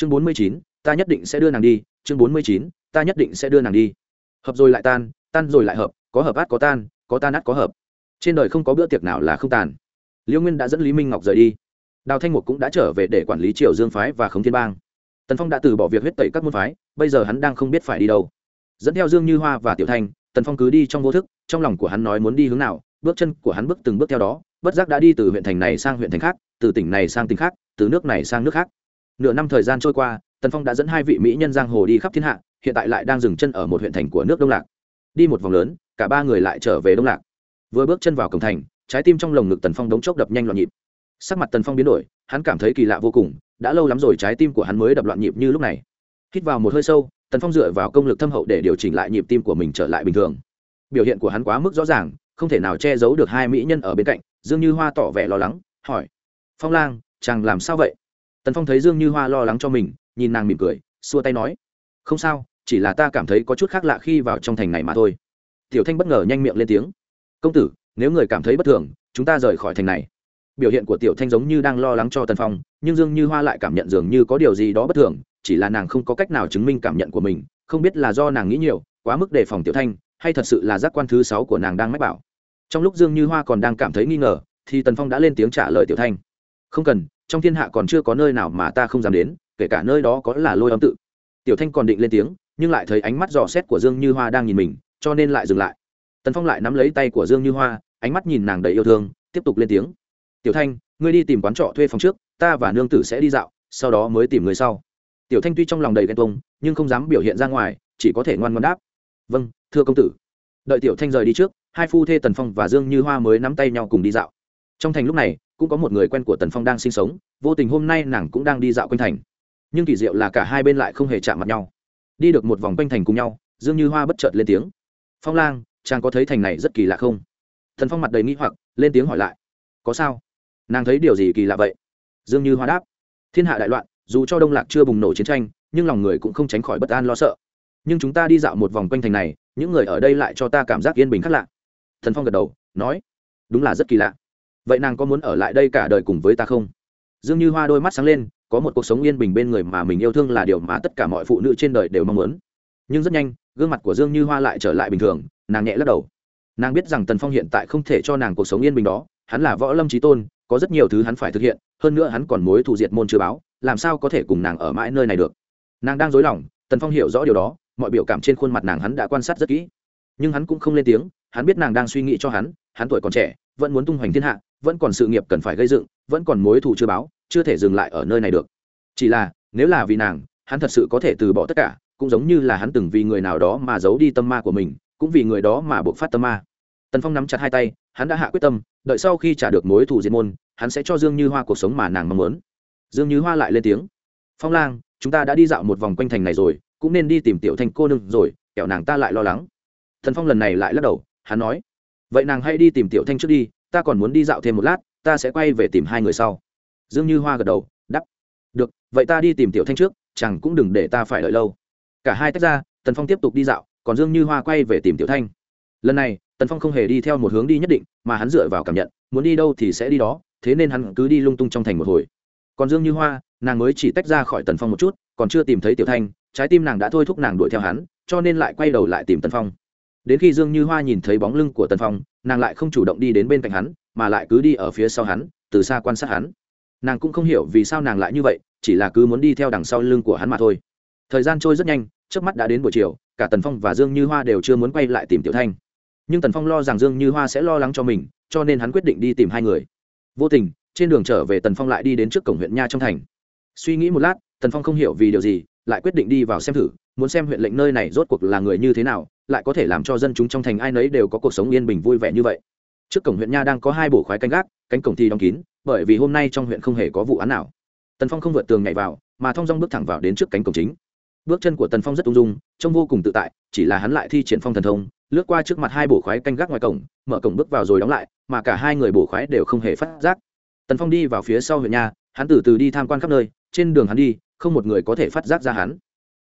chương bốn mươi chín, ta nhất định sẽ đưa nàng đi. Chương bốn mươi chín, ta nhất định sẽ đưa nàng đi. Hợp rồi lại tan tan rồi lại hợp, có hợp át có tan có tan át có hợp. Trên đời không có bữa tiệc nào là không tàn. Liễu nguyên đã dẫn lý minh ngọc rời đi. Đào thanh mục cũng đã trở về để quản lý triều dương phái và khống thiên bang. Tần phong đã từ bỏ việc huyết tẩy các môn phái, bây giờ hắn đang không biết phải đi đâu. Dẫn theo dương như hoa và tiểu thanh, tần phong cứ đi trong vô thức, trong lòng của hắn nói muốn đi hướng nào, bước chân của hắn bước từng bước theo đó, bất giác đã đi từ huyện thành này sang huyện thành khác, từ tỉnh này sang tỉnh khác, từ nước này sang nước khác nửa năm thời gian trôi qua, tần phong đã dẫn hai vị mỹ nhân giang hồ đi khắp thiên hạ, hiện tại lại đang dừng chân ở một huyện thành của nước đông lạc. Đi một vòng lớn, cả ba người lại trở về đông lạc. Vừa bước chân vào cổng thành, trái tim trong lồng ngực tần phong đống chốc đập nhanh loạn nhịp. Sắc mặt tần phong biến đổi, hắn cảm thấy kỳ lạ vô cùng, đã lâu lắm rồi trái tim của hắn mới đập loạn nhịp như lúc này. Hít vào một hơi sâu, tần phong dựa vào công lực thâm hậu để điều chỉnh lại nhịp tim của mình trở lại bình thường. Biểu hiện của hắn quá mức rõ ràng, không thể nào che giấu được hai mỹ nhân ở bên cạnh dương như hoa tỏ vẻ lo lắng, hỏi phong lang, chàng làm sao vậy? Tần phong thấy dương như hoa lo lắng cho mình, nhìn nàng mỉm cười, xua tay nói, không sao, chỉ là ta cảm thấy có chút khác lạ khi vào trong thành này mà thôi. Tiểu thanh bất ngờ nhanh miệng lên tiếng, công tử, nếu người cảm thấy bất thường, chúng ta rời khỏi thành này. Biểu hiện của tiểu thanh giống như đang lo lắng cho tần phong, nhưng dương như hoa lại cảm nhận dường như có điều gì đó bất thường, chỉ là nàng không có cách nào chứng minh cảm nhận của mình, không biết là do nàng nghĩ nhiều, quá mức đề phòng tiểu thanh, hay thật sự là giác quan thứ sáu của nàng đang mách bảo. Trong lúc dương như hoa còn đang cảm thấy nghi ngờ, thì tần phong đã lên tiếng trả lời tiểu thanh, không cần trong thiên hạ còn chưa có nơi nào mà ta không dám đến, kể cả nơi đó có là lôi âm tự. Tiểu thanh còn định lên tiếng, nhưng lại thấy ánh mắt dò xét của dương như hoa đang nhìn mình, cho nên lại dừng lại. Tần phong lại nắm lấy tay của dương như hoa, ánh mắt nhìn nàng đầy yêu thương, tiếp tục lên tiếng. Tiểu thanh, ngươi đi tìm quán trọ thuê phòng trước, ta và nương tử sẽ đi dạo, sau đó mới tìm người sau. Tiểu thanh tuy trong lòng đầy ghen tuông, nhưng không dám biểu hiện ra ngoài, chỉ có thể ngoan ngoan đáp. Vâng thưa công tử. Đợi tiểu thanh rời đi trước, hai phu thê tần phong và dương như hoa mới nắm tay nhau cùng đi dạo. Trong thành lúc này cũng có một người quen của tần phong đang sinh sống, vô tình hôm nay nàng cũng đang đi dạo quanh thành. Nhưng kỳ diệu là cả hai bên lại không hề chạm mặt nhau. Đi được một vòng quanh thành cùng nhau, dương như hoa bất chợt lên tiếng. Phong lang, chàng có thấy thành này rất kỳ lạ không? Thần phong mặt đầy nghĩ hoặc, lên tiếng hỏi lại. Có sao? Nàng thấy điều gì kỳ lạ vậy? Dương như hoa đáp. Thiên hạ đại loạn, dù cho đông lạc chưa bùng nổ chiến tranh, nhưng lòng người cũng không tránh khỏi bất an lo sợ. Nhưng chúng ta đi dạo một vòng quanh thành này, những người ở đây lại cho ta cảm giác yên bình khác lạ. Thần phong gật đầu, nói. Đúng là rất kỳ lạ vậy nàng có muốn ở lại đây cả đời cùng với ta không? Dương như hoa đôi mắt sáng lên, có một cuộc sống yên bình bên người mà mình yêu thương là điều mà tất cả mọi phụ nữ trên đời đều mong muốn. Nhưng rất nhanh, gương mặt của dương như hoa lại trở lại bình thường, nàng nhẹ lắc đầu. Nàng biết rằng tần phong hiện tại không thể cho nàng cuộc sống yên bình đó, hắn là võ lâm trí tôn, có rất nhiều thứ hắn phải thực hiện, hơn nữa hắn còn mối thù diệt môn chưa báo, làm sao có thể cùng nàng ở mãi nơi này được? Nàng đang dối lòng, tần phong hiểu rõ điều đó, mọi biểu cảm trên khuôn mặt nàng hắn đã quan sát rất kỹ. Nhưng hắn cũng không lên tiếng, hắn biết nàng đang suy nghĩ cho hắn hắn tuổi còn trẻ vẫn muốn tung hoành thiên hạ, vẫn còn sự nghiệp cần phải gây dựng, vẫn còn mối thù chưa báo, chưa thể dừng lại ở nơi này được. Chỉ là, nếu là vì nàng, hắn thật sự có thể từ bỏ tất cả, cũng giống như là hắn từng vì người nào đó mà giấu đi tâm ma của mình, cũng vì người đó mà buộc phát tâm ma. Tần phong nắm chặt hai tay, hắn đã hạ quyết tâm, đợi sau khi trả được mối thù diệt môn, hắn sẽ cho dương như hoa cuộc sống mà nàng mong muốn. Dương như hoa lại lên tiếng, phong lang, chúng ta đã đi dạo một vòng quanh thành này rồi, cũng nên đi tìm tiểu thanh cô nương rồi, kẻo nàng ta lại lo lắng. Thần phong lần này lại lắc đầu, hắn nói vậy nàng hãy đi tìm tiểu thanh trước đi, ta còn muốn đi dạo thêm một lát, ta sẽ quay về tìm hai người sau. Dương như hoa gật đầu đắp được, vậy ta đi tìm tiểu thanh trước, chẳng cũng đừng để ta phải đợi lâu. Cả hai tách ra, tần phong tiếp tục đi dạo, còn dương như hoa quay về tìm tiểu thanh. Lần này, tần phong không hề đi theo một hướng đi nhất định, mà hắn dựa vào cảm nhận, muốn đi đâu thì sẽ đi đó, thế nên hắn cứ đi lung tung trong thành một hồi. Còn dương như hoa, nàng mới chỉ tách ra khỏi tần phong một chút, còn chưa tìm thấy tiểu thanh, trái tim nàng đã thôi thúc nàng đuổi theo hắn, cho nên lại quay đầu lại tìm tần phong đến khi dương như hoa nhìn thấy bóng lưng của tần phong, nàng lại không chủ động đi đến bên cạnh hắn, mà lại cứ đi ở phía sau hắn, từ xa quan sát hắn. Nàng cũng không hiểu vì sao nàng lại như vậy, chỉ là cứ muốn đi theo đằng sau lưng của hắn mà thôi. Thời gian trôi rất nhanh trước mắt đã đến buổi chiều, cả tần phong và dương như hoa đều chưa muốn quay lại tìm tiểu thanh. Nhưng tần phong lo rằng dương như hoa sẽ lo lắng cho mình, cho nên hắn quyết định đi tìm hai người. Vô tình, trên đường trở về tần phong lại đi đến trước cổng huyện nha trong thành. Suy nghĩ một lát, tần phong không hiểu vì điều gì, lại quyết định đi vào xem thử muốn xem huyện lệnh nơi này rốt cuộc là người như thế nào, lại có thể làm cho dân chúng trong thành ai nấy đều có cuộc sống yên bình vui vẻ như vậy. Trước cổng huyện nha đang có hai bổ khoái canh gác, cánh cổng thì đóng kín, bởi vì hôm nay trong huyện không hề có vụ án nào. Tần phong không vượt tường nhảy vào, mà thong dong bước thẳng vào đến trước cánh cổng chính. Bước chân của tần phong rất ung dung, trông vô cùng tự tại, chỉ là hắn lại thi triển phong thần thông, lướt qua trước mặt hai bổ khoái canh gác ngoài cổng, mở cổng bước vào rồi đóng lại, mà cả hai người bổ khoái đều không hề phát giác. Tần phong đi vào phía sau huyện nhà hắn từ từ đi tham quan khắp nơi, trên đường hắn đi, không một người có thể phát giác ra hắn.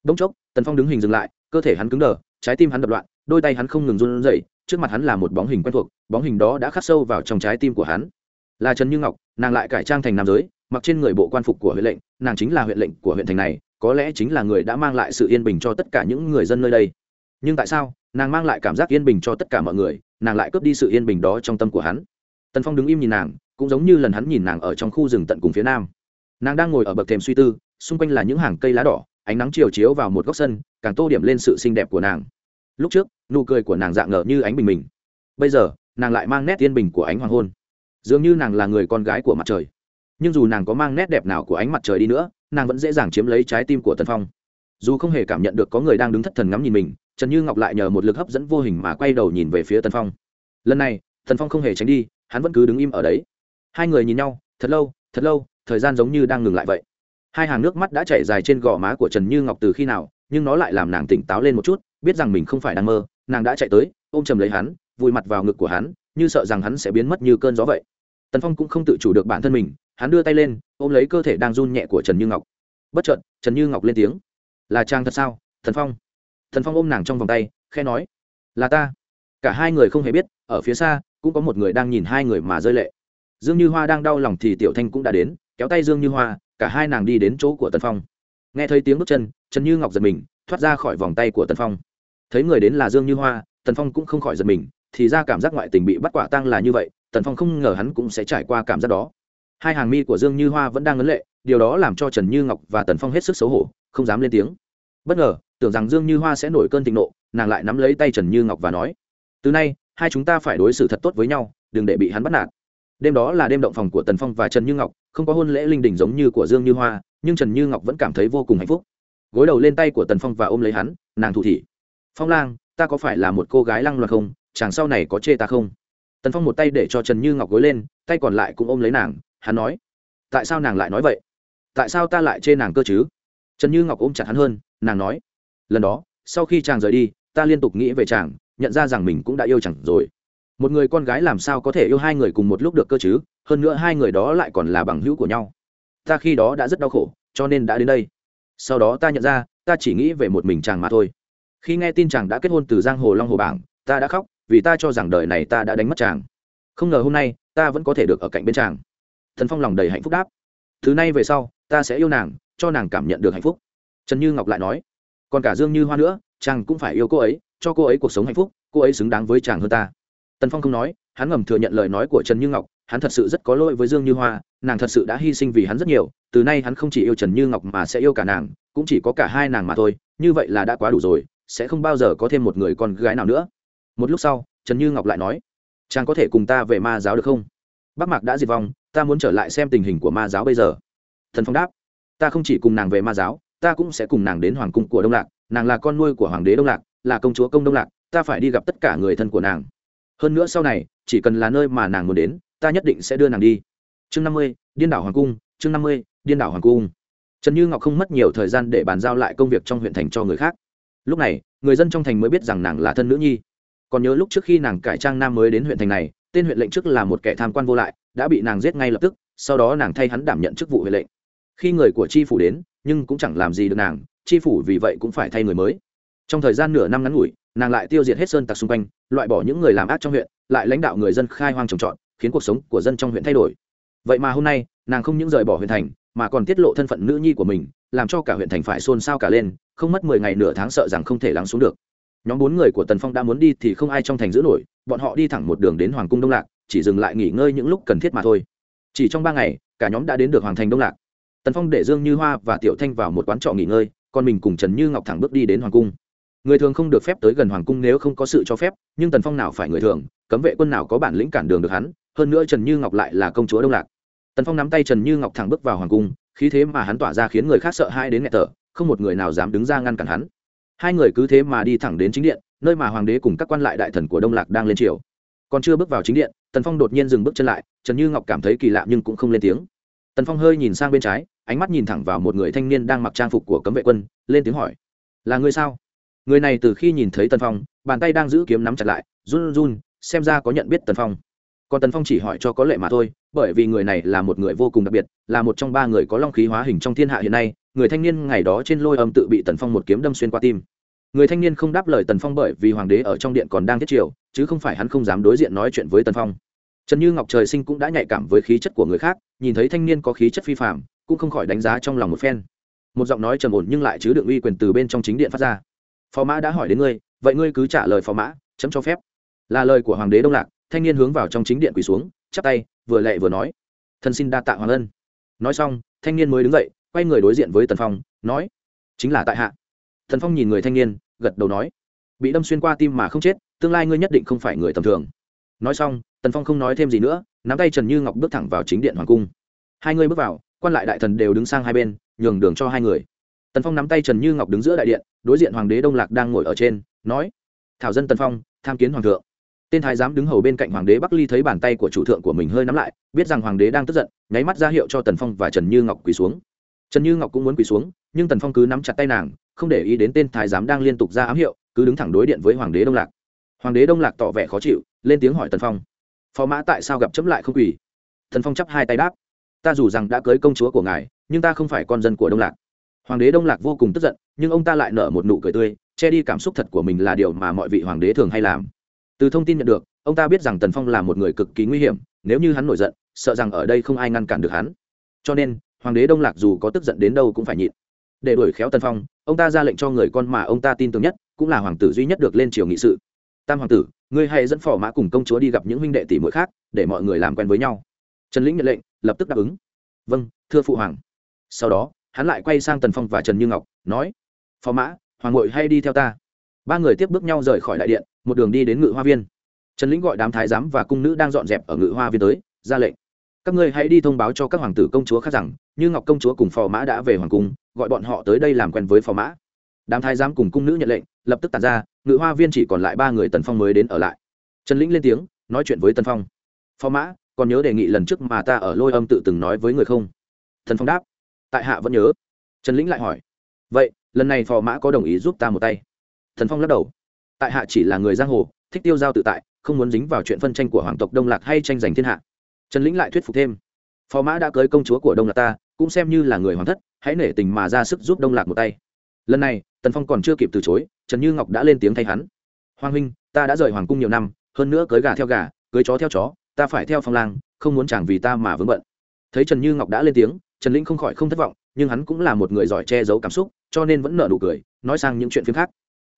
Bỗng chốc tần phong đứng hình dừng lại, cơ thể hắn cứng đờ, trái tim hắn đập loạn, đôi tay hắn không ngừng run rẩy, trước mặt hắn là một bóng hình quen thuộc, bóng hình đó đã khắc sâu vào trong trái tim của hắn. Là trần như ngọc, nàng lại cải trang thành nam giới, mặc trên người bộ quan phục của huyện lệnh, nàng chính là huyện lệnh của huyện thành này, có lẽ chính là người đã mang lại sự yên bình cho tất cả những người dân nơi đây. Nhưng tại sao, nàng mang lại cảm giác yên bình cho tất cả mọi người, nàng lại cướp đi sự yên bình đó trong tâm của hắn? Tần phong đứng im nhìn nàng, cũng giống như lần hắn nhìn nàng ở trong khu rừng tận cùng phía nam. Nàng đang ngồi ở bậc thềm suy tư, xung quanh là những hàng cây lá đỏ ánh nắng chiều chiếu vào một góc sân, càng tô điểm lên sự xinh đẹp của nàng. Lúc trước, nụ cười của nàng dạng ngờ như ánh bình mình bây giờ, nàng lại mang nét yên bình của ánh hoàng hôn. Dường như nàng là người con gái của mặt trời. Nhưng dù nàng có mang nét đẹp nào của ánh mặt trời đi nữa, nàng vẫn dễ dàng chiếm lấy trái tim của tần phong. Dù không hề cảm nhận được có người đang đứng thất thần ngắm nhìn mình, trần như ngọc lại nhờ một lực hấp dẫn vô hình mà quay đầu nhìn về phía tần phong. Lần này, tần phong không hề tránh đi, hắn vẫn cứ đứng im ở đấy. Hai người nhìn nhau, thật lâu thật lâu, thời gian giống như đang ngừng lại vậy hai hàng nước mắt đã chảy dài trên gò má của trần như ngọc từ khi nào, nhưng nó lại làm nàng tỉnh táo lên một chút, biết rằng mình không phải đang mơ. Nàng đã chạy tới, ôm chầm lấy hắn, vùi mặt vào ngực của hắn, như sợ rằng hắn sẽ biến mất như cơn gió vậy. Tần phong cũng không tự chủ được bản thân mình, hắn đưa tay lên, ôm lấy cơ thể đang run nhẹ của trần như ngọc. Bất chợt, trần như ngọc lên tiếng. Là trang thật sao thần phong? Thần phong ôm nàng trong vòng tay khe nói. Là ta. Cả hai người không hề biết, ở phía xa, cũng có một người đang nhìn hai người mà rơi lệ. Dương như hoa đang đau lòng thì tiểu thanh cũng đã đến, kéo tay dương như hoa cả hai nàng đi đến chỗ của tần phong. Nghe thấy tiếng bước chân, trần như ngọc giật mình, thoát ra khỏi vòng tay của tần phong. Thấy người đến là dương như hoa, tần phong cũng không khỏi giật mình, thì ra cảm giác ngoại tình bị bắt quả tang là như vậy, tần phong không ngờ hắn cũng sẽ trải qua cảm giác đó. Hai hàng mi của dương như hoa vẫn đang ngấn lệ, điều đó làm cho trần như ngọc và tần phong hết sức xấu hổ, không dám lên tiếng. Bất ngờ, tưởng rằng dương như hoa sẽ nổi cơn thịnh nộ, nàng lại nắm lấy tay trần như ngọc và nói, từ nay, hai chúng ta phải đối xử thật tốt với nhau, đừng để bị hắn bắt nạt đêm đó là đêm động phòng của tần phong và trần như ngọc, không có hôn lễ linh đình giống như của dương như hoa, nhưng trần như ngọc vẫn cảm thấy vô cùng hạnh phúc. Gối đầu lên tay của tần phong và ôm lấy hắn, nàng thủ thị. Phong lang, ta có phải là một cô gái lăng loạt không? Chàng sau này có chê ta không? Tần phong một tay để cho trần như ngọc gối lên, tay còn lại cũng ôm lấy nàng. Hắn nói, tại sao nàng lại nói vậy? Tại sao ta lại chê nàng cơ chứ? Trần như ngọc ôm chặt hắn hơn, nàng nói, lần đó, sau khi chàng rời đi, ta liên tục nghĩ về chàng, nhận ra rằng mình cũng đã yêu chẳng rồi một người con gái làm sao có thể yêu hai người cùng một lúc được cơ chứ? Hơn nữa hai người đó lại còn là bằng hữu của nhau. Ta khi đó đã rất đau khổ, cho nên đã đến đây. Sau đó ta nhận ra, ta chỉ nghĩ về một mình chàng mà thôi. Khi nghe tin chàng đã kết hôn từ giang hồ long hồ bảng, ta đã khóc, vì ta cho rằng đời này ta đã đánh mất chàng. Không ngờ hôm nay, ta vẫn có thể được ở cạnh bên chàng. Thần phong lòng đầy hạnh phúc đáp. Thứ này về sau, ta sẽ yêu nàng, cho nàng cảm nhận được hạnh phúc. Trần như ngọc lại nói. Còn cả dương như hoa nữa, chàng cũng phải yêu cô ấy, cho cô ấy cuộc sống hạnh phúc, cô ấy xứng đáng với chàng hơn ta tần phong không nói, hắn ngầm thừa nhận lời nói của trần như ngọc, hắn thật sự rất có lỗi với dương như hoa, nàng thật sự đã hy sinh vì hắn rất nhiều, từ nay hắn không chỉ yêu trần như ngọc mà sẽ yêu cả nàng, cũng chỉ có cả hai nàng mà thôi, như vậy là đã quá đủ rồi, sẽ không bao giờ có thêm một người con gái nào nữa. Một lúc sau, trần như ngọc lại nói, chàng có thể cùng ta về ma giáo được không? Bác mạc đã diệt vong, ta muốn trở lại xem tình hình của ma giáo bây giờ. Thần phong đáp, ta không chỉ cùng nàng về ma giáo, ta cũng sẽ cùng nàng đến hoàng cung của đông lạc, nàng là con nuôi của hoàng đế đông lạc, là công chúa công đông lạc, ta phải đi gặp tất cả người thân của nàng hơn nữa sau này, chỉ cần là nơi mà nàng muốn đến, ta nhất định sẽ đưa nàng đi. Chương năm mươi, điên đảo hoàng cung, chương năm mươi, điên đảo hoàng cung. Trần như ngọc không mất nhiều thời gian để bàn giao lại công việc trong huyện thành cho người khác. Lúc này, người dân trong thành mới biết rằng nàng là thân nữ nhi. Còn nhớ lúc trước khi nàng cải trang nam mới đến huyện thành này, tên huyện lệnh trước là một kẻ tham quan vô lại, đã bị nàng giết ngay lập tức, sau đó nàng thay hắn đảm nhận chức vụ huyện lệnh. Khi người của tri phủ đến, nhưng cũng chẳng làm gì được nàng, tri phủ vì vậy cũng phải thay người mới. Trong thời gian nửa năm ngắn ngủi nàng lại tiêu diệt hết sơn tặc xung quanh, loại bỏ những người làm ác trong huyện, lại lãnh đạo người dân khai hoang trồng trọt, khiến cuộc sống của dân trong huyện thay đổi. Vậy mà hôm nay, nàng không những rời bỏ huyện thành, mà còn tiết lộ thân phận nữ nhi của mình, làm cho cả huyện thành phải xôn xao cả lên, không mất mười ngày nửa tháng sợ rằng không thể lắng xuống được. Nhóm bốn người của tần phong đã muốn đi thì không ai trong thành giữ nổi, bọn họ đi thẳng một đường đến hoàng cung đông lạc, chỉ dừng lại nghỉ ngơi những lúc cần thiết mà thôi. Chỉ trong ba ngày, cả nhóm đã đến được hoàng thành đông lạc. Tần phong để dương như hoa và tiểu thanh vào một quán trọ nghỉ ngơi, còn mình cùng trần như ngọc thẳng bước đi đến hoàng cung người thường không được phép tới gần hoàng cung nếu không có sự cho phép, nhưng tần phong nào phải người thường, cấm vệ quân nào có bản lĩnh cản đường được hắn, hơn nữa trần như ngọc lại là công chúa đông lạc. Tần phong nắm tay trần như ngọc thẳng bước vào hoàng cung, khí thế mà hắn tỏa ra khiến người khác sợ hãi đến nghẹt thở, không một người nào dám đứng ra ngăn cản hắn. Hai người cứ thế mà đi thẳng đến chính điện, nơi mà hoàng đế cùng các quan lại đại thần của đông lạc đang lên triều. Còn chưa bước vào chính điện, tần phong đột nhiên dừng bước chân lại, trần như ngọc cảm thấy kỳ lạ nhưng cũng không lên tiếng. Tần phong hơi nhìn sang bên trái, ánh mắt nhìn thẳng vào một người thanh niên đang mặc trang phục của cấm vệ quân, lên tiếng hỏi, là ngươi sao? Người này từ khi nhìn thấy tần phong, bàn tay đang giữ kiếm nắm chặt lại, run run, xem ra có nhận biết tần phong. Còn tần phong chỉ hỏi cho có lệ mà thôi, bởi vì người này là một người vô cùng đặc biệt, là một trong ba người có long khí hóa hình trong thiên hạ hiện nay, người thanh niên ngày đó trên lôi âm tự bị tần phong một kiếm đâm xuyên qua tim. Người thanh niên không đáp lời tần phong bởi vì hoàng đế ở trong điện còn đang thiết triều, chứ không phải hắn không dám đối diện nói chuyện với tần phong. Trần như ngọc trời sinh cũng đã nhạy cảm với khí chất của người khác, nhìn thấy thanh niên có khí chất phi phạm cũng không khỏi đánh giá trong lòng một phen. Một giọng nói trầm ổn nhưng lại chứa đựng uy quyền từ bên trong chính điện phát ra phó mã đã hỏi đến ngươi, vậy ngươi cứ trả lời phó mã, chấm cho phép. Là lời của hoàng đế đông lạc, thanh niên hướng vào trong chính điện quỳ xuống, chắp tay, vừa lệ vừa nói. Thân xin đa tạ hoàng ân. Nói xong, thanh niên mới đứng dậy, quay người đối diện với tần phong, nói, chính là tại hạ. Thần phong nhìn người thanh niên, gật đầu nói, bị đâm xuyên qua tim mà không chết, tương lai ngươi nhất định không phải người tầm thường. Nói xong, tần phong không nói thêm gì nữa, nắm tay trần như ngọc bước thẳng vào chính điện hoàng cung. Hai người bước vào, quan lại đại thần đều đứng sang hai bên, nhường đường cho hai người tần phong nắm tay trần như ngọc đứng giữa đại điện, đối diện hoàng đế đông lạc đang ngồi ở trên, nói, thảo dân tần phong, tham kiến hoàng thượng. Tên thái giám đứng hầu bên cạnh hoàng đế bắc ly thấy bàn tay của chủ thượng của mình hơi nắm lại, biết rằng hoàng đế đang tức giận, nháy mắt ra hiệu cho tần phong và trần như ngọc quỳ xuống. Trần như ngọc cũng muốn quỳ xuống, nhưng tần phong cứ nắm chặt tay nàng, không để ý đến tên thái giám đang liên tục ra ám hiệu, cứ đứng thẳng đối điện với hoàng đế đông lạc. Hoàng đế đông lạc tỏ vẻ khó chịu, lên tiếng hỏi tần phong, phó mã tại sao gặp chấm lại không quỳ? Tần phong chắp hai tay đáp, ta dù rằng đã cưới công chúa của ngài, nhưng ta không phải con dân của đông lạc hoàng đế đông lạc vô cùng tức giận, nhưng ông ta lại nở một nụ cười tươi, che đi cảm xúc thật của mình là điều mà mọi vị hoàng đế thường hay làm. Từ thông tin nhận được, ông ta biết rằng tần phong là một người cực kỳ nguy hiểm, nếu như hắn nổi giận, sợ rằng ở đây không ai ngăn cản được hắn. Cho nên, hoàng đế đông lạc dù có tức giận đến đâu cũng phải nhịn. Để đuổi khéo tần phong, ông ta ra lệnh cho người con mà ông ta tin tưởng nhất, cũng là hoàng tử duy nhất được lên triều nghị sự. Tam hoàng tử, ngươi hãy dẫn phò mã cùng công chúa đi gặp những huynh đệ tỷ muội khác, để mọi người làm quen với nhau. Trần lĩnh nhận lệnh, lập tức đáp ứng. Vâng thưa phụ hoàng. Sau đó hắn lại quay sang tần phong và trần như ngọc, nói phò mã, hoàng ngội hay đi theo ta? Ba người tiếp bước nhau rời khỏi đại điện, một đường đi đến ngự hoa viên. Trần lĩnh gọi đám thái giám và cung nữ đang dọn dẹp ở ngự hoa viên tới, ra lệnh, các ngươi hãy đi thông báo cho các hoàng tử công chúa khác rằng, như ngọc công chúa cùng phò mã đã về hoàng cung, gọi bọn họ tới đây làm quen với phò mã. Đám thái giám cùng cung nữ nhận lệnh, lập tức tàn ra, ngự hoa viên chỉ còn lại ba người tần phong mới đến ở lại. Trần lĩnh lên tiếng, nói chuyện với tần phong phò mã, còn nhớ đề nghị lần trước mà ta ở lôi âm tự từng nói với người không? Thần phong đáp tại hạ vẫn nhớ. Trần lĩnh lại hỏi, vậy, lần này phò mã có đồng ý giúp ta một tay? Thần phong lắc đầu, tại hạ chỉ là người giang hồ, thích tiêu giao tự tại, không muốn dính vào chuyện phân tranh của hoàng tộc đông lạc hay tranh giành thiên hạ. Trần lĩnh lại thuyết phục thêm, phò mã đã cưới công chúa của đông lạc ta, cũng xem như là người hoàng thất, hãy nể tình mà ra sức giúp đông lạc một tay. Lần này, tần phong còn chưa kịp từ chối, trần như ngọc đã lên tiếng thay hắn, hoàng huynh, ta đã rời hoàng cung nhiều năm, hơn nữa cưới gà theo gà, cưới chó theo chó, ta phải theo phong lang, không muốn chàng vì ta mà vướng bận. Thấy trần như ngọc đã lên tiếng trần lĩnh không khỏi không thất vọng, nhưng hắn cũng là một người giỏi che giấu cảm xúc, cho nên vẫn nở nụ cười, nói sang những chuyện phim khác.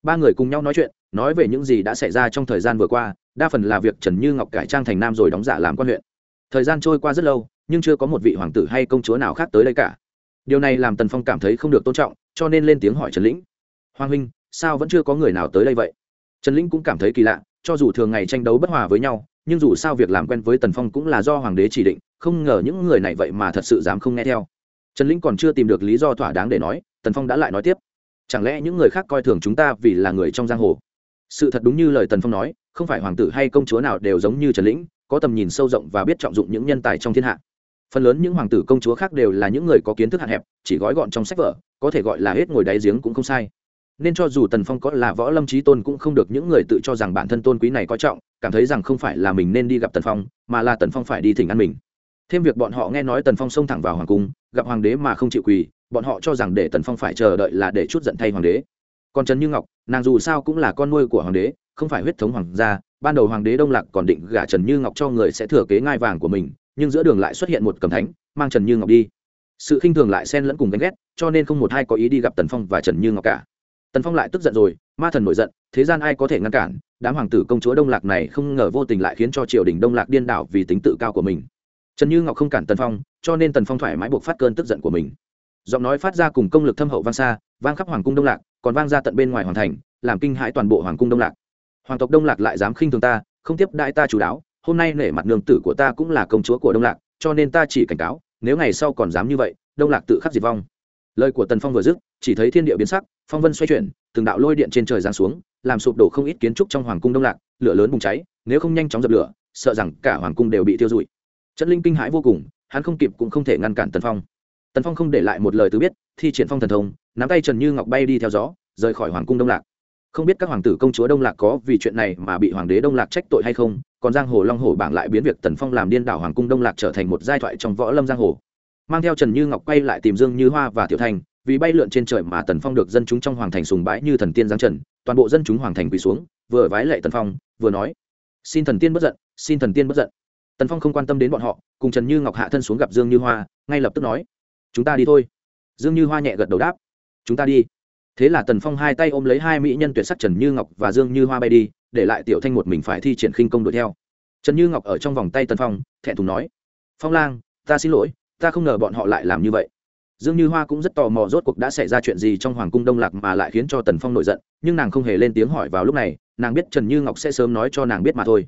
Ba người cùng nhau nói chuyện, nói về những gì đã xảy ra trong thời gian vừa qua, đa phần là việc trần như ngọc cải trang thành nam rồi đóng giả làm quan huyện. Thời gian trôi qua rất lâu, nhưng chưa có một vị hoàng tử hay công chúa nào khác tới đây cả. Điều này làm tần phong cảm thấy không được tôn trọng, cho nên lên tiếng hỏi trần lĩnh. Hoàng huynh, sao vẫn chưa có người nào tới đây vậy? Trần lĩnh cũng cảm thấy kỳ lạ, cho dù thường ngày tranh đấu bất hòa với nhau, nhưng dù sao việc làm quen với tần phong cũng là do hoàng đế chỉ định không ngờ những người này vậy mà thật sự dám không nghe theo. Trần lĩnh còn chưa tìm được lý do thỏa đáng để nói, tần phong đã lại nói tiếp. Chẳng lẽ những người khác coi thường chúng ta vì là người trong giang hồ? Sự thật đúng như lời tần phong nói, không phải hoàng tử hay công chúa nào đều giống như trần lĩnh, có tầm nhìn sâu rộng và biết trọng dụng những nhân tài trong thiên hạ. Phần lớn những hoàng tử công chúa khác đều là những người có kiến thức hạn hẹp, chỉ gói gọn trong sách vở, có thể gọi là hết ngồi đáy giếng cũng không sai. Nên cho dù tần phong có là võ lâm trí tôn cũng không được những người tự cho rằng bản thân tôn quý này coi trọng, cảm thấy rằng không phải là mình nên đi gặp tần phong, mà là tần phong phải đi thỉnh ăn mình thêm việc bọn họ nghe nói tần phong xông thẳng vào hoàng cung, gặp hoàng đế mà không chịu quỳ, bọn họ cho rằng để tần phong phải chờ đợi là để chút giận thay hoàng đế. Còn trần như ngọc, nàng dù sao cũng là con nuôi của hoàng đế, không phải huyết thống hoàng gia, ban đầu hoàng đế đông lạc còn định gả trần như ngọc cho người sẽ thừa kế ngai vàng của mình, nhưng giữa đường lại xuất hiện một cầm thánh, mang trần như ngọc đi. Sự khinh thường lại xen lẫn cùng ghen ghét, cho nên không một ai có ý đi gặp tần phong và trần như ngọc cả. Tần phong lại tức giận rồi, ma thần nổi giận, thế gian ai có thể ngăn cản, đám hoàng tử công chúa đông lạc này không ngờ vô tình lại khiến cho triều đình đông lạc điên đảo vì tính tự cao của mình trần như ngọc không cản tần phong, cho nên tần phong thoải mái buộc phát cơn tức giận của mình. Giọng nói phát ra cùng công lực thâm hậu vang xa, vang khắp hoàng cung đông lạc, còn vang ra tận bên ngoài hoàng thành, làm kinh hãi toàn bộ hoàng cung đông lạc. Hoàng tộc đông lạc lại dám khinh thường ta, không tiếp đại ta chủ đáo, hôm nay nể mặt nương tử của ta cũng là công chúa của đông lạc, cho nên ta chỉ cảnh cáo, nếu ngày sau còn dám như vậy, đông lạc tự khắc diệt vong. Lời của tần phong vừa dứt, chỉ thấy thiên địa biến sắc, phong vân xoay chuyển, từng đạo lôi điện trên trời giáng xuống, làm sụp đổ không ít kiến trúc trong hoàng cung đông lạc, lửa lớn bùng cháy, nếu không nhanh chóng dập lửa, sợ rằng cả hoàng cung đều bị tiêu rụi trận linh kinh hãi vô cùng, hắn không kịp cũng không thể ngăn cản tần phong. Tần phong không để lại một lời từ biết, thi triển phong thần thông, nắm tay trần như ngọc bay đi theo gió, rời khỏi hoàng cung đông lạc. Không biết các hoàng tử công chúa đông lạc có vì chuyện này mà bị hoàng đế đông lạc trách tội hay không, còn giang hồ long hồ bảng lại biến việc tần phong làm điên đảo hoàng cung đông lạc trở thành một giai thoại trong võ lâm giang hồ. Mang theo trần như ngọc quay lại tìm dương như hoa và tiểu thành, vì bay lượn trên trời mà tần phong được dân chúng trong hoàng thành sùng bái như thần tiên giáng trần, toàn bộ dân chúng hoàng thành quỳ xuống, vừa vái lệ tần phong, vừa nói, xin thần tiên bất giận, xin thần tiên bất giận tần phong không quan tâm đến bọn họ, cùng trần như ngọc hạ thân xuống gặp dương như hoa, ngay lập tức nói, chúng ta đi thôi. Dương như hoa nhẹ gật đầu đáp, chúng ta đi. Thế là tần phong hai tay ôm lấy hai mỹ nhân tuyệt sắc trần như ngọc và dương như hoa bay đi, để lại tiểu thanh một mình phải thi triển khinh công đuổi theo. Trần như ngọc ở trong vòng tay tần phong, thẹn thùng nói, phong lang, ta xin lỗi, ta không ngờ bọn họ lại làm như vậy. Dương như hoa cũng rất tò mò rốt cuộc đã xảy ra chuyện gì trong hoàng cung đông lạc mà lại khiến cho tần phong nổi giận, nhưng nàng không hề lên tiếng hỏi vào lúc này, nàng biết trần như ngọc sẽ sớm nói cho nàng biết mà thôi.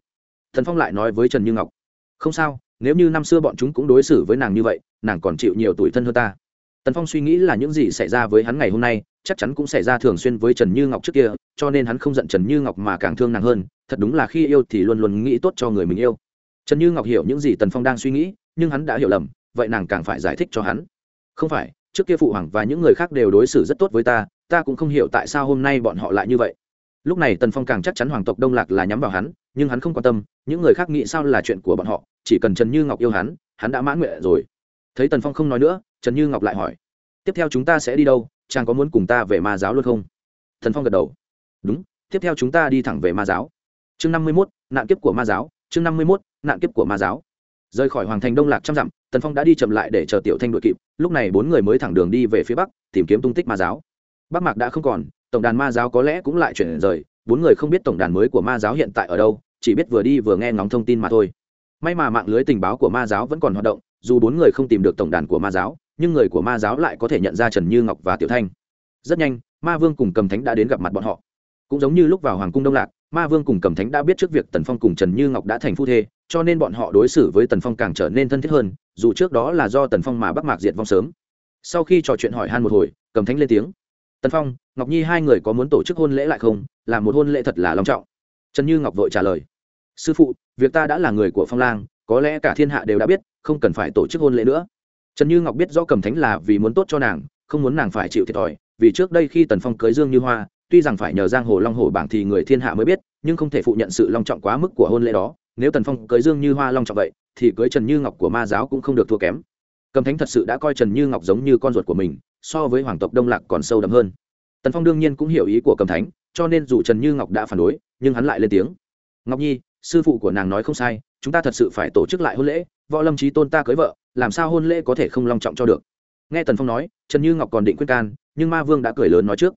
Tần phong lại nói với trần như ngọc không sao, nếu như năm xưa bọn chúng cũng đối xử với nàng như vậy, nàng còn chịu nhiều tuổi thân hơn ta. Tần phong suy nghĩ là những gì xảy ra với hắn ngày hôm nay, chắc chắn cũng xảy ra thường xuyên với trần như ngọc trước kia, cho nên hắn không giận trần như ngọc mà càng thương nàng hơn, thật đúng là khi yêu thì luôn luôn nghĩ tốt cho người mình yêu. Trần như ngọc hiểu những gì tần phong đang suy nghĩ, nhưng hắn đã hiểu lầm, vậy nàng càng phải giải thích cho hắn. Không phải, trước kia phụ hoàng và những người khác đều đối xử rất tốt với ta ta cũng không hiểu tại sao hôm nay bọn họ lại như vậy. Lúc này tần phong càng chắc chắn hoàng tộc đông lạc là nhắm vào hắn nhưng hắn không quan tâm, những người khác nghĩ sao là chuyện của bọn họ, chỉ cần trần như ngọc yêu hắn hắn đã mãn nguyện rồi. Thấy tần phong không nói nữa, trần như ngọc lại hỏi, tiếp theo chúng ta sẽ đi đâu? Chàng có muốn cùng ta về ma giáo luôn không? Thần phong gật đầu, đúng, tiếp theo chúng ta đi thẳng về ma giáo. Chương năm mươi mốt, nạn kiếp của ma giáo, chương năm mươi mốt, nạn kiếp của ma giáo. Rời khỏi hoàng thành đông lạc trăm dặm, tần phong đã đi chậm lại để chờ tiểu thanh đội kịp, lúc này bốn người mới thẳng đường đi về phía bắc, tìm kiếm tung tích ma giáo. Bắc mạc đã không còn, tổng đàn ma giáo có lẽ cũng lại chuyển rời, bốn người không biết tổng đàn mới của ma giáo hiện tại ở đâu chỉ biết vừa đi vừa nghe ngóng thông tin mà thôi. May mà mạng lưới tình báo của ma giáo vẫn còn hoạt động, dù bốn người không tìm được tổng đàn của ma giáo, nhưng người của ma giáo lại có thể nhận ra trần như ngọc và tiểu thanh. Rất nhanh, ma vương cùng cầm thánh đã đến gặp mặt bọn họ. Cũng giống như lúc vào hoàng cung đông lạc, ma vương cùng cầm thánh đã biết trước việc tần phong cùng trần như ngọc đã thành phu thê, cho nên bọn họ đối xử với tần phong càng trở nên thân thiết hơn, dù trước đó là do tần phong mà bắc mạc diệt vong sớm. Sau khi trò chuyện hỏi han một hồi, cầm thánh lên tiếng. Tần phong, ngọc nhi hai người có muốn tổ chức hôn lễ lại không? Là một hôn lễ thật là long trọng trần như ngọc vội trả lời, sư phụ, việc ta đã là người của phong lang, có lẽ cả thiên hạ đều đã biết, không cần phải tổ chức hôn lễ nữa. Trần như ngọc biết rõ cầm thánh là vì muốn tốt cho nàng, không muốn nàng phải chịu thiệt thòi, vì trước đây khi tần phong cưới dương như hoa, tuy rằng phải nhờ giang hồ long hồ bảng thì người thiên hạ mới biết, nhưng không thể phụ nhận sự long trọng quá mức của hôn lễ đó. Nếu tần phong cưới dương như hoa long trọng vậy, thì cưới trần như ngọc của ma giáo cũng không được thua kém. Cầm thánh thật sự đã coi trần như ngọc giống như con ruột của mình, so với hoàng tộc đông lạc còn sâu đậm hơn. Tần phong đương nhiên cũng hiểu ý của cầm thánh cho nên dù trần như ngọc đã phản đối, nhưng hắn lại lên tiếng. Ngọc nhi, sư phụ của nàng nói không sai, chúng ta thật sự phải tổ chức lại hôn lễ, võ lâm trí tôn ta cưới vợ, làm sao hôn lễ có thể không long trọng cho được? Nghe tần phong nói, trần như ngọc còn định quyết can, nhưng ma vương đã cười lớn nói trước.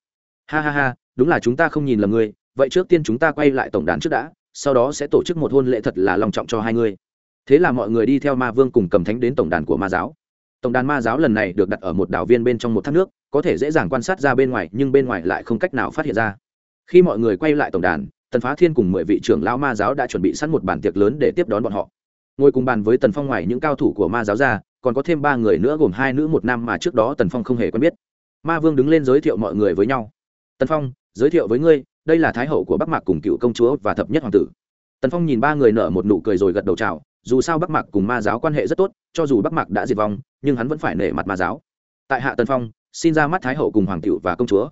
Ha ha ha, đúng là chúng ta không nhìn lầm ngươi, vậy trước tiên chúng ta quay lại tổng đàn trước đã, sau đó sẽ tổ chức một hôn lễ thật là long trọng cho hai ngươi. Thế là mọi người đi theo ma vương cùng cầm thánh đến tổng đàn của ma giáo. Tổng đàn ma giáo lần này được đặt ở một đảo viên bên trong một thác nước, có thể dễ dàng quan sát ra bên ngoài, nhưng bên ngoài lại không cách nào phát hiện ra khi mọi người quay lại tổng đàn, tần phá thiên cùng mười vị trưởng lão ma giáo đã chuẩn bị sẵn một bàn tiệc lớn để tiếp đón bọn họ. Ngồi cùng bàn với tần phong ngoài những cao thủ của ma giáo ra, còn có thêm ba người nữa gồm hai nữ một nam mà trước đó tần phong không hề quen biết. Ma vương đứng lên giới thiệu mọi người với nhau. Tần phong, giới thiệu với ngươi, đây là thái hậu của bắc mạc cùng cựu công chúa và thập nhất hoàng tử. Tần phong nhìn ba người nở một nụ cười rồi gật đầu chào, dù sao bắc mạc cùng ma giáo quan hệ rất tốt, cho dù bắc mạc đã diệt vong, nhưng hắn vẫn phải nể mặt ma giáo. Tại hạ tần phong, xin ra mắt thái hậu cùng hoàng cựu và công chúa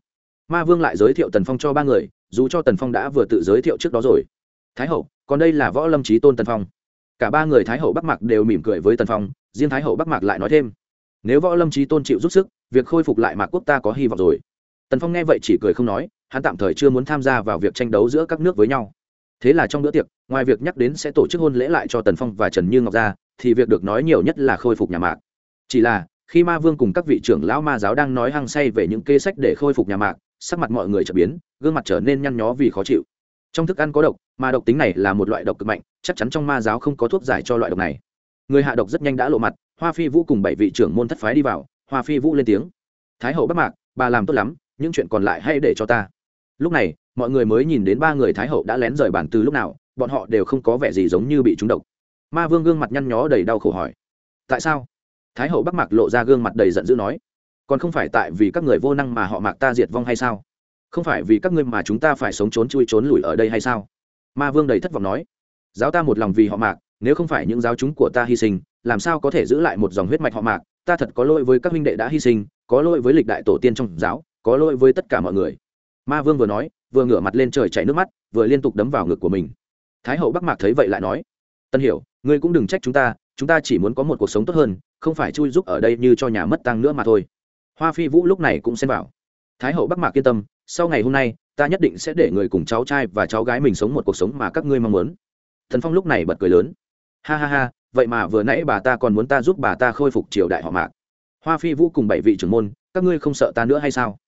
ma vương lại giới thiệu tần phong cho ba người, dù cho tần phong đã vừa tự giới thiệu trước đó rồi. Thái hậu, còn đây là võ lâm trí tôn tần phong. Cả ba người thái hậu bắc mạc đều mỉm cười với tần phong, riêng thái hậu bắc mạc lại nói thêm. Nếu võ lâm trí tôn chịu giúp sức, việc khôi phục lại mạc quốc ta có hy vọng rồi. Tần phong nghe vậy chỉ cười không nói, hắn tạm thời chưa muốn tham gia vào việc tranh đấu giữa các nước với nhau. Thế là trong bữa tiệc, ngoài việc nhắc đến sẽ tổ chức hôn lễ lại cho tần phong và trần như ngọc ra, thì việc được nói nhiều nhất là khôi phục nhà mạc. Chỉ là, khi ma vương cùng các vị trưởng lão ma giáo đang nói hăng say về những kê sách để khôi phục nhà mạc sắc mặt mọi người trở biến, gương mặt trở nên nhăn nhó vì khó chịu. Trong thức ăn có độc, mà độc tính này là một loại độc cực mạnh, chắc chắn trong ma giáo không có thuốc giải cho loại độc này. Người hạ độc rất nhanh đã lộ mặt, hoa phi vũ cùng bảy vị trưởng môn thất phái đi vào, hoa phi vũ lên tiếng. Thái hậu bắc mạc, bà làm tốt lắm, những chuyện còn lại hãy để cho ta. Lúc này, mọi người mới nhìn đến ba người thái hậu đã lén rời bản từ lúc nào, bọn họ đều không có vẻ gì giống như bị trúng độc. Ma vương gương mặt nhăn nhó đầy đau khổ hỏi, tại sao? Thái hậu bắc mạc lộ ra gương mặt đầy giận dữ nói còn không phải tại vì các người vô năng mà họ mạc ta diệt vong hay sao? Không phải vì các ngươi mà chúng ta phải sống trốn chui trốn lùi ở đây hay sao? Ma vương đầy thất vọng nói. Giáo ta một lòng vì họ mạc, nếu không phải những giáo chúng của ta hy sinh, làm sao có thể giữ lại một dòng huyết mạch họ mạc? Ta thật có lỗi với các huynh đệ đã hy sinh, có lỗi với lịch đại tổ tiên trong giáo, có lỗi với tất cả mọi người. Ma vương vừa nói, vừa ngửa mặt lên trời chảy nước mắt, vừa liên tục đấm vào ngực của mình. Thái hậu bắc mạc thấy vậy lại nói, tân hiểu, ngươi cũng đừng trách chúng ta chúng ta chỉ muốn có một cuộc sống tốt hơn, không phải chui giúp ở đây như cho nhà mất tăng nữa mà thôi hoa phi vũ lúc này cũng xem vào. Thái hậu bắc mạc yên tâm, sau ngày hôm nay, ta nhất định sẽ để người cùng cháu trai và cháu gái mình sống một cuộc sống mà các ngươi mong muốn. Thần phong lúc này bật cười lớn. Ha ha ha, vậy mà vừa nãy bà ta còn muốn ta giúp bà ta khôi phục triều đại họ mạc. Hoa phi vũ cùng bảy vị trưởng môn, các ngươi không sợ ta nữa hay sao?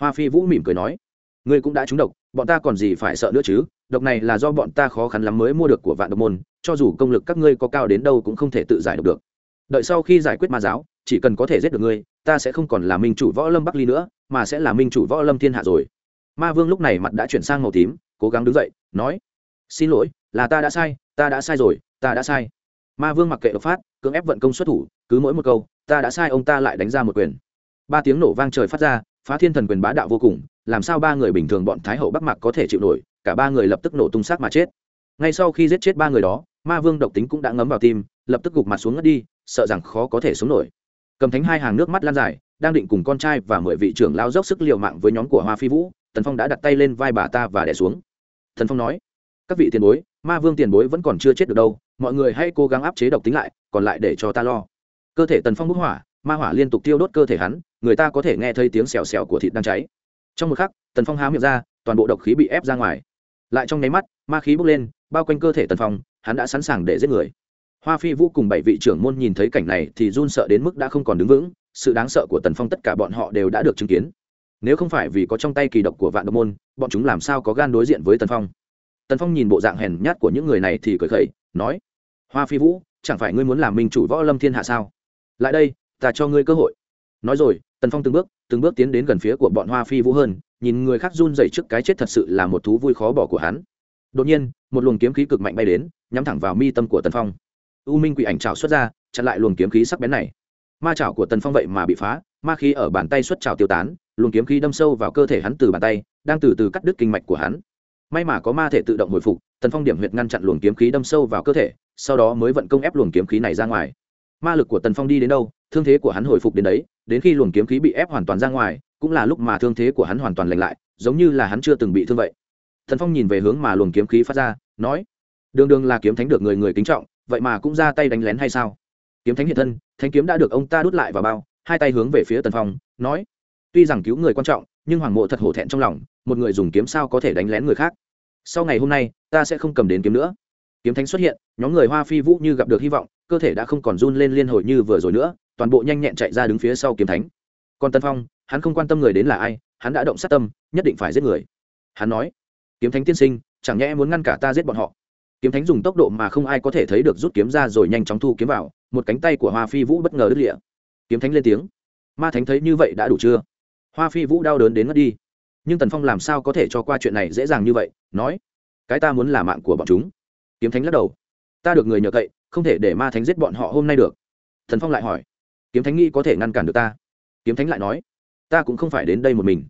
Hoa phi vũ mỉm cười nói. Ngươi cũng đã trúng độc, bọn ta còn gì phải sợ nữa chứ? Độc này là do bọn ta khó khăn lắm mới mua được của vạn độc môn, cho dù công lực các ngươi có cao đến đâu cũng không thể tự giải độc được. Đợi sau khi giải quyết ma giáo chỉ cần có thể giết được ngươi, ta sẽ không còn là minh chủ võ lâm bắc ly nữa, mà sẽ là minh chủ võ lâm thiên hạ rồi. Ma vương lúc này mặt đã chuyển sang màu tím, cố gắng đứng dậy, nói, xin lỗi, là ta đã sai, ta đã sai rồi, ta đã sai. Ma vương mặc kệ độc phát, cưỡng ép vận công xuất thủ, cứ mỗi một câu, ta đã sai, ông ta lại đánh ra một quyền. Ba tiếng nổ vang trời phát ra, phá thiên thần quyền bá đạo vô cùng, làm sao ba người bình thường bọn thái hậu bắc mạc có thể chịu nổi, cả ba người lập tức nổ tung xác mà chết. Ngay sau khi giết chết ba người đó, ma vương độc tính cũng đã ngấm vào tim, lập tức gục mặt xuống ngất đi, sợ rằng khó có thể sống nổi cầm thánh hai hàng nước mắt lan dài, đang định cùng con trai và mười vị trưởng lao dốc sức l i ề u mạng với nhóm của hoa phi vũ, tần phong đã đặt tay lên vai bà ta và đẻ xuống. Thần phong nói, các vị tiền bối, ma vương tiền bối vẫn còn chưa chết được đâu, mọi người hãy cố gắng áp chế độc tính lại, còn lại để cho ta lo. Cơ thể tần phong bức hỏa, ma hỏa liên tục tiêu đốt cơ thể hắn, người ta có thể nghe thấy tiếng xèo xèo của thịt đang cháy. Trong một khắc, tần phong há miệng ra, toàn bộ độc khí bị ép ra ngoài. Lại trong nháy mắt, ma khí bốc lên, bao quanh cơ thể tần phong, hắn đã sẵn sàng để giết người hoa phi vũ cùng bảy vị trưởng môn nhìn thấy cảnh này thì run sợ đến mức đã không còn đứng vững, sự đáng sợ của tần phong tất cả bọn họ đều đã được chứng kiến. Nếu không phải vì có trong tay kỳ độc của vạn độc môn, bọn chúng làm sao có gan đối diện với tần phong? Tần phong nhìn bộ dạng hèn nhát của những người này thì cười khẩy, nói, hoa phi vũ, chẳng phải ngươi muốn làm minh chủ võ lâm thiên hạ sao? Lại đây, ta cho ngươi cơ hội. Nói rồi, tần phong từng bước từng bước tiến đến gần phía của bọn hoa phi vũ hơn, nhìn người khác run rẩy trước cái chết thật sự là một thú vui khó bỏ của hắn. Đột nhiên, một luồng kiếm khí cực mạnh bay đến, nhắm thẳng vào mi tâm của tần phong u minh quỷ ảnh trào xuất ra, chặn lại luồng kiếm khí sắc bén này. Ma trào của tần phong vậy mà bị phá, ma khí ở bàn tay xuất trào tiêu tán, luồng kiếm khí đâm sâu vào cơ thể hắn từ bàn tay, đang từ từ cắt đứt kinh mạch của hắn. May mà có ma thể tự động hồi phục, tần phong điểm huyệt ngăn chặn luồng kiếm khí đâm sâu vào cơ thể, sau đó mới vận công ép luồng kiếm khí này ra ngoài. Ma lực của tần phong đi đến đâu, thương thế của hắn hồi phục đến đấy, đến khi luồng kiếm khí bị ép hoàn toàn ra ngoài, cũng là lúc mà thương thế của hắn hoàn toàn lành lại, giống như là hắn chưa từng bị thương vậy. Tần phong nhìn về hướng mà luồng kiếm khí phát ra, nói, đường đường là kiếm thánh được người người kính trọng vậy mà cũng ra tay đánh lén hay sao? Kiếm thánh hiện thân thanh kiếm đã được ông ta đút lại vào bao, hai tay hướng về phía tần phong, nói, tuy rằng cứu người quan trọng, nhưng hoàng mộ thật hổ thẹn trong lòng, một người dùng kiếm sao có thể đánh lén người khác? Sau ngày hôm nay, ta sẽ không cầm đến kiếm nữa. Kiếm thánh xuất hiện, nhóm người hoa phi vũ như gặp được hy vọng, cơ thể đã không còn run lên liên hồi như vừa rồi nữa, toàn bộ nhanh nhẹn chạy ra đứng phía sau kiếm thánh. Còn tân phong, hắn không quan tâm người đến là ai, hắn đã động sát tâm, nhất định phải giết người. Hắn nói, kiếm thánh tiên sinh, chẳng nhẽ muốn ngăn cả ta giết bọn họ? Kiếm thánh dùng tốc độ mà không ai có thể thấy được rút kiếm ra rồi nhanh chóng thu kiếm vào, một cánh tay của hoa phi vũ bất ngờ đứt lịa kiếm thánh lên tiếng. Ma thánh thấy như vậy đã đủ chưa? Hoa phi vũ đau đớn đến ngất đi. Nhưng tần phong làm sao có thể cho qua chuyện này dễ dàng như vậy, nói, cái ta muốn là mạng của bọn chúng. Kiếm thánh lắc đầu, ta được người nhờ cậy, không thể để ma thánh giết bọn họ hôm nay được. Thần phong lại hỏi, kiếm thánh nghĩ có thể ngăn cản được ta? Kiếm thánh lại nói, ta cũng không phải đến đây một mình.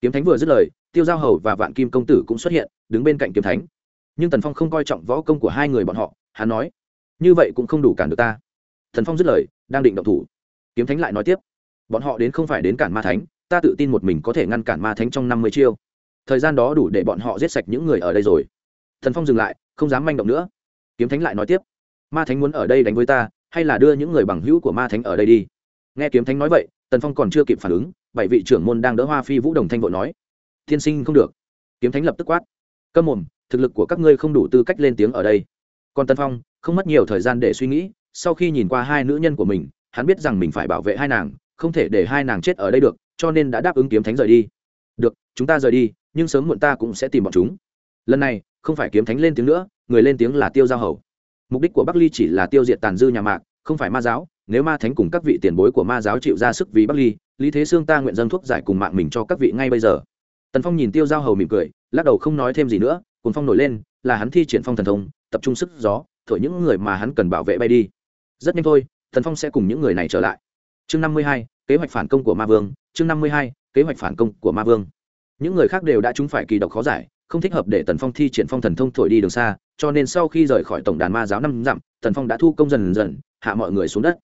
Kiếm thánh vừa dứt lời, tiêu giao hầu và vạn kim công tử cũng xuất hiện, đứng bên cạnh kiếm thánh nhưng tần phong không coi trọng võ công của hai người bọn họ, hắn nói, như vậy cũng không đủ cản được ta. Thần phong dứt lời, đang định động thủ. Kiếm thánh lại nói tiếp, bọn họ đến không phải đến cản ma thánh, ta tự tin một mình có thể ngăn cản ma thánh trong năm mươi chiêu. Thời gian đó đủ để bọn họ giết sạch những người ở đây rồi. Thần phong dừng lại, không dám manh động nữa. Kiếm thánh lại nói tiếp, ma thánh muốn ở đây đánh với ta, hay là đưa những người bằng hữu của ma thánh ở đây đi? Nghe kiếm thánh nói vậy, tần phong còn chưa kịp phản ứng, bảy vị trưởng môn đang đỡ hoa phi vũ đồng thanh vội nói thiên sinh không được. Kiếm thánh lập tức quát, câm mồm thực lực của các ngươi không đủ tư cách lên tiếng ở đây. Còn tần phong, không mất nhiều thời gian để suy nghĩ, sau khi nhìn qua hai nữ nhân của mình, hắn biết rằng mình phải bảo vệ hai nàng, không thể để hai nàng chết ở đây được, cho nên đã đáp ứng kiếm thánh rời đi. Được, chúng ta rời đi, nhưng sớm muộn ta cũng sẽ tìm bọn chúng. Lần này, không phải kiếm thánh lên tiếng nữa, người lên tiếng là tiêu giao hầu. Mục đích của bắc ly chỉ là tiêu diệt tàn dư nhà mạc, không phải ma giáo. Nếu ma thánh cùng các vị tiền bối của ma giáo chịu ra sức vì bắc ly, lý thế sương ta nguyện dâng thuốc giải cùng mạng mình cho các vị ngay bây giờ. Tần phong nhìn tiêu giao hầu mỉm cười, lắc đầu không nói thêm gì nữa cuồng phong nổi lên, là hắn thi triển phong thần thông, tập trung sức gió, thổi những người mà hắn cần bảo vệ bay đi. Rất nhanh thôi, thần phong sẽ cùng những người này trở lại. Chương năm mươi hai, kế hoạch phản công của ma vương. Chương năm mươi hai, kế hoạch phản công của ma vương. Những người khác đều đã trúng phải kỳ độc khó giải, không thích hợp để tần phong thi triển phong thần thông thổi đi đường xa, cho nên sau khi rời khỏi tổng đàn ma giáo năm dặm tần phong đã thu công dần dần, hạ mọi người xuống đất.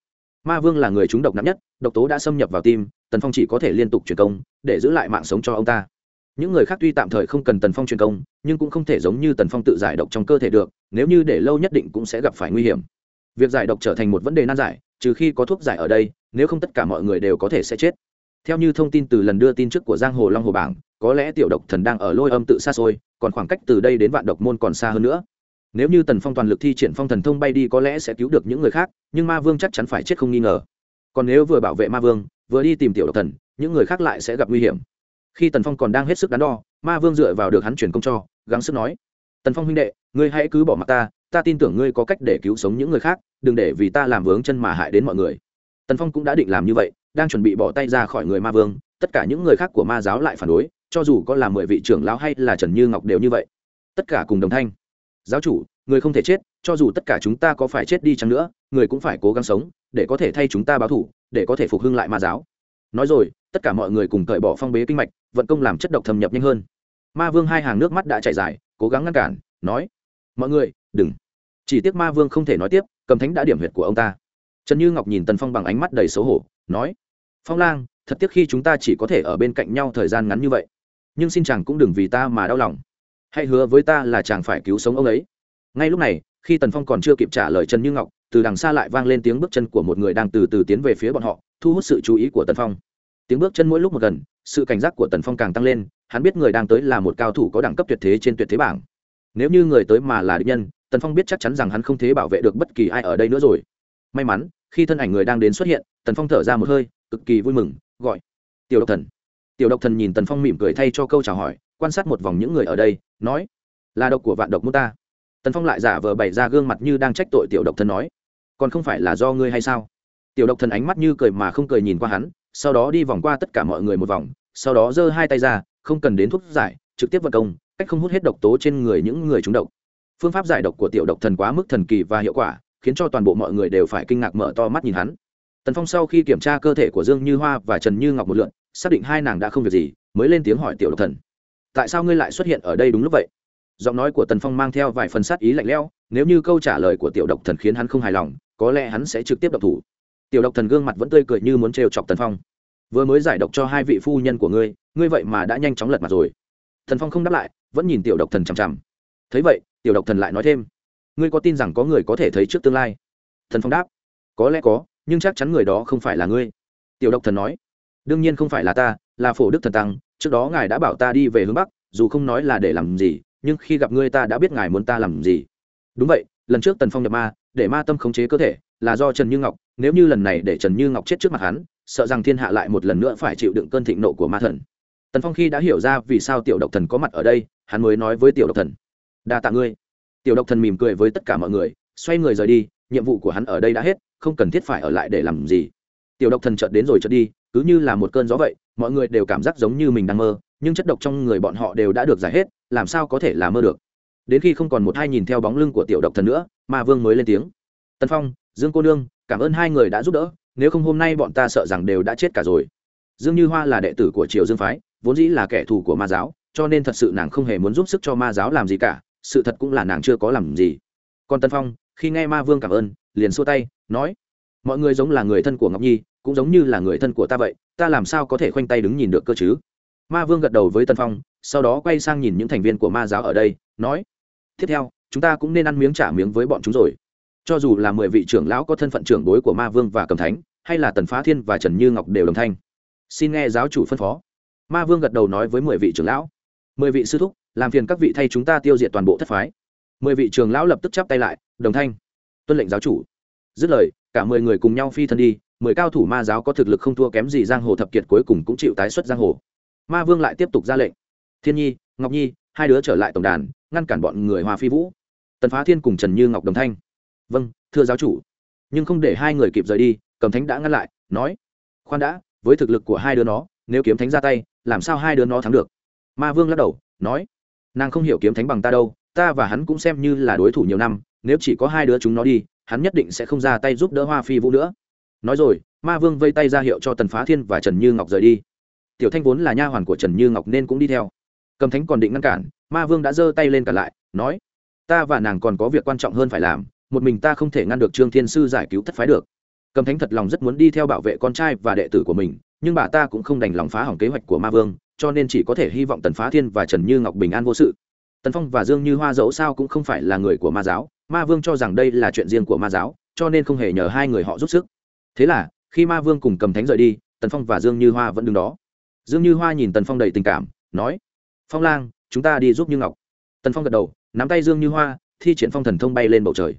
Ma vương là người trúng độc nặng nhất, độc tố đã xâm nhập vào tim tần phong chỉ có thể liên tục truyền công, để giữ lại mạng sống cho ông ta những người khác tuy tạm thời không cần tần phong truyền công, nhưng cũng không thể giống như tần phong tự giải độc trong cơ thể được, nếu như để lâu nhất định cũng sẽ gặp phải nguy hiểm. Việc giải độc trở thành một vấn đề nan giải, trừ khi có thuốc giải ở đây, nếu không tất cả mọi người đều có thể sẽ chết. Theo như thông tin từ lần đưa tin trước của giang hồ long hồ bảng, có lẽ tiểu độc thần đang ở lôi âm tự xa xôi, còn khoảng cách từ đây đến vạn độc môn còn xa hơn nữa. Nếu như tần phong toàn lực thi triển phong thần thông bay đi có lẽ sẽ cứu được những người khác, nhưng ma vương chắc chắn phải chết không nghi ngờ. Còn nếu vừa bảo vệ ma vương, vừa đi tìm tiểu độc thần, những người khác lại sẽ gặp nguy hiểm khi tần phong còn đang hết sức đắn đo, ma vương dựa vào được hắn chuyển công cho, gắng sức nói, tần phong huynh đệ, ngươi hãy cứ bỏ mặt ta ta tin tưởng ngươi có cách để cứu sống những người khác, đừng để vì ta làm vướng chân mà hại đến mọi người. Tần phong cũng đã định làm như vậy, đang chuẩn bị bỏ tay ra khỏi người ma vương, tất cả những người khác của ma giáo lại phản đối, cho dù có là mười vị trưởng lão hay là trần như ngọc đều như vậy. Tất cả cùng đồng thanh, giáo chủ, người không thể chết, cho dù tất cả chúng ta có phải chết đi chăng nữa, người cũng phải cố gắng sống, để có thể thay chúng ta báo thủ, để có thể phục hưng lại ma giáo. Nói rồi tất cả mọi người cùng cởi bỏ phong bế kinh mạch, vận công làm chất độc thâm nhập nhanh hơn. Ma vương hai hàng nước mắt đã chảy dài, cố gắng ngăn cản, nói, mọi người, đừng. Chỉ tiếc ma vương không thể nói tiếp, cầm thánh đã điểm huyệt của ông ta. Trần như ngọc nhìn tần phong bằng ánh mắt đầy xấu hổ, nói, phong lang, thật tiếc khi chúng ta chỉ có thể ở bên cạnh nhau thời gian ngắn như vậy. Nhưng xin chàng cũng đừng vì ta mà đau lòng. Hãy hứa với ta là chàng phải cứu sống ông ấy. Ngay lúc này, khi tần phong còn chưa kịp trả lời trần như ngọc, từ đằng xa lại vang lên tiếng bước chân của một người đang từ từ tiến về phía bọn họ, thu hút sự chú ý của tần phong tiếng bước chân mỗi lúc một gần, sự cảnh giác của tần phong càng tăng lên, hắn biết người đang tới là một cao thủ có đẳng cấp tuyệt thế trên tuyệt thế bảng. Nếu như người tới mà là địch nhân, tần phong biết chắc chắn rằng hắn không thể bảo vệ được bất kỳ ai ở đây nữa rồi. May mắn, khi thân ảnh người đang đến xuất hiện, tần phong thở ra một hơi, cực kỳ vui mừng, gọi, tiểu độc thần. Tiểu độc thần nhìn tần phong mỉm cười thay cho câu chào hỏi, quan sát một vòng những người ở đây, nói, là độc của vạn độc mô ta. Tần phong lại giả vờ bày ra gương mặt như đang trách tội tiểu độc thần nói, còn không phải là do ngươi hay sao? Tiểu độc thần ánh mắt như cười mà không cười nhìn qua hắn sau đó đi vòng qua tất cả mọi người một vòng, sau đó giơ hai tay ra, không cần đến thuốc giải, trực tiếp vận công, cách không hút hết độc tố trên người những người trúng độc. Phương pháp giải độc của tiểu độc thần quá mức thần kỳ và hiệu quả, khiến cho toàn bộ mọi người đều phải kinh ngạc mở to mắt nhìn hắn. Tần phong sau khi kiểm tra cơ thể của dương như hoa và trần như ngọc một lượn xác định hai nàng đã không việc gì, mới lên tiếng hỏi tiểu độc thần, tại sao ngươi lại xuất hiện ở đây đúng lúc vậy? Giọng nói của tần phong mang theo vài phần sát ý lạnh lẽo, nếu như câu trả lời của tiểu độc thần khiến hắn không hài lòng, có lẽ hắn sẽ trực tiếp độc thủ tiểu độc thần gương mặt vẫn tươi cười như muốn trêu chọc tần phong. Vừa mới giải độc cho hai vị phu nhân của ngươi ngươi vậy mà đã nhanh chóng lật mặt rồi. Thần phong không đáp lại, vẫn nhìn tiểu độc thần chằm chằm. Thấy vậy, tiểu độc thần lại nói thêm. Ngươi có tin rằng có người có thể thấy trước tương lai? Thần phong đáp. Có lẽ có, nhưng chắc chắn người đó không phải là ngươi. Tiểu độc thần nói. Đương nhiên không phải là ta, là phổ đức thần tăng, trước đó ngài đã bảo ta đi về hướng bắc, dù không nói là để làm gì, nhưng khi gặp ngươi ta đã biết ngài muốn ta làm gì. Đúng vậy, lần trước tần phong nhập ma, để ma tâm khống chế cơ thể là do trần như ngọc, nếu như lần này để trần như ngọc chết trước mặt hắn, sợ rằng thiên hạ lại một lần nữa phải chịu đựng cơn thịnh nộ của ma thần. Tần phong khi đã hiểu ra vì sao tiểu độc thần có mặt ở đây, hắn mới nói với tiểu độc thần, đa tạ ngươi. Tiểu độc thần mỉm cười với tất cả mọi người, xoay người rời đi, nhiệm vụ của hắn ở đây đã hết, không cần thiết phải ở lại để làm gì. Tiểu độc thần chợt đến rồi chợt đi, cứ như là một cơn gió vậy, mọi người đều cảm giác giống như mình đang mơ, nhưng chất độc trong người bọn họ đều đã được giải hết, làm sao có thể là mơ được. Đến khi không còn một hai nhìn theo bóng lưng của tiểu độc thần nữa, ma vương mới lên tiếng. Tân phong dương cô nương, cảm ơn hai người đã giúp đỡ, nếu không hôm nay bọn ta sợ rằng đều đã chết cả rồi. Dương như hoa là đệ tử của triều dương phái, vốn dĩ là kẻ thù của ma giáo, cho nên thật sự nàng không hề muốn giúp sức cho ma giáo làm gì cả, sự thật cũng là nàng chưa có làm gì. Còn tân phong, khi nghe ma vương cảm ơn, liền xua tay, nói, mọi người giống là người thân của ngọc nhi, cũng giống như là người thân của ta vậy, ta làm sao có thể khoanh tay đứng nhìn được cơ chứ? Ma vương gật đầu với tân phong, sau đó quay sang nhìn những thành viên của ma giáo ở đây, nói, tiếp theo, chúng ta cũng nên ăn miếng trả miếng với bọn chúng rồi cho dù là mười vị trưởng lão có thân phận trưởng bối của ma vương và cầm thánh, hay là tần phá thiên và trần như ngọc đều đồng thanh. Xin nghe giáo chủ phân phó. Ma vương gật đầu nói với mười vị trưởng lão. Mười vị sư thúc, làm phiền các vị thay chúng ta tiêu diệt toàn bộ thất phái. Mười vị trưởng lão lập tức chắp tay lại, đồng thanh. Tuân lệnh giáo chủ. Dứt lời, cả mười người cùng nhau phi thân đi, mười cao thủ ma giáo có thực lực không thua kém gì giang hồ thập kiệt cuối cùng cũng chịu tái xuất giang hồ. Ma vương lại tiếp tục ra lệnh. Thiên nhi, ngọc nhi, hai đứa trở lại tổng đàn, ngăn cản bọn người hoa phi vũ. Tần phá thiên cùng trần như ngọc đồng thanh vâng thưa giáo chủ. Nhưng không để hai người kịp rời đi, cầm thánh đã ngăn lại, nói, khoan đã, với thực lực của hai đứa nó, nếu kiếm thánh ra tay, làm sao hai đứa nó thắng được? Ma vương lắc đầu, nói, nàng không hiểu kiếm thánh bằng ta đâu, ta và hắn cũng xem như là đối thủ nhiều năm, nếu chỉ có hai đứa chúng nó đi, hắn nhất định sẽ không ra tay giúp đỡ hoa phi vũ nữa. Nói rồi, ma vương vây tay ra hiệu cho tần phá thiên và trần như ngọc rời đi. Tiểu thanh vốn là nha hoàn của trần như ngọc nên cũng đi theo. Cầm thánh còn định ngăn cản, ma vương đã giơ tay lên cả lại, nói, ta và nàng còn có việc quan trọng hơn phải làm một mình ta không thể ngăn được trương thiên sư giải cứu thất phái được. Cầm thánh thật lòng rất muốn đi theo bảo vệ con trai và đệ tử của mình, nhưng bà ta cũng không đành lòng phá hỏng kế hoạch của ma vương, cho nên chỉ có thể hy vọng tần phá thiên và trần như ngọc bình an vô sự. Tần phong và dương như hoa dẫu sao cũng không phải là người của ma giáo, ma vương cho rằng đây là chuyện riêng của ma giáo, cho nên không hề nhờ hai người họ giúp sức. Thế là, khi ma vương cùng cầm thánh rời đi, tần phong và dương như hoa vẫn đứng đó. Dương như hoa nhìn tần phong đầy tình cảm, nói, phong lang, chúng ta đi giúp như ngọc. Tần phong gật đầu, nắm tay dương như hoa, thi triển phong thần thông bay lên bầu trời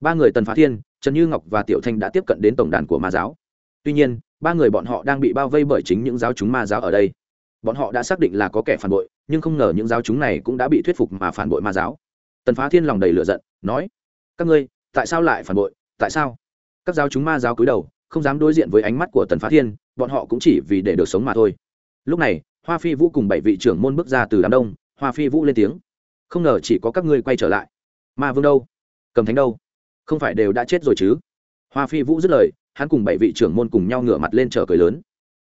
ba người tần phá thiên, trần như ngọc và tiểu thanh đã tiếp cận đến tổng đàn của ma giáo. Tuy nhiên, ba người bọn họ đang bị bao vây bởi chính những giáo chúng ma giáo ở đây. Bọn họ đã xác định là có kẻ phản bội, nhưng không ngờ những giáo chúng này cũng đã bị thuyết phục mà phản bội ma giáo. Tần phá thiên lòng đầy lửa giận, nói, các ngươi, tại sao lại phản bội? Tại sao? Các giáo chúng ma giáo cúi đầu, không dám đối diện với ánh mắt của tần phá thiên, bọn họ cũng chỉ vì để được sống mà thôi. Lúc này, hoa phi vũ cùng bảy vị trưởng môn bước ra từ đám đông. Hoa phi vũ lên tiếng, không ngờ chỉ có các ngươi quay trở lại. Ma vương đâu? Cầm thánh đâu? Không phải đều đã chết rồi chứ? Hoa phi vũ dứt lời, hắn cùng bảy vị trưởng môn cùng nhau ngửa mặt lên trở cười lớn.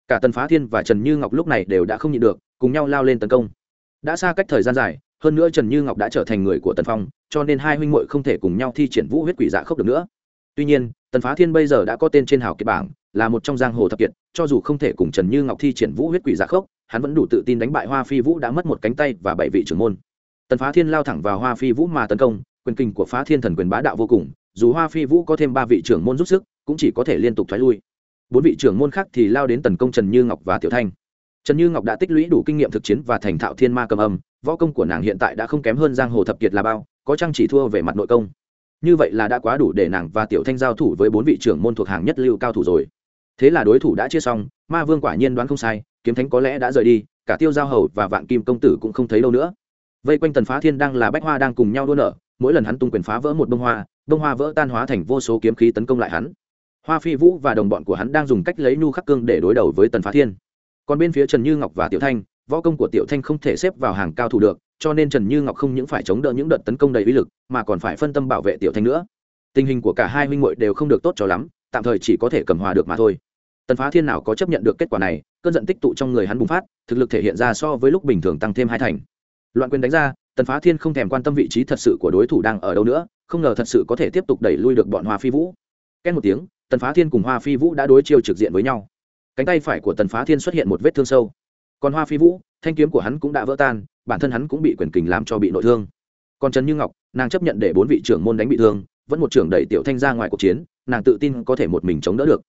Cả tần phá thiên và trần như ngọc lúc này đều đã không nhịn được, cùng nhau lao lên tấn công. Đã xa cách thời gian dài, hơn nữa trần như ngọc đã trở thành người của tần phong, cho nên hai huynh muội không thể cùng nhau thi triển vũ huyết quỷ dạ khốc được nữa. Tuy nhiên, tần phá thiên bây giờ đã có tên trên hào kiệt bảng, là một trong giang hồ thập kiệt, cho dù không thể cùng trần như ngọc thi triển vũ huyết quỷ dạ khốc, hắn vẫn đủ tự tin đánh bại hoa phi vũ đã mất một cánh tay và bảy vị trưởng môn. Tần phá thiên lao thẳng vào hoa phi vũ mà tấn công, quyền kinh của phá thiên thần quyền bá đạo vô cùng dù hoa phi vũ có thêm ba vị trưởng môn giúp sức, cũng chỉ có thể liên tục thoái lui. Bốn vị trưởng môn khác thì lao đến tấn công trần như ngọc và tiểu thanh. Trần như ngọc đã tích lũy đủ kinh nghiệm thực chiến và thành thạo thiên ma cầm âm, võ công của nàng hiện tại đã không kém hơn giang hồ thập kiệt là bao, có chăng chỉ thua về mặt nội công. Như vậy là đã quá đủ để nàng và tiểu thanh giao thủ với bốn vị trưởng môn thuộc hàng nhất lưu cao thủ rồi. Thế là đối thủ đã chia xong, ma vương quả nhiên đoán không sai, kiếm thánh có lẽ đã rời đi, cả tiêu giao hầu và vạn kim công tử cũng không thấy đâu nữa. Vây quanh tần phá thiên đang là bách hoa đang cùng nhau đua nở mỗi lần hắn tung quyền phá vỡ một bông hoa bông hoa vỡ tan hóa thành vô số kiếm khí tấn công lại hắn. Hoa phi vũ và đồng bọn của hắn đang dùng cách lấy nhu khắc cương để đối đầu với tần phá thiên. Còn bên phía trần như ngọc và tiểu thanh, võ công của tiểu thanh không thể xếp vào hàng cao thủ được, cho nên trần như ngọc không những phải chống đỡ những đợt tấn công đầy uy lực, mà còn phải phân tâm bảo vệ tiểu thanh nữa. Tình hình của cả hai huynh muội đều không được tốt cho lắm, tạm thời chỉ có thể cầm hòa được mà thôi. Tần phá thiên nào có chấp nhận được kết quả này, cơn giận tích tụ trong người hắn bùng phát, thực lực thể hiện ra so với lúc bình thường tăng thêm hai thành. Loạn quyền đánh ra, tần phá thiên không thèm quan tâm vị trí thật sự của đối thủ đang ở đâu nữa không ngờ thật sự có thể tiếp tục đẩy lui được bọn hoa phi vũ. Két một tiếng, tần phá thiên cùng hoa phi vũ đã đối chiêu trực diện với nhau. Cánh tay phải của tần phá thiên xuất hiện một vết thương sâu. Còn hoa phi vũ, thanh kiếm của hắn cũng đã vỡ tan, bản thân hắn cũng bị quyền kình làm cho bị nội thương. Còn trần như ngọc, nàng chấp nhận để bốn vị trưởng môn đánh bị thương, vẫn một trưởng đẩy tiểu thanh ra ngoài cuộc chiến, nàng tự tin có thể một mình chống đỡ được.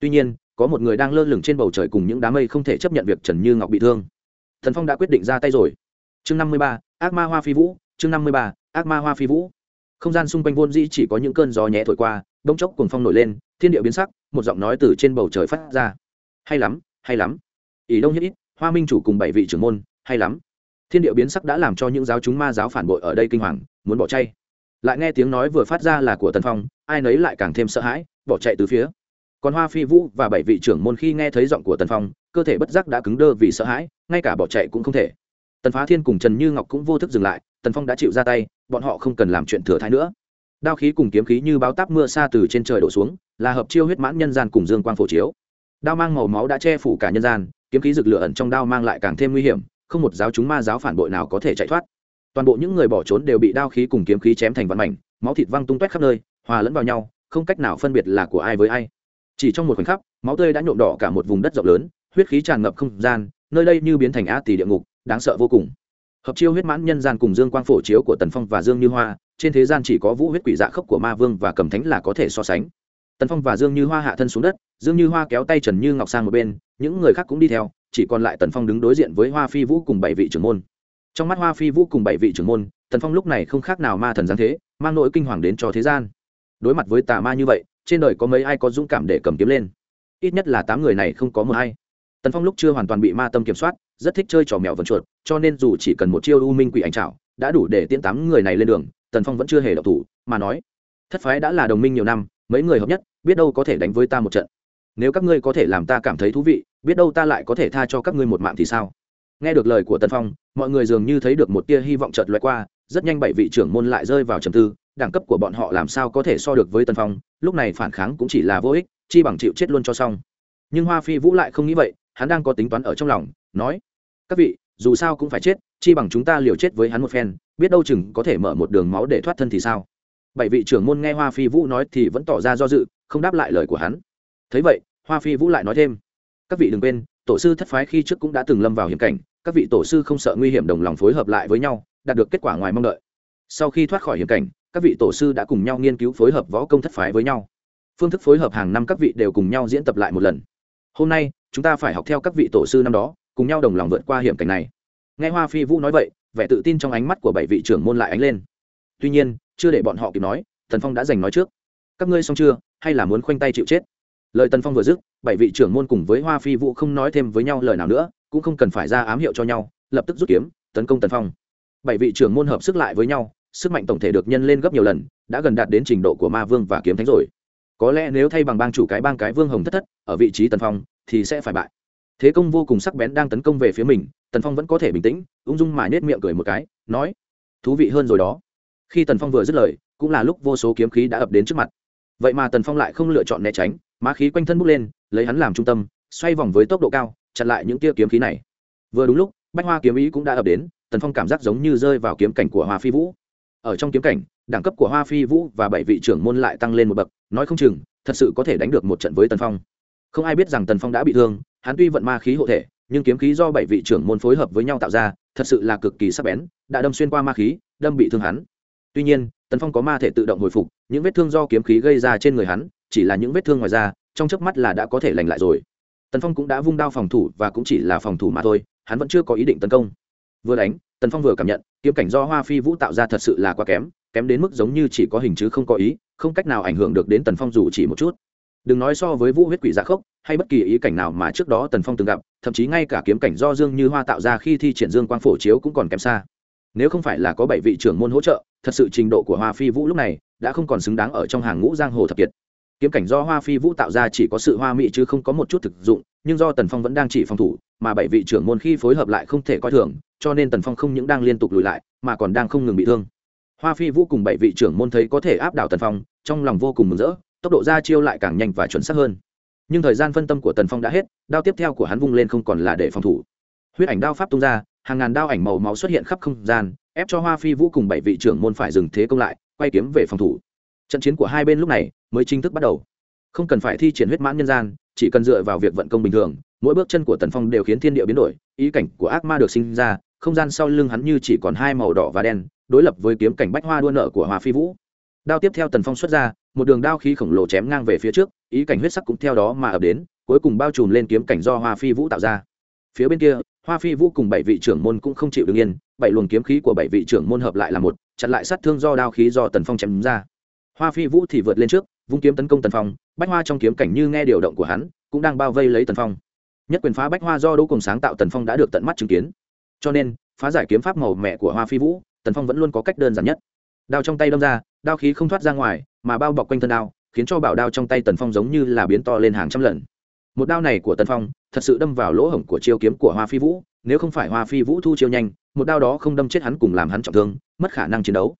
Tuy nhiên, có một người đang lơ lửng trên bầu trời cùng những đám mây không thể chấp nhận việc trần như ngọc bị thương. Thần phong đã quyết định ra tay rồi. Chương năm mươi ba, ác ma hoa phi vũ, chương năm mươi ba, ác ma hoa phi vũ không gian xung quanh vốn dĩ chỉ có những cơn gió nhẹ thổi qua, bỗng chốc cuồng phong nổi lên, thiên địa biến sắc, một giọng nói từ trên bầu trời phát ra. Hay lắm hay lắm. Ỷ đông nhất ít, hoa minh chủ cùng bảy vị trưởng môn, hay lắm. Thiên địa biến sắc đã làm cho những giáo chúng ma giáo phản bội ở đây kinh hoàng, muốn bỏ chay lại nghe tiếng nói vừa phát ra là của tần phong, ai nấy lại càng thêm sợ hãi, bỏ chạy từ phía. Còn hoa phi vũ và bảy vị trưởng môn khi nghe thấy giọng của tần phong, cơ thể bất giác đã cứng đơ vì sợ hãi, ngay cả bỏ chạy cũng không thể. Tần phá thiên cùng trần như ngọc cũng vô thức dừng lại, tần phong đã chịu ra tay bọn họ không cần làm chuyện thừa thai nữa. Đao khí cùng kiếm khí như báo táp mưa xa từ trên trời đổ xuống, là hợp chiêu huyết mãn nhân gian cùng dương quang phổ chiếu. Đao mang màu máu đã che phủ cả nhân gian, kiếm khí rực lửa ẩn trong đao mang lại càng thêm nguy hiểm, không một giáo chúng ma giáo phản bội nào có thể chạy thoát. Toàn bộ những người bỏ trốn đều bị đao khí cùng kiếm khí chém thành vạn mảnh, máu thịt văng tung tóe khắp nơi, hòa lẫn vào nhau, không cách nào phân biệt là của ai với ai. Chỉ trong một khoảnh khắc, máu tươi đã nhuộm đỏ cả một vùng đất rộng lớn, huyết khí tràn ngập không gian, nơi đây như biến thành á tỷ địa ngục, đáng sợ vô cùng hợp chiêu huyết mãn nhân gian cùng dương quang phổ chiếu của tần phong và dương như hoa, trên thế gian chỉ có vũ huyết quỷ dạ khốc của ma vương và cầm thánh là có thể so sánh. Tần phong và dương như hoa hạ thân xuống đất, dương như hoa kéo tay trần như ngọc sang một bên, những người khác cũng đi theo, chỉ còn lại tần phong đứng đối diện với hoa phi vũ cùng bảy vị trưởng môn. Trong mắt hoa phi vũ cùng bảy vị trưởng môn, tần phong lúc này không khác nào ma thần giáng thế, mang nỗi kinh hoàng đến cho thế gian. Đối mặt với tà ma như vậy, trên đời có mấy ai có dũng cảm để cầm kiếm lên? Ít nhất là tám người này không có một ai. Tần phong lúc chưa hoàn toàn bị ma tâm kiểm soát rất thích chơi trò mèo vần chuột cho nên dù chỉ cần một chiêu u minh quỷ ảnh trảo, đã đủ để tiễn tám người này lên đường tần phong vẫn chưa hề độc thủ mà nói thất phái đã là đồng minh nhiều năm mấy người hợp nhất biết đâu có thể đánh với ta một trận. Nếu các ngươi có thể làm ta cảm thấy thú vị biết đâu ta lại có thể tha cho các ngươi một mạng thì sao? Nghe được lời của tân phong mọi người dường như thấy được một tia hy vọng chợt loại qua rất nhanh bảy vị trưởng môn lại rơi vào trầm tư đẳng cấp của bọn họ làm sao có thể so được với tân phong lúc này phản kháng cũng chỉ là vô ích chi bằng chịu chết luôn cho xong. Nhưng hoa phi vũ lại không nghĩ vậy hắn đang có tính toán ở trong lòng, nói, các vị, dù sao cũng phải chết, chi bằng chúng ta liều chết với hắn một phen, biết đâu chừng có thể mở một đường máu để thoát thân thì sao? Bảy vị trưởng môn nghe hoa phi vũ nói thì vẫn tỏ ra do dự, không đáp lại lời của hắn. Thấy vậy, hoa phi vũ lại nói thêm, các vị đừng quên, tổ sư thất phái khi trước cũng đã từng lâm vào hiểm cảnh, các vị tổ sư không sợ nguy hiểm đồng lòng phối hợp lại với nhau, đạt được kết quả ngoài mong đợi. Sau khi thoát khỏi hiểm cảnh, các vị tổ sư đã cùng nhau nghiên cứu phối hợp võ công thất phái với nhau. Phương thức phối hợp hàng năm các vị đều cùng nhau diễn tập lại một lần hôm nay, chúng ta phải học theo các vị tổ sư năm đó, cùng nhau đồng lòng vượt qua hiểm cảnh này. Nghe hoa phi vũ nói vậy, vẻ tự tin trong ánh mắt của bảy vị trưởng môn lại ánh lên. Tuy nhiên, chưa để bọn họ kịp nói, tần phong đã giành nói trước. Các ngươi xong chưa, hay là muốn khoanh tay chịu chết? Lời tần phong vừa dứt, bảy vị trưởng môn cùng với hoa phi vũ không nói thêm với nhau lời nào nữa, cũng không cần phải ra ám hiệu cho nhau, lập tức rút kiếm, tấn công tần phong. Bảy vị trưởng môn hợp sức lại với nhau, sức mạnh tổng thể được nhân lên gấp nhiều lần, đã gần đạt đến trình độ của ma vương và kiếm thánh rồi có lẽ nếu thay bằng bang chủ cái bang cái vương hồng thất thất, ở vị trí tần phong, thì sẽ phải bại. Thế công vô cùng sắc bén đang tấn công về phía mình, tần phong vẫn có thể bình tĩnh, ung dung mà nết miệng cười một cái, nói, thú vị hơn rồi đó. Khi tần phong vừa dứt lời, cũng là lúc vô số kiếm khí đã ập đến trước mặt. Vậy mà tần phong lại không lựa chọn né tránh, má khí quanh thân bốc lên, lấy hắn làm trung tâm, xoay vòng với tốc độ cao, chặn lại những tia kiếm khí này. Vừa đúng lúc, bách hoa kiếm ý cũng đã ập đến, tần phong cảm giác giống như rơi vào kiếm cảnh của hoa phi vũ. Ở trong kiếm cảnh đẳng cấp của hoa phi vũ và bảy vị trưởng môn lại tăng lên một bậc, nói không chừng, thật sự có thể đánh được một trận với tần phong. Không ai biết rằng tần phong đã bị thương, hắn tuy vận ma khí hộ thể, nhưng kiếm khí do bảy vị trưởng môn phối hợp với nhau tạo ra, thật sự là cực kỳ sắc bén, đã đâm xuyên qua ma khí, đâm bị thương hắn. Tuy nhiên, tần phong có ma thể tự động hồi phục, những vết thương do kiếm khí gây ra trên người hắn, chỉ là những vết thương ngoài da, trong chớp mắt là đã có thể lành lại rồi. Tần phong cũng đã vung đao phòng thủ và cũng chỉ là phòng thủ mà thôi, hắn vẫn chưa có ý định tấn công. Vừa đánh, tần phong vừa cảm nhận, kiếm cảnh do hoa phi vũ tạo ra thật sự là quá kém kém đến mức giống như chỉ có hình chứ không có ý, không cách nào ảnh hưởng được đến tần phong dù chỉ một chút. Đừng nói so với vũ huyết quỷ dạ khốc, hay bất kỳ ý cảnh nào mà trước đó tần phong từng gặp, thậm chí ngay cả kiếm cảnh do dương như hoa tạo ra khi thi triển dương quang phổ chiếu cũng còn kém xa. Nếu không phải là có bảy vị trưởng môn hỗ trợ, thật sự trình độ của hoa phi vũ lúc này đã không còn xứng đáng ở trong hàng ngũ giang hồ thập kiệt. Kiếm cảnh do hoa phi vũ tạo ra chỉ có sự hoa mỹ chứ không có một chút thực dụng, nhưng do tần phong vẫn đang chỉ phòng thủ, mà bảy vị trưởng môn khi phối hợp lại không thể coi thường, cho nên tần phong không những đang liên tục lùi lại, mà còn đang không ngừng bị thương hoa phi vũ cùng bảy vị trưởng môn thấy có thể áp đảo tần phong, trong lòng vô cùng mừng rỡ, tốc độ ra chiêu lại càng nhanh và chuẩn xác hơn. Nhưng thời gian phân tâm của tần phong đã hết, đao tiếp theo của hắn vung lên không còn là để phòng thủ. Huyết ảnh đao pháp tung ra, hàng ngàn đao ảnh màu máu xuất hiện khắp không gian, ép cho hoa phi vũ cùng bảy vị trưởng môn phải dừng thế công lại, quay kiếm về phòng thủ. Trận chiến của hai bên lúc này mới chính thức bắt đầu. Không cần phải thi triển huyết mãn nhân gian, chỉ cần dựa vào việc vận công bình thường, mỗi bước chân của tần phong đều khiến thiên địa biến đổi, ý cảnh của ác ma được sinh ra không gian sau lưng hắn như chỉ còn hai màu đỏ và đen, đối lập với kiếm cảnh bách hoa đua nợ của hoa phi vũ. Đao tiếp theo tần phong xuất ra, một đường đao khí khổng lồ chém ngang về phía trước, ý cảnh huyết sắc cũng theo đó mà ập đến, cuối cùng bao trùm lên kiếm cảnh do hoa phi vũ tạo ra. Phía bên kia, hoa phi vũ cùng bảy vị trưởng môn cũng không chịu đ ứ n g yên, bảy luồng kiếm khí của bảy vị trưởng môn hợp lại là một, chặn lại sát thương do đao khí do tần phong chém ra. Hoa phi vũ thì vượt lên trước, vung kiếm tấn công tần phong, bách hoa trong kiếm cảnh như nghe điều động của hắn, cũng đang bao vây lấy tần phong. Nhất quyền phá bách hoa do đỗ cùng sáng tạo tần phong đã được tận mắt chứng kiến cho nên, phá giải kiếm pháp màu mẹ của hoa phi vũ, tần phong vẫn luôn có cách đơn giản nhất. Đao trong tay đâm ra, đao khí không thoát ra ngoài, mà bao bọc quanh thân đao, khiến cho bảo đao trong tay tần phong giống như là biến to lên hàng trăm lần. Một đao này của tần phong, thật sự đâm vào lỗ hổng của chiêu kiếm của hoa phi vũ, nếu không phải hoa phi vũ thu chiêu nhanh, một đao đó không đâm chết hắn cùng làm hắn trọng thương, mất khả năng chiến đấu.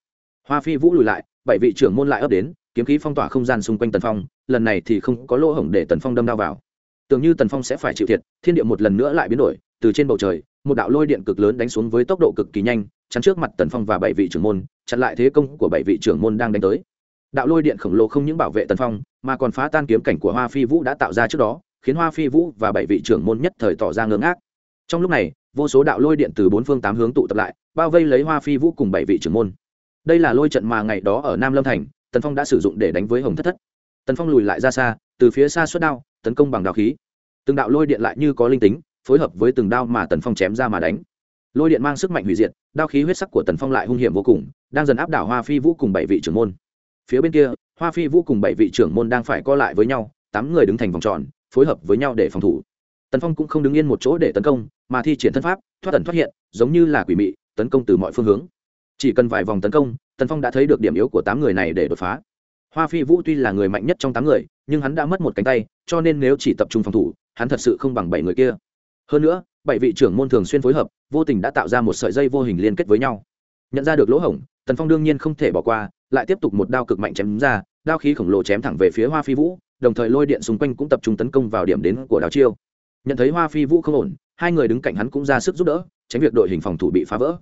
Hoa phi vũ lùi lại, bảy vị trưởng môn lại ấp đến, kiếm khí phong tỏa không gian xung quanh tần phong, lần này thì không có lỗ hổng để tần phong đâm đao vào. Tưởng như tần phong sẽ phải chịu thiệt, thiên địa một lần nữa lại biến đổi từ trên bầu trời, một đạo lôi điện cực lớn đánh xuống với tốc độ cực kỳ nhanh, chắn trước mặt tần phong và bảy vị trưởng môn, chặn lại thế công của bảy vị trưởng môn đang đánh tới. Đạo lôi điện khổng lồ không những bảo vệ tần phong, mà còn phá tan kiếm cảnh của hoa phi vũ đã tạo ra trước đó, khiến hoa phi vũ và bảy vị trưởng môn nhất thời tỏ ra ngưỡng ác trong lúc này, vô số đạo lôi điện từ bốn phương tám hướng tụ tập lại, bao vây lấy hoa phi vũ cùng bảy vị trưởng môn. Đây là lôi trận mà ngày đó ở nam lâm thành, tần phong đã sử dụng để đánh với hồng thất thất. Tần phong lùi lại ra xa, từ phía xa xuất đao, tấn công bằng đào khí. Từng đạo lôi điện lại như có linh tính phối hợp với từng đao mà tần phong chém ra mà đánh. Lôi điện mang sức mạnh hủy diệt, đao khí huyết sắc của tần phong lại hung hiểm vô cùng, đang dần áp đảo hoa phi vũ cùng bảy vị trưởng môn. Phía bên kia, hoa phi vũ cùng bảy vị trưởng môn đang phải co lại với nhau, tám người đứng thành vòng tròn, phối hợp với nhau để phòng thủ. Tần phong cũng không đứng yên một chỗ để tấn công, mà thi triển thân pháp, thoát tần thoát hiện, giống như là quỷ mị, tấn công từ mọi phương hướng. Chỉ cần vài vòng tấn công, tần phong đã thấy được điểm yếu của tám người này để đột phá. Hoa phi vũ tuy là người mạnh nhất trong tám người, nhưng hắn đã mất một cánh tay, cho nên nếu chỉ tập trung phòng thủ, hắn thật sự không bằng bảy người kia hơn nữa, bảy vị trưởng môn thường xuyên phối hợp, vô tình đã tạo ra một sợi dây vô hình liên kết với nhau. Nhận ra được lỗ hổng, tần phong đương nhiên không thể bỏ qua, lại tiếp tục một đao cực mạnh chém ra, đao khí khổng lồ chém thẳng về phía hoa phi vũ, đồng thời lôi điện xung quanh cũng tập trung tấn công vào điểm đến của đào chiêu. Nhận thấy hoa phi vũ không ổn, hai người đứng cạnh hắn cũng ra sức giúp đỡ, tránh việc đội hình phòng thủ bị phá vỡ.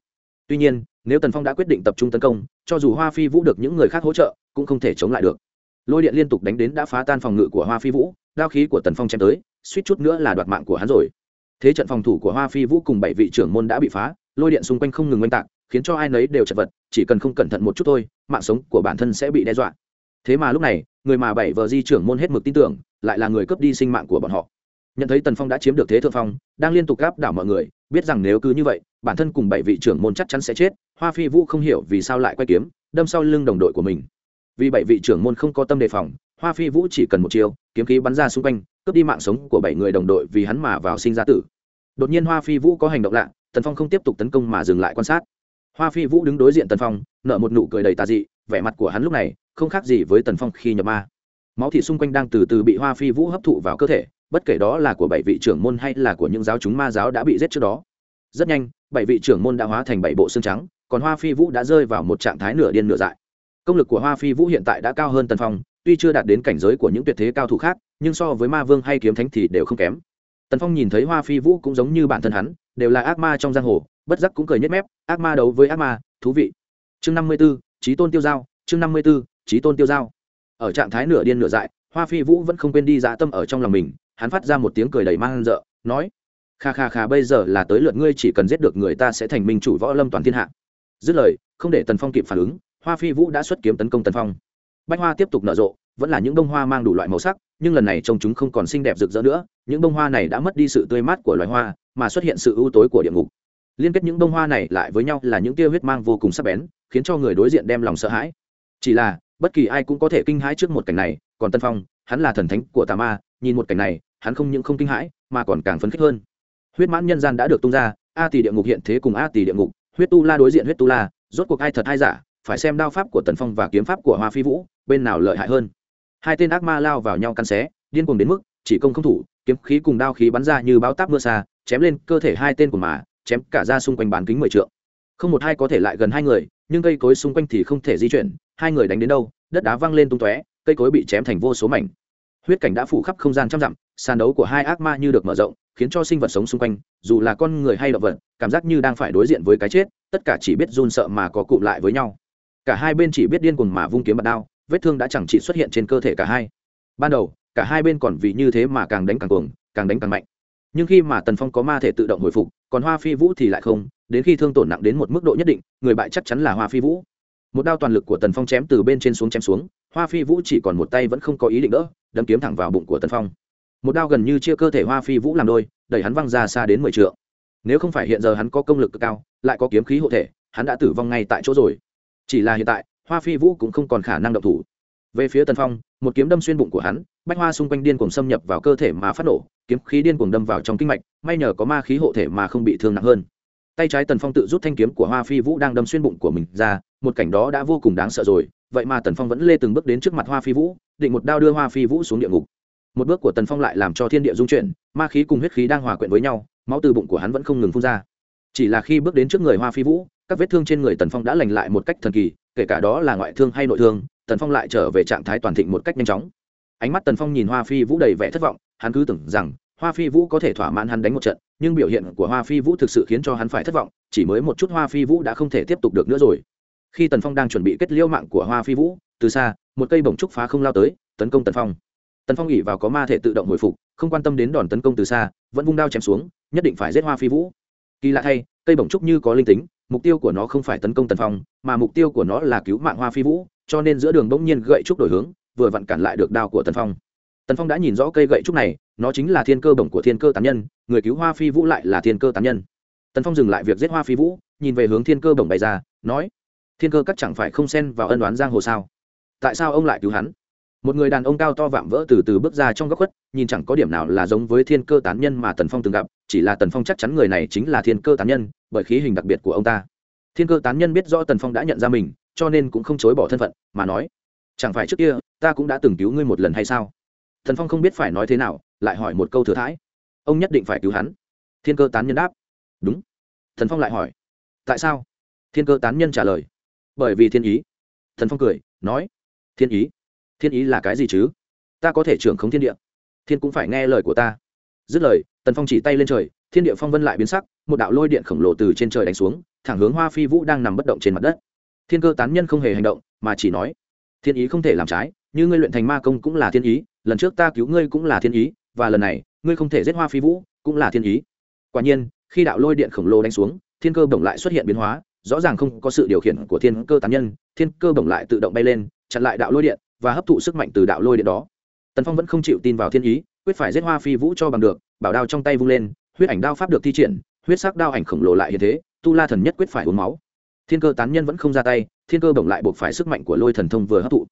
Tuy nhiên, nếu tần phong đã quyết định tập trung tấn công, cho dù hoa phi vũ được những người khác hỗ trợ, cũng không thể chống lại được. Lôi điện liên tục đánh đến đã phá tan phòng ngự của hoa phi vũ, đao khí của tần phong chém tới, suýt chút nữa là đoạt mạng của hắn rồi thế trận phòng thủ của hoa phi vũ cùng bảy vị trưởng môn đã bị phá, lôi điện xung quanh không ngừng oanh tạc, khiến cho ai nấy đều chật vật, chỉ cần không cẩn thận một chút thôi, mạng sống của bản thân sẽ bị đe dọa. Thế mà lúc này, người mà bảy vợ di trưởng môn hết mực tin tưởng, lại là người cướp đi sinh mạng của bọn họ. Nhận thấy tần phong đã chiếm được thế thượng phong, đang liên tục gáp đảo mọi người, biết rằng nếu cứ như vậy, bản thân cùng bảy vị trưởng môn chắc chắn sẽ chết, hoa phi vũ không hiểu vì sao lại quay kiếm, đâm sau lưng đồng đội của mình. Vì bảy vị trưởng môn không có tâm đề phòng, hoa phi vũ chỉ cần một chiều kiếm khí bắn ra xung quanh cướp đi mạng sống của bảy người đồng đội vì hắn mà vào sinh ra tử. Đột nhiên hoa phi vũ có hành động lạ, tần phong không tiếp tục tấn công mà dừng lại quan sát. Hoa phi vũ đứng đối diện tần phong, nở một nụ cười đầy tà dị, vẻ mặt của hắn lúc này không khác gì với tần phong khi nhập ma. Máu thịt xung quanh đang từ từ bị hoa phi vũ hấp thụ vào cơ thể, bất kể đó là của bảy vị trưởng môn hay là của những giáo chúng ma giáo đã bị giết trước đó. Rất nhanh, bảy vị trưởng môn đã hóa thành bảy bộ xương trắng, còn hoa phi vũ đã rơi vào một trạng thái nửa điên nửa dại. Công lực của hoa phi vũ hiện tại đã cao hơn tần phong, tuy chưa đạt đến cảnh giới của những tuyệt thế cao thủ khác nhưng so với ma vương hay kiếm thánh thì đều không kém. Tần phong nhìn thấy hoa phi vũ cũng giống như bản thân hắn, đều là ác ma trong giang hồ, bất giác cũng cười nhất mép, ác ma đấu với ác ma, thú vị. Chương năm mươi b ố trí tôn tiêu giao, chương năm mươi b ố trí tôn tiêu giao. Ở trạng thái nửa điên nửa dại, hoa phi vũ vẫn không quên đi dã tâm ở trong lòng mình, hắn phát ra một tiếng cười đầy mang rợ nói, kha kha kha, bây giờ là tới lượt ngươi chỉ cần giết được người ta sẽ thành minh chủ võ lâm toàn thiên hạ. Dứt lời, không để tần phong kịp phản ứng, hoa phi vũ đã xuất kiếm tấn công tần phong. Bách hoa tiếp tục nở rộ, vẫn là những bông hoa mang đủ loại màu sắc nhưng lần này trông chúng không còn xinh đẹp rực rỡ nữa, những bông hoa này đã mất đi sự tươi mát của loài hoa, mà xuất hiện sự ưu tối của địa ngục. Liên kết những bông hoa này lại với nhau là những tia huyết mang vô cùng sắc bén, khiến cho người đối diện đem lòng sợ hãi. Chỉ là, bất kỳ ai cũng có thể kinh hãi trước một cảnh này, còn tân phong, hắn là thần thánh của tà ma, nhìn một cảnh này, hắn không những không kinh hãi, mà còn càng phấn khích hơn. Huyết mãn nhân gian đã được tung ra, a tỷ địa ngục hiện thế cùng a tỷ địa ngục, huyết tu la đối diện huyết tu la, rốt cuộc ai thật ai giả, phải xem đao pháp của tần phong và kiếm pháp của hoa phi vũ, bên nào lợi hại hơn hai tên ác ma lao vào nhau căn xé, điên cuồng đến mức chỉ công không thủ, kiếm khí cùng đao khí bắn ra như báo táp mưa xa, chém lên cơ thể hai tên của mà, chém cả ra xung quanh bán kính mười trượng. Không một hai có thể lại gần hai người, nhưng cây cối xung quanh thì không thể di chuyển, hai người đánh đến đâu, đất đá văng lên tung tóe, cây cối bị chém thành vô số mảnh. Huyết cảnh đã phủ khắp không gian trăm dặm, sàn đấu của hai ác ma như được mở rộng, khiến cho sinh vật sống xung quanh, dù là con người hay động vật, cảm giác như đang phải đối diện với cái chết, tất cả chỉ biết run sợ mà có cụm lại với nhau. Cả hai bên chỉ biết điên cuồng mà vung kiếm bật đao vết thương đã chẳng chỉ xuất hiện trên cơ thể cả hai. Ban đầu, cả hai bên còn vì như thế mà càng đánh càng cuồng, càng đánh càng mạnh. Nhưng khi mà tần phong có ma thể tự động hồi phục, còn hoa phi vũ thì lại không, đến khi thương tổn nặng đến một mức độ nhất định, người bại chắc chắn là hoa phi vũ. Một đao toàn lực của tần phong chém từ bên trên xuống chém xuống, hoa phi vũ chỉ còn một tay vẫn không có ý định đỡ đâm kiếm thẳng vào bụng của tần phong. Một đao gần như chia cơ thể hoa phi vũ làm đôi, đẩy hắn văng ra xa đến mười t nếu không phải hiện giờ hắn có công lực cực cao, lại có kiếm khí hộ thể, hắn đã tử vong ngay tại chỗ rồi. Chỉ là hiện tại hoa phi vũ cũng không còn khả năng động thủ. Về phía tần phong, một kiếm đâm xuyên bụng của hắn, bách hoa xung quanh điên cuồng xâm nhập vào cơ thể mà phát nổ, kiếm khí điên cuồng đâm vào trong kinh mạch, may nhờ có ma khí hộ thể mà không bị thương nặng hơn. Tay trái tần phong tự rút thanh kiếm của hoa phi vũ đang đâm xuyên bụng của mình ra, một cảnh đó đã vô cùng đáng sợ rồi, vậy mà tần phong vẫn lê từng bước đến trước mặt hoa phi vũ, định một đao đưa hoa phi vũ xuống địa ngục. Một bước của tần phong lại làm cho thiên địa dung chuyển, ma khí cùng huyết khí đang hòa quyện với nhau, máu từ bụng của hắn vẫn không ngừng phun ra. Chỉ là khi bước đến trước người hoa phi vũ, các vết thương trên người tần phong đã lành lại một cách thần kỳ kể cả đó là ngoại thương hay nội thương, tần phong lại trở về trạng thái toàn thịnh một cách nhanh chóng. Ánh mắt tần phong nhìn hoa phi vũ đầy vẻ thất vọng, hắn cứ tưởng rằng hoa phi vũ có thể thỏa mãn hắn đánh một trận, nhưng biểu hiện của hoa phi vũ thực sự khiến cho hắn phải thất vọng, chỉ mới một chút hoa phi vũ đã không thể tiếp tục được nữa rồi. Khi tần phong đang chuẩn bị kết liêu mạng của hoa phi vũ, từ xa, một cây bổng trúc phá không lao tới, tấn công tần phong. Tần phong ỉ vào có ma thể tự động hồi phục, không quan tâm đến đòn tấn công từ xa, vẫn vung đao chém xuống, nhất định phải giết hoa phi vũ. Kỳ lạ thay, cây bổng trúc như có linh tính mục tiêu của nó không phải tấn công tần phong, mà mục tiêu của nó là cứu mạng hoa phi vũ, cho nên giữa đường bỗng nhiên gậy trúc đổi hướng, vừa vặn cản lại được đao của tần phong. Tần phong đã nhìn rõ cây gậy trúc này, nó chính là thiên cơ bổng của thiên cơ tán nhân, người cứu hoa phi vũ lại là thiên cơ tán nhân. Tần phong dừng lại việc giết hoa phi vũ, nhìn về hướng thiên cơ bổng bày ra, nói, thiên cơ cắt chẳng phải không xen vào ân đoán giang hồ sao? Tại sao ông lại cứu hắn? Một người đàn ông cao to vạm vỡ từ từ bước ra trong góc khuất, nhìn chẳng có điểm nào là giống với thiên cơ tán nhân mà tần phong từng gặp, chỉ là tần phong chắc chắn người này chính là thiên cơ tán nhân, bởi khí hình đặc biệt của ông ta. Thiên cơ tán nhân biết rõ tần phong đã nhận ra mình, cho nên cũng không chối bỏ thân phận, mà nói, chẳng phải trước kia, ta cũng đã từng cứu ngươi một lần hay sao? Tần phong không biết phải nói thế nào, lại hỏi một câu thừa thãi. Ông nhất định phải cứu hắn. Thiên cơ tán nhân đáp. Đúng. Thần phong lại hỏi. Tại sao? Thiên cơ tán nhân trả lời. Bởi vì thiên ý. Thần phong cười, nói. Thiên ý? Thiên ý là cái gì chứ? Ta có thể trưởng khống thiên địa. Thiên cũng phải nghe lời của ta. Dứt lời, tần phong chỉ tay lên trời, thiên địa phong vân lại biến sắc, một đạo lôi điện khổng lồ từ trên trời đánh xuống, thẳng hướng hoa phi vũ đang nằm bất động trên mặt đất. Thiên cơ tán nhân không hề hành động, mà chỉ nói, thiên ý không thể làm trái, như ngươi luyện thành ma công cũng là thiên ý, lần trước ta cứu ngươi cũng là thiên ý, và lần này, ngươi không thể giết hoa phi vũ cũng là thiên ý. Quả nhiên, khi đạo lôi điện khổng lồ đánh xuống, thiên cơ bổng lại xuất hiện biến hóa, rõ ràng không có sự điều khiển của thiên cơ tán nhân, thiên cơ bổng lại tự động bay lên, chặn lại đạo lôi điện và hấp thụ sức mạnh từ đạo lôi điện đó. Tần phong vẫn không chịu tin vào thiên ý, quyết phải giết hoa phi vũ cho bằng được, bảo đao trong tay vung lên, huyết ảnh đao pháp được thi triển, huyết sắc đao ảnh khổng lồ lại như thế, tu la thần nhất quyết phải uống máu. Thiên cơ tán nhân vẫn không ra tay, thiên cơ bổng lại buộc phải sức mạnh của lôi thần thông vừa hấp thụ.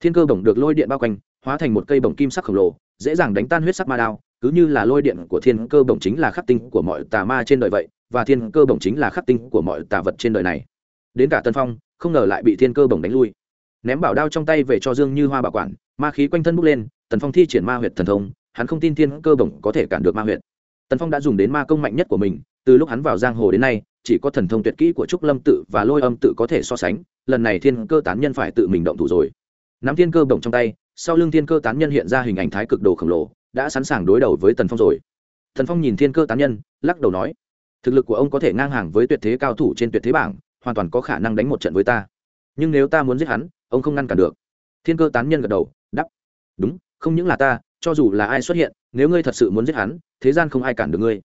Thiên cơ bổng được lôi điện bao quanh, hóa thành một cây bổng kim sắc khổng lồ, dễ dàng đánh tan huyết sắc ma đao, cứ như là lôi điện của thiên cơ bổng chính là khắc tinh của mọi tà ma trên đời vậy, và thiên cơ bổng chính là khắc tinh của mọi tà vật trên đời này. Đến cả tân phong, không ngờ lại bị thiên cơ bổng đánh lui ném bảo đao trong tay về cho dương như hoa bảo quản, ma khí quanh thân bốc lên, tần phong thi triển ma huyệt thần thông, hắn không tin thiên cơ bổng có thể cản được ma huyệt. Tần phong đã dùng đến ma công mạnh nhất của mình, từ lúc hắn vào giang hồ đến nay, chỉ có thần thông tuyệt kỹ của trúc lâm tự và lôi âm tự có thể so sánh, lần này thiên cơ tán nhân phải tự mình động thủ rồi. Nắm thiên cơ bổng trong tay, sau lưng thiên cơ tán nhân hiện ra hình ảnh thái cực đồ khổng lồ, đã sẵn sàng đối đầu với tần phong rồi. Thần phong nhìn thiên cơ tán nhân, lắc đầu nói, thực lực của ông có thể ngang hàng với tuyệt thế cao thủ trên tuyệt thế bảng, hoàn toàn có khả năng đánh một trận với ta. Nhưng nếu ta muốn giết hắn ông không ngăn cản được. Thiên cơ tán nhân gật đầu đắp đúng, không những là ta, cho dù là ai xuất hiện, nếu ngươi thật sự muốn giết hắn, thế gian không ai cản được ngươi.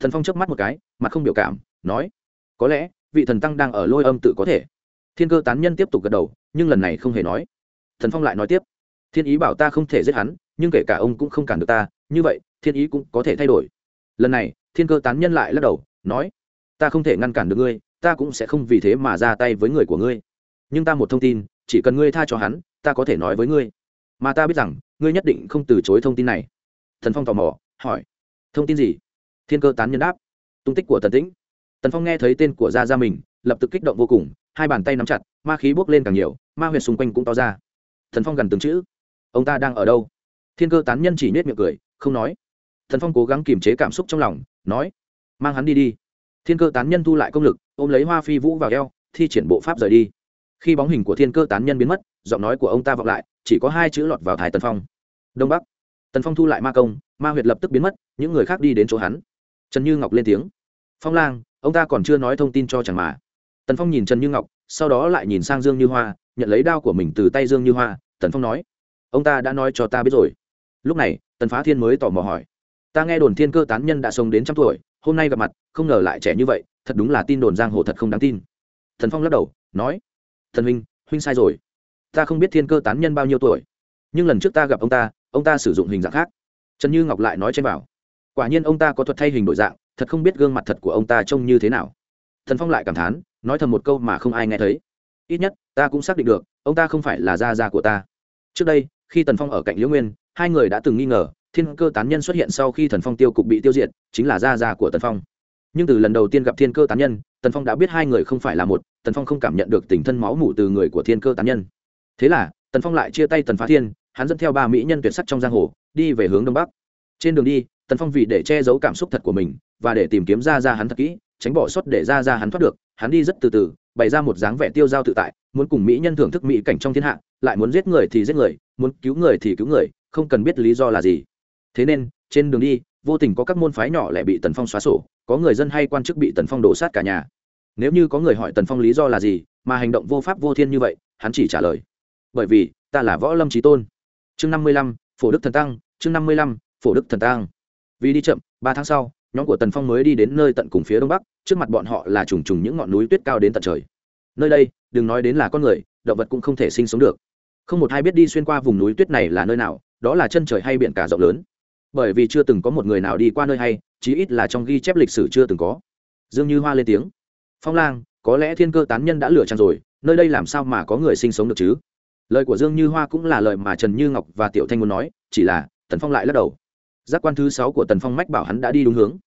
Thần phong chớp mắt một cái, mặt không biểu cảm, nói, có lẽ, vị thần tăng đang ở lôi âm tự có thể. Thiên cơ tán nhân tiếp tục gật đầu, nhưng lần này không hề nói. Thần phong lại nói tiếp, thiên ý bảo ta không thể giết hắn, nhưng kể cả ông cũng không cản được ta, như vậy, thiên ý cũng có thể thay đổi. Lần này, thiên cơ tán nhân lại lắc đầu, nói, ta không thể ngăn cản được ngươi, ta cũng sẽ không vì thế mà ra tay với người của ngươi. Nhưng ta một thông tin chỉ cần ngươi tha cho hắn, ta có thể nói với ngươi. Mà ta biết rằng, ngươi nhất định không từ chối thông tin này. Thần phong tò mò, hỏi, thông tin gì? Thiên cơ tán nhân đáp, tung tích của tần tĩnh. Tần phong nghe thấy tên của gia gia mình, lập tức kích động vô cùng, hai bàn tay nắm chặt, ma khí bốc lên càng nhiều, ma huyệt xung quanh cũng to ra. Thần phong gần từng chữ, ông ta đang ở đâu? Thiên cơ tán nhân chỉ nhét miệng cười, không nói. Thần phong cố gắng kiềm chế cảm xúc trong lòng, nói, mang hắn đi đi. Thiên cơ tán nhân thu lại công lực, ôm lấy hoa phi vũ vào eo, thi triển bộ pháp rời đi khi bóng hình của thiên cơ tán nhân biến mất, giọng nói của ông ta vọng lại, chỉ có hai chữ lọt vào thái tần phong. Đông bắc. Tần phong thu lại ma công, ma huyệt lập tức biến mất, những người khác đi đến chỗ hắn. Trần như ngọc lên tiếng. Phong lang, ông ta còn chưa nói thông tin cho chẳng mà. Tần phong nhìn trần như ngọc, sau đó lại nhìn sang dương như hoa, nhận lấy đao của mình từ tay dương như hoa, tần phong nói. Ông ta đã nói cho ta biết rồi. Lúc này, tần phá thiên mới tò mò hỏi. Ta nghe đồn thiên cơ tán nhân đã sống đến trăm tuổi, hôm nay gặp mặt, không ngờ lại trẻ như vậy, thật đúng là tin đồn giang hồ thật không đáng tin. Thần phong lắc đầu, nói thần huynh huynh sai rồi. Ta không biết thiên cơ tán nhân bao nhiêu tuổi, nhưng lần trước ta gặp ông ta ông ta sử dụng hình dạng khác. Trần như ngọc lại nói trên bảo, quả nhiên ông ta có thuật thay hình đổi dạng, thật không biết gương mặt thật của ông ta trông như thế nào. Thần phong lại cảm thán, nói thầm một câu mà không ai nghe thấy. Ít nhất, ta cũng xác định được, ông ta không phải là gia gia của ta. Trước đây, khi tần phong ở cạnh liễu nguyên, hai người đã từng nghi ngờ, thiên cơ tán nhân xuất hiện sau khi thần phong tiêu cục bị tiêu diệt, chính là gia gia của tần phong nhưng từ lần đầu tiên gặp thiên cơ tán nhân, tần phong đã biết hai người không phải là một, tần phong không cảm nhận được tình thân máu mủ từ người của thiên cơ tán nhân. Thế là, tần phong lại chia tay tần phá thiên, hắn dẫn theo ba mỹ nhân tuyệt sắc trong giang hồ, đi về hướng đông bắc. Trên đường đi, tần phong vì để che giấu cảm xúc thật của mình, và để tìm kiếm ra ra hắn thật kỹ, tránh bỏ suất để ra ra hắn thoát được, hắn đi rất từ từ, bày ra một dáng vẻ tiêu dao tự tại, muốn cùng mỹ nhân thưởng thức mỹ cảnh trong thiên hạ, lại muốn giết người thì giết người, muốn cứu người thì cứu người, không cần biết lý do là gì. Thế nên, trên đường đi, vô tình có các môn phái nhỏ lại bị tần phong xóa sổ có người dân hay quan chức bị tần phong đổ sát cả nhà nếu như có người hỏi tần phong lý do là gì mà hành động vô pháp vô thiên như vậy hắn chỉ trả lời bởi vì ta là võ lâm trí tôn chương năm mươi lăm, phổ đức thần tăng, chương năm mươi lăm, phổ đức thần tăng. Vì đi chậm, ba tháng sau, nhóm của tần phong mới đi đến nơi tận cùng phía đông bắc, trước mặt bọn họ là trùng trùng những ngọn núi tuyết cao đến tận trời. Nơi đây, đừng nói đến là con người, động vật cũng không thể sinh sống được. Không một ai biết đi xuyên qua vùng núi tuyết này là nơi nào, đó là chân trời hay biển cả rộng lớn. Bởi vì chưa từng có một người nào đi qua nơi hay chí ít là trong ghi chép lịch sử chưa từng có. Dương như hoa lên tiếng. Phong lang, có lẽ thiên cơ tán nhân đã lửa tràn rồi, nơi đây làm sao mà có người sinh sống được chứ? Lời của dương như hoa cũng là lời mà trần như ngọc và tiểu thanh muốn nói, chỉ là, tần phong lại lắc đầu. Giác quan thứ sáu của tần phong mách bảo hắn đã đi đúng hướng.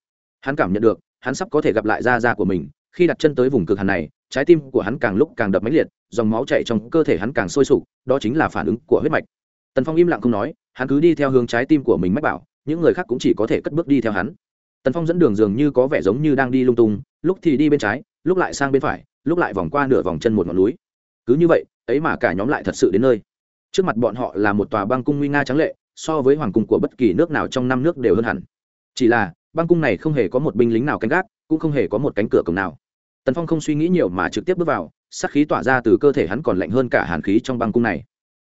Hắn cảm nhận được, hắn sắp có thể gặp lại gia gia của mình, khi đặt chân tới vùng cực hàn này, trái tim của hắn càng lúc càng đập mãnh liệt, dòng máu chạy trong cơ thể hắn càng sôi sục, đó chính là phản ứng của huyết mạch. Tần phong im lặng không nói, hắn cứ đi theo hướng trái tim của mình mách bảo, những người khác cũng chỉ có thể cất bước đi theo hắn tần phong dẫn đường dường như có vẻ giống như đang đi lung tung, lúc thì đi bên trái, lúc lại sang bên phải, lúc lại vòng qua nửa vòng chân một ngọn núi. Cứ như vậy, ấy mà cả nhóm lại thật sự đến nơi. Trước mặt bọn họ là một tòa băng cung nguy nga trắng lệ, so với hoàng cung của bất kỳ nước nào trong năm nước đều hơn hẳn. Chỉ là, băng cung này không hề có một binh lính nào canh gác, cũng không hề có một cánh cửa cổng nào. Tần phong không suy nghĩ nhiều mà trực tiếp bước vào sắc khí tỏa ra từ cơ thể hắn còn lạnh hơn cả hàn khí trong băng cung này.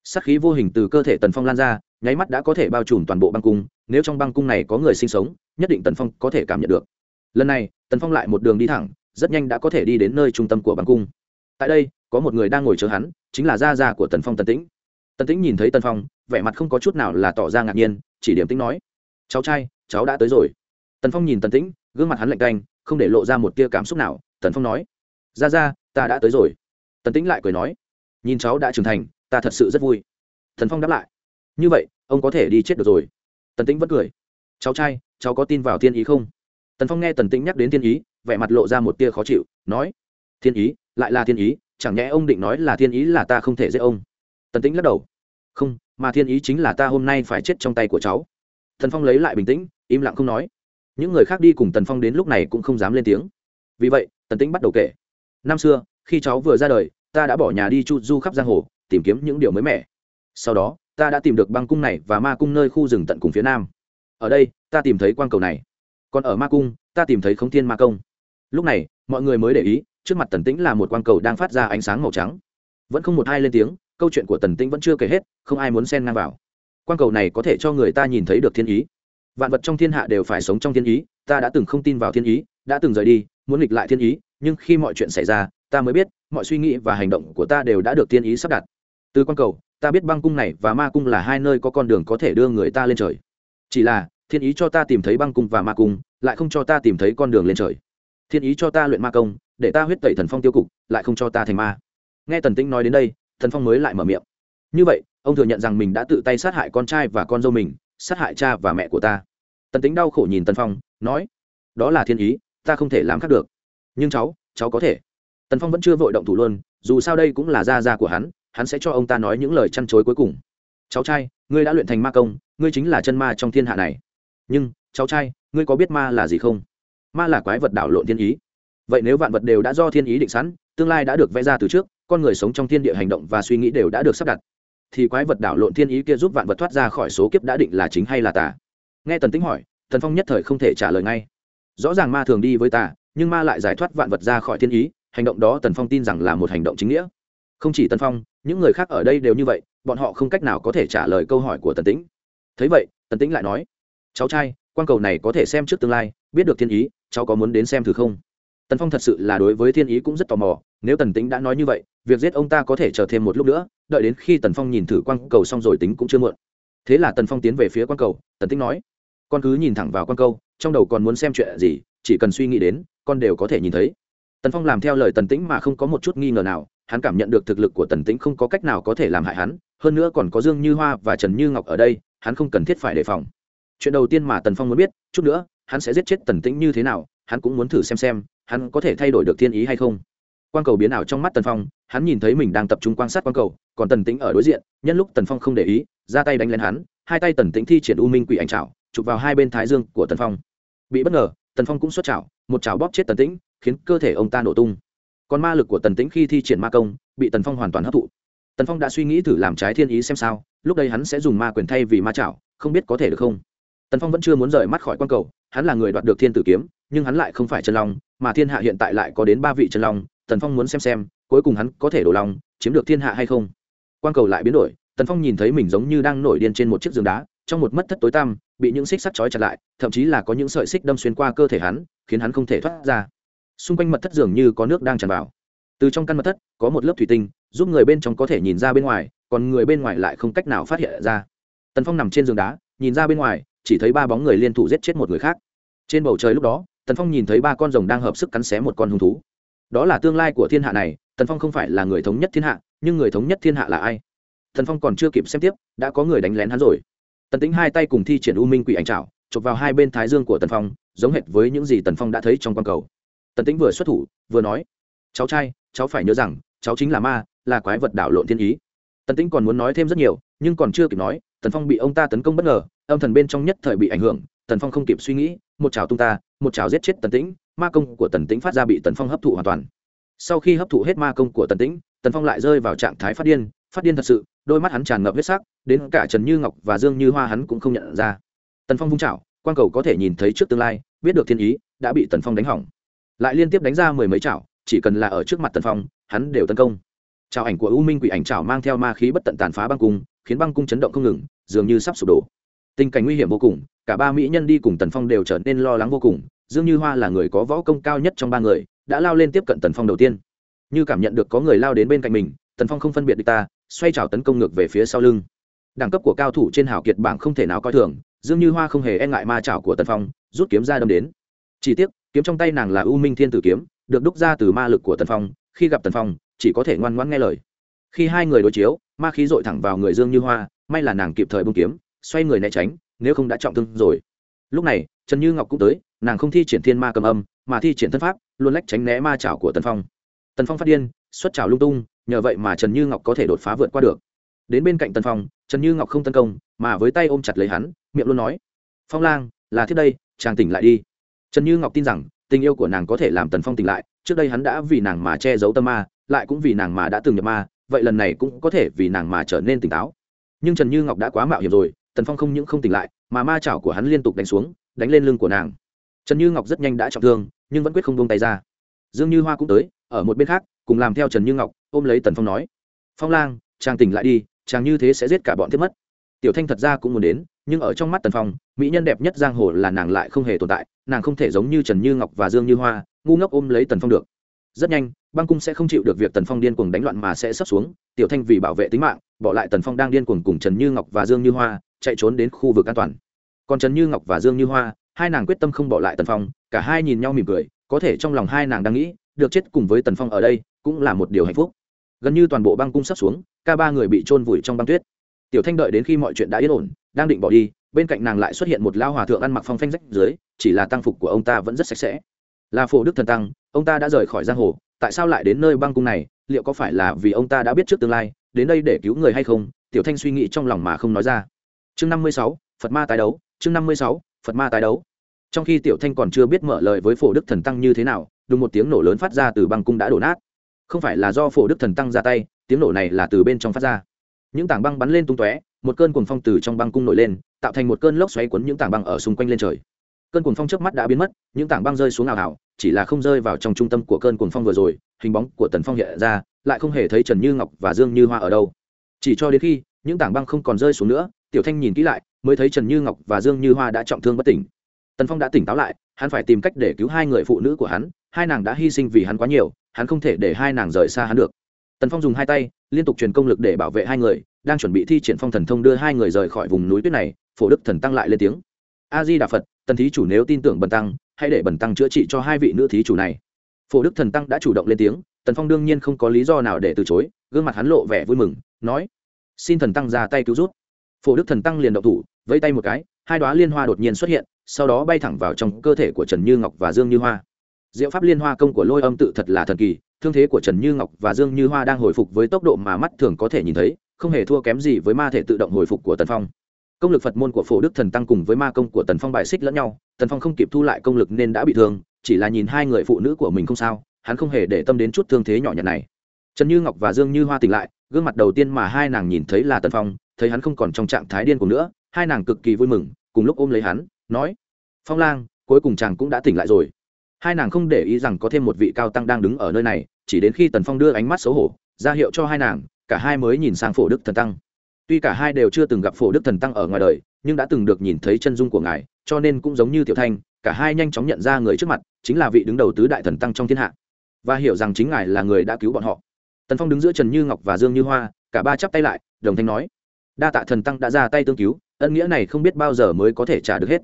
Sắc khí vô hình từ cơ thể tần phong lan ra, nháy mắt đã có thể bao trùm toàn bộ băng cung, nếu trong băng cung này có người sinh sống nhất định tần phong có thể cảm nhận được lần này tần phong lại một đường đi thẳng rất nhanh đã có thể đi đến nơi trung tâm của băng cung tại đây có một người đang ngồi chờ hắn chính là gia gia của tần phong tần tĩnh tần tĩnh nhìn thấy tần phong vẻ mặt không có chút nào là tỏ ra ngạc nhiên chỉ điểm tĩnh nói cháu trai cháu đã tới rồi tần phong nhìn tần tĩnh gương mặt hắn lạnh canh, không để lộ ra một tia cảm xúc nào tần phong nói ra ra ta đã tới rồi tần tĩnh lại cười nói nhìn cháu đã trưởng thành ta thật sự rất vui Tần phong đáp lại như vậy ông có thể đi chết được rồi tần tĩnh vẫn cười cháu trai cháu có tin vào thiên ý không? Tần phong nghe tần tĩnh nhắc đến thiên ý, vẻ mặt lộ ra một tia khó chịu, nói, thiên ý, lại là thiên ý, chẳng nhẽ ông định nói là thiên ý là ta không thể dễ ông? Tần tĩnh lắc đầu, không, mà thiên ý chính là ta hôm nay phải chết trong tay của cháu. Thần phong lấy lại bình tĩnh, im lặng không nói. Những người khác đi cùng tần phong đến lúc này cũng không dám lên tiếng. Vì vậy, tần tĩnh bắt đầu kể, năm xưa, khi cháu vừa ra đời, ta đã bỏ nhà đi chu du khắp giang hồ, tìm kiếm những điều mới mẻ. Sau đó, ta đã tìm được băng cung này và ma cung nơi khu rừng tận cùng phía nam ở đây, ta tìm thấy quang cầu này. Còn ở ma cung, ta tìm thấy khống thiên ma công. Lúc này, mọi người mới để ý, trước mặt tần tĩnh là một quang cầu đang phát ra ánh sáng màu trắng. Vẫn không một ai lên tiếng, câu chuyện của tần tĩnh vẫn chưa kể hết, không ai muốn xen ngang vào. Quang cầu này có thể cho người ta nhìn thấy được thiên ý. Vạn vật trong thiên hạ đều phải sống trong thiên ý, ta đã từng không tin vào thiên ý, đã từng rời đi, muốn nghịch lại thiên ý, nhưng khi mọi chuyện xảy ra, ta mới biết, mọi suy nghĩ và hành động của ta đều đã được thiên ý sắp đặt. Từ quang cầu, ta biết băng cung này và ma cung là hai nơi có con đường có thể đưa người ta lên trời chỉ là, thiên ý cho ta tìm thấy băng cung và ma cung, lại không cho ta tìm thấy con đường lên trời. Thiên ý cho ta luyện ma công, để ta huyết tẩy thần phong tiêu cục, lại không cho ta thành ma. Nghe tần tĩnh nói đến đây, thần phong mới lại mở miệng. Như vậy, ông thừa nhận rằng mình đã tự tay sát hại con trai và con dâu mình, sát hại cha và mẹ của ta. Tần tĩnh đau khổ nhìn tần phong, nói, đó là thiên ý, ta không thể làm khác được. Nhưng cháu cháu có thể. Tần phong vẫn chưa vội động thủ luôn, dù sao đây cũng là gia gia của hắn hắn sẽ cho ông ta nói những lời chăn chối cuối cùng. Cháu trai, ngươi đã luyện thành ma công ngươi chính là chân ma trong thiên hạ này. Nhưng, cháu trai, ngươi có biết ma là gì không? Ma là quái vật đảo lộn thiên ý. Vậy nếu vạn vật đều đã do thiên ý định sẵn, tương lai đã được vẽ ra từ trước, con người sống trong thiên địa hành động và suy nghĩ đều đã được sắp đặt, thì quái vật đảo lộn thiên ý kia giúp vạn vật thoát ra khỏi số kiếp đã định là chính hay là tà? Nghe tần tính hỏi thần phong nhất thời không thể trả lời ngay. Rõ ràng ma thường đi với tà, nhưng ma lại giải thoát vạn vật ra khỏi thiên ý, hành động đó tần phong tin rằng là một hành động chính nghĩa. Không chỉ tần phong, những người khác ở đây đều như vậy, bọn họ không cách nào có thể trả lời câu hỏi của tần tĩnh thấy vậy, tần tĩnh lại nói, cháu trai, quan cầu này có thể xem trước tương lai, biết được thiên ý, cháu có muốn đến xem thử không? Tần phong thật sự là đối với thiên ý cũng rất tò mò, nếu tần tĩnh đã nói như vậy, việc giết ông ta có thể chờ thêm một lúc nữa, đợi đến khi tần phong nhìn thử quan cầu xong rồi tính cũng chưa muộn. Thế là tần phong tiến về phía quan cầu, tần tĩnh nói, con cứ nhìn thẳng vào quan cầu trong đầu còn muốn xem chuyện gì, chỉ cần suy nghĩ đến, con đều có thể nhìn thấy. Tần phong làm theo lời tần tĩnh mà không có một chút nghi ngờ nào, hắn cảm nhận được thực lực của tần tĩnh không có cách nào có thể làm hại hắn hơn nữa còn có dương như hoa và trần như ngọc ở đây, hắn không cần thiết phải đề phòng. Chuyện đầu tiên mà tần phong muốn biết, chút nữa, hắn sẽ giết chết tần tĩnh như thế nào, hắn cũng muốn thử xem xem, hắn có thể thay đổi được thiên ý hay không. Quang cầu biến ảo trong mắt tần phong, hắn nhìn thấy mình đang tập trung quan sát quang cầu, còn tần tĩnh ở đối diện, nhân lúc tần phong không để ý, ra tay đánh lên hắn, hai tay tần tĩnh thi triển u minh quỷ ảnh trảo chụp vào hai bên thái dương của tần phong. Bị bất ngờ, tần phong cũng xuất trảo một trảo bóp chết tần tĩnh, khiến cơ thể ông ta nổ tung. Còn ma lực của tần tĩnh khi thi triển ma công, bị tần phong hoàn toàn hấp thụ tần phong đã suy nghĩ thử làm trái thiên ý xem sao lúc đây hắn sẽ dùng ma quyền thay vì ma chảo, không biết có thể được không? tần phong vẫn chưa muốn rời mắt khỏi quan cầu, hắn là người đoạt được thiên tử kiếm, nhưng hắn lại không phải chân long, mà thiên hạ hiện tại lại có đến ba vị chân long, tần phong muốn xem xem, cuối cùng hắn có thể đổ lòng, chiếm được thiên hạ hay không? quan cầu lại biến đổi, tần phong nhìn thấy mình giống như đang nổi điên trên một chiếc giường đá, trong một mất thất tối tăm, bị những xích sắt trói chặt lại, thậm chí là có những sợi xích đâm xuyên qua cơ thể hắn, khiến hắn không thể thoát ra. xung quanh mật thất dường như có nước đang tràn vào từ trong căn mật thất, có một lớp thủy tinh, giúp người bên trong có thể nhìn ra bên ngoài, còn người bên ngoài lại không cách nào phát hiện ra. Tần phong nằm trên giường đá, nhìn ra bên ngoài, chỉ thấy ba bóng người liên thủ giết chết một người khác. Trên bầu trời lúc đó, tần phong nhìn thấy ba con rồng đang hợp sức cắn xé một con hung thú. Đó là tương lai của thiên hạ này, tần phong không phải là người thống nhất thiên hạ, nhưng người thống nhất thiên hạ là ai? Tần phong còn chưa kịp xem tiếp, đã có người đánh lén hắn rồi. Tần tính hai tay cùng thi triển u minh quỷ ảnh trào chụp vào hai bên thái dương của tần phong, giống hệt với những gì tần phong đã thấy trong q u a n cầu. Tần tính vừa xuất thủ, vừa nói, cháu trai cháu phải nhớ rằng, cháu chính là ma, là quái vật đảo lộn thiên ý. Tần Tĩnh còn muốn nói thêm rất nhiều, nhưng còn chưa kịp nói, tần phong bị ông ta tấn công bất ngờ, âm thần bên trong nhất thời bị ảnh hưởng, tần phong không kịp suy nghĩ, một chảo tung ta, một chảo giết chết tần tĩnh, ma công của tần tĩnh phát ra bị tần phong hấp thụ hoàn toàn. Sau khi hấp thụ hết ma công của tần tĩnh, tần phong lại rơi vào trạng thái phát điên phát điên thật sự, đôi mắt hắn tràn ngập huyết sắc, đến cả trần như ngọc và dương như hoa hắn cũng không nhận ra. Tần phong vung chảo quan cầu có thể nhìn thấy trước tương lai, biết được thiên ý, đã bị tần phong đánh hỏng. Lại liên tiếp đánh ra mười mấy chảo chỉ cần là ở trước mặt tần phong, hắn đều tấn công. Trào ảnh của u minh quỷ ảnh chảo mang theo ma khí bất tận tàn phá băng cung, khiến băng cung chấn động không ngừng, dường như sắp sụp đổ. Tình cảnh nguy hiểm vô cùng, cả ba mỹ nhân đi cùng tần phong đều trở nên lo lắng vô cùng, dương như hoa là người có võ công cao nhất trong ba người, đã lao lên tiếp cận tần phong đầu tiên. Như cảm nhận được có người lao đến bên cạnh mình, tần phong không phân biệt được ta, xoay trào tấn công ngược về phía sau lưng. Đẳng cấp của cao thủ trên hảo kiệt bảng không thể nào coi thường, dương như hoa không hề e ngại ma trào của tần phong, rút kiếm ra đâm đến. Chỉ tiếc, kiếm trong tay nàng là u minh thiên tử kiếm được đúc ra từ ma lực của tần phong, khi gặp tần phong, chỉ có thể ngoan ngoãn nghe lời. Khi hai người đối chiếu, ma khí dội thẳng vào người dương như hoa, may là nàng kịp thời bông kiếm, xoay người né tránh, nếu không đã trọng thương rồi. Lúc này, trần như ngọc cũng tới, nàng không thi triển thiên ma cầm âm, mà thi triển thân pháp, luôn lách tránh né ma chảo của tần phong. Tần phong phát điên, xuất chảo lung tung, nhờ vậy mà trần như ngọc có thể đột phá vượt qua được. Đến bên cạnh tần phong, trần như ngọc không tấn công, mà với tay ôm chặt lấy hắn, miệng luôn nói, phong lang, là thiết đây, chàng tỉnh lại đi. Trần như ngọc tin rằng tình yêu của nàng có thể làm tần phong tỉnh lại, trước đây hắn đã vì nàng mà che giấu tâm ma, lại cũng vì nàng mà đã từng nhập ma, vậy lần này cũng có thể vì nàng mà trở nên tỉnh táo. Nhưng trần như ngọc đã quá mạo hiểm rồi, tần phong không những không tỉnh lại, mà ma chảo của hắn liên tục đánh xuống, đánh lên lưng của nàng. Trần như ngọc rất nhanh đã trọng thương, nhưng vẫn quyết không buông tay ra. Dương như hoa cũng tới, ở một bên khác, cùng làm theo trần như ngọc, ôm lấy tần phong nói, phong lang, chàng tỉnh lại đi, chàng như thế sẽ giết cả bọn thiết mất. Tiểu thanh thật ra cũng muốn đến nhưng ở trong mắt tần phong, mỹ nhân đẹp nhất giang hồ là nàng lại không hề tồn tại, nàng không thể giống như trần như ngọc và dương như hoa, ngu ngốc ôm lấy tần phong được. Rất nhanh, băng cung sẽ không chịu được việc tần phong điên cuồng đánh loạn mà sẽ sắp xuống, tiểu thanh vì bảo vệ tính mạng, bỏ lại tần phong đang điên cuồng cùng trần như ngọc và dương như hoa, chạy trốn đến khu vực an toàn. Còn trần như ngọc và dương như hoa, hai nàng quyết tâm không bỏ lại tần phong, cả hai nhìn nhau mỉm cười, có thể trong lòng hai nàng đang nghĩ, được chết cùng với tần phong ở đây cũng là một điều hạnh phúc. Gần như toàn bộ băng cung sắp xuống ca ba người bị trôn vùi trong băng tuyết. Tiểu thanh đợi đến khi mọi chuyện đã yên ổn đang định bỏ đi, bên cạnh nàng lại xuất hiện một lao hòa thượng ăn mặc phong phanh rách dưới, chỉ là tăng phục của ông ta vẫn rất sạch sẽ. Là phổ đức thần tăng, ông ta đã rời khỏi giang hồ, tại sao lại đến nơi băng cung này, liệu có phải là vì ông ta đã biết trước tương lai, đến đây để cứu người hay không, tiểu thanh suy nghĩ trong lòng mà không nói ra. Chương năm mươi sáu, phật ma tái đấu, chương năm mươi sáu, phật ma tái đấu. Trong khi tiểu thanh còn chưa biết mở lời với phổ đức thần tăng như thế nào, đùng một tiếng nổ lớn phát ra từ băng cung đã đổ nát. Không phải là do phổ đức thần tăng ra tay, tiếng nổ này là từ bên trong phát ra. Những tảng băng bắn lên tung tóe một cơn cuồng phong từ trong băng cung nổi lên, tạo thành một cơn lốc xoáy cuốn những tảng băng ở xung quanh lên trời. Cơn cuồng phong trước mắt đã biến mất, những tảng băng rơi xuống ảo ảo chỉ là không rơi vào trong trung tâm của cơn cuồng phong vừa rồi, hình bóng của tần phong hiện ra, lại không hề thấy trần như ngọc và dương như hoa ở đâu. Chỉ cho đến khi, những tảng băng không còn rơi xuống nữa, tiểu thanh nhìn kỹ lại, mới thấy trần như ngọc và dương như hoa đã trọng thương bất tỉnh. Tần phong đã tỉnh táo lại, hắn phải tìm cách để cứu hai người phụ nữ của hắn, hai nàng đã hy sinh vì hắn quá nhiều, hắn không thể để hai nàng rời xa hắn được. Tần phong dùng hai tay, liên tục truyền công lực để bảo vệ hai người đang chuẩn bị thi triển phong thần thông đưa hai người rời khỏi vùng núi tuyết này, phổ đức thần tăng lại lên tiếng. A di đà phật tần thí chủ nếu tin tưởng bần tăng, hãy để bần tăng chữa trị cho hai vị nữ thí chủ này. Phổ đức thần tăng đã chủ động lên tiếng, tần phong đương nhiên không có lý do nào để từ chối, gương mặt hắn lộ vẻ vui mừng, nói, xin thần tăng ra tay cứu rút phổ đức thần tăng liền động thủ, vẫy tay một cái, hai đoá liên hoa đột nhiên xuất hiện, sau đó bay thẳng vào trong cơ thể của trần như ngọc và dương như hoa. Diệu pháp liên hoa công của lôi âm tự thật là thần kỳ, thương thế của trần như ngọc và dương như hoa đang hồi phục với tốc độ mà mắt thường có thể nhìn thấy không hề thua kém gì với ma thể tự động hồi phục của tần phong. Công lực phật môn của phổ đức thần tăng cùng với ma công của tần phong bài xích lẫn nhau, tần phong không kịp thu lại công lực nên đã bị thương, chỉ là nhìn hai người phụ nữ của mình không sao, hắn không hề để tâm đến chút thương thế nhỏ nhặt này. Trần như ngọc và dương như hoa tỉnh lại, gương mặt đầu tiên mà hai nàng nhìn thấy là tần phong, thấy hắn không còn trong trạng thái điên cùng nữa, hai nàng cực kỳ vui mừng, cùng lúc ôm lấy hắn, nói, phong lang, cuối cùng chàng cũng đã tỉnh lại rồi. Hai nàng không để ý rằng có thêm một vị cao tăng đang đứng ở nơi này, chỉ đến khi tần phong đưa ánh mắt xấu hổ, ra hiệu cho hai nàng cả hai mới nhìn sang phổ đức thần tăng. Tuy cả hai đều chưa từng gặp phổ đức thần tăng ở ngoài đời, nhưng đã từng được nhìn thấy chân dung của ngài, cho nên cũng giống như tiểu thanh, cả hai nhanh chóng nhận ra người trước mặt, chính là vị đứng đầu tứ đại thần tăng trong thiên hạ. Và hiểu rằng chính ngài là người đã cứu bọn họ. Tần phong đứng giữa trần như ngọc và dương như hoa, cả ba chắp tay lại, đồng thanh nói, đa tạ thần tăng đã ra tay tương cứu, ân nghĩa này không biết bao giờ mới có thể trả được hết.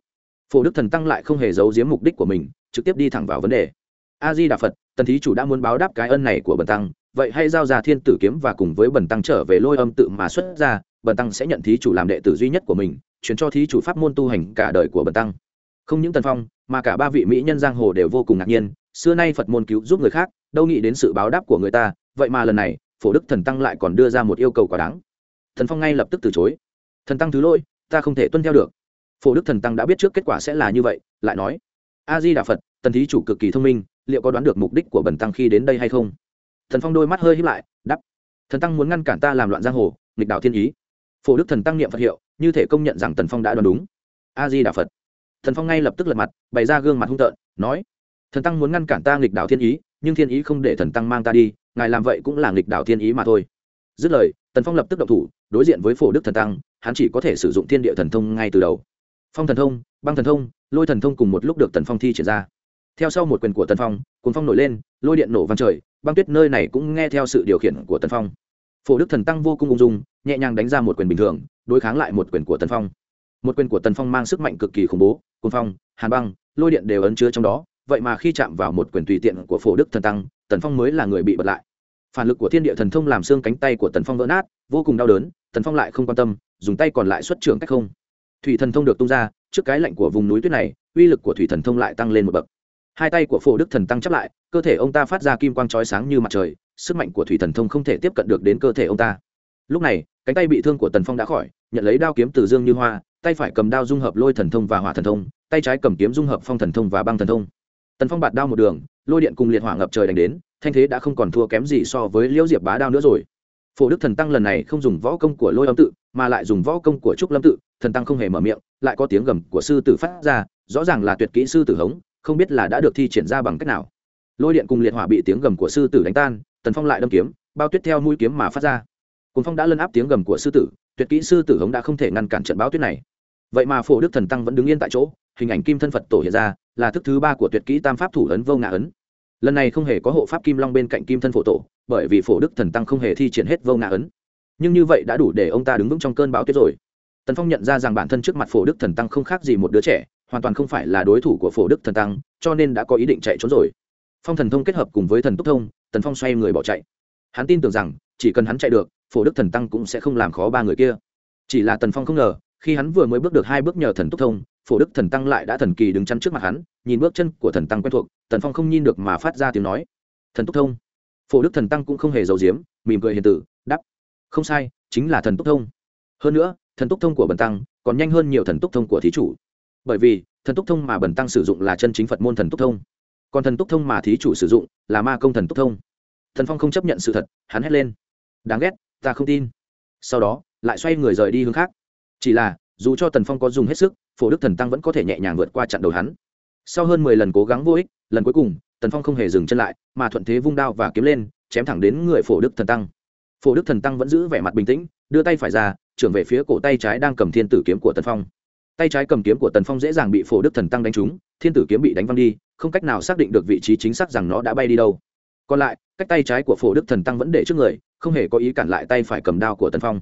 Phổ đức thần tăng lại không hề giấu giếm mục đích của mình, trực tiếp đi thẳng vào vấn đề. A di đà phật, tần thí chủ đã muốn báo đáp cái ân này của bần tăng vậy hãy giao ra thiên tử kiếm và cùng với bần tăng trở về lôi âm tự mà xuất ra, bần tăng sẽ nhận thí chủ làm đệ tử duy nhất của mình, chuyển cho thí chủ pháp môn tu hành cả đời của bần tăng. Không những tần phong, mà cả ba vị mỹ nhân giang hồ đều vô cùng ngạc nhiên, xưa nay phật môn cứu giúp người khác, đâu nghĩ đến sự báo đáp của người ta, vậy mà lần này, phổ đức thần tăng lại còn đưa ra một yêu cầu quá đáng. Thần phong ngay lập tức từ chối. Thần tăng thứ lỗi, ta không thể tuân theo được. Phổ đức thần tăng đã biết trước kết quả sẽ là như vậy, lại nói, a di đà phật, tần thí chủ cực kỳ thông minh, liệu có đoán được mục đích của bần tăng khi đến đây hay không? Thần phong đôi mắt hơi hít lại đắp thần tăng muốn ngăn cản ta làm loạn giang hồ, nghịch đạo thiên ý. Phổ đức thần tăng niệm phật hiệu, như thể công nhận rằng tần phong đã đoán đúng. A di đà phật. Thần phong ngay lập tức lật mặt, bày ra gương mặt hung tợn, nói, thần tăng muốn ngăn cản ta nghịch đạo thiên ý, nhưng thiên ý không để thần tăng mang ta đi, ngài làm vậy cũng là nghịch đạo thiên ý mà thôi. Dứt lời, tần phong lập tức động thủ, đối diện với phổ đức thần tăng, hắn chỉ có thể sử dụng thiên địa thần thông ngay từ đầu. Phong thần thông, băng thần thông, lôi thần thông cùng một lúc được tần phong thi triển ra. Theo sau một quyền của tần phong cuốn phong nổi lên, lôi điện nổ văng trời băng tuyết nơi này cũng nghe theo sự điều khiển của tần phong. Phổ đức thần tăng vô cùng ung dung, nhẹ nhàng đánh ra một quyền bình thường, đối kháng lại một quyền của tần phong. Một quyền của tần phong mang sức mạnh cực kỳ khủng bố cuốn phong, hàn băng, lôi điện đều ấn chứa trong đó. Vậy mà khi chạm vào một quyền tùy tiện của phổ đức thần tăng, tần phong mới là người bị bật lại. Phản lực của thiên địa thần thông làm xương cánh tay của tần phong vỡ nát, vô cùng đau đớn, tần phong lại không quan tâm, dùng tay còn lại xuất trưởng cách không. Thủy thần thông được tung ra, trước cái lạnh của vùng núi tuyết này, uy lực của thủy thần thông lại tăng lên một bậc hai tay của phổ đức thần tăng chấp lại, cơ thể ông ta phát ra kim quang trói sáng như mặt trời, sức mạnh của thủy thần thông không thể tiếp cận được đến cơ thể ông ta. Lúc này, cánh tay bị thương của tần phong đã khỏi, nhận lấy đao kiếm từ dương như hoa, tay phải cầm đao dung hợp lôi thần thông và hỏa thần thông, tay trái cầm kiếm dung hợp phong thần thông và băng thần thông. Tần phong bạt đao một đường, lôi điện cùng liệt hỏa ngập trời đánh đến, thanh thế đã không còn thua kém gì so với liễu diệp bá đao nữa rồi. Phổ đức thần tăng lần này không dùng võ công của lôi âm tự, mà lại dùng võ công của trúc lâm tự, thần tăng không hề mở miệng, lại có tiếng gầm của sư tử phát ra, rõ ràng là tuyệt kỹ sư tử hống không biết là đã được thi triển ra bằng cách nào. Lôi điện cùng liệt hỏa bị tiếng gầm của sư tử đánh tan, tần phong lại đâm kiếm, bao tuyết theo mũi kiếm mà phát ra. Cùng phong đã lân áp tiếng gầm của sư tử, tuyệt kỹ sư tử hống đã không thể ngăn cản trận báo tuyết này. Vậy mà phổ đức thần tăng vẫn đứng yên tại chỗ, hình ảnh kim thân phật tổ hiện ra, là thức thứ ba của tuyệt kỹ tam pháp thủ ấn vô ngã ấn. Lần này không hề có hộ pháp kim long bên cạnh kim thân phổ tổ, bởi vì phổ đức thần tăng không hề thi triển hết vô ngã ấn. Nhưng như vậy đã đủ để ông ta đứng vững trong cơn bão tuyết rồi. Tần phong nhận ra rằng bản thân trước mặt phổ đức thần tăng không khác gì một đứa trẻ hoàn toàn không phải là đối thủ của phổ đức thần tăng, cho nên đã có ý định chạy trốn rồi. Phong thần thông kết hợp cùng với thần túc thông, tần phong xoay người bỏ chạy. Hắn tin tưởng rằng, chỉ cần hắn chạy được, phổ đức thần tăng cũng sẽ không làm khó ba người kia. Chỉ là tần phong không ngờ, khi hắn vừa mới bước được hai bước nhờ thần túc thông, phổ đức thần tăng lại đã thần kỳ đứng chắn trước mặt hắn, nhìn bước chân của thần tăng quen thuộc, tần phong không nhìn được mà phát ra tiếng nói. Thần túc thông. Phổ đức thần tăng cũng không hề giấu giếm, mỉm cười hiền tử đắp không sai, chính là thần túc thông. Hơn nữa, thần túc thông của bần tăng còn nhanh hơn nhiều thần túc thông của thí chủ bởi vì, thần túc thông mà bần tăng sử dụng là chân chính phật môn thần túc thông. Còn thần túc thông mà thí chủ sử dụng là ma công thần túc thông. Thần phong không chấp nhận sự thật, hắn hét lên. Đáng ghét, ta không tin. Sau đó, lại xoay người rời đi hướng khác. Chỉ là, dù cho tần phong có dùng hết sức, phổ đức thần tăng vẫn có thể nhẹ nhàng vượt qua chặn đầu hắn. Sau hơn mười lần cố gắng vô ích, lần cuối cùng, tần phong không hề dừng chân lại, mà thuận thế vung đao và kiếm lên, chém thẳng đến người phổ đức thần tăng. Phổ đức thần tăng vẫn giữ vẻ mặt bình tĩnh, đưa tay phải ra, trưởng về phía cổ tay trái đang cầm thiên tử kiếm của tần phong tay trái cầm kiếm của tần phong dễ dàng bị phổ đức thần tăng đánh trúng, thiên tử kiếm bị đánh văng đi, không cách nào xác định được vị trí chính xác rằng nó đã bay đi đâu. Còn lại, cách tay trái của phổ đức thần tăng vẫn để trước người, không hề có ý cản lại tay phải cầm đao của tần phong.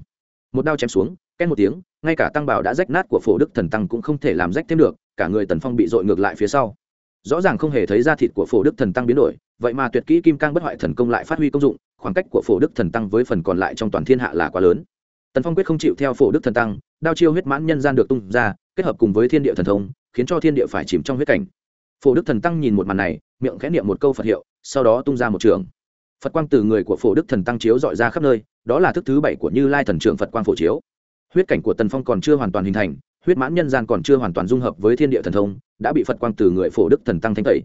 Một đao chém xuống, két một tiếng, ngay cả tăng bảo đã rách nát của phổ đức thần tăng cũng không thể làm rách thêm được, cả người tần phong bị dội ngược lại phía sau. Rõ ràng không hề thấy da thịt của phổ đức thần tăng biến đổi, vậy mà tuyệt kỹ kim cang bất hoại thần công lại phát huy công dụng, khoảng cách của phổ đức thần tăng với phần còn lại trong toàn thiên hạ là quá lớn. Tần phong quyết không chịu theo phổ đức thần tăng đao chiêu huyết mãn nhân gian được tung ra, kết hợp cùng với thiên địa thần thông, khiến cho thiên địa phải chìm trong huyết cảnh. Phổ đức thần tăng nhìn một màn này, miệng khẽ niệm một câu phật hiệu, sau đó tung ra một trường. Phật quang từ người của phổ đức thần tăng chiếu dọi ra khắp nơi, đó là thức thứ bảy của như lai thần trưởng phật quang phổ chiếu. Huyết cảnh của tần phong còn chưa hoàn toàn hình thành, huyết mãn nhân gian còn chưa hoàn toàn dung hợp với thiên địa thần thông, đã bị phật quang từ người phổ đức thần tăng thanh tẩy.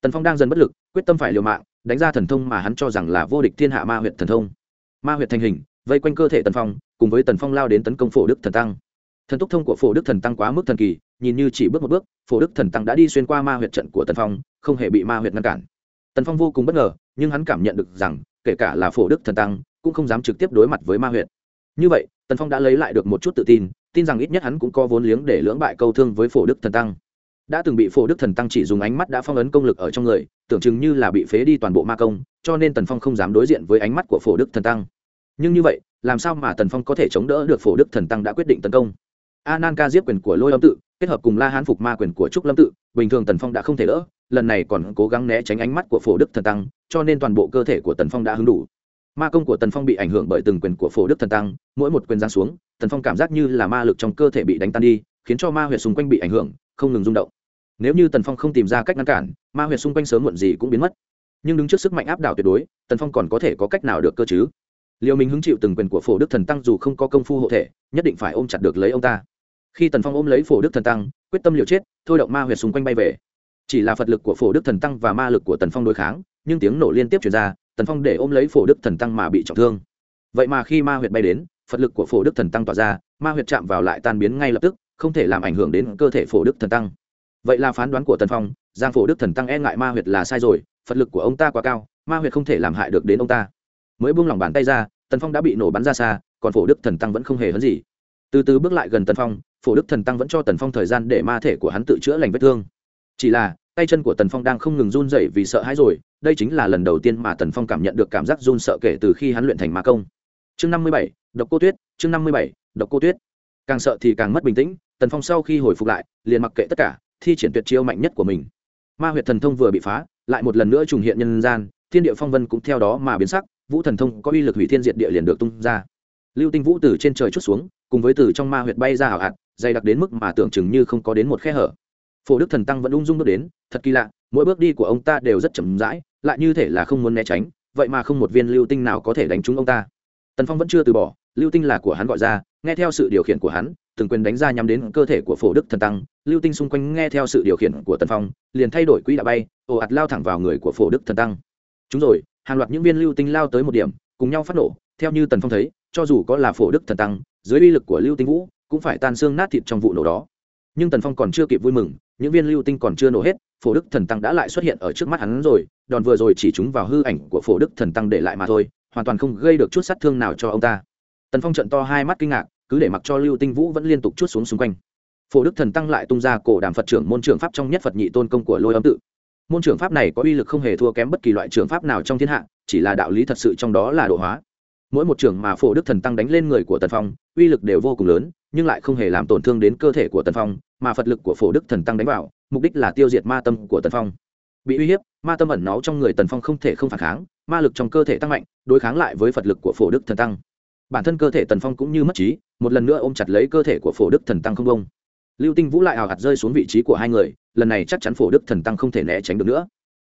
Tần phong đang dần bất lực, quyết tâm phải liều mạng, đánh ra thần thông mà hắn cho rằng là vô địch thiên hạ ma huyện thần thông. Ma huyệt thành hình, vây quanh cơ thể tần phong cùng với tần phong lao đến tấn công phổ đức thần tăng. Thần túc thông của phổ đức thần tăng quá mức thần kỳ, nhìn như chỉ bước một bước, phổ đức thần tăng đã đi xuyên qua ma huyệt trận của tần phong, không hề bị ma huyệt ngăn cản. Tần phong vô cùng bất ngờ, nhưng hắn cảm nhận được rằng, kể cả là phổ đức thần tăng, cũng không dám trực tiếp đối mặt với ma huyệt. Như vậy, tần phong đã lấy lại được một chút tự tin tin rằng ít nhất hắn cũng có vốn liếng để lưỡng bại câu thương với phổ đức thần tăng. Đã từng bị phổ đức thần tăng chỉ dùng ánh mắt đã phong ấn công lực ở trong người, tưởng chừng như là bị phế đi toàn bộ ma công, cho nên tần phong không dám đối diện với ánh mắt của phổ đức thần tăng. Nhưng như vậy làm sao mà tần phong có thể chống đỡ được phổ đức thần tăng đã quyết định tấn công? A nan ca diếp quyền của lôi âm tự, kết hợp cùng la hán phục ma quyền của trúc lâm tự, bình thường tần phong đã không thể đỡ, lần này còn cố gắng né tránh ánh mắt của phổ đức thần tăng, cho nên toàn bộ cơ thể của tần phong đã hứng đủ. Ma công của tần phong bị ảnh hưởng bởi từng quyền của phổ đức thần tăng, mỗi một quyền giáng xuống, tần phong cảm giác như là ma lực trong cơ thể bị đánh tan đi, khiến cho ma huyệt xung quanh bị ảnh hưởng, không ngừng rung động. Nếu như tần phong không tìm ra cách ngăn cản, ma huyệt xung quanh sớm muộn gì cũng biến mất. Nhưng đứng trước sức mạnh áp đảo tuyệt đối, tần phong còn có thể có cách nào được cơ chứ? Liều mình hứng chịu từng quyền của phổ đức thần tăng dù không có công phu hộ thể, nhất định phải ôm chặt được lấy ông ta. Khi tần phong ôm lấy phổ đức thần tăng, quyết tâm liều chết, thôi động ma huyệt xung quanh bay về. Chỉ là phật lực của phổ đức thần tăng và ma lực của tần phong đối kháng, nhưng tiếng nổ liên tiếp chuyển ra, tần phong để ôm lấy phổ đức thần tăng mà bị trọng thương. Vậy mà khi ma huyệt bay đến, phật lực của phổ đức thần tăng tỏa ra, ma huyệt chạm vào lại tan biến ngay lập tức, không thể làm ảnh hưởng đến cơ thể phổ đức thần tăng. Vậy là phán đoán của tần phong giang phổ đức thần tăng e ngại ma huyệt là sai rồi, phật lực của ông ta quá cao, ma huyệt không thể làm hại được đến ông ta mới buông lỏng bàn tay ra, tần phong đã bị nổ bắn ra xa, còn phổ đức thần tăng vẫn không hề hấn gì. Từ từ bước lại gần tần phong, phổ đức thần tăng vẫn cho tần phong thời gian để ma thể của hắn tự chữa lành vết thương. Chỉ là, tay chân của tần phong đang không ngừng run rẩy vì sợ hãi rồi, đây chính là lần đầu tiên mà tần phong cảm nhận được cảm giác run sợ kể từ khi hắn luyện thành ma công. Chương năm mươi bảy, độc cô tuyết, chương năm mươi bảy, độc cô tuyết. Càng sợ thì càng mất bình tĩnh, tần phong sau khi hồi phục lại, liền mặc kệ tất cả, thi triển tuyệt chiêu mạnh nhất của mình. Ma huyệt thần thông vừa bị phá, lại một lần nữa trùng hiện nhân gian, thiên địa phong vân cũng theo đó mà biến sắc vũ thần thông có uy lực hủy thiên diệt địa liền được tung ra. Lưu tinh vũ từ trên trời chút xuống, cùng với từ trong ma huyệt bay ra hảo hạt, dày đặc đến mức mà tưởng chừng như không có đến một khe hở. Phổ đức thần tăng vẫn ung dung bước đến, thật kỳ lạ, mỗi bước đi của ông ta đều rất chậm rãi, lại như thể là không muốn né tránh, vậy mà không một viên lưu tinh nào có thể đánh trúng ông ta. Tần phong vẫn chưa từ bỏ, lưu tinh là của hắn gọi ra, nghe theo sự điều khiển của hắn, từng quyền đánh ra nhắm đến cơ thể của phổ đức thần tăng. Lưu tinh xung quanh nghe theo sự điều khiển của tần phong, liền thay đổi quỹ đạo bay, ồ ạt lao thẳng vào người của phổ đức thần tăng. Chúng rồi hàng loạt những viên lưu tinh lao tới một điểm, cùng nhau phát nổ, theo như tần phong thấy, cho dù có là phổ đức thần tăng, dưới uy lực của lưu tinh vũ, cũng phải tan xương nát thịt trong vụ nổ đó. Nhưng tần phong còn chưa kịp vui mừng, những viên lưu tinh còn chưa nổ hết, phổ đức thần tăng đã lại xuất hiện ở trước mắt hắn rồi, đòn vừa rồi chỉ chúng vào hư ảnh của phổ đức thần tăng để lại mà thôi, hoàn toàn không gây được chút sát thương nào cho ông ta. Tần phong trận to hai mắt kinh ngạc, cứ để mặc cho lưu tinh vũ vẫn liên tục chút xuống xung quanh. Phổ đức thần tăng lại tung ra cổ đàm phật trưởng môn trưởng pháp trong nhất phật nhị tôn công của lôi âm tự môn trưởng pháp này có uy lực không hề thua kém bất kỳ loại trưởng pháp nào trong thiên hạ, chỉ là đạo lý thật sự trong đó là độ hóa. Mỗi một trưởng mà phổ đức thần tăng đánh lên người của tần phong, uy lực đều vô cùng lớn, nhưng lại không hề làm tổn thương đến cơ thể của tần phong, mà phật lực của phổ đức thần tăng đánh vào, mục đích là tiêu diệt ma tâm của tần phong. Bị uy hiếp, ma tâm ẩn náu trong người tần phong không thể không phản kháng, ma lực trong cơ thể tăng mạnh, đối kháng lại với phật lực của phổ đức thần tăng. Bản thân cơ thể tần phong cũng như mất trí, một lần nữa ôm chặt lấy cơ thể của phổ đức thần tăng không bông lưu tinh vũ lại hào hạt rơi xuống vị trí của hai người, lần này chắc chắn phổ đức thần tăng không thể né tránh được nữa.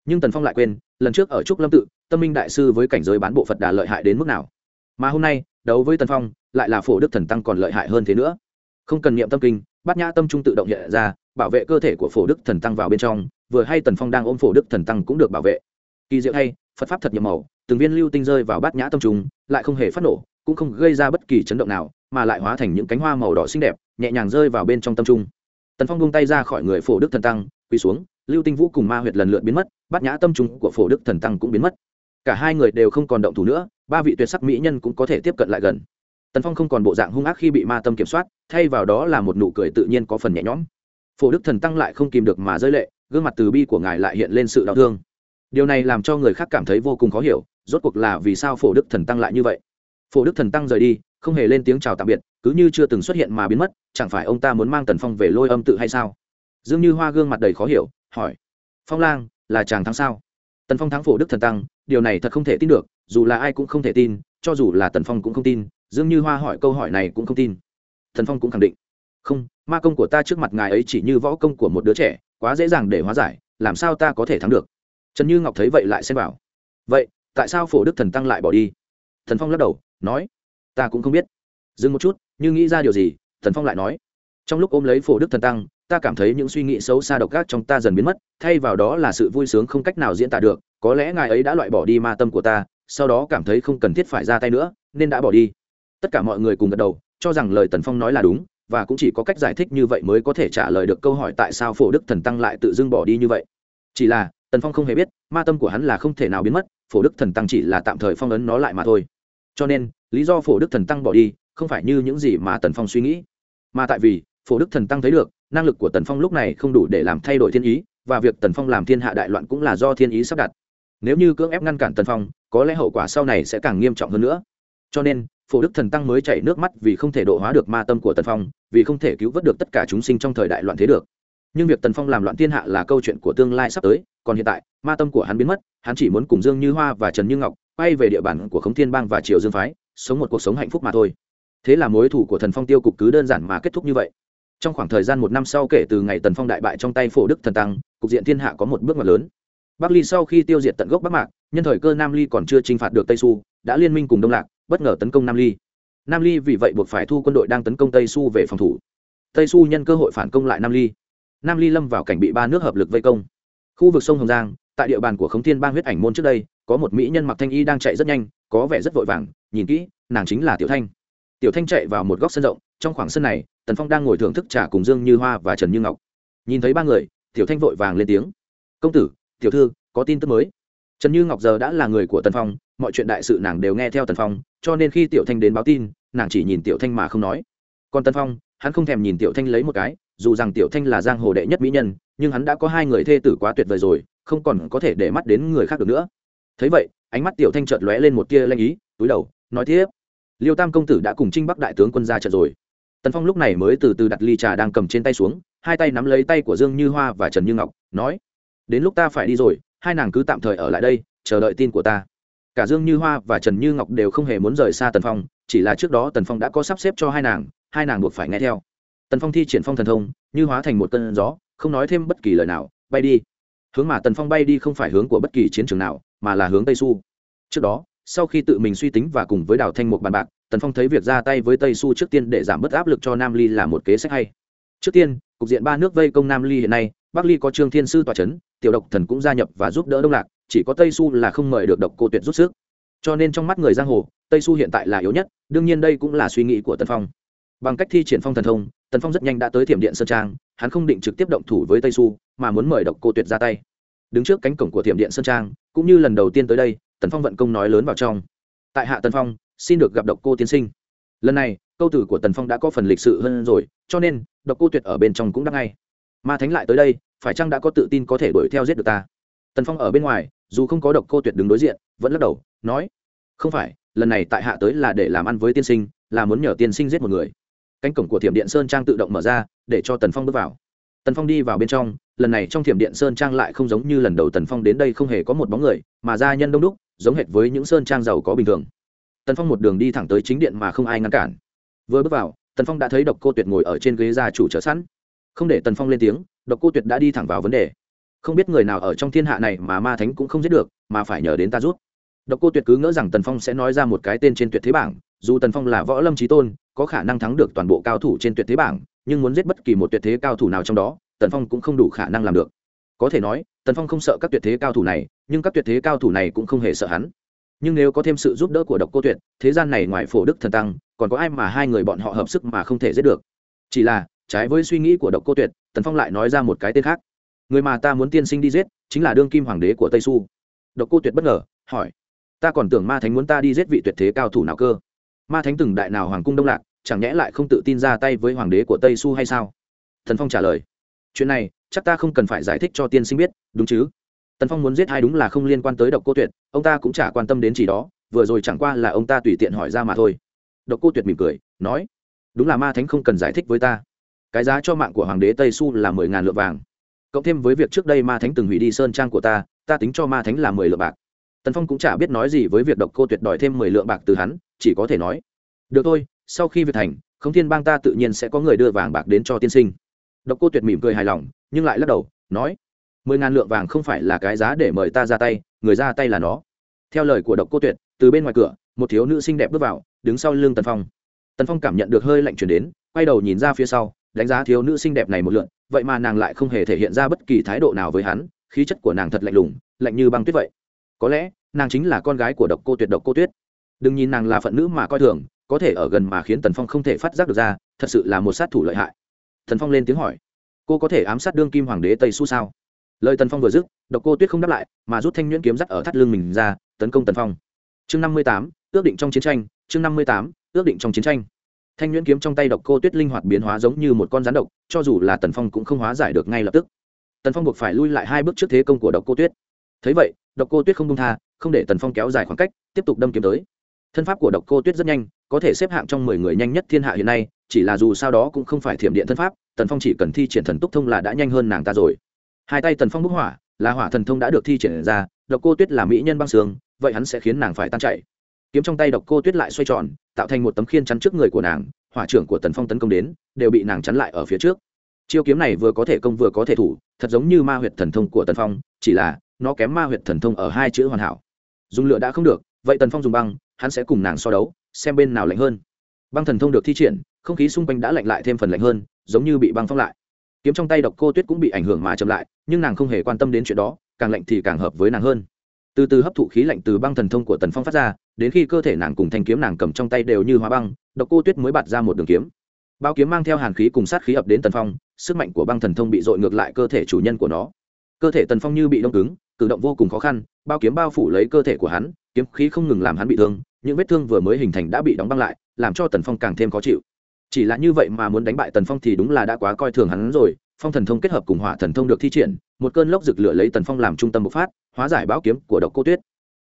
Nhưng tần phong lại quên, lần trước ở trúc lâm tự, tâm minh đại sư với cảnh giới bán bộ phật đà lợi hại đến mức nào. Mà hôm nay, đấu với tần phong, lại là phổ đức thần tăng còn lợi hại hơn thế nữa. Không cần niệm tâm kinh, bát nhã tâm trung tự động hiện ra, bảo vệ cơ thể của phổ đức thần tăng vào bên trong, vừa hay tần phong đang ôm phổ đức thần tăng cũng được bảo vệ. Kỳ diệu hay, phật pháp thật nhiệm màu, từng viên lưu tinh rơi vào bát nhã tâm trung, lại không hề phát nổ, cũng không gây ra bất kỳ chấn động nào, mà lại hóa thành những cánh hoa màu đỏ xinh đẹp nhẹ nhàng rơi vào bên trong tâm trung. Tần phong bung tay ra khỏi người phổ đức thần tăng, quỳ xuống, lưu tinh vũ cùng ma huyệt lần lượt biến mất, bát nhã tâm trung của phổ đức thần tăng cũng biến mất. Cả hai người đều không còn động thủ nữa, ba vị tuyệt sắc mỹ nhân cũng có thể tiếp cận lại gần. Tần phong không còn bộ dạng hung ác khi bị ma tâm kiểm soát, thay vào đó là một nụ cười tự nhiên có phần nhẹ nhõm. Phổ đức thần tăng lại không kìm được mà rơi lệ, gương mặt từ bi của ngài lại hiện lên sự đau thương. Điều này làm cho người khác cảm thấy vô cùng khó hiểu, rốt cuộc là vì sao phổ đức thần tăng lại như vậy? Phổ đức thần tăng rời đi, không hề lên tiếng chào tạm biệt cứ như chưa từng xuất hiện mà biến mất, chẳng phải ông ta muốn mang tần phong về lôi âm tự hay sao? Dương như hoa gương mặt đầy khó hiểu, hỏi. Phong lang, là chàng thắng sao? Tần phong thắng phổ đức thần tăng, điều này thật không thể tin được, dù là ai cũng không thể tin, cho dù là tần phong cũng không tin, dương như hoa hỏi câu hỏi này cũng không tin. Thần phong cũng khẳng định. Không, ma công của ta trước mặt ngài ấy chỉ như võ công của một đứa trẻ, quá dễ dàng để hóa giải, làm sao ta có thể thắng được? Trần như ngọc thấy vậy lại xem bảo vậy, tại sao phổ đức thần tăng lại bỏ đi? Thần phong lắc đầu, nói, ta cũng không biết. Dừng một chút nhưng nghĩ ra điều gì thần phong lại nói, trong lúc ôm lấy phổ đức thần tăng, ta cảm thấy những suy nghĩ xấu xa độc ác trong ta dần biến mất, thay vào đó là sự vui sướng không cách nào diễn tả được, có lẽ ngài ấy đã loại bỏ đi ma tâm của ta, sau đó cảm thấy không cần thiết phải ra tay nữa, nên đã bỏ đi. Tất cả mọi người cùng gật đầu, cho rằng lời tần phong nói là đúng, và cũng chỉ có cách giải thích như vậy mới có thể trả lời được câu hỏi tại sao phổ đức thần tăng lại tự dưng bỏ đi như vậy. Chỉ là, tần phong không hề biết, ma tâm của hắn là không thể nào biến mất, phổ đức thần tăng chỉ là tạm thời phong ấn nó lại mà thôi. Cho nên, lý do phổ đức thần tăng bỏ đi không phải như những gì mà tần phong suy nghĩ. Mà tại vì, phổ đức thần tăng thấy được, năng lực của tần phong lúc này không đủ để làm thay đổi thiên ý, và việc tần phong làm thiên hạ đại loạn cũng là do thiên ý sắp đặt. Nếu như cưỡng ép ngăn cản tần phong, có lẽ hậu quả sau này sẽ càng nghiêm trọng hơn nữa. Cho nên, phổ đức thần tăng mới chảy nước mắt vì không thể độ hóa được ma tâm của tần phong, vì không thể cứu vớt được tất cả chúng sinh trong thời đại loạn thế được. Nhưng việc tần phong làm loạn thiên hạ là câu chuyện của tương lai sắp tới, còn hiện tại, ma tâm của hắn biến mất, hắn chỉ muốn cùng dương như hoa và trần như ngọc quay về địa bàn của khống thiên bang và triều dương phái, sống một cuộc sống hạnh phúc mà thôi thế là mối thủ của thần phong tiêu cục cứ đơn giản mà kết thúc như vậy. Trong khoảng thời gian một năm sau kể từ ngày tần phong đại bại trong tay phổ đức thần tăng, cục diện thiên hạ có một bước ngoặt lớn. Bắc ly sau khi tiêu diệt tận gốc bắc mạc, nhân thời cơ nam ly còn chưa t r i n h phạt được tây su đã liên minh cùng đông lạc, bất ngờ tấn công nam ly. Nam ly vì vậy buộc phải thu quân đội đang tấn công tây su về phòng thủ. Tây su nhân cơ hội phản công lại nam ly. Nam ly lâm vào cảnh bị ba nước hợp lực vây công. Khu vực sông hồng giang, tại địa bàn của khống thiên bang huyết ảnh môn trước đây, có một mỹ nhân mặc thanh y đang chạy rất nhanh, có vẻ rất vội vàng, nhìn kỹ, nàng chính là tiểu thanh tiểu thanh chạy vào một góc sân rộng, trong khoảng sân này, tần phong đang ngồi thưởng thức trà cùng dương như hoa và trần như ngọc. Nhìn thấy ba người, tiểu thanh vội vàng lên tiếng. Công tử, tiểu thư, có tin tức mới. Trần như ngọc giờ đã là người của tần phong, mọi chuyện đại sự nàng đều nghe theo tần phong, cho nên khi tiểu thanh đến báo tin, nàng chỉ nhìn tiểu thanh mà không nói. Còn tần phong, hắn không thèm nhìn tiểu thanh lấy một cái, dù rằng tiểu thanh là giang hồ đệ nhất mỹ nhân, nhưng hắn đã có hai người thê tử quá tuyệt vời rồi, không còn có thể để mắt đến người khác được nữa. Thấy vậy, ánh mắt tiểu thanh chợt lóe lên một tia lanh ý, túi đầu, nói tiếp liêu tam công tử đã cùng trinh bắc đại tướng quân ra trận rồi. Tần phong lúc này mới từ từ đặt ly trà đang cầm trên tay xuống, hai tay nắm lấy tay của dương như hoa và trần như ngọc, nói, đến lúc ta phải đi rồi, hai nàng cứ tạm thời ở lại đây, chờ đợi tin của ta. Cả dương như hoa và trần như ngọc đều không hề muốn rời xa tần phong, chỉ là trước đó tần phong đã có sắp xếp cho hai nàng hai nàng buộc phải nghe theo. Tần phong thi triển phong thần thông, như hóa thành một cơn gió, không nói thêm bất kỳ lời nào, bay đi. Hướng mà tần phong bay đi không phải hướng của bất kỳ chiến trường nào, mà là hướng tây su trước đó sau khi tự mình suy tính và cùng với đào thanh một bàn bạc, tần phong thấy việc ra tay với tây su trước tiên để giảm bớt áp lực cho nam ly là một kế sách hay. Trước tiên, cục diện ba nước vây công nam ly hiện nay, bắc ly có trương thiên sư tòa c h ấ n tiểu độc thần cũng gia nhập và giúp đỡ đông lạc, chỉ có tây su là không mời được độc cô tuyệt rút sức. Cho nên trong mắt người giang hồ, tây su hiện tại là yếu nhất, đương nhiên đây cũng là suy nghĩ của tần phong. Bằng cách thi triển phong thần thông, tần phong rất nhanh đã tới thiểm điện sơn trang, hắn không định trực tiếp động thủ với tây su mà muốn mời độc cô tuyệt ra tay. Đứng trước cánh cổng của thiểm điện sơn trang, cũng như lần đầu tiên tới đây tần phong vận công nói lớn vào trong tại hạ tần phong xin được gặp độc cô tiên sinh lần này câu tử của tần phong đã có phần lịch sự hơn rồi cho nên độc cô tuyệt ở bên trong cũng đắc ngay ma thánh lại tới đây phải chăng đã có tự tin có thể đuổi theo giết được ta tần phong ở bên ngoài dù không có độc cô tuyệt đứng đối diện vẫn lắc đầu nói không phải lần này tại hạ tới là để làm ăn với tiên sinh là muốn nhờ tiên sinh giết một người cánh cổng của thiểm điện sơn trang tự động mở ra để cho tần phong bước vào tần phong đi vào bên trong lần này trong thiểm điện sơn trang lại không giống như lần đầu tần phong đến đây không hề có một bóng người mà gia nhân đông đúc giống hệt với những sơn trang giàu có bình thường. Tần phong một đường đi thẳng tới chính điện mà không ai ngăn cản. Vừa bước vào, tần phong đã thấy độc cô tuyệt ngồi ở trên ghế gia chủ chờ sẵn. Không để tần phong lên tiếng, độc cô tuyệt đã đi thẳng vào vấn đề. Không biết người nào ở trong thiên hạ này mà ma thánh cũng không giết được, mà phải nhờ đến ta rút độc cô tuyệt cứ ngỡ rằng tần phong sẽ nói ra một cái tên trên tuyệt thế bảng, dù tần phong là võ lâm trí tôn, có khả năng thắng được toàn bộ cao thủ trên tuyệt thế bảng, nhưng muốn giết bất kỳ một tuyệt thế cao thủ nào trong đó, tần phong cũng không đủ khả năng làm được. Có thể nói, tần phong không sợ các tuyệt thế cao thủ này nhưng các tuyệt thế cao thủ này cũng không hề sợ hắn. Nhưng nếu có thêm sự giúp đỡ của độc cô tuyệt, thế gian này ngoài phổ đức thần tăng, còn có ai mà hai người bọn họ hợp sức mà không thể giết được? Chỉ là, trái với suy nghĩ của độc cô tuyệt, tần phong lại nói ra một cái tên khác. Người mà ta muốn tiên sinh đi giết, chính là đương kim hoàng đế của tây su độc cô tuyệt bất ngờ, hỏi. Ta còn tưởng ma thánh muốn ta đi giết vị tuyệt thế cao thủ nào cơ? Ma thánh từng đại nào hoàng cung đông lạc, chẳng nhẽ lại không tự tin ra tay với hoàng đế của tây su hay sao? Thần phong trả lời. Chuyện này, chắc ta không cần phải giải thích cho tiên sinh biết, đúng chứ? Tần phong muốn giết hai đúng là không liên quan tới độc cô tuyệt, ông ta cũng chả quan tâm đến chỉ đó, vừa rồi chẳng qua là ông ta tùy tiện hỏi ra mà thôi. Độc cô tuyệt mỉm cười, nói, đúng là ma thánh không cần giải thích với ta. Cái giá cho mạng của hoàng đế tây su là mười ngàn lượng vàng. Cộng thêm với việc trước đây ma thánh từng hủy đi sơn trang của ta ta tính cho ma thánh là mười lượng bạc. Tần phong cũng chả biết nói gì với việc độc cô tuyệt đòi thêm mười lượng bạc từ hắn, chỉ có thể nói, được thôi, sau khi việc thành không thiên bang ta tự nhiên sẽ có người đưa vàng bạc đến cho tiên sinh. Độc cô tuyệt mỉm cười hài lòng, nhưng lại lắc đầu, nói mười ngàn lượng vàng không phải là cái giá để mời ta ra tay, người ra tay là nó. Theo lời của độc cô tuyệt, từ bên ngoài cửa, một thiếu nữ xinh đẹp bước vào, đứng sau lưng tần phong. Tần phong cảm nhận được hơi lạnh chuyển đến, quay đầu nhìn ra phía sau, đánh giá thiếu nữ xinh đẹp này một lượn, vậy mà nàng lại không hề thể hiện ra bất kỳ thái độ nào với hắn, khí chất của nàng thật lạnh lùng, lạnh như băng tuyết vậy. Có lẽ, nàng chính là con gái của độc cô tuyệt độc cô tuyết. Đừng nhìn nàng là phận nữ mà coi thường, có thể ở gần mà khiến tần phong không thể phát giác được ra, thật sự là một sát thủ lợi hại. Thần phong lên tiếng hỏi, cô có thể ám sát đương kim hoàng đế tây su sao? Lời tần phong vừa dứt, độc cô tuyết không đáp lại, mà rút thanh nhuyễn kiếm dắt ở thắt lưng mình ra, tấn công tần phong. Chương năm mươi tám, ước định trong chiến tranh, chương năm mươi tám, ước định trong chiến tranh. Thanh nhuyễn kiếm trong tay độc cô tuyết linh hoạt biến hóa giống như một con rắn độc, cho dù là tần phong cũng không hóa giải được ngay lập tức. Tần phong buộc phải lui lại hai bước trước thế công của độc cô tuyết. Thấy vậy, độc cô tuyết không công tha, không để tần phong kéo dài khoảng cách, tiếp tục đâm kiếm tới. Thân pháp của độc cô tuyết rất nhanh, có thể xếp hạng trong mười người nhanh nhất thiên hạ hiện nay, chỉ là dù sao đó cũng không phải thiểm điện thân pháp, tần phong chỉ cần thi triển thần túc thông là đã nhanh hơn nàng ta rồi hai tay tần phong bức hỏa, là hỏa thần thông đã được thi triển ra, độc cô tuyết là mỹ nhân băng sương, vậy hắn sẽ khiến nàng phải tan chạy kiếm trong tay độc cô tuyết lại xoay tròn, tạo thành một tấm khiên chắn trước người của nàng, hỏa trưởng của tần phong tấn công đến, đều bị nàng chắn lại ở phía trước. Chiêu kiếm này vừa có thể công vừa có thể thủ, thật giống như ma huyệt thần thông của tần phong, chỉ là nó kém ma huyệt thần thông ở hai chữ hoàn hảo. Dùng lửa đã không được, vậy tần phong dùng băng, hắn sẽ cùng nàng so đấu, xem bên nào lạnh hơn. Băng thần thông được thi triển, không khí xung quanh đã lạnh lại thêm phần lạnh hơn, giống như bị băng phong lại. Kiếm trong tay độc cô tuyết cũng bị ảnh hưởng mà chậm lại nhưng nàng không hề quan tâm đến chuyện đó, càng lạnh thì càng hợp với nàng hơn. Từ từ hấp thụ khí lạnh từ băng thần thông của tần phong phát ra, đến khi cơ thể nàng cùng thanh kiếm nàng cầm trong tay đều như hóa băng, độc cô tuyết mới bạt ra một đường kiếm. Bao kiếm mang theo hàn khí cùng sát khí ập đến tần phong, sức mạnh của băng thần thông bị dội ngược lại cơ thể chủ nhân của nó. Cơ thể tần phong như bị đông cứng, cử động vô cùng khó khăn bao kiếm bao phủ lấy cơ thể của hắn, kiếm khí không ngừng làm hắn bị thương, những vết thương vừa mới hình thành đã bị đóng băng lại, làm cho tần phong càng thêm khó chịu. Chỉ là như vậy mà muốn đánh bại tần phong thì đúng là đã quá coi thường hắn rồi phong thần thông kết hợp cùng hỏa thần thông được thi triển, một cơn lốc rực lửa lấy tần phong làm trung tâm bộc phát, hóa giải bão kiếm của độc cô tuyết.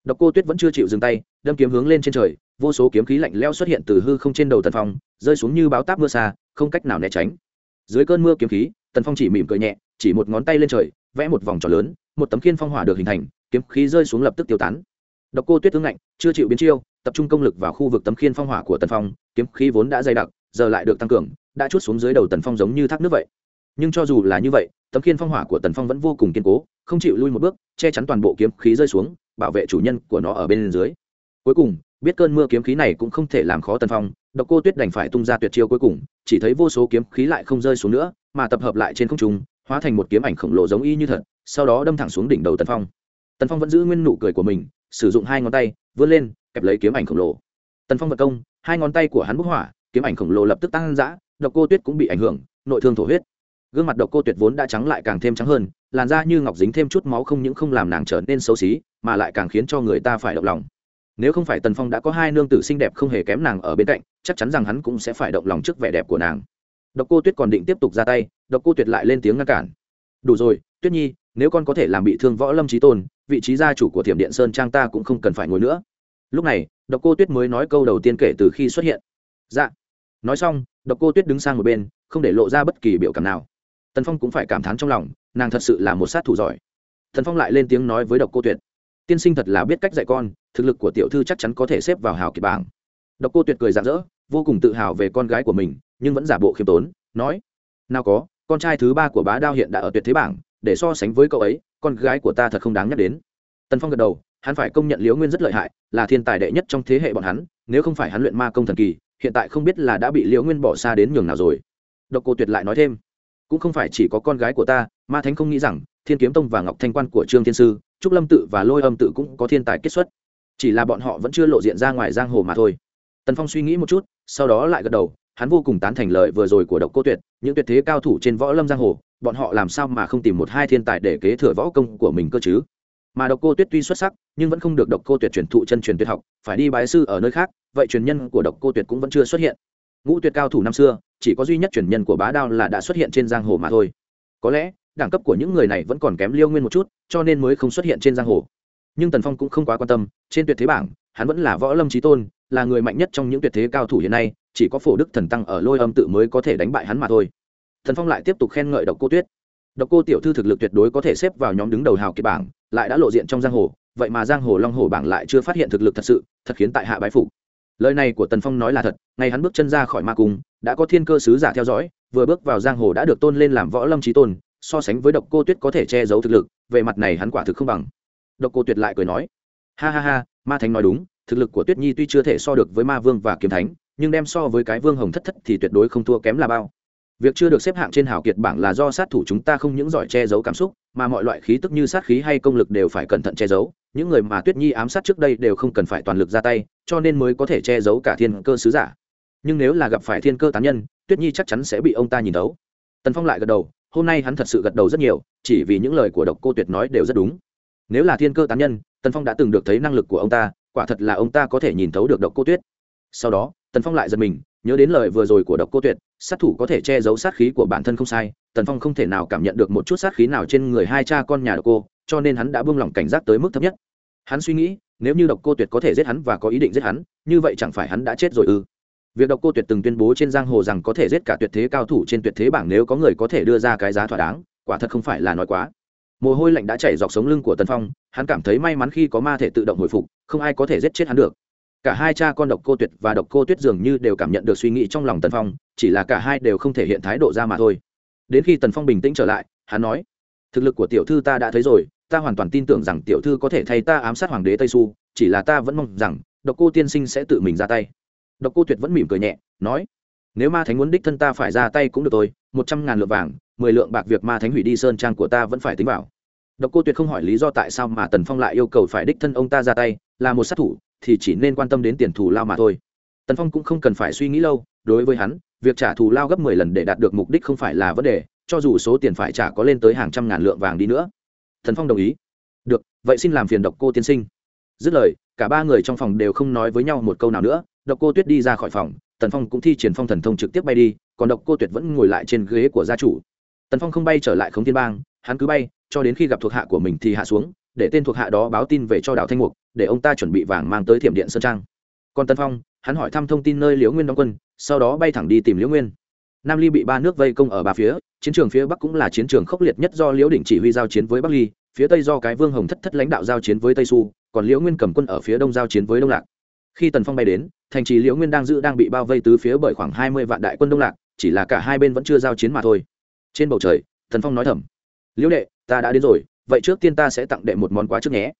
Độc cô tuyết vẫn chưa chịu dừng tay, đâm kiếm hướng lên trên trời, vô số kiếm khí lạnh leo xuất hiện từ hư không trên đầu tần phong, rơi xuống như báo táp mưa xa, không cách nào né tránh. Dưới cơn mưa kiếm khí, tần phong chỉ mỉm cười nhẹ, chỉ một ngón tay lên trời, vẽ một vòng tròn lớn, một tấm khiên phong hỏa được hình thành, kiếm khí rơi xuống lập tức tiêu tán. Độc cô tuyết tướng lạnh, chưa chịu biến chiêu, tập trung công lực vào khu vực tấm khiên phong hỏa của tần phong, kiếm khí vốn đã dày đặc, giờ lại được tăng cường, đã chút xuống dưới đầu tần phong giống như thác nước vậy nhưng cho dù là như vậy, tấm khiên phong hỏa của tần phong vẫn vô cùng kiên cố, không chịu lui một bước, che chắn toàn bộ kiếm khí rơi xuống, bảo vệ chủ nhân của nó ở bên dưới. Cuối cùng, biết cơn mưa kiếm khí này cũng không thể làm khó tần phong, độc cô tuyết đành phải tung ra tuyệt chiêu cuối cùng, chỉ thấy vô số kiếm khí lại không rơi xuống nữa, mà tập hợp lại trên không trung, hóa thành một kiếm ảnh khổng lồ giống y như thật, sau đó đâm thẳng xuống đỉnh đầu tần phong. Tần phong vẫn giữ nguyên nụ cười của mình, sử dụng hai ngón tay, vươn lên, kẹp lấy kiếm ảnh khổng lồ. Tần phong vật công, hai ngón tay của hắn bốc hỏa, kiếm ảnh khổng lồ lập tức tăng giã độc cô tuyết cũng bị ảnh hưởng, nội thương thổ huyết gương mặt độc cô tuyệt vốn đã trắng lại càng thêm trắng hơn, làn da như ngọc dính thêm chút máu không những không làm nàng trở nên xấu xí, mà lại càng khiến cho người ta phải động lòng. Nếu không phải tần phong đã có hai nương tử xinh đẹp không hề kém nàng ở bên cạnh, chắc chắn rằng hắn cũng sẽ phải động lòng trước vẻ đẹp của nàng. Độc cô tuyết còn định tiếp tục ra tay, độc cô tuyệt lại lên tiếng ngăn cản. Đủ rồi, tuyết nhi, nếu con có thể làm bị thương võ lâm trí tôn, vị trí gia chủ của thiểm điện sơn trang ta cũng không cần phải ngồi nữa. Lúc này, độc cô tuyết mới nói câu đầu tiên kể từ khi xuất hiện. Dạ. Nói xong, độc cô tuyết đứng sang một bên, không để lộ ra bất kỳ biểu cảm nào tần phong cũng phải cảm thán trong lòng, nàng thật sự là một sát thủ giỏi. Tần phong lại lên tiếng nói với độc cô tuyệt, tiên sinh thật là biết cách dạy con, thực lực của tiểu thư chắc chắn có thể xếp vào hào kiệt bảng. Độc cô tuyệt cười rạng rỡ, vô cùng tự hào về con gái của mình, nhưng vẫn giả bộ khiêm tốn, nói, nào có, con trai thứ ba của bá đao hiện đã ở tuyệt thế bảng, để so sánh với cậu ấy, con gái của ta thật không đáng nhắc đến. Tần phong gật đầu, hắn phải công nhận liễu nguyên rất lợi hại, là thiên tài đệ nhất trong thế hệ bọn hắn, nếu không phải hắn luyện ma công thần kỳ, hiện tại không biết là đã bị liễu nguyên bỏ xa đến nhường nào rồi. Độc cô tuyệt lại nói thêm cũng không phải chỉ có con gái của ta, ma thánh không nghĩ rằng thiên kiếm tông và ngọc thanh quan của trương thiên sư, trúc lâm tự và lôi âm tự cũng có thiên tài kết xuất. Chỉ là bọn họ vẫn chưa lộ diện ra ngoài giang hồ mà thôi. Tần phong suy nghĩ một chút, sau đó lại gật đầu, hắn vô cùng tán thành lời vừa rồi của độc cô tuyệt, những tuyệt thế cao thủ trên võ lâm giang hồ, bọn họ làm sao mà không tìm một hai thiên tài để kế thừa võ công của mình cơ chứ? Mà độc cô tuyết tuy xuất sắc, nhưng vẫn không được độc cô tuyệt truyền thụ chân truyền tuyệt học, phải đi bái sư ở nơi khác, vậy truyền nhân của độc cô tuyệt cũng vẫn chưa xuất hiện ngũ tuyệt cao thủ năm xưa, chỉ có duy nhất truyền nhân của bá đao là đã xuất hiện trên giang hồ mà thôi. Có lẽ, đẳng cấp của những người này vẫn còn kém liêu nguyên một chút, cho nên mới không xuất hiện trên giang hồ. Nhưng tần phong cũng không quá quan tâm, trên tuyệt thế bảng, hắn vẫn là võ lâm trí tôn, là người mạnh nhất trong những tuyệt thế cao thủ hiện nay, chỉ có phổ đức thần tăng ở lôi âm tự mới có thể đánh bại hắn mà thôi. Thần phong lại tiếp tục khen ngợi độc cô tuyết. Độc cô tiểu thư thực lực tuyệt đối có thể xếp vào nhóm đứng đầu hào kiệt bảng, lại đã lộ diện trong giang hồ, vậy mà giang hồ long hồ bảng lại chưa phát hiện thực lực thật sự, thật khiến tại hạ bái phục lời này của tần phong nói là thật ngày hắn bước chân ra khỏi ma cung, đã có thiên cơ sứ giả theo dõi, vừa bước vào giang hồ đã được tôn lên làm võ lâm trí tôn, so sánh với độc cô tuyết có thể che giấu thực lực, về mặt này hắn quả thực không bằng. Độc cô tuyệt lại cười nói, ha ha ha, ma thánh nói đúng, thực lực của tuyết nhi tuy chưa thể so được với ma vương và kiếm thánh, nhưng đem so với cái vương hồng thất thất thì tuyệt đối không thua kém là bao việc chưa được xếp hạng trên hào kiệt bảng là do sát thủ chúng ta không những giỏi che giấu cảm xúc, mà mọi loại khí tức như sát khí hay công lực đều phải cẩn thận che giấu. Những người mà tuyết nhi ám sát trước đây đều không cần phải toàn lực ra tay, cho nên mới có thể che giấu cả thiên cơ sứ giả. Nhưng nếu là gặp phải thiên cơ tán nhân, tuyết nhi chắc chắn sẽ bị ông ta nhìn thấu. Tần phong lại gật đầu, hôm nay hắn thật sự gật đầu rất nhiều, chỉ vì những lời của độc cô tuyệt nói đều rất đúng. Nếu là thiên cơ tán nhân, tần phong đã từng được thấy năng lực của ông ta, quả thật là ông ta có thể nhìn thấu được độc cô tuyết. Sau đó, tần phong lại giật mình, nhớ đến lời vừa rồi của độc cô tuyệt sát thủ có thể che giấu sát khí của bản thân không sai, tần phong không thể nào cảm nhận được một chút sát khí nào trên người hai cha con nhà độc cô, cho nên hắn đã buông lỏng cảnh giác tới mức thấp nhất. Hắn suy nghĩ, nếu như độc cô tuyệt có thể giết hắn và có ý định giết hắn, như vậy chẳng phải hắn đã chết rồi ư? Việc độc cô tuyệt từng tuyên bố trên giang hồ rằng có thể giết cả tuyệt thế cao thủ trên tuyệt thế bảng nếu có người có thể đưa ra cái giá thỏa đáng, quả thật không phải là nói quá. Mồ hôi lạnh đã chảy dọc sống lưng của tần phong, hắn cảm thấy may mắn khi có ma thể tự động hồi phục, không ai có thể giết chết hắn được cả hai cha con độc cô tuyệt và độc cô tuyết dường như đều cảm nhận được suy nghĩ trong lòng tần phong, chỉ là cả hai đều không thể hiện thái độ ra mà thôi. Đến khi tần phong bình tĩnh trở lại, hắn nói, thực lực của tiểu thư ta đã thấy rồi, ta hoàn toàn tin tưởng rằng tiểu thư có thể thay ta ám sát hoàng đế tây su chỉ là ta vẫn mong rằng độc cô tiên sinh sẽ tự mình ra tay. Độc cô tuyệt vẫn mỉm cười nhẹ, nói, nếu ma thánh muốn đích thân ta phải ra tay cũng được tôi một trăm ngàn lượng vàng, mười lượng bạc việc ma thánh hủy đi sơn trang của ta vẫn phải tính vào. Độc cô tuyệt không hỏi lý do tại sao mà tần phong lại yêu cầu phải đích thân ông ta ra tay, là một sát thủ thì chỉ nên quan tâm đến tiền thù lao mà thôi. Tần phong cũng không cần phải suy nghĩ lâu, đối với hắn, việc trả thù lao gấp mười lần để đạt được mục đích không phải là vấn đề, cho dù số tiền phải trả có lên tới hàng trăm ngàn lượng vàng đi nữa. Tần phong đồng ý. Được, vậy xin làm phiền độc cô tiên sinh. Dứt lời, cả ba người trong phòng đều không nói với nhau một câu nào nữa, độc cô tuyết đi ra khỏi phòng, tần phong cũng thi triển phong thần thông trực tiếp bay đi, còn độc cô tuyệt vẫn ngồi lại trên ghế của gia chủ. Tần phong không bay trở lại khống thiên bang, hắn cứ bay, cho đến khi gặp thuộc hạ của mình thì hạ xuống, để tên thuộc hạ đó báo tin về cho đào thanh mục để ông ta chuẩn bị vàng mang tới thiểm điện sơn trang còn tân phong hắn hỏi thăm thông tin nơi liễu nguyên đóng quân sau đó bay thẳng đi tìm liễu nguyên nam ly bị ba nước vây công ở ba phía chiến trường phía bắc cũng là chiến trường khốc liệt nhất do liễu đỉnh chỉ huy giao chiến với bắc ly phía tây do cái vương hồng thất thất lãnh đạo giao chiến với tây su còn liễu nguyên cầm quân ở phía đông giao chiến với đông lạc khi tần phong bay đến thành trì liễu nguyên đang giữ đang bị bao vây tứ phía bởi khoảng hai mươi vạn đại quân đông lạc chỉ là cả hai bên vẫn chưa giao chiến mà thôi trên bầu trời tần phong nói thầm liễu đệ ta đã đến rồi vậy trước tiên ta sẽ tặng đệ một món quà trước nhé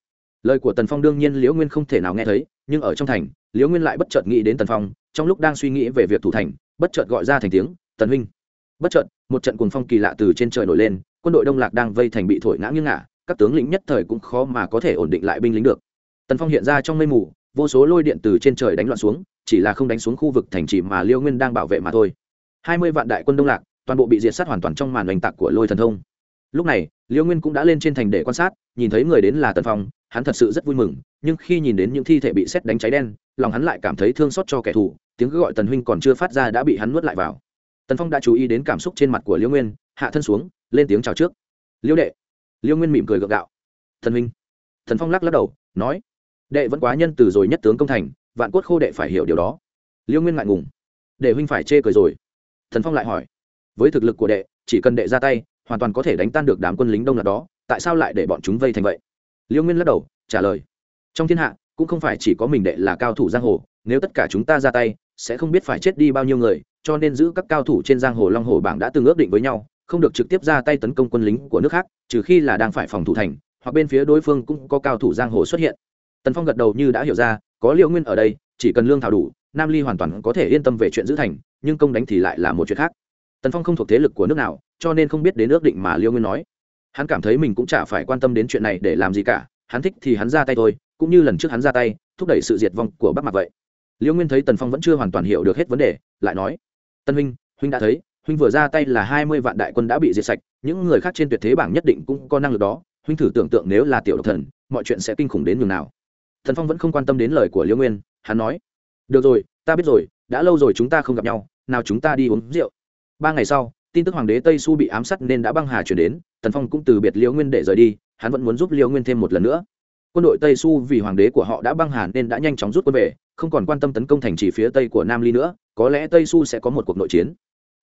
lời của tần phong đương nhiên liễu nguyên không thể nào nghe thấy, nhưng ở trong thành, liễu nguyên lại bất chợt nghĩ đến tần phong, trong lúc đang suy nghĩ về việc thủ thành, bất chợt gọi ra thành tiếng, tần huynh. Bất chợt, một trận cuồng phong kỳ lạ từ trên trời nổi lên, quân đội đông lạc đang vây thành bị thổi ngã nghiêng ngả, các tướng lĩnh nhất thời cũng khó mà có thể ổn định lại binh lính được. Tần phong hiện ra trong mây mù, vô số lôi điện từ trên trời đánh loạn xuống, chỉ là không đánh xuống khu vực thành trì mà liêu nguyên đang bảo vệ mà thôi. Hai mươi vạn đại quân đông lạc, toàn bộ bị diệt sát hoàn toàn trong màn oanh tạc của lôi thần thông. Lúc này liêu nguyên cũng đã lên trên thành để quan sát, nhìn thấy người đến là tần phong hắn thật sự rất vui mừng, nhưng khi nhìn đến những thi thể bị xét đánh cháy đen, lòng hắn lại cảm thấy thương xót cho kẻ thù, tiếng gọi tần huynh còn chưa phát ra đã bị hắn nuốt lại vào. Tần phong đã chú ý đến cảm xúc trên mặt của liễu nguyên, hạ thân xuống, lên tiếng chào trước. Liễu đệ. Liễu nguyên mỉm cười gượng gạo. Thần huynh. Thần phong lắc lắc đầu, nói, đệ vẫn quá nhân từ rồi nhất tướng công thành, vạn cốt khô đệ phải hiểu điều đó. Liễu nguyên ngại ngùng. Đệ huynh phải chê cười rồi. Thần phong lại hỏi, với thực lực của đệ, chỉ cần đệ ra tay, hoàn toàn có thể đánh tan được đám quân lính đông là đó, tại sao lại để bọn chúng vây thành vậy? Liêu nguyên lắc đầu, trả lời. Trong thiên hạ, cũng không phải chỉ có mình đệ là cao thủ giang hồ, nếu tất cả chúng ta ra tay, sẽ không biết phải chết đi bao nhiêu người, cho nên giữ các cao thủ trên giang hồ long hồ bảng đã từng ước định với nhau, không được trực tiếp ra tay tấn công quân lính của nước khác, trừ khi là đang phải phòng thủ thành, hoặc bên phía đối phương cũng có cao thủ giang hồ xuất hiện. Tần phong gật đầu như đã hiểu ra, có liệu nguyên ở đây, chỉ cần lương thảo đủ, nam ly hoàn toàn có thể yên tâm về chuyện giữ thành, nhưng công đánh thì lại là một chuyện khác. Tần phong không thuộc thế lực của nước nào, cho nên không biết đến ước định mà liêu nguyên nói hắn cảm thấy mình cũng chả phải quan tâm đến chuyện này để làm gì cả, hắn thích thì hắn ra tay thôi, cũng như lần trước hắn ra tay, thúc đẩy sự diệt vong của bắc mạc vậy. Liễu nguyên thấy tần phong vẫn chưa hoàn toàn hiểu được hết vấn đề, lại nói tân huynh huynh đã thấy, huynh vừa ra tay là hai mươi vạn đại quân đã bị diệt sạch, những người khác trên tuyệt thế bảng nhất định cũng có năng lực đó, huynh thử tưởng tượng nếu là tiểu độc thần, mọi chuyện sẽ kinh khủng đến nhường nào. Thần phong vẫn không quan tâm đến lời của liễu nguyên, hắn nói, được rồi, ta biết rồi, đã lâu rồi chúng ta không gặp nhau, nào chúng ta đi uống rượu. Ba ngày sau tin tức hoàng đế tây su bị ám sát nên đã băng hà chuyển đến, tần phong cũng từ biệt liễu nguyên để rời đi, hắn vẫn muốn giúp liễu nguyên thêm một lần nữa. Quân đội tây su vì hoàng đế của họ đã băng hà nên đã nhanh chóng rút quân về, không còn quan tâm tấn công thành trì phía tây của nam ly nữa, có lẽ tây su sẽ có một cuộc nội chiến.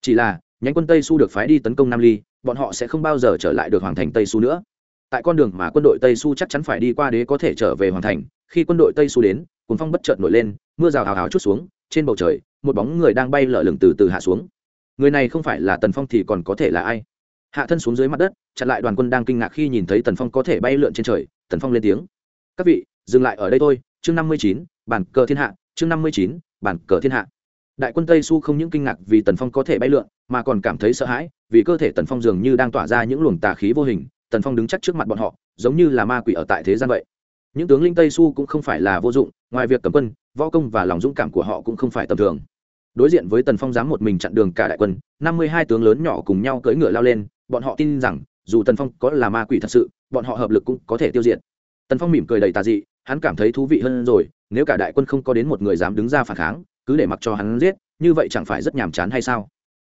Chỉ là, nhánh quân tây su được phái đi tấn công nam ly, bọn họ sẽ không bao giờ trở lại được hoàng thành tây su nữa. Tại con đường mà quân đội tây su chắc chắn phải đi qua đế có thể trở về hoàng thành, khi quân đội tây su đến cuốn phong bất chợt nổi lên, mưa rào hào hào chút xuống, trên bầu trời, một bóng người đang bay lở lửng từ từ hạ xuống người này không phải là tần phong thì còn có thể là ai hạ thân xuống dưới mặt đất chặn lại đoàn quân đang kinh ngạc khi nhìn thấy tần phong có thể bay lượn trên trời tần phong lên tiếng các vị dừng lại ở đây thôi chương năm mươi chín bản cờ thiên hạ chương năm mươi chín bản cờ thiên hạ đại quân tây su không những kinh ngạc vì tần phong có thể bay lượn mà còn cảm thấy sợ hãi vì cơ thể tần phong dường như đang tỏa ra những luồng tà khí vô hình tần phong đứng chắc trước mặt bọn họ giống như là ma quỷ ở tại thế gian vậy những tướng linh tây su cũng không phải là vô dụng ngoài việc cầm quân võ công và lòng dũng cảm của họ cũng không phải tầm thường đối diện với tần phong dám một mình chặn đường cả đại quân, năm mươi hai tướng lớn nhỏ cùng nhau cưỡi ngựa lao lên, bọn họ tin rằng, dù tần phong có là ma quỷ thật sự, bọn họ hợp lực cũng có thể tiêu diệt. Tần phong mỉm cười đầy tà dị, hắn cảm thấy thú vị hơn rồi, nếu cả đại quân không có đến một người dám đứng ra phản kháng, cứ để mặc cho hắn giết, như vậy chẳng phải rất nhàm chán hay sao?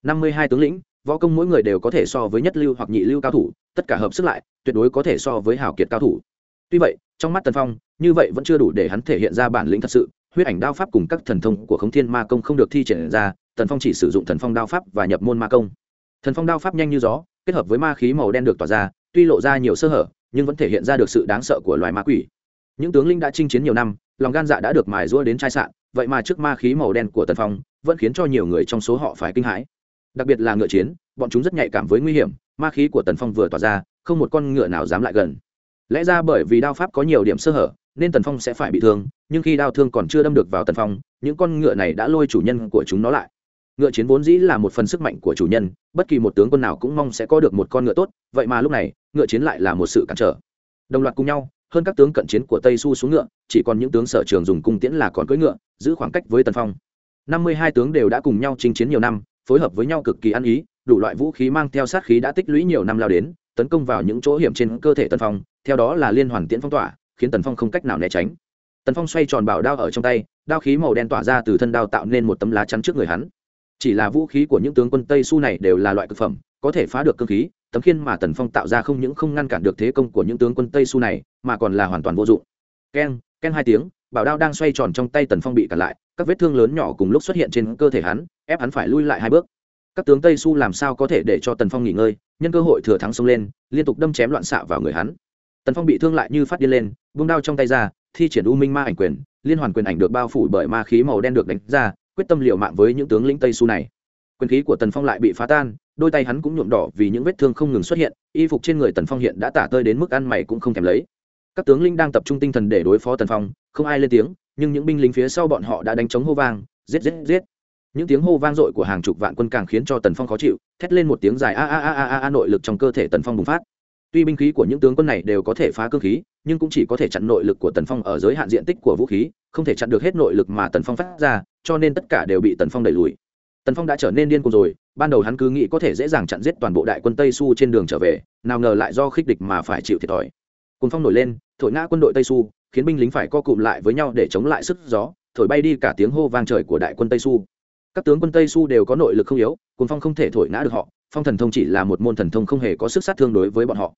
năm mươi hai tướng lĩnh, võ công mỗi người đều có thể so với nhất lưu hoặc nhị lưu cao thủ, tất cả hợp sức lại, tuyệt đối có thể so với hào kiệt cao thủ. Tuy vậy, trong mắt tần phong, như vậy vẫn chưa đủ để hắn thể hiện ra bản lĩnh thật sự huyết ảnh đao pháp cùng các thần thông của khống thiên ma công không được thi triển ra, tần phong chỉ sử dụng thần phong đao pháp và nhập môn ma công. Thần phong đao pháp nhanh như gió, kết hợp với ma khí màu đen được tỏa ra, tuy lộ ra nhiều sơ hở, nhưng vẫn thể hiện ra được sự đáng sợ của loài ma quỷ. Những tướng linh đã chinh chiến nhiều năm, lòng gan dạ đã được mài rũa đến chai sạn, vậy mà trước ma khí màu đen của tần phong, vẫn khiến cho nhiều người trong số họ phải kinh hãi. Đặc biệt là ngựa chiến, bọn chúng rất nhạy cảm với nguy hiểm, ma khí của tần phong vừa tỏa ra, không một con ngựa nào dám lại gần. Lẽ ra bởi vì đao pháp có nhiều điểm sơ hở nên tần phong sẽ phải bị thương, nhưng khi đao thương còn chưa đâm được vào tần phong, những con ngựa này đã lôi chủ nhân của chúng nó lại. Ngựa chiến vốn dĩ là một phần sức mạnh của chủ nhân, bất kỳ một tướng quân nào cũng mong sẽ có được một con ngựa tốt, vậy mà lúc này, ngựa chiến lại là một sự cản trở. Đồng loạt cùng nhau, hơn các tướng cận chiến của tây su xuống ngựa, chỉ còn những tướng sở trường dùng cung tiễn là còn cưỡi ngựa, giữ khoảng cách với tần phong. Năm mươi hai tướng đều đã cùng nhau chinh chiến nhiều năm, phối hợp với nhau cực kỳ ăn ý, đủ loại vũ khí mang theo sát khí đã tích lũy nhiều năm lao đến, tấn công vào những chỗ hiểm trên cơ thể tần phong, theo đó là liên hoàn tiễn phong tỏa khiến tần phong không cách nào né tránh. Tần phong xoay tròn bảo đao ở trong tay, đao khí màu đen tỏa ra từ thân đao tạo nên một tấm lá chắn trước người hắn. Chỉ là vũ khí của những tướng quân tây su này đều là loại cực phẩm, có thể phá được cơ khí, tấm khiên mà tần phong tạo ra không những không ngăn cản được thế công của những tướng quân tây su này, mà còn là hoàn toàn vô dụng. Keng keng hai tiếng, bảo đao đang xoay tròn trong tay tần phong bị cản lại, các vết thương lớn nhỏ cùng lúc xuất hiện trên cơ thể hắn, ép hắn phải lui lại hai bước. Các tướng tây su làm sao có thể để cho tần phong nghỉ ngơi, nhân cơ hội thừa thắng xông lên, liên tục đâm chém loạn xạ vào người hắn. Tần phong bị thương lại như phát điên lên vung đao trong tay ra, thi triển u minh ma ảnh quyền, liên hoàn quyền ảnh được bao phủ bởi ma khí màu đen được đánh ra, quyết tâm liều mạng với những tướng lĩnh tây su này. Quyền khí của tần phong lại bị phá tan, đôi tay hắn cũng nhuộm đỏ vì những vết thương không ngừng xuất hiện, y phục trên người tần phong hiện đã tả tơi đến mức ăn mày cũng không thèm lấy. Các tướng lĩnh đang tập trung tinh thần để đối phó tần phong, không ai lên tiếng, nhưng những binh lính phía sau bọn họ đã đánh chống hô vang, giết giết giết. Những tiếng hô vang dội của hàng chục vạn quân càng khiến cho tần phong khó chịu, thét lên một tiếng dài a a a a a nội lực trong cơ thể tần phong bùng phát tuy binh khí của những tướng quân này đều có thể phá cơ khí, nhưng cũng chỉ có thể chặn nội lực của tần phong ở giới hạn diện tích của vũ khí, không thể chặn được hết nội lực mà tần phong phát ra, cho nên tất cả đều bị tần phong đẩy lùi. Tần phong đã trở nên điên cuồng rồi, ban đầu hắn cứ nghĩ có thể dễ dàng chặn giết toàn bộ đại quân tây su trên đường trở về, nào ngờ lại do khích địch mà phải chịu thiệt thòi. Cùng phong nổi lên, thổi ngã quân đội tây su khiến binh lính phải co cụm lại với nhau để chống lại sức gió, thổi bay đi cả tiếng hô vang trời của đại quân tây su các tướng quân tây su đều có nội lực không yếu cùng phong không thể thổi ngã được họ, phong thần thông chỉ là một môn thần thông không hề có sức sát thương đối với bọn họ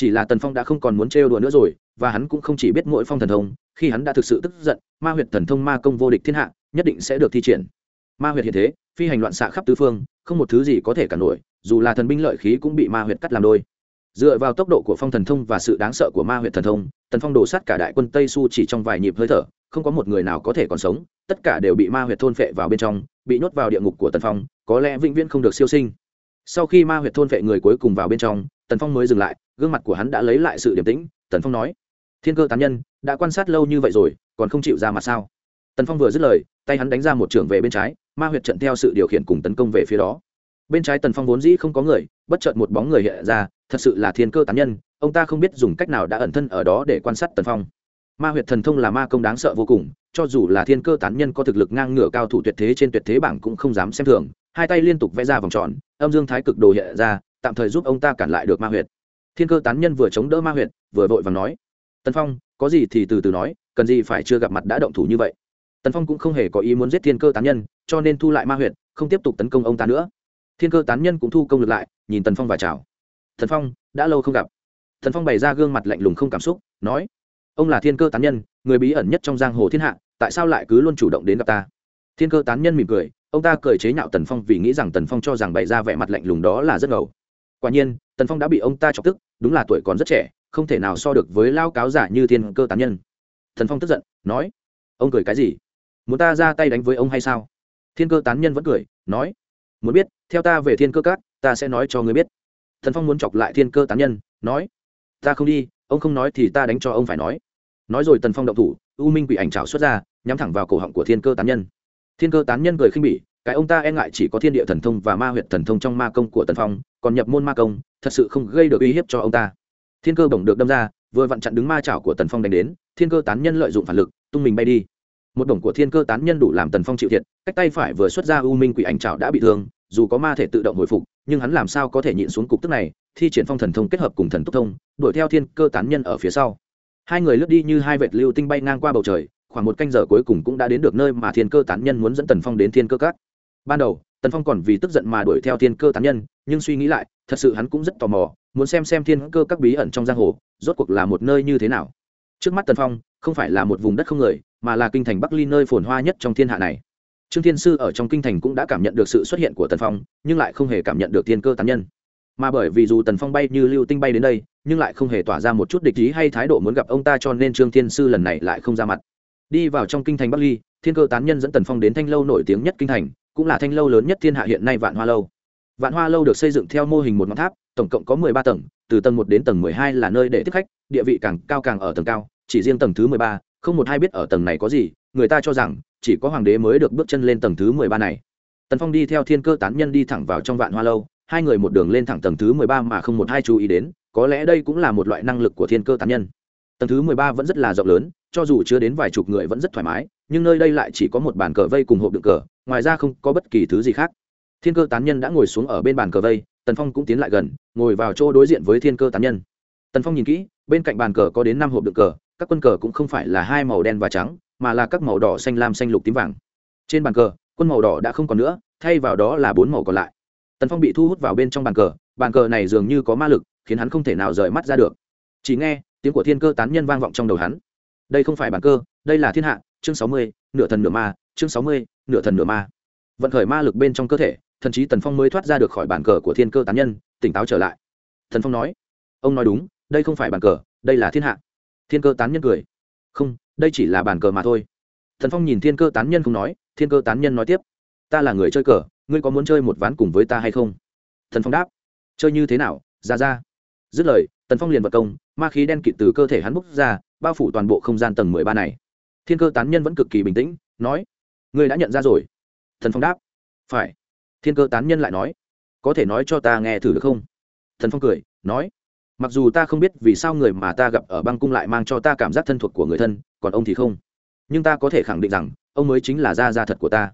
chỉ là tần phong đã không còn muốn trêu đùa nữa rồi, và hắn cũng không chỉ biết mỗi phong thần thông, khi hắn đã thực sự tức giận, ma huyệt thần thông ma công vô địch thiên hạ, nhất định sẽ được thi triển. Ma huyệt hiện thế, phi hành loạn xạ khắp tứ phương, không một thứ gì có thể cản nổi, dù là thần binh lợi khí cũng bị ma huyệt cắt làm đôi. Dựa vào tốc độ của phong thần thông và sự đáng sợ của ma huyệt thần thông, tần phong đổ sát cả đại quân tây su chỉ trong vài nhịp hơi thở, không có một người nào có thể còn sống, tất cả đều bị ma huyệt thôn phệ vào bên trong, bị nhốt vào địa ngục của tần phong, có lẽ vĩnh viễn không được siêu sinh sau khi ma huyệt thôn vệ người cuối cùng vào bên trong, tần phong mới dừng lại, gương mặt của hắn đã lấy lại sự điềm tĩnh, tần phong nói, thiên cơ tán nhân, đã quan sát lâu như vậy rồi, còn không chịu ra mặt sao? Tần phong vừa dứt lời, tay hắn đánh ra một trường về bên trái, ma huyệt trận theo sự điều khiển cùng tấn công về phía đó. Bên trái tần phong vốn dĩ không có người, bất chợt một bóng người hiện ra, thật sự là thiên cơ tán nhân, ông ta không biết dùng cách nào đã ẩn thân ở đó để quan sát tần phong. Ma huyệt thần thông là ma công đáng sợ vô cùng, cho dù là thiên cơ tán nhân có thực lực ngang ngửa cao thủ tuyệt thế trên tuyệt thế bảng cũng không dám xem thường hai tay liên tục vẽ ra vòng tròn, âm dương thái cực đồ hiện ra, tạm thời giúp ông ta cản lại được ma huyệt. Thiên cơ tán nhân vừa chống đỡ ma huyệt, vừa vội và nói, tần phong, có gì thì từ từ nói, cần gì phải chưa gặp mặt đã động thủ như vậy. Tần phong cũng không hề có ý muốn giết thiên cơ tán nhân, cho nên thu lại ma huyệt, không tiếp tục tấn công ông ta nữa. Thiên cơ tán nhân cũng thu công lực lại, nhìn tần phong và chào. Thần phong, đã lâu không gặp. Thần phong bày ra gương mặt lạnh lùng không cảm xúc, nói, ông là thiên cơ tán nhân, người bí ẩn nhất trong giang hồ thiên hạ, tại sao lại cứ luôn chủ động đến gặp ta? Thiên cơ tán nhân mỉm cười ông ta cười chế nhạo tần phong vì nghĩ rằng tần phong cho rằng bày ra vẻ mặt lạnh lùng đó là rất ngầu. Quả nhiên, tần phong đã bị ông ta chọc tức, đúng là tuổi còn rất trẻ, không thể nào so được với lao cáo giả như thiên cơ tán nhân. Tần phong tức giận, nói, ông cười cái gì? Muốn ta ra tay đánh với ông hay sao? Thiên cơ tán nhân vẫn cười, nói, muốn biết, theo ta về thiên cơ cát ta sẽ nói cho người biết. Thần phong muốn chọc lại thiên cơ tán nhân, nói, ta không đi, ông không nói thì ta đánh cho ông phải nói. Nói rồi tần phong động thủ, u minh quỷ ảnh trào xuất ra, nhắm thẳng vào cổ họng của thiên cơ tán nhân thiên cơ tán nhân cười khinh bỉ, cái ông ta e ngại chỉ có thiên địa thần thông và ma huyện thần thông trong ma công của tần phong, còn nhập môn ma công, thật sự không gây được uy hiếp cho ông ta. Thiên cơ bổng được đâm ra, vừa vặn chặn đứng ma chảo của tần phong đánh đến, thiên cơ tán nhân lợi dụng phản lực, tung mình bay đi. Một bổng của thiên cơ tán nhân đủ làm tần phong chịu thiệt, cách tay phải vừa xuất ra u minh quỷ ảnh chảo đã bị thương, dù có ma thể tự động hồi phục, nhưng hắn làm sao có thể nhịn xuống cục tức này, thi triển phong thần thông kết hợp cùng thần túc thông, đuổi theo thiên cơ tán nhân ở phía sau. Hai người lướt đi như hai vệt lưu tinh bay ngang qua bầu trời khoảng một canh giờ cuối cùng cũng đã đến được nơi mà thiên cơ tán nhân muốn dẫn tần phong đến thiên cơ cát ban đầu, tần phong còn vì tức giận mà đuổi theo thiên cơ tán nhân, nhưng suy nghĩ lại, thật sự hắn cũng rất tò mò, muốn xem xem thiên cơ các bí ẩn trong giang hồ, rốt cuộc là một nơi như thế nào. Trước mắt tần phong, không phải là một vùng đất không người, mà là kinh thành bắc ly nơi phồn hoa nhất trong thiên hạ này. Trương thiên sư ở trong kinh thành cũng đã cảm nhận được sự xuất hiện của tần phong, nhưng lại không hề cảm nhận được thiên cơ tán nhân. Mà bởi vì dù tần phong bay như lưu tinh bay đến đây, nhưng lại không hề tỏa ra một chút địch ý hay thái độ muốn gặp ông ta cho nên trương thiên sư lần này lại không ra mặt đi vào trong kinh thành bắc ly, thiên cơ tán nhân dẫn tần phong đến thanh lâu nổi tiếng nhất kinh thành, cũng là thanh lâu lớn nhất thiên hạ hiện nay vạn hoa lâu. Vạn hoa lâu được xây dựng theo mô hình một ngọn tháp, tổng cộng có mười ba tầng, từ tầng một đến tầng mười hai là nơi để tiếp khách, địa vị càng cao càng ở tầng cao, chỉ riêng tầng thứ mười ba, không một ai biết ở tầng này có gì, người ta cho rằng, chỉ có hoàng đế mới được bước chân lên tầng thứ mười ba này. Tần phong đi theo thiên cơ tán nhân đi thẳng vào trong vạn hoa lâu, hai người một đường lên thẳng tầng thứ mười ba mà không một ai chú ý đến, có lẽ đây cũng là một loại năng lực của thiên cơ tán nhân. Tầng thứ mười ba vẫn rất là rộng lớn cho dù chưa đến vài chục người vẫn rất thoải mái, nhưng nơi đây lại chỉ có một bàn cờ vây cùng hộp đựng cờ, ngoài ra không có bất kỳ thứ gì khác. Thiên cơ tán nhân đã ngồi xuống ở bên bàn cờ vây, tần phong cũng tiến lại gần, ngồi vào chỗ đối diện với thiên cơ tán nhân. Tần phong nhìn kỹ, bên cạnh bàn cờ có đến năm hộp đựng cờ, các quân cờ cũng không phải là hai màu đen và trắng, mà là các màu đỏ xanh lam xanh lục tím vàng. Trên bàn cờ, quân màu đỏ đã không còn nữa, thay vào đó là bốn màu còn lại. Tần phong bị thu hút vào bên trong bàn cờ bàn cờ này dường như có ma lực, khiến hắn không thể nào rời mắt ra được. Chỉ nghe tiếng của thiên cơ tán nhân vang vọng trong đầu hắn đây không phải bàn cơ, đây là thiên hạ, chương sáu mươi, nửa thần nửa ma, chương sáu mươi, nửa thần nửa ma. Vận khởi ma lực bên trong cơ thể, thần chí tần phong mới thoát ra được khỏi bàn cờ của thiên cơ tán nhân, tỉnh táo trở lại. Thần phong nói, ông nói đúng, đây không phải bàn cờ, đây là thiên hạ. Thiên cơ tán nhân cười, không, đây chỉ là bàn cờ mà thôi. Thần phong nhìn thiên cơ tán nhân không nói, thiên cơ tán nhân nói tiếp, ta là người chơi cờ, ngươi có muốn chơi một ván cùng với ta hay không? Thần phong đáp, chơi như thế nào, ra ra. Dứt lời, tần phong liền vật công, ma khí đen kịt từ cơ thể hắn bốc ra bao phủ toàn bộ không gian tầng mười ba này. Thiên cơ tán nhân vẫn cực kỳ bình tĩnh, nói, ngươi đã nhận ra rồi. Thần phong đáp, phải. Thiên cơ tán nhân lại nói, có thể nói cho ta nghe thử được không? Thần phong cười, nói, mặc dù ta không biết vì sao người mà ta gặp ở băng cung lại mang cho ta cảm giác thân thuộc của người thân, còn ông thì không. Nhưng ta có thể khẳng định rằng, ông mới chính là gia gia thật của ta.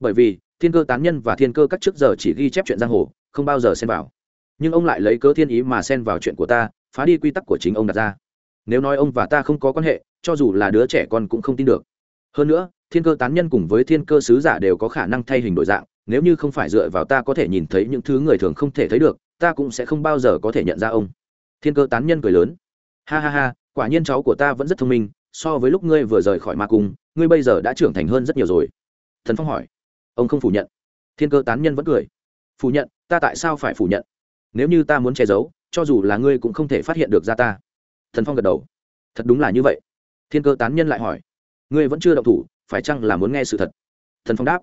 Bởi vì, thiên cơ tán nhân và thiên cơ các trước giờ chỉ ghi chép chuyện giang hồ, không bao giờ xen vào. Nhưng ông lại lấy cớ thiên ý mà xen vào chuyện của ta, phá đi quy tắc của chính ông đặt ra nếu nói ông và ta không có quan hệ, cho dù là đứa trẻ con cũng không tin được. Hơn nữa, thiên cơ tán nhân cùng với thiên cơ sứ giả đều có khả năng thay hình đổi dạng, nếu như không phải dựa vào ta có thể nhìn thấy những thứ người thường không thể thấy được, ta cũng sẽ không bao giờ có thể nhận ra ông. Thiên cơ tán nhân cười lớn. Ha ha ha, quả nhiên cháu của ta vẫn rất thông minh, so với lúc ngươi vừa rời khỏi ma cung, ngươi bây giờ đã trưởng thành hơn rất nhiều rồi. Thần phong hỏi. Ông không phủ nhận. Thiên cơ tán nhân vẫn cười. Phủ nhận, ta tại sao phải phủ nhận? Nếu như ta muốn che giấu, cho dù là ngươi cũng không thể phát hiện được ra ta thần phong gật đầu. Thật đúng là như vậy. Thiên cơ tán nhân lại hỏi, ngươi vẫn chưa động thủ, phải chăng là muốn nghe sự thật? Thần phong đáp,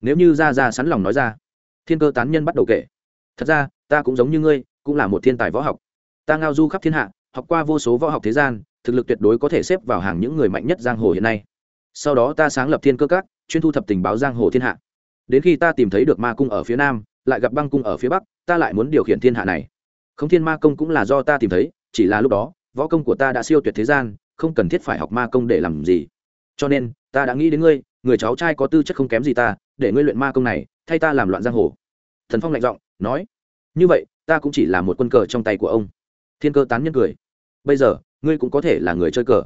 nếu như ra ra sẵn lòng nói ra. Thiên cơ tán nhân bắt đầu kể, thật ra, ta cũng giống như ngươi, cũng là một thiên tài võ học. Ta ngao du khắp thiên hạ, học qua vô số võ học thế gian, thực lực tuyệt đối có thể xếp vào hàng những người mạnh nhất giang hồ hiện nay. Sau đó ta sáng lập thiên cơ các, chuyên thu thập tình báo giang hồ thiên hạ. Đến khi ta tìm thấy được ma cung ở phía nam, lại gặp băng cung ở phía bắc, ta lại muốn điều khiển thiên hạ này. Không thiên ma công cũng là do ta tìm thấy, chỉ là lúc đó võ công của ta đã siêu tuyệt thế gian, không cần thiết phải học ma công để làm gì. Cho nên, ta đã nghĩ đến ngươi, người cháu trai có tư chất không kém gì ta, để ngươi luyện ma công này, thay ta làm loạn giang hồ. Thần phong lạnh giọng nói. Như vậy, ta cũng chỉ là một quân cờ trong tay của ông. Thiên cơ tán nhân cười. Bây giờ, ngươi cũng có thể là người chơi cờ.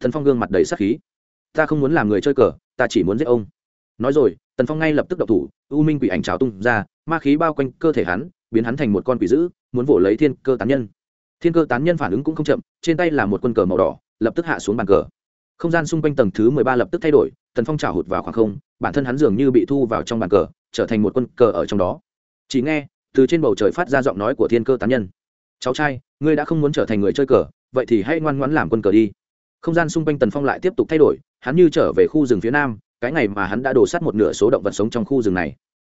Thần phong gương mặt đầy sắc khí. Ta không muốn làm người chơi cờ, ta chỉ muốn giết ông. Nói rồi, tần phong ngay lập tức đậu thủ, u minh quỷ ảnh trào tung ra, ma khí bao quanh cơ thể hắn, biến hắn thành một con quỷ dữ, muốn vỗ lấy thiên cơ tán nhân thiên cơ tán nhân phản ứng cũng không chậm, trên tay là một quân cờ màu đỏ, lập tức hạ xuống bàn cờ. Không gian xung quanh tầng thứ mười ba lập tức thay đổi, tần phong trào hụt vào khoảng không, bản thân hắn dường như bị thu vào trong bàn cờ, trở thành một quân cờ ở trong đó. Chỉ nghe, từ trên bầu trời phát ra giọng nói của thiên cơ tán nhân. Cháu trai, ngươi đã không muốn trở thành người chơi cờ, vậy thì hãy ngoan ngoãn làm quân cờ đi. Không gian xung quanh tần phong lại tiếp tục thay đổi, hắn như trở về khu rừng phía nam, cái ngày mà hắn đã đổ sát một nửa số động vật sống trong khu rừng này.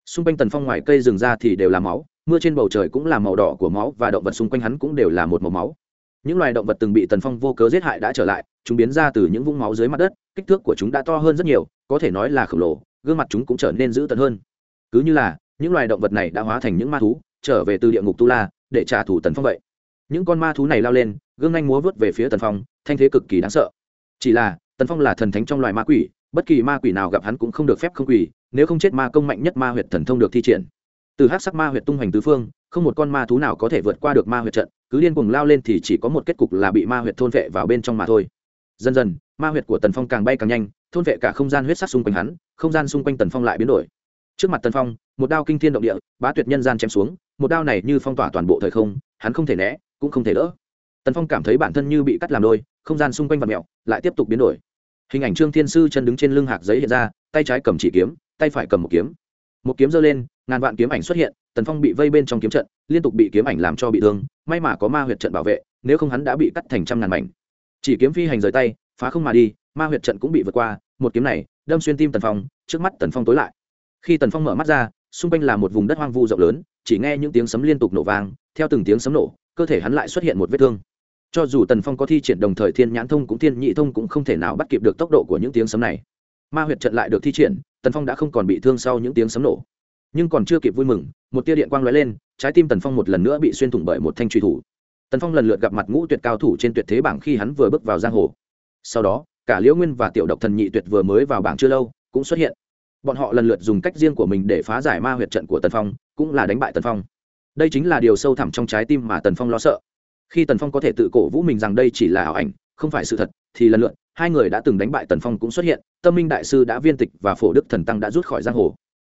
Xung quanh tần phong ngoài cây rừng ra thì đều là máu mưa trên bầu trời cũng là màu đỏ của máu và động vật xung quanh hắn cũng đều là một màu máu. Những loài động vật từng bị tần phong vô cớ giết hại đã trở lại, chúng biến ra từ những vũng máu dưới mặt đất, kích thước của chúng đã to hơn rất nhiều, có thể nói là khổng lồ, gương mặt chúng cũng trở nên dữ tợn hơn. Cứ như là, những loài động vật này đã hóa thành những ma thú, trở về từ địa ngục tu la để trả thù tần phong vậy. Những con ma thú này lao lên, gương anh múa vớt về phía tần phong, thanh thế cực kỳ đáng sợ. Chỉ là, tần phong là thần thánh trong loài ma quỷ, bất kỳ ma quỷ nào gặp hắn cũng không được phép không quỷ nếu không chết ma công mạnh nhất ma huyệt thần thông được thi triển từ hát sắc ma huyệt tung hoành tứ phương, không một con ma thú nào có thể vượt qua được ma huyệt trận, cứ điên cuồng lao lên thì chỉ có một kết cục là bị ma huyệt thôn vệ vào bên trong mà thôi. Dần dần, ma huyệt của tần phong càng bay càng nhanh, thôn vệ cả không gian huyết sắc xung quanh hắn, không gian xung quanh tần phong lại biến đổi. Trước mặt tần phong, một đao kinh thiên động địa, bá tuyệt nhân gian chém xuống, một đao này như phong tỏa toàn bộ thời không, hắn không thể né, cũng không thể đỡ. Tần phong cảm thấy bản thân như bị cắt làm đôi, không gian xung quanh vật mẹo lại tiếp tục biến đổi. Hình ảnh trương thiên sư chân đứng trên lưng hạc giấy hiện ra, tay trái cầm chỉ kiếm, tay phải cầm một kiếm một kiếm giơ lên, ngàn vạn kiếm ảnh xuất hiện, tần phong bị vây bên trong kiếm trận, liên tục bị kiếm ảnh làm cho bị thương, may mà có ma huyệt trận bảo vệ, nếu không hắn đã bị cắt thành trăm ngàn mảnh. Chỉ kiếm phi hành rời tay, phá không mà đi, ma huyệt trận cũng bị vượt qua, một kiếm này, đâm xuyên tim tần phong, trước mắt tần phong tối lại. Khi tần phong mở mắt ra, xung quanh là một vùng đất hoang vu rộng lớn, chỉ nghe những tiếng sấm liên tục nổ vang, theo từng tiếng sấm nổ, cơ thể hắn lại xuất hiện một vết thương. Cho dù tần phong có thi triển đồng thời thiên nhãn thông cũng thiên nhị thông cũng không thể nào bắt kịp được tốc độ của những tiếng sấm này ma huyệt trận lại được thi triển, tần phong đã không còn bị thương sau những tiếng sấm nổ. Nhưng còn chưa kịp vui mừng, một tia điện quang lóe lên, trái tim tần phong một lần nữa bị xuyên thủng bởi một thanh truy thủ. Tần phong lần lượt gặp mặt ngũ tuyệt cao thủ trên tuyệt thế bảng khi hắn vừa bước vào giang hồ. Sau đó, cả liễu nguyên và tiểu độc thần nhị tuyệt vừa mới vào bảng chưa lâu, cũng xuất hiện. Bọn họ lần lượt dùng cách riêng của mình để phá giải ma huyệt trận của tần phong, cũng là đánh bại tần phong. Đây chính là điều sâu thẳm trong trái tim mà tần phong lo sợ. Khi tần phong có thể tự cổ vũ mình rằng đây chỉ là ảo ảnh, không phải sự thật, thì lần lượt hai người đã từng đánh bại tần phong cũng xuất hiện, tâm minh đại sư đã viên tịch và phổ đức thần tăng đã rút khỏi giang hồ.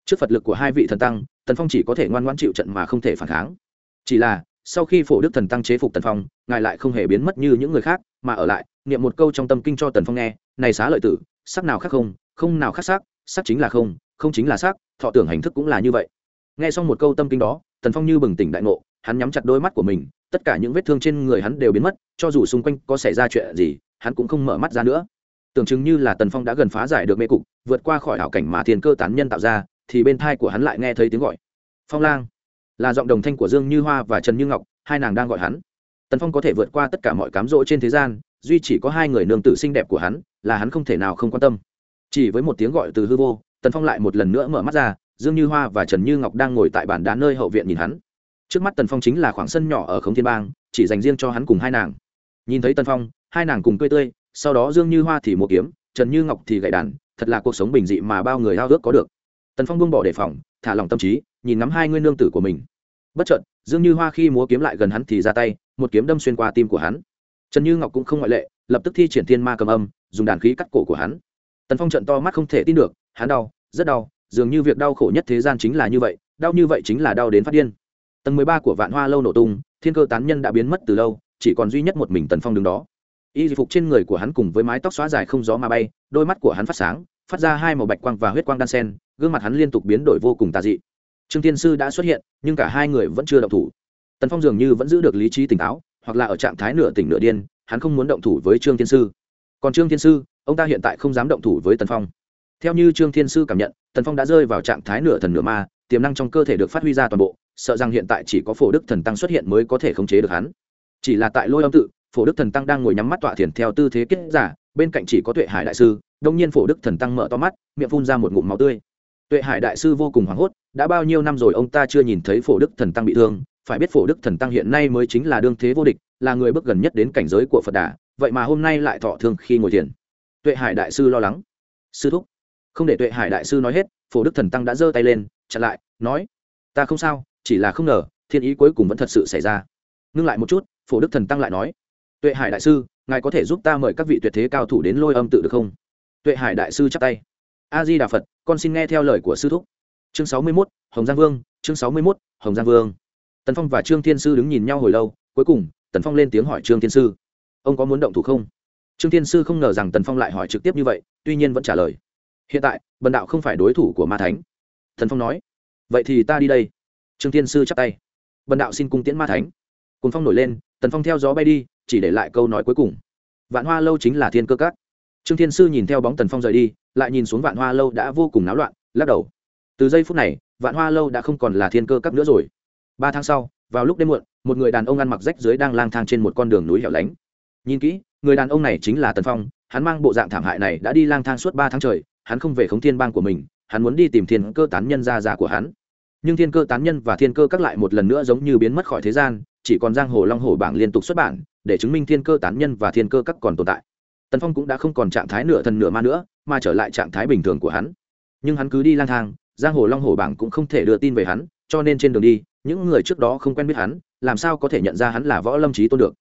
Trước phật lực của hai vị thần tăng, tần phong chỉ có thể ngoan ngoan chịu trận mà không thể phản kháng. Chỉ là, sau khi phổ đức thần tăng chế phục tần phong, ngài lại không hề biến mất như những người khác, mà ở lại, niệm một câu trong tâm kinh cho tần phong nghe, này xá lợi tử, sắc nào khác không không nào khác sắc sắc chính là không không chính là sắc, thọ tưởng hành thức cũng là như vậy. Nghe xong một câu tâm kinh đó, tần phong như bừng tỉnh đại ngộ, hắn nhắm chặt đôi mắt của mình, tất cả những vết thương trên người hắn đều biến mất, cho dù xung quanh có xảy ra chuyện gì hắn cũng không mở mắt ra nữa. Tưởng chừng như là tần phong đã gần phá giải được mê cục, vượt qua khỏi ảo cảnh mà thiên cơ tán nhân tạo ra, thì bên thai của hắn lại nghe thấy tiếng gọi. Phong lang, là giọng đồng thanh của dương như hoa và trần như ngọc, hai nàng đang gọi hắn. Tần phong có thể vượt qua tất cả mọi cám dỗ trên thế gian, duy chỉ có hai người nương tử xinh đẹp của hắn, là hắn không thể nào không quan tâm. Chỉ với một tiếng gọi từ hư vô, tần phong lại một lần nữa mở mắt ra, dương như hoa và trần như ngọc đang ngồi tại bàn đá nơi hậu viện nhìn hắn. Trước mắt tần phong chính là khoảng sân nhỏ ở khống thiên bang, chỉ dành riêng cho hắn cùng hai nàng. Nhìn thấy tần phong hai nàng cùng cười tươi, sau đó dương như hoa thì mua kiếm, trần như ngọc thì gậy đàn, thật là cuộc sống bình dị mà bao người ao ước có được. Tần phong buông bỏ đề phòng, thả lòng tâm trí, nhìn ngắm hai nguyên nương tử của mình. Bất chợt, dương như hoa khi múa kiếm lại gần hắn thì ra tay, một kiếm đâm xuyên qua tim của hắn. Trần như ngọc cũng không ngoại lệ, lập tức thi triển thiên ma cầm âm, dùng đàn khí cắt cổ của hắn. Tần phong trận to mắt không thể tin được, hắn đau, rất đau, dường như việc đau khổ nhất thế gian chính là như vậy, đau như vậy chính là đau đến phát điên. Tầng mười ba của vạn hoa lâu nổ tung, thiên cơ tán nhân đã biến mất từ lâu, chỉ còn duy nhất một mình tần phong đứng đó y phục trên người của hắn cùng với mái tóc xóa dài không gió mà bay, đôi mắt của hắn phát sáng, phát ra hai màu bạch quang và huyết quang đan sen, gương mặt hắn liên tục biến đổi vô cùng tà dị. Trương tiên sư đã xuất hiện, nhưng cả hai người vẫn chưa động thủ. Tần phong dường như vẫn giữ được lý trí tỉnh táo, hoặc là ở trạng thái nửa tỉnh nửa điên, hắn không muốn động thủ với trương tiên sư. Còn trương tiên sư, ông ta hiện tại không dám động thủ với tần phong. Theo như trương thiên sư cảm nhận, tần phong đã rơi vào trạng thái nửa thần nửa ma, tiềm năng trong cơ thể được phát huy ra toàn bộ, sợ rằng hiện tại chỉ có phổ đức thần tăng xuất hiện mới có thể khống chế được hắn. Chỉ là tại lôi âm tự phổ đức thần tăng đang ngồi nhắm mắt tọa thiền theo tư thế kết giả, bên cạnh chỉ có tuệ hải đại sư, đông nhiên phổ đức thần tăng mở to mắt, miệng phun ra một ngụm máu tươi. Tuệ hải đại sư vô cùng hoảng hốt, đã bao nhiêu năm rồi ông ta chưa nhìn thấy phổ đức thần tăng bị thương, phải biết phổ đức thần tăng hiện nay mới chính là đương thế vô địch, là người bước gần nhất đến cảnh giới của phật đà, vậy mà hôm nay lại thọ thương khi ngồi thiền. Tuệ hải đại sư lo lắng. Sư thúc, không để tuệ hải đại sư nói hết, phổ đức thần tăng đã giơ tay lên, chặn lại, nói, ta không sao, chỉ là không ngờ thiên ý cuối cùng vẫn thật sự xảy ra. Ngưng lại một chút, phổ đức thần tăng lại nói tuệ hải đại sư, ngài có thể giúp ta mời các vị tuyệt thế cao thủ đến lôi âm tự được không? Tuệ hải đại sư chắp tay. A di đà phật, con xin nghe theo lời của sư thúc. Chương sáu mươi mốt, hồng giang vương, chương sáu mươi mốt, hồng giang vương. Tần phong và trương thiên sư đứng nhìn nhau hồi lâu, cuối cùng, tần phong lên tiếng hỏi trương thiên sư. Ông có muốn động thủ không? Trương thiên sư không ngờ rằng tần phong lại hỏi trực tiếp như vậy, tuy nhiên vẫn trả lời. Hiện tại, bần đạo không phải đối thủ của ma thánh. Thần phong nói. Vậy thì ta đi đây. Trương thiên sư chắp tay. Bần đạo xin cung tiễn ma thánh. Cùng phong nổi lên, tần phong theo gió bay đi chỉ để lại câu nói cuối cùng. Vạn hoa lâu chính là thiên cơ cát trương thiên sư nhìn theo bóng tần phong rời đi, lại nhìn xuống vạn hoa lâu đã vô cùng náo loạn, lắc đầu. Từ giây phút này, vạn hoa lâu đã không còn là thiên cơ cát nữa rồi. Ba tháng sau, vào lúc đêm muộn, một người đàn ông ăn mặc rách dưới đang lang thang trên một con đường núi hẻo lánh. Nhìn kỹ, người đàn ông này chính là tần phong, hắn mang bộ dạng thảm hại này đã đi lang thang suốt ba tháng trời, hắn không về khống thiên bang của mình, hắn muốn đi tìm thiên cơ tán nhân ra già của hắn. Nhưng thiên cơ tán nhân và thiên cơ các lại một lần nữa giống như biến mất khỏi thế gian, chỉ còn giang hồ long hồ bảng liên tục xuất bản để chứng minh thiên cơ tán nhân và thiên cơ các còn tồn tại. Tần phong cũng đã không còn trạng thái nửa thần nửa ma nữa, mà trở lại trạng thái bình thường của hắn. Nhưng hắn cứ đi lang thang, giang hồ long hồ bảng cũng không thể đưa tin về hắn, cho nên trên đường đi, những người trước đó không quen biết hắn, làm sao có thể nhận ra hắn là võ lâm trí tôn được.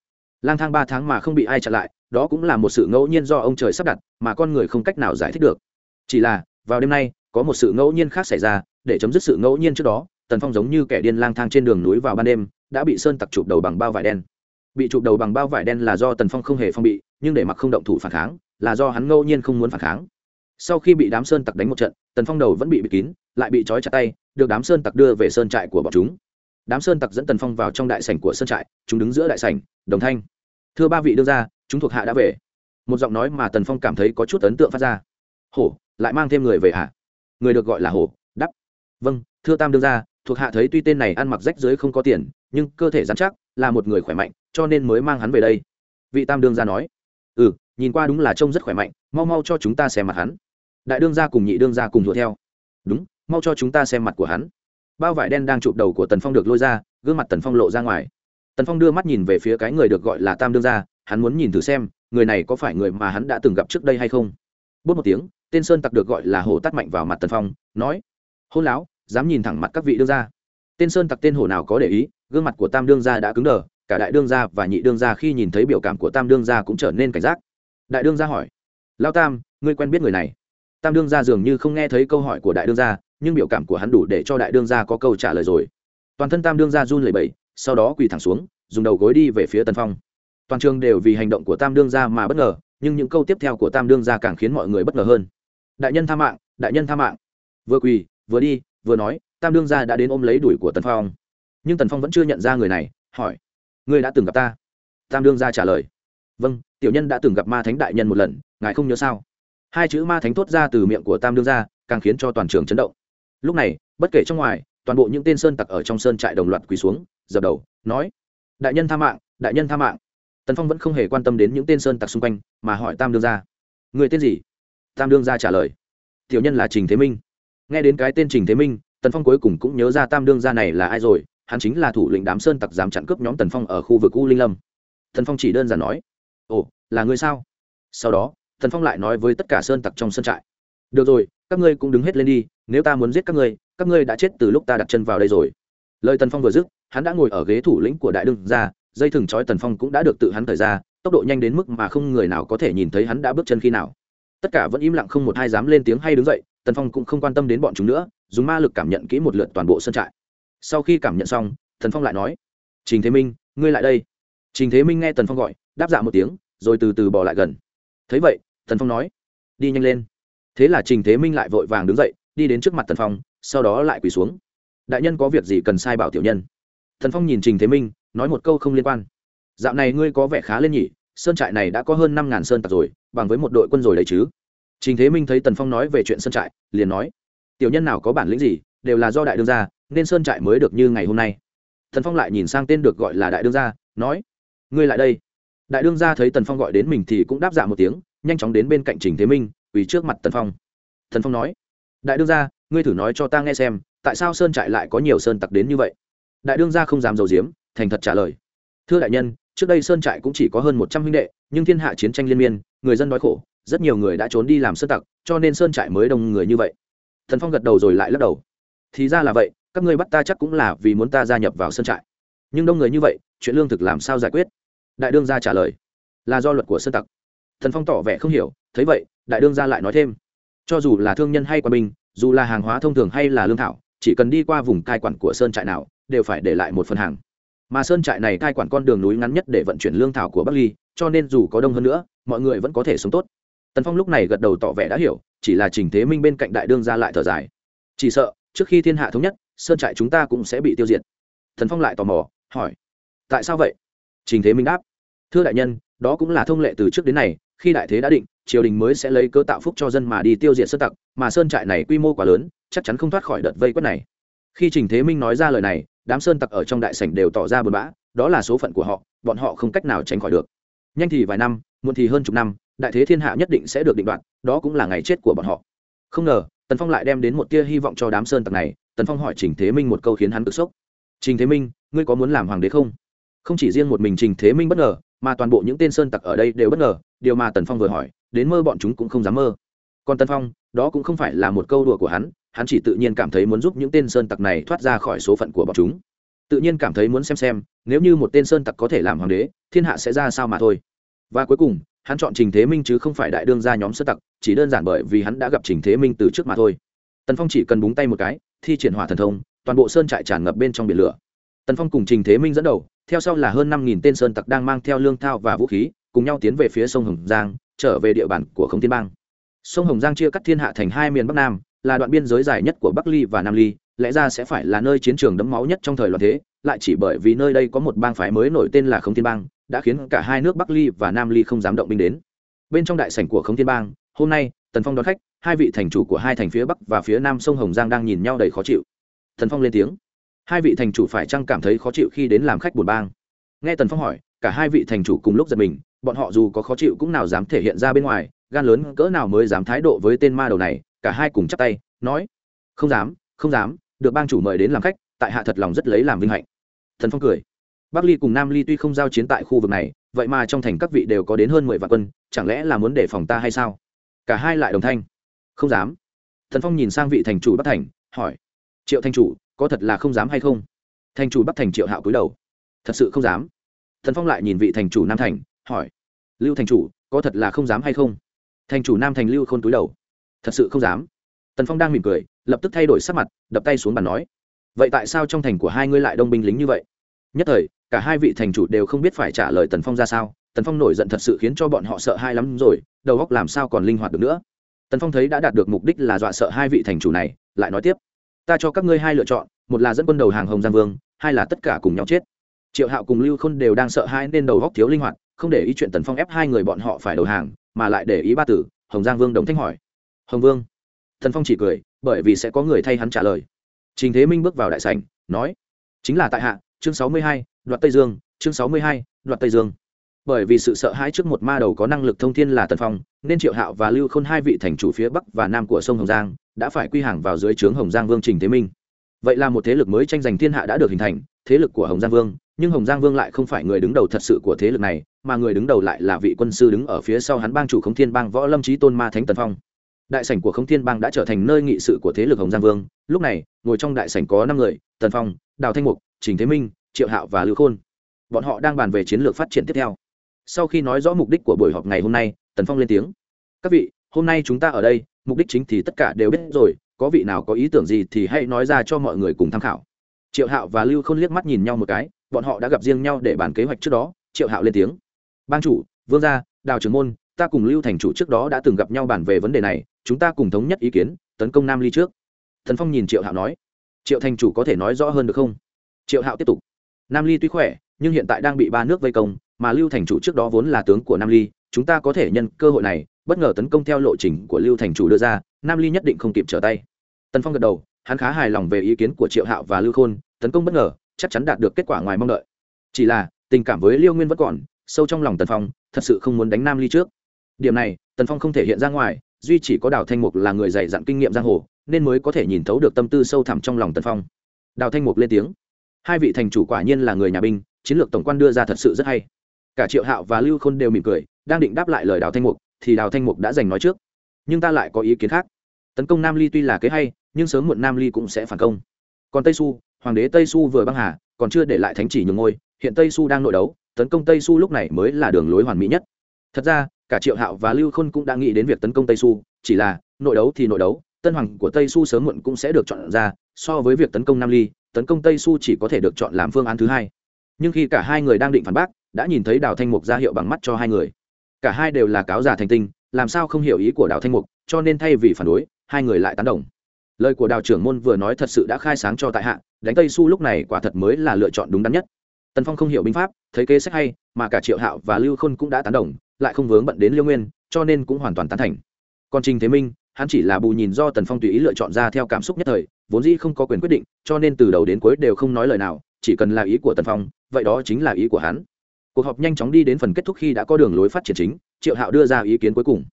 Lang thang ba tháng mà không bị ai chặn lại, đó cũng là một sự ngẫu nhiên do ông trời sắp đặt, mà con người không cách nào giải thích được. Chỉ là, vào đêm nay, có một sự ngẫu nhiên khác xảy ra, để chấm dứt sự ngẫu nhiên trước đó, tần phong giống như kẻ điên lang thang trên đường núi vào ban đêm, đã bị sơn tặc chụp đầu bằng bao vải đen bị chụp đầu bằng bao vải đen là do tần phong không hề phong bị, nhưng để mặc không động thủ phản kháng, là do hắn ngẫu nhiên không muốn phản kháng. Sau khi bị đám sơn tặc đánh một trận, tần phong đầu vẫn bị bịt kín, lại bị trói chặt tay, được đám sơn tặc đưa về sơn trại của bọn chúng. Đám sơn tặc dẫn tần phong vào trong đại sảnh của sơn trại, chúng đứng giữa đại sảnh, đồng thanh. Thưa ba vị đưa ra chúng thuộc hạ đã về. Một giọng nói mà tần phong cảm thấy có chút ấn tượng phát ra. Hổ, lại mang thêm người về hạ người được gọi là hổ đắp vâng thưa tam đương ra thuộc hạ thấy tuy tên này ăn mặc rách dưới không có tiền, nhưng cơ thể dán chắc, là một người khỏe mạnh, cho nên mới mang hắn về đây. Vị tam đương gia nói. Ừ nhìn qua đúng là trông rất khỏe mạnh, mau mau cho chúng ta xem mặt hắn. Đại đương gia cùng nhị đương gia cùng đuổi theo. Đúng, mau cho chúng ta xem mặt của hắn. Bao vải đen đang chụp đầu của tần phong được lôi ra, gương mặt tần phong lộ ra ngoài. Tần phong đưa mắt nhìn về phía cái người được gọi là tam đương gia, hắn muốn nhìn thử xem, người này có phải người mà hắn đã từng gặp trước đây hay không. Bốt một tiếng, tên sơn tặc được gọi là hồ tắt mạnh vào mặt tần phong, nói, hôn láo dám nhìn thẳng mặt các vị đương gia tên sơn tặc tên hồ nào có để ý gương mặt của tam đương gia đã cứng đờ cả đại đương gia và nhị đương gia khi nhìn thấy biểu cảm của tam đương gia cũng trở nên cảnh giác đại đương gia hỏi lao tam ngươi quen biết người này tam đương gia dường như không nghe thấy câu hỏi của đại đương gia nhưng biểu cảm của hắn đủ để cho đại đương gia có câu trả lời rồi toàn thân tam đương gia run lẩy bẩy sau đó quỳ thẳng xuống dùng đầu gối đi về phía tân phong toàn trường đều vì hành động của tam đương gia mà bất ngờ nhưng những câu tiếp theo của tam đương gia càng khiến mọi người bất ngờ hơn đại nhân tha mạng đại nhân tha mạng vừa quỳ vừa đi vừa nói, tam đương gia đã đến ôm lấy đuổi của tần phong. Nhưng tần phong vẫn chưa nhận ra người này, hỏi, ngươi đã từng gặp ta? Tam đương Gia trả lời vâng tiểu nhân đã từng gặp ma thánh đại nhân một lần, ngài không nhớ sao? Hai chữ ma thánh thốt ra từ miệng của tam đương Gia, càng khiến cho toàn trường chấn động. Lúc này, bất kể trong ngoài, toàn bộ những tên sơn tặc ở trong sơn trại đồng loạt quỳ xuống, dập đầu, nói, đại nhân tha mạng, đại nhân tha mạng. Tần phong vẫn không hề quan tâm đến những tên sơn tặc xung quanh, mà hỏi tam đương Gia, người tên gì? Tam đương Gia trả lời, tiểu nhân là trình thế minh nghe đến cái tên trình thế minh, tần phong cuối cùng cũng nhớ ra tam đương gia này là ai rồi, hắn chính là thủ lĩnh đám sơn tặc dám chặn cướp nhóm tần phong ở khu vực u linh lâm. Tần phong chỉ đơn giản nói, ồ, là người sao? Sau đó, tần phong lại nói với tất cả sơn tặc trong sân trại, được rồi, các ngươi cũng đứng hết lên đi, nếu ta muốn giết các ngươi các ngươi đã chết từ lúc ta đặt chân vào đây rồi. Lời tần phong vừa dứt, hắn đã ngồi ở ghế thủ lĩnh của đại đương gia, dây thừng trói tần phong cũng đã được tự hắn thời ra, tốc độ nhanh đến mức mà không người nào có thể nhìn thấy hắn đã bước chân khi nào. Tất cả vẫn im lặng không một ai dám lên tiếng hay đứng dậy tần phong cũng không quan tâm đến bọn chúng nữa, dùng ma lực cảm nhận kỹ một lượt toàn bộ sân trại. Sau khi cảm nhận xong, tần phong lại nói, trình thế minh, ngươi lại đây. Trình thế minh nghe tần phong gọi, đáp dạ một tiếng, rồi từ từ bỏ lại gần. Thấy vậy, tần phong nói, đi nhanh lên. Thế là trình thế minh lại vội vàng đứng dậy, đi đến trước mặt tần phong, sau đó lại quỳ xuống. Đại nhân có việc gì cần sai bảo tiểu nhân? Thần phong nhìn trình thế minh, nói một câu không liên quan. Dạo này ngươi có vẻ khá lên nhỉ, sơn trại này đã có hơn năm ngàn sơn tặc rồi, bằng với một đội quân rồi đấy chứ? Trình thế minh thấy tần phong nói về chuyện sơn trại, liền nói, tiểu nhân nào có bản lĩnh gì, đều là do đại đương gia, nên sơn trại mới được như ngày hôm nay. Tần phong lại nhìn sang tên được gọi là đại đương gia, nói, ngươi lại đây. Đại đương gia thấy tần phong gọi đến mình thì cũng đáp dạ một tiếng, nhanh chóng đến bên cạnh trình thế minh vì trước mặt tần phong. Tần phong nói, đại đương gia, ngươi thử nói cho ta nghe xem, tại sao sơn trại lại có nhiều sơn tặc đến như vậy? Đại đương gia không dám dầu diếm thành thật trả lời, thưa đại nhân, trước đây sơn trại cũng chỉ có hơn một trăm huynh đệ, nhưng thiên hạ chiến tranh liên miên, người dân đói khổ rất nhiều người đã trốn đi làm sơn tặc, cho nên sơn trại mới đông người như vậy. Thần phong gật đầu rồi lại lắc đầu. Thì ra là vậy, các ngươi bắt ta chắc cũng là vì muốn ta gia nhập vào sơn trại. Nhưng đông người như vậy, chuyện lương thực làm sao giải quyết? Đại đương gia trả lời. Là do luật của sơn tặc. Thần phong tỏ vẻ không hiểu, thấy vậy, đại đương gia lại nói thêm. Cho dù là thương nhân hay quân binh, dù là hàng hóa thông thường hay là lương thảo, chỉ cần đi qua vùng cai quản của sơn trại nào, đều phải để lại một phần hàng. Mà sơn trại này cai quản con đường núi ngắn nhất để vận chuyển lương thảo của bắc ly, cho nên dù có đông hơn nữa, mọi người vẫn có thể sống tốt tần phong lúc này gật đầu tỏ vẻ đã hiểu, chỉ là trình thế minh bên cạnh đại đương ra lại thở dài. Chỉ sợ, trước khi thiên hạ thống nhất, sơn trại chúng ta cũng sẽ bị tiêu diệt. Thần phong lại tò mò, hỏi, tại sao vậy? Trình thế minh đáp, thưa đại nhân, đó cũng là thông lệ từ trước đến nay, khi đại thế đã định, triều đình mới sẽ lấy cơ tạo phúc cho dân mà đi tiêu diệt sơn tặc, mà sơn trại này quy mô quá lớn, chắc chắn không thoát khỏi đợt vây quất này. Khi trình thế minh nói ra lời này, đám sơn tặc ở trong đại sảnh đều tỏ ra buồn bã, đó là số phận của họ, bọn họ không cách nào tránh khỏi được. Nhanh thì vài năm, muộn thì hơn chục năm đại thế thiên hạ nhất định sẽ được định đoạt, đó cũng là ngày chết của bọn họ. Không ngờ, tần phong lại đem đến một tia hy vọng cho đám sơn tặc này, tần phong hỏi trình thế minh một câu khiến hắn tức sốc. Trình thế minh, ngươi có muốn làm hoàng đế không? Không chỉ riêng một mình trình thế minh bất ngờ, mà toàn bộ những tên sơn tặc ở đây đều bất ngờ, điều mà tần phong vừa hỏi, đến mơ bọn chúng cũng không dám mơ. Còn tần phong, đó cũng không phải là một câu đùa của hắn hắn chỉ tự nhiên cảm thấy muốn giúp những tên sơn tặc này thoát ra khỏi số phận của bọn chúng. Tự nhiên cảm thấy muốn xem xem, nếu như một tên sơn tặc có thể làm hoàng đế, thiên hạ sẽ ra sao mà thôi. Và cuối cùng hắn chọn trình thế minh chứ không phải đại đương ra nhóm sơn tặc, chỉ đơn giản bởi vì hắn đã gặp trình thế minh từ trước mà thôi. Tần phong chỉ cần búng tay một cái, thi triển hỏa thần thông, toàn bộ sơn trại tràn ngập bên trong biển lửa. Tần phong cùng trình thế minh dẫn đầu, theo sau là hơn năm nghìn tên sơn tặc đang mang theo lương thao và vũ khí, cùng nhau tiến về phía sông hồng giang, trở về địa bàn của Khống thiên bang. Sông hồng giang chia cắt thiên hạ thành hai miền bắc nam, là đoạn biên giới dài nhất của bắc ly và nam ly, lẽ ra sẽ phải là nơi chiến trường đẫm máu nhất trong thời loạn thế, lại chỉ bởi vì nơi đây có một bang phái mới nổi tên là khống thiên bang đã khiến cả hai nước bắc ly và nam ly không dám động binh đến. Bên trong đại sảnh của khống thiên bang, hôm nay, tần phong đón khách, hai vị thành chủ của hai thành phía bắc và phía nam sông hồng giang đang nhìn nhau đầy khó chịu. Tần phong lên tiếng. Hai vị thành chủ phải chăng cảm thấy khó chịu khi đến làm khách buồn bang? Nghe tần phong hỏi, cả hai vị thành chủ cùng lúc giật mình, bọn họ dù có khó chịu cũng nào dám thể hiện ra bên ngoài, gan lớn cỡ nào mới dám thái độ với tên ma đầu này, cả hai cùng chắp tay, nói, không dám không dám, được bang chủ mời đến làm khách, tại hạ thật lòng rất lấy làm vinh hạnh. Thần phong cười bắc ly cùng nam ly tuy không giao chiến tại khu vực này, vậy mà trong thành các vị đều có đến hơn mười vạn quân, chẳng lẽ là muốn đề phòng ta hay sao? Cả hai lại đồng thanh. Không dám. Thần phong nhìn sang vị thành chủ bắc thành, hỏi. Triệu thành chủ, có thật là không dám hay không? Thành chủ bắc thành triệu hạo cúi đầu. Thật sự không dám. Thần phong lại nhìn vị thành chủ nam thành, hỏi. Lưu thành chủ, có thật là không dám hay không? Thành chủ nam thành lưu Khôn túi đầu. Thật sự không dám. Tần phong đang mỉm cười, lập tức thay đổi sắc mặt, đập tay xuống bàn nói. Vậy tại sao trong thành của hai ngươi lại đông binh lính như vậy? Nhất thời cả hai vị thành chủ đều không biết phải trả lời tần phong ra sao. Tần phong nổi giận thật sự khiến cho bọn họ sợ hai lắm rồi, đầu góc làm sao còn linh hoạt được nữa? Tần phong thấy đã đạt được mục đích là dọa sợ hai vị thành chủ này, lại nói tiếp. Ta cho các ngươi hai lựa chọn, một là dẫn quân đầu hàng hồng giang vương, hai là tất cả cùng nhau chết. Triệu hạo cùng lưu khôn đều đang sợ hãi nên đầu góc thiếu linh hoạt, không để ý chuyện tần phong ép hai người bọn họ phải đầu hàng, mà lại để ý ba tử, hồng giang vương đồng thanh hỏi. Hồng vương. Tần phong chỉ cười, bởi vì sẽ có người thay hắn trả lời. Trình thế minh bước vào đại sảnh, nói, chính là tại hạ chương sáu mươi hai, đoạt tây dương, chương sáu mươi hai, đoạt tây dương. Bởi vì sự sợ hãi trước một ma đầu có năng lực thông thiên là tần phong, nên triệu hạo và lưu khôn hai vị thành chủ phía bắc và nam của sông hồng giang đã phải quy hàng vào dưới trướng hồng giang vương trình thế minh. Vậy là một thế lực mới tranh giành thiên hạ đã được hình thành, thế lực của hồng giang vương, nhưng hồng giang vương lại không phải người đứng đầu thật sự của thế lực này, mà người đứng đầu lại là vị quân sư đứng ở phía sau hắn bang chủ khống thiên bang võ lâm trí tôn ma thánh tần phong. Đại sảnh của khống thiên bang đã trở thành nơi nghị sự của thế lực hồng giang vương. Lúc này, ngồi trong đại sảnh có năm người, tần phong, đào thanh mục trình thế minh, triệu hạo và lưu khôn. Bọn họ đang bàn về chiến lược phát triển tiếp theo. Sau khi nói rõ mục đích của buổi họp ngày hôm nay, tần phong lên tiếng. Các vị, hôm nay chúng ta ở đây, mục đích chính thì tất cả đều biết rồi, có vị nào có ý tưởng gì thì hãy nói ra cho mọi người cùng tham khảo. Triệu hạo và lưu Khôn liếc mắt nhìn nhau một cái, bọn họ đã gặp riêng nhau để bàn kế hoạch trước đó, triệu hạo lên tiếng. Ban chủ, vương gia, đào trưởng môn, ta cùng lưu thành chủ trước đó đã từng gặp nhau bàn về vấn đề này, chúng ta cùng thống nhất ý kiến, tấn công nam ly trước. Thần phong nhìn triệu hạo nói. Triệu thành chủ có thể nói rõ hơn được không? Triệu hạo tiếp tục. Nam ly tuy khỏe, nhưng hiện tại đang bị ba nước vây công, mà lưu thành chủ trước đó vốn là tướng của nam ly, chúng ta có thể nhân cơ hội này, bất ngờ tấn công theo lộ trình của lưu thành chủ đưa ra, nam ly nhất định không kịp trở tay. Tần phong gật đầu, hắn khá hài lòng về ý kiến của triệu hạo và lưu khôn, tấn công bất ngờ, chắc chắn đạt được kết quả ngoài mong đợi. Chỉ là, tình cảm với liêu nguyên vẫn còn, sâu trong lòng tần phong, thật sự không muốn đánh nam ly trước. Điểm này, tần phong không thể hiện ra ngoài, duy chỉ có đào thanh mục là người dạy dặn kinh nghiệm giang hồ, nên mới có thể nhìn thấu được tâm tư sâu thẳm trong lòng tần phong. Đào thanh mục lên tiếng hai vị thành chủ quả nhiên là người nhà binh, chiến lược tổng quan đưa ra thật sự rất hay. Cả triệu hạo và lưu khôn đều mỉm cười, đang định đáp lại lời đào thanh mục, thì đào thanh mục đã giành nói trước. Nhưng ta lại có ý kiến khác. Tấn công nam ly tuy là kế hay, nhưng sớm muộn nam ly cũng sẽ phản công. Còn tây su hoàng đế tây su vừa băng hà, còn chưa để lại thánh chỉ nhường ngôi, hiện tây su đang nội đấu, tấn công tây su lúc này mới là đường lối hoàn mỹ nhất. Thật ra, cả triệu hạo và lưu khôn cũng đã nghĩ đến việc tấn công tây su chỉ là, nội đấu thì nội đấu, tân hoàng của tây su sớm muộn cũng sẽ được chọn ra, so với việc tấn công nam ly tấn công tây su chỉ có thể được chọn làm phương án thứ hai. Nhưng khi cả hai người đang định phản bác, đã nhìn thấy đào thanh mục ra hiệu bằng mắt cho hai người. Cả hai đều là cáo giả thành tinh, làm sao không hiểu ý của đào thanh mục, cho nên thay vì phản đối, hai người lại tán đồng. Lời của đào trưởng môn vừa nói thật sự đã khai sáng cho tại hạ, đánh tây su lúc này quả thật mới là lựa chọn đúng đắn nhất. Tần phong không hiểu binh pháp, thấy kế sách hay, mà cả triệu hạo và lưu khôn cũng đã tán đồng, lại không vướng bận đến liêu nguyên, cho nên cũng hoàn toàn tán thành. Còn trình thế minh hắn chỉ là bù nhìn do tần phong tùy ý lựa chọn ra theo cảm xúc nhất thời, vốn dĩ không có quyền quyết định, cho nên từ đầu đến cuối đều không nói lời nào, chỉ cần là ý của tần phong, vậy đó chính là ý của hắn. Cuộc họp nhanh chóng đi đến phần kết thúc khi đã có đường lối phát triển chính, triệu hạo đưa ra ý kiến cuối cùng.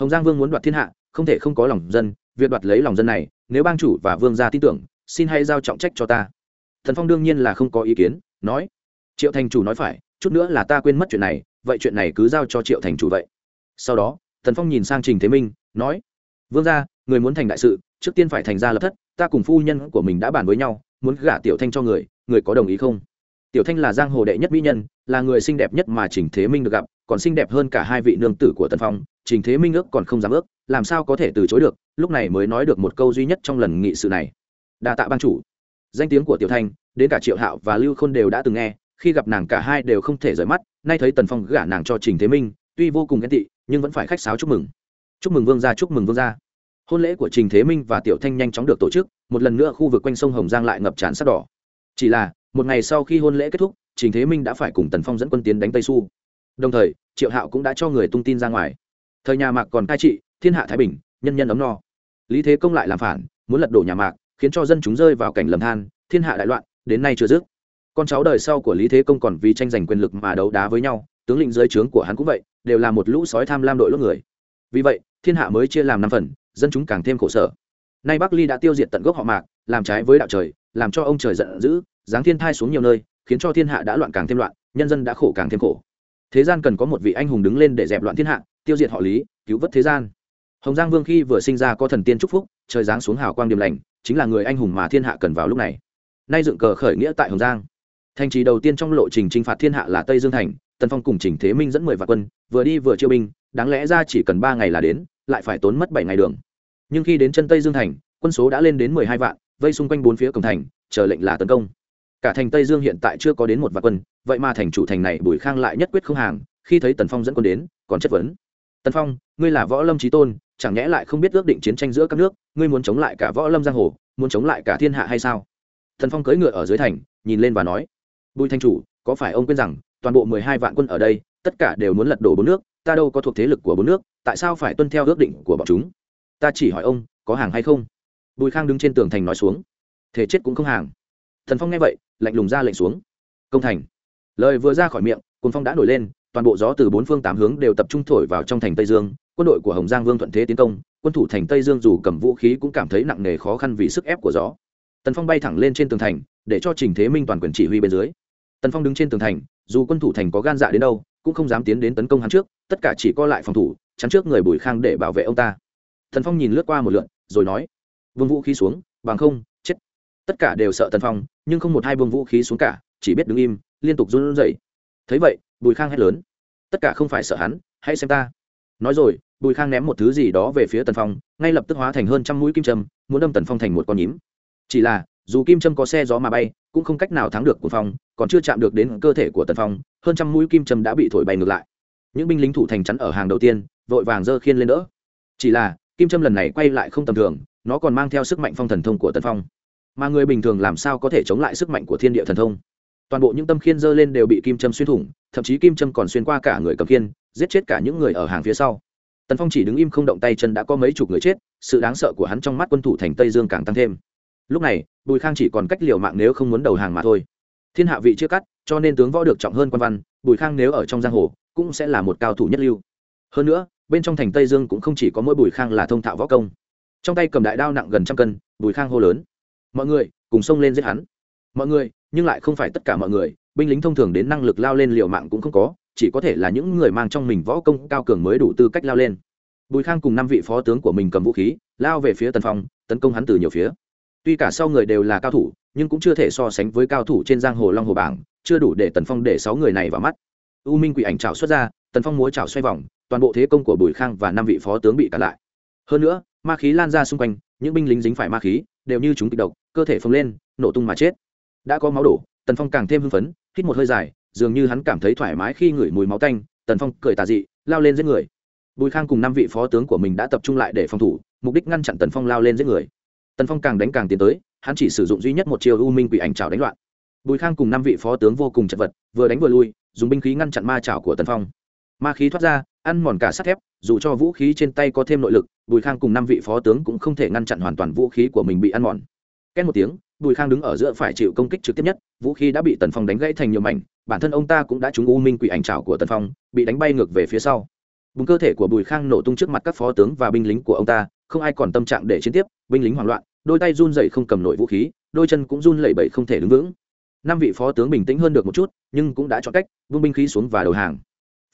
Hồng giang vương muốn đoạt thiên hạ, không thể không có lòng dân, việc đoạt lấy lòng dân này, nếu bang chủ và vương gia tin tưởng, xin hãy giao trọng trách cho ta. Thần phong đương nhiên là không có ý kiến, nói. Triệu thành chủ nói phải, chút nữa là ta quên mất chuyện này, vậy chuyện này cứ giao cho triệu thành chủ vậy. Sau đó thần phong nhìn sang trình thế minh, nói vương gia, người muốn thành đại sự, trước tiên phải thành ra lập thất, ta cùng phu nhân của mình đã bàn với nhau, muốn gả tiểu thanh cho người người có đồng ý không? Tiểu thanh là giang hồ đệ nhất mỹ nhân, là người xinh đẹp nhất mà trình thế minh được gặp, còn xinh đẹp hơn cả hai vị nương tử của tần phong, trình thế minh ước còn không dám ước, làm sao có thể từ chối được, lúc này mới nói được một câu duy nhất trong lần nghị sự này. Đa tạ ban chủ. Danh tiếng của tiểu thanh, đến cả triệu hạo và lưu khôn đều đã từng nghe, khi gặp nàng cả hai đều không thể rời mắt, nay thấy tần phong gả nàng cho trình thế minh, tuy vô cùng ghen tị, nhưng vẫn phải khách sáo chúc mừng. Chúc mừng vương gia, chúc mừng vương gia hôn lễ của trình thế minh và tiểu thanh nhanh chóng được tổ chức, một lần nữa khu vực quanh sông hồng giang lại ngập tràn sắc đỏ. Chỉ là, một ngày sau khi hôn lễ kết thúc, trình thế minh đã phải cùng tần phong dẫn quân tiến đánh tây su đồng thời, triệu hạo cũng đã cho người tung tin ra ngoài. Thời nhà mạc còn cai trị, thiên hạ thái bình, nhân nhân ấm no. Lý thế công lại làm phản, muốn lật đổ nhà mạc, khiến cho dân chúng rơi vào cảnh lầm than, thiên hạ đại loạn, đến nay chưa dứt. Con cháu đời sau của lý thế công còn vì tranh giành quyền lực mà đấu đá với nhau, tướng lĩnh dưới trướng của hắn cũng vậy, đều là một lũ sói tham lam đội lốt người. Vì vậy, thiên hạ mới chia làm năm phần dân chúng càng thêm khổ sở. Nay bắc ly đã tiêu diệt tận gốc họ mạc, làm trái với đạo trời, làm cho ông trời giận dữ, giáng thiên thai xuống nhiều nơi, khiến cho thiên hạ đã loạn càng thêm loạn, nhân dân đã khổ càng thêm khổ. Thế gian cần có một vị anh hùng đứng lên để dẹp loạn thiên hạ, tiêu diệt họ lý, cứu vớt thế gian. Hồng giang vương khi vừa sinh ra có thần tiên chúc phúc, trời giáng xuống hào quang điềm lành, chính là người anh hùng mà thiên hạ cần vào lúc này. Nay dựng cờ khởi nghĩa tại hồng giang. Thành trì đầu tiên trong lộ trình chinh phạt thiên hạ là tây dương thành, tần phong cùng trình thế minh dẫn mười vạn quân, vừa đi vừa chiêu binh, đáng lẽ ra chỉ cần ba ngày là đến lại phải tốn mất bảy ngày đường. Nhưng khi đến chân tây dương thành, quân số đã lên đến mười hai vạn, vây xung quanh bốn phía cổng thành, chờ lệnh là tấn công. Cả thành tây dương hiện tại chưa có đến một vạn quân, vậy mà thành chủ thành này bùi khang lại nhất quyết không hàng, khi thấy tần phong dẫn quân đến, còn chất vấn. Tần phong, ngươi là võ lâm trí tôn, chẳng nhẽ lại không biết ước định chiến tranh giữa các nước, ngươi muốn chống lại cả võ lâm giang hồ, muốn chống lại cả thiên hạ hay sao? Tần phong cưỡi ngựa ở dưới thành, nhìn lên và nói, bùi thanh chủ, có phải ông quên rằng toàn bộ mười hai vạn quân ở đây, tất cả đều muốn lật đổ bốn nước ta đâu có thuộc thế lực của bốn nước, tại sao phải tuân theo ước định của bọn chúng? Ta chỉ hỏi ông, có hàng hay không? Bùi khang đứng trên tường thành nói xuống. Thể chết cũng không hàng. Thần phong nghe vậy, lạnh lùng ra lệnh xuống. Công thành. Lời vừa ra khỏi miệng Quân phong đã nổi lên, toàn bộ gió từ bốn phương tám hướng đều tập trung thổi vào trong thành tây dương. Quân đội của hồng giang vương thuận thế tiến công, quân thủ thành tây dương dù cầm vũ khí cũng cảm thấy nặng nề khó khăn vì sức ép của gió. Tần phong bay thẳng lên trên tường thành, để cho trình thế minh toàn quyền chỉ huy bên dưới. Tần phong đứng trên tường thành, dù quân thủ thành có gan dạ đến đâu cũng không dám tiến đến tấn công hắn trước, tất cả chỉ co lại phòng thủ, chắn trước người bùi khang để bảo vệ ông ta. Thần phong nhìn lướt qua một lượn, rồi nói, vương vũ khí xuống, bằng không, chết. Tất cả đều sợ tần phong, nhưng không một hai vương vũ khí xuống cả, chỉ biết đứng im, liên tục run rẩy. Thấy vậy, bùi khang hét lớn, tất cả không phải sợ hắn, hãy xem ta. Nói rồi, bùi khang ném một thứ gì đó về phía tần phong, ngay lập tức hóa thành hơn trăm mũi kim châm, muốn đâm tần phong thành một con nhím. Chỉ là dù kim châm có xe gió mà bay, cũng không cách nào thắng được của phong, còn chưa chạm được đến cơ thể của tần phong, hơn trăm mũi kim châm đã bị thổi bay ngược lại. Những binh lính thủ thành chắn ở hàng đầu tiên, vội vàng dơ khiên lên đỡ. Chỉ là, kim châm lần này quay lại không tầm thường, nó còn mang theo sức mạnh phong thần thông của tần phong. Mà người bình thường làm sao có thể chống lại sức mạnh của thiên địa thần thông? Toàn bộ những tâm khiên dơ lên đều bị kim châm xuyên thủng, thậm chí kim châm còn xuyên qua cả người cầm khiên, giết chết cả những người ở hàng phía sau. Tần phong chỉ đứng im không động tay chân đã có mấy chục người chết, sự đáng sợ của hắn trong mắt quân thủ thành tây dương càng tăng thêm lúc này, bùi khang chỉ còn cách liều mạng nếu không muốn đầu hàng mà thôi. Thiên hạ vị chưa cắt, cho nên tướng võ được trọng hơn quan văn, bùi khang nếu ở trong giang hồ, cũng sẽ là một cao thủ nhất lưu. Hơn nữa, bên trong thành tây dương cũng không chỉ có mỗi bùi khang là thông thạo võ công. Trong tay cầm đại đao nặng gần trăm cân, bùi khang hô lớn. Mọi người, cùng xông lên giết hắn. Mọi người, nhưng lại không phải tất cả mọi người, binh lính thông thường đến năng lực lao lên liều mạng cũng không có, chỉ có thể là những người mang trong mình võ công cao cường mới đủ tư cách lao lên. Bùi khang cùng năm vị phó tướng của mình cầm vũ khí, lao về phía tần phong, tấn công hắn từ nhiều phía tuy cả sau người đều là cao thủ, nhưng cũng chưa thể so sánh với cao thủ trên giang hồ long hồ bảng, chưa đủ để tần phong để sáu người này vào mắt. U minh quỷ ảnh trào xuất ra, tần phong múa trào xoay vòng, toàn bộ thế công của bùi khang và năm vị phó tướng bị cản lại. Hơn nữa, ma khí lan ra xung quanh, những binh lính dính phải ma khí, đều như chúng kịch độc, cơ thể phồng lên, nổ tung mà chết. Đã có máu đổ, tần phong càng thêm hưng phấn, hít một hơi dài, dường như hắn cảm thấy thoải mái khi ngửi mùi máu tanh, tần phong cười tà dị, lao lên giết người. Bùi khang cùng năm vị phó tướng của mình đã tập trung lại để phòng thủ, mục đích ngăn chặn tần phong lao lên giết người tần phong càng đánh càng tiến tới, hắn chỉ sử dụng duy nhất một chiều u minh quỷ ảnh trào đánh loạn. Bùi khang cùng năm vị phó tướng vô cùng chật vật, vừa đánh vừa lui, dùng binh khí ngăn chặn ma trào của tần phong. Ma khí thoát ra, ăn mòn cả sắt thép, dù cho vũ khí trên tay có thêm nội lực, bùi khang cùng năm vị phó tướng cũng không thể ngăn chặn hoàn toàn vũ khí của mình bị ăn mòn. Két một tiếng, bùi khang đứng ở giữa phải chịu công kích trực tiếp nhất, vũ khí đã bị tần phong đánh gãy thành nhiều mảnh, bản thân ông ta cũng đã trúng u minh quỷ ảnh trào của tần phong, bị đánh bay ngược về phía sau. Bùng cơ thể của bùi khang nổ tung trước mặt các phó tướng và binh lính của ông ta không ai còn tâm trạng để chiến tiếp, binh lính hoảng loạn, đôi tay run dậy không cầm nổi vũ khí, đôi chân cũng run lẩy bẩy không thể đứng vững. Năm vị phó tướng bình tĩnh hơn được một chút, nhưng cũng đã chọn cách, vung binh khí xuống và đầu hàng.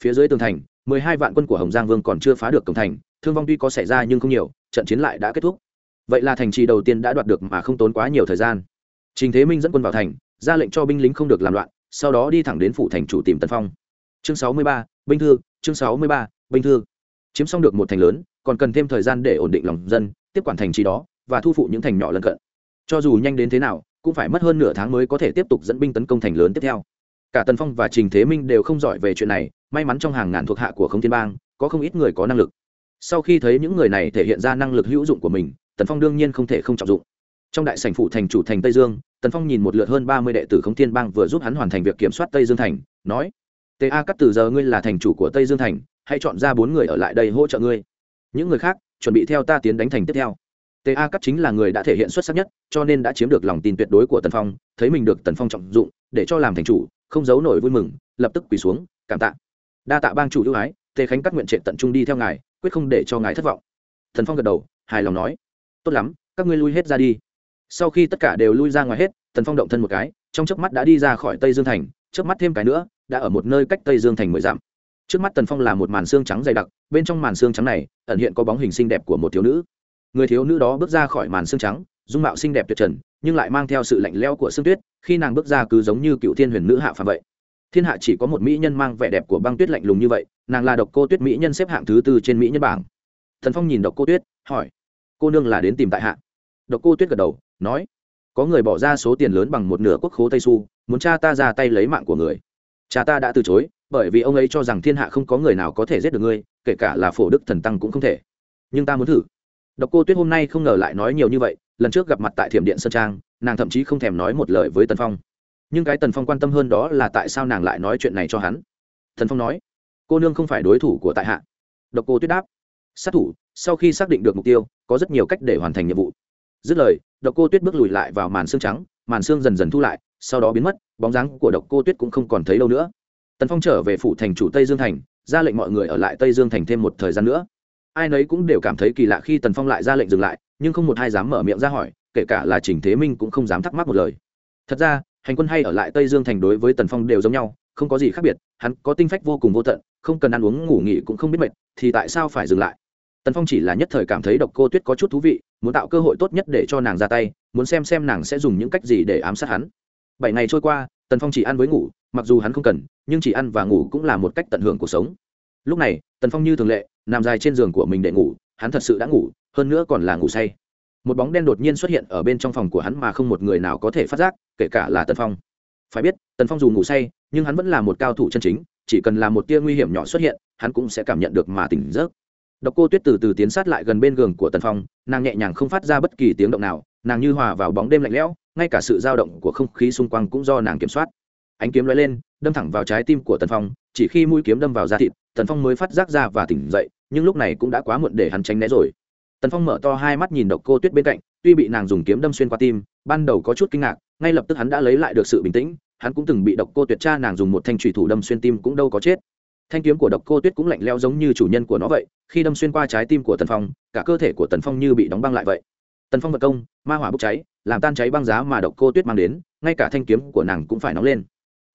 Phía dưới tường thành, mười hai vạn quân của hồng giang vương còn chưa phá được cổng thành, thương vong tuy có xảy ra nhưng không nhiều, trận chiến lại đã kết thúc. Vậy là thành trì đầu tiên đã đoạt được mà không tốn quá nhiều thời gian. Trình thế minh dẫn quân vào thành, ra lệnh cho binh lính không được làm loạn, sau đó đi thẳng đến phủ thành chủ tìm tân phong. Chương sáu mươi ba, binh thư, chương sáu mươi ba, binh thư chiếm xong được một thành lớn, còn cần thêm thời gian để ổn định lòng dân, tiếp quản thành trì đó, và thu phụ những thành nhỏ lân cận. Cho dù nhanh đến thế nào, cũng phải mất hơn nửa tháng mới có thể tiếp tục dẫn binh tấn công thành lớn tiếp theo. Cả tần phong và trình thế minh đều không giỏi về chuyện này, may mắn trong hàng ngàn thuộc hạ của không thiên bang, có không ít người có năng lực. Sau khi thấy những người này thể hiện ra năng lực hữu dụng của mình, tần phong đương nhiên không thể không trọng dụng. Trong đại sảnh phủ thành chủ thành tây dương, tần phong nhìn một lượt hơn ba mươi đệ tử không thiên bang vừa giúp hắn hoàn thành việc kiểm soát tây dương thành, nói ta cắt từ giờ ngươi là thành chủ của tây dương thành hãy chọn ra bốn người ở lại đây hỗ trợ ngươi. Những người khác, chuẩn bị theo ta tiến đánh thành tiếp theo. Ta cắt chính là người đã thể hiện xuất sắc nhất, cho nên đã chiếm được lòng tin tuyệt đối của tần phong, thấy mình được tần phong trọng dụng, để cho làm thành chủ, không giấu nổi vui mừng, lập tức quỳ xuống, cảm tạ. Đa tạ bang chủ ưu ái, tề khánh cắt nguyện trệ tận trung đi theo ngài, quyết không để cho ngài thất vọng. Thần phong gật đầu, hài lòng nói. Tốt lắm, các ngươi lui hết ra đi. Sau khi tất cả đều lui ra ngoài hết, Tần phong động thân một cái, trong chớp mắt đã đi ra khỏi tây dương thành, chớp mắt thêm cái nữa, đã ở một nơi cách tây dương thành mười dặm trước mắt tần phong là một màn xương trắng dày đặc, bên trong màn xương trắng này ẩn hiện có bóng hình xinh đẹp của một thiếu nữ. Người thiếu nữ đó bước ra khỏi màn xương trắng, dung mạo xinh đẹp tuyệt trần, nhưng lại mang theo sự lạnh leo của xương tuyết, khi nàng bước ra cứ giống như cựu thiên huyền nữ hạ phàm vậy. Thiên hạ chỉ có một mỹ nhân mang vẻ đẹp của băng tuyết lạnh lùng như vậy, nàng là độc cô tuyết mỹ nhân xếp hạng thứ tư trên mỹ nhân bảng. Thần phong nhìn độc cô tuyết, hỏi, cô nương là đến tìm tại hạ? Độc cô tuyết gật đầu, nói, có người bỏ ra số tiền lớn bằng một nửa quốc khố tây su muốn cha ta ra tay lấy mạng của người. Cha ta đã từ chối bởi vì ông ấy cho rằng thiên hạ không có người nào có thể giết được ngươi, kể cả là phổ đức thần tăng cũng không thể. Nhưng ta muốn thử. Độc cô tuyết hôm nay không ngờ lại nói nhiều như vậy, lần trước gặp mặt tại thiểm điện sơn trang, nàng thậm chí không thèm nói một lời với tần phong. Nhưng cái tần phong quan tâm hơn đó là tại sao nàng lại nói chuyện này cho hắn? Thần phong nói, cô nương không phải đối thủ của tại hạ. Độc cô tuyết đáp, sát thủ, sau khi xác định được mục tiêu, có rất nhiều cách để hoàn thành nhiệm vụ. Dứt lời, độc cô tuyết bước lùi lại vào màn xương trắng, màn xương dần dần thu lại, sau đó biến mất, bóng dáng của độc cô tuyết cũng không còn thấy lâu nữa tần phong trở về phủ thành chủ tây dương thành, ra lệnh mọi người ở lại tây dương thành thêm một thời gian nữa. Ai nấy cũng đều cảm thấy kỳ lạ khi tần phong lại ra lệnh dừng lại, nhưng không một ai dám mở miệng ra hỏi, kể cả là trình thế minh cũng không dám thắc mắc một lời. Thật ra, hành quân hay ở lại tây dương thành đối với tần phong đều giống nhau, không có gì khác biệt, hắn có tinh phách vô cùng vô tận, không cần ăn uống ngủ nghỉ cũng không biết mệt, thì tại sao phải dừng lại? Tần phong chỉ là nhất thời cảm thấy độc cô tuyết có chút thú vị, muốn tạo cơ hội tốt nhất để cho nàng ra tay, muốn xem xem nàng sẽ dùng những cách gì để ám sát hắn. Bảy ngày trôi qua, tần phong chỉ ăn với ngủ mặc dù hắn không cần, nhưng chỉ ăn và ngủ cũng là một cách tận hưởng cuộc sống. Lúc này, tần phong như thường lệ, nằm dài trên giường của mình để ngủ, hắn thật sự đã ngủ, hơn nữa còn là ngủ say. Một bóng đen đột nhiên xuất hiện ở bên trong phòng của hắn mà không một người nào có thể phát giác, kể cả là tần phong. Phải biết, tần phong dù ngủ say, nhưng hắn vẫn là một cao thủ chân chính, chỉ cần là một tia nguy hiểm nhỏ xuất hiện, hắn cũng sẽ cảm nhận được mà tỉnh giấc. Độc cô tuyết từ từ tiến sát lại gần bên giường của tần phong, nàng nhẹ nhàng không phát ra bất kỳ tiếng động nào, nàng như hòa vào bóng đêm lạnh lẽo, ngay cả sự dao động của không khí xung quanh cũng do nàng kiểm soát ánh kiếm lóe lên, đâm thẳng vào trái tim của tần phong, chỉ khi mũi kiếm đâm vào da thịt, tần phong mới phát giác ra và tỉnh dậy, nhưng lúc này cũng đã quá muộn để hắn tránh né rồi. Tần phong mở to hai mắt nhìn độc cô tuyết bên cạnh, tuy bị nàng dùng kiếm đâm xuyên qua tim, ban đầu có chút kinh ngạc, ngay lập tức hắn đã lấy lại được sự bình tĩnh, hắn cũng từng bị độc cô tuyệt cha nàng dùng một thanh trùy thủ đâm xuyên tim cũng đâu có chết. Thanh kiếm của độc cô tuyết cũng lạnh leo giống như chủ nhân của nó vậy, khi đâm xuyên qua trái tim của tần phong, cả cơ thể của tần phong như bị đóng băng lại vậy. Tần phong vật công, ma hỏa bốc cháy, làm tan cháy băng giá mà độc cô tuyết mang đến, ngay cả thanh kiếm của nàng cũng phải nóng lên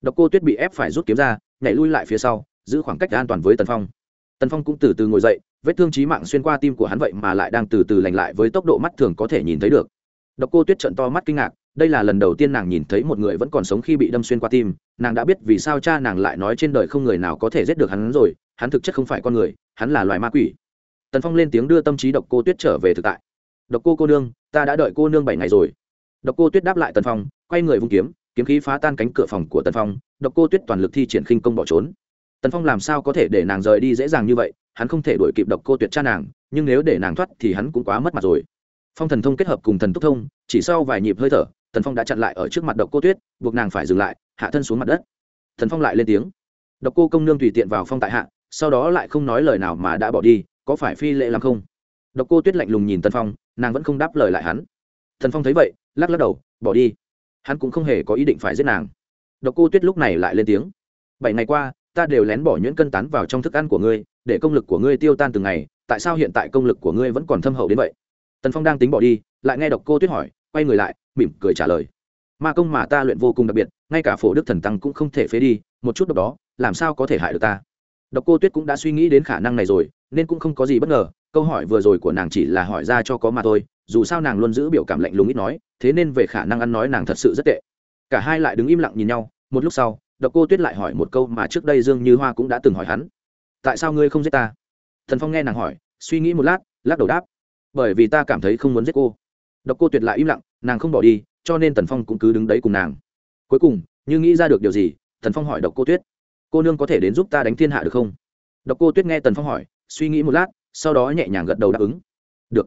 độc cô tuyết bị ép phải rút kiếm ra, nhảy lui lại phía sau, giữ khoảng cách an toàn với tần phong. Tần phong cũng từ từ ngồi dậy, vết thương trí mạng xuyên qua tim của hắn vậy mà lại đang từ từ lành lại với tốc độ mắt thường có thể nhìn thấy được. Độc cô tuyết trận to mắt kinh ngạc, đây là lần đầu tiên nàng nhìn thấy một người vẫn còn sống khi bị đâm xuyên qua tim, nàng đã biết vì sao cha nàng lại nói trên đời không người nào có thể giết được hắn rồi, hắn thực chất không phải con người, hắn là loài ma quỷ. Tần phong lên tiếng đưa tâm trí độc cô tuyết trở về thực tại. Độc cô cô nương, ta đã đợi cô nương bảy ngày rồi. Độc cô tuyết đáp lại tần phong, quay người vung kiếm kiếm khí phá tan cánh cửa phòng của tần phong, độc cô tuyết toàn lực thi triển khinh công bỏ trốn. Tần phong làm sao có thể để nàng rời đi dễ dàng như vậy, hắn không thể đuổi kịp độc cô tuyệt cha nàng, nhưng nếu để nàng thoát thì hắn cũng quá mất mặt rồi. Phong thần thông kết hợp cùng thần túc thông, chỉ sau vài nhịp hơi thở, tần phong đã chặn lại ở trước mặt độc cô tuyết, buộc nàng phải dừng lại, hạ thân xuống mặt đất. Thần phong lại lên tiếng. Độc cô công nương tùy tiện vào phong tại hạ, sau đó lại không nói lời nào mà đã bỏ đi, có phải phi lệ làm không? Độc cô tuyết lạnh lùng nhìn tần phong, nàng vẫn không đáp lời lại hắn. Thần phong thấy vậy, lắc lắc đầu, bỏ đi hắn cũng không hề có ý định phải giết nàng. Độc cô tuyết lúc này lại lên tiếng. Bảy ngày qua, ta đều lén bỏ nhuyễn cân tán vào trong thức ăn của ngươi, để công lực của ngươi tiêu tan từng ngày, tại sao hiện tại công lực của ngươi vẫn còn thâm hậu đến vậy? Tần phong đang tính bỏ đi, lại nghe độc cô tuyết hỏi, quay người lại, mỉm cười trả lời. Ma công mà ta luyện vô cùng đặc biệt, ngay cả phổ đức thần tăng cũng không thể phế đi, một chút độc đó, làm sao có thể hại được ta? Độc cô tuyết cũng đã suy nghĩ đến khả năng này rồi, nên cũng không có gì bất ngờ câu hỏi vừa rồi của nàng chỉ là hỏi ra cho có mà thôi, dù sao nàng luôn giữ biểu cảm lạnh lùng ít nói, thế nên về khả năng ăn nói nàng thật sự rất tệ. Cả hai lại đứng im lặng nhìn nhau, một lúc sau, độc cô tuyết lại hỏi một câu mà trước đây dương như hoa cũng đã từng hỏi hắn. Tại sao ngươi không giết ta? Thần phong nghe nàng hỏi, suy nghĩ một lát, lắc đầu đáp, bởi vì ta cảm thấy không muốn giết cô. Độc cô tuyệt lại im lặng, nàng không bỏ đi, cho nên tần phong cũng cứ đứng đấy cùng nàng. Cuối cùng, như nghĩ ra được điều gì tần phong hỏi độc cô tuyết, cô nương có thể đến giúp ta đánh thiên hạ được không? Độc cô tuyết nghe tần phong hỏi, suy nghĩ một lát sau đó nhẹ nhàng gật đầu đáp ứng. Được.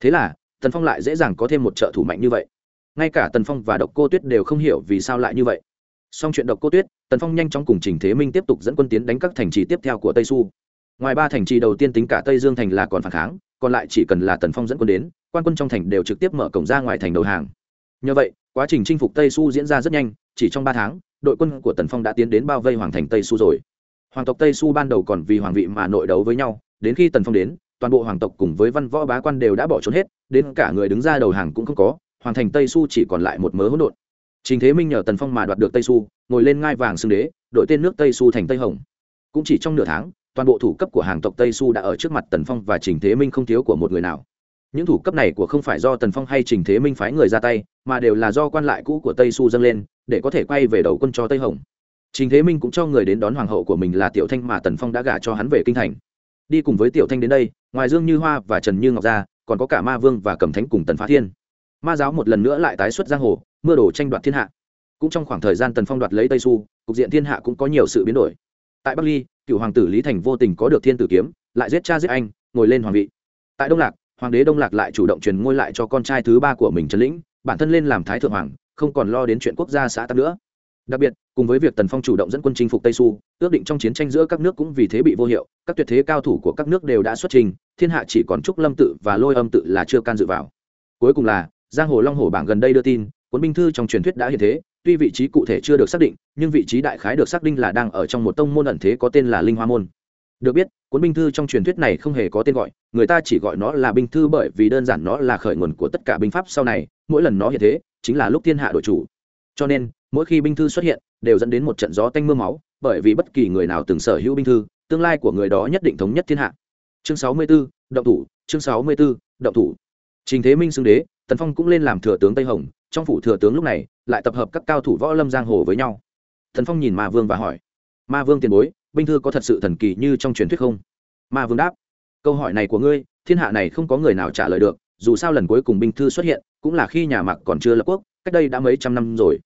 Thế là, tần phong lại dễ dàng có thêm một trợ thủ mạnh như vậy. Ngay cả tần phong và độc cô tuyết đều không hiểu vì sao lại như vậy. Xong chuyện độc cô tuyết, tần phong nhanh chóng cùng trình thế minh tiếp tục dẫn quân tiến đánh các thành trì tiếp theo của tây su ngoài ba thành trì đầu tiên tính cả tây dương thành là còn phản kháng, còn lại chỉ cần là tần phong dẫn quân đến, quan quân trong thành đều trực tiếp mở cổng ra ngoài thành đầu hàng. Nhờ vậy, quá trình chinh phục tây su diễn ra rất nhanh, chỉ trong ba tháng, đội quân của tần phong đã tiến đến bao vây hoàng thành tây su rồi. Hoàng tộc tây su ban đầu còn vì hoàng vị mà nội đấu với nhau đến khi tần phong đến, toàn bộ hoàng tộc cùng với văn võ bá quan đều đã bỏ trốn hết, đến cả người đứng ra đầu hàng cũng không có, hoàng thành tây su chỉ còn lại một mớ hỗn độn. Trình thế minh nhờ tần phong mà đoạt được tây su ngồi lên ngai vàng xưng đế đội tên nước tây su thành tây hồng. Cũng chỉ trong nửa tháng, toàn bộ thủ cấp của hàng tộc tây su đã ở trước mặt tần phong và trình thế minh không thiếu của một người nào. Những thủ cấp này của không phải do tần phong hay trình thế minh phái người ra tay, mà đều là do quan lại cũ của tây su dâng lên, để có thể quay về đầu quân cho tây hồng. Trình thế minh cũng cho người đến đón hoàng hậu của mình là tiểu thanh mà tần phong đã gả cho hắn về kinh thành đi cùng với tiểu thanh đến đây, ngoài dương như hoa và trần như ngọc ra, còn có cả ma vương và cẩm thánh cùng tần phá thiên. Ma giáo một lần nữa lại tái xuất giang hồ, mưa đổ tranh đoạt thiên hạ. Cũng trong khoảng thời gian tần phong đoạt lấy tây su cục diện thiên hạ cũng có nhiều sự biến đổi. Tại bắc ly, cựu hoàng tử lý thành vô tình có được thiên tử kiếm, lại giết cha giết anh, ngồi lên hoàng vị. Tại đông lạc, hoàng đế đông lạc lại chủ động truyền ngôi lại cho con trai thứ ba của mình trần lĩnh, bản thân lên làm thái thượng hoàng, không còn lo đến chuyện quốc gia xã tắc nữa đặc biệt, cùng với việc tần phong chủ động dẫn quân chinh phục tây su ước định trong chiến tranh giữa các nước cũng vì thế bị vô hiệu, các tuyệt thế cao thủ của các nước đều đã xuất trình, thiên hạ chỉ còn trúc lâm tự và lôi âm tự là chưa can dự vào. Cuối cùng là, giang hồ long hồ bảng gần đây đưa tin, cuốn binh thư trong truyền thuyết đã hiện thế, tuy vị trí cụ thể chưa được xác định, nhưng vị trí đại khái được xác định là đang ở trong một tông môn ẩn thế có tên là linh hoa môn. Được biết, cuốn binh thư trong truyền thuyết này không hề có tên gọi, người ta chỉ gọi nó là binh thư bởi vì đơn giản nó là khởi nguồn của tất cả binh pháp sau này, mỗi lần nó hiện thế, chính là lúc thiên hạ đội chủ. Cho nên mỗi khi binh thư xuất hiện, đều dẫn đến một trận gió tanh m ư a máu, bởi vì bất kỳ người nào từng sở hữu binh thư, tương lai của người đó nhất định thống nhất thiên hạ. Chương sáu mươi b ố động thủ, chương sáu mươi b ố động thủ. Trình thế minh xưng đế, tần phong cũng lên làm thừa tướng tây hồng, trong phủ thừa tướng lúc này, lại tập hợp các cao thủ võ lâm giang hồ với nhau. Thần phong nhìn ma vương và hỏi, ma vương tiền bối, binh thư có thật sự thần kỳ như trong truyền thuyết không? Ma vương đáp, câu hỏi này của ngươi, thiên hạ này không có người nào trả lời được, dù sao lần cuối cùng binh thư xuất hiện, cũng là khi nhà mạc còn chưa lập quốc, cách đây đã mấy trăm năm rồi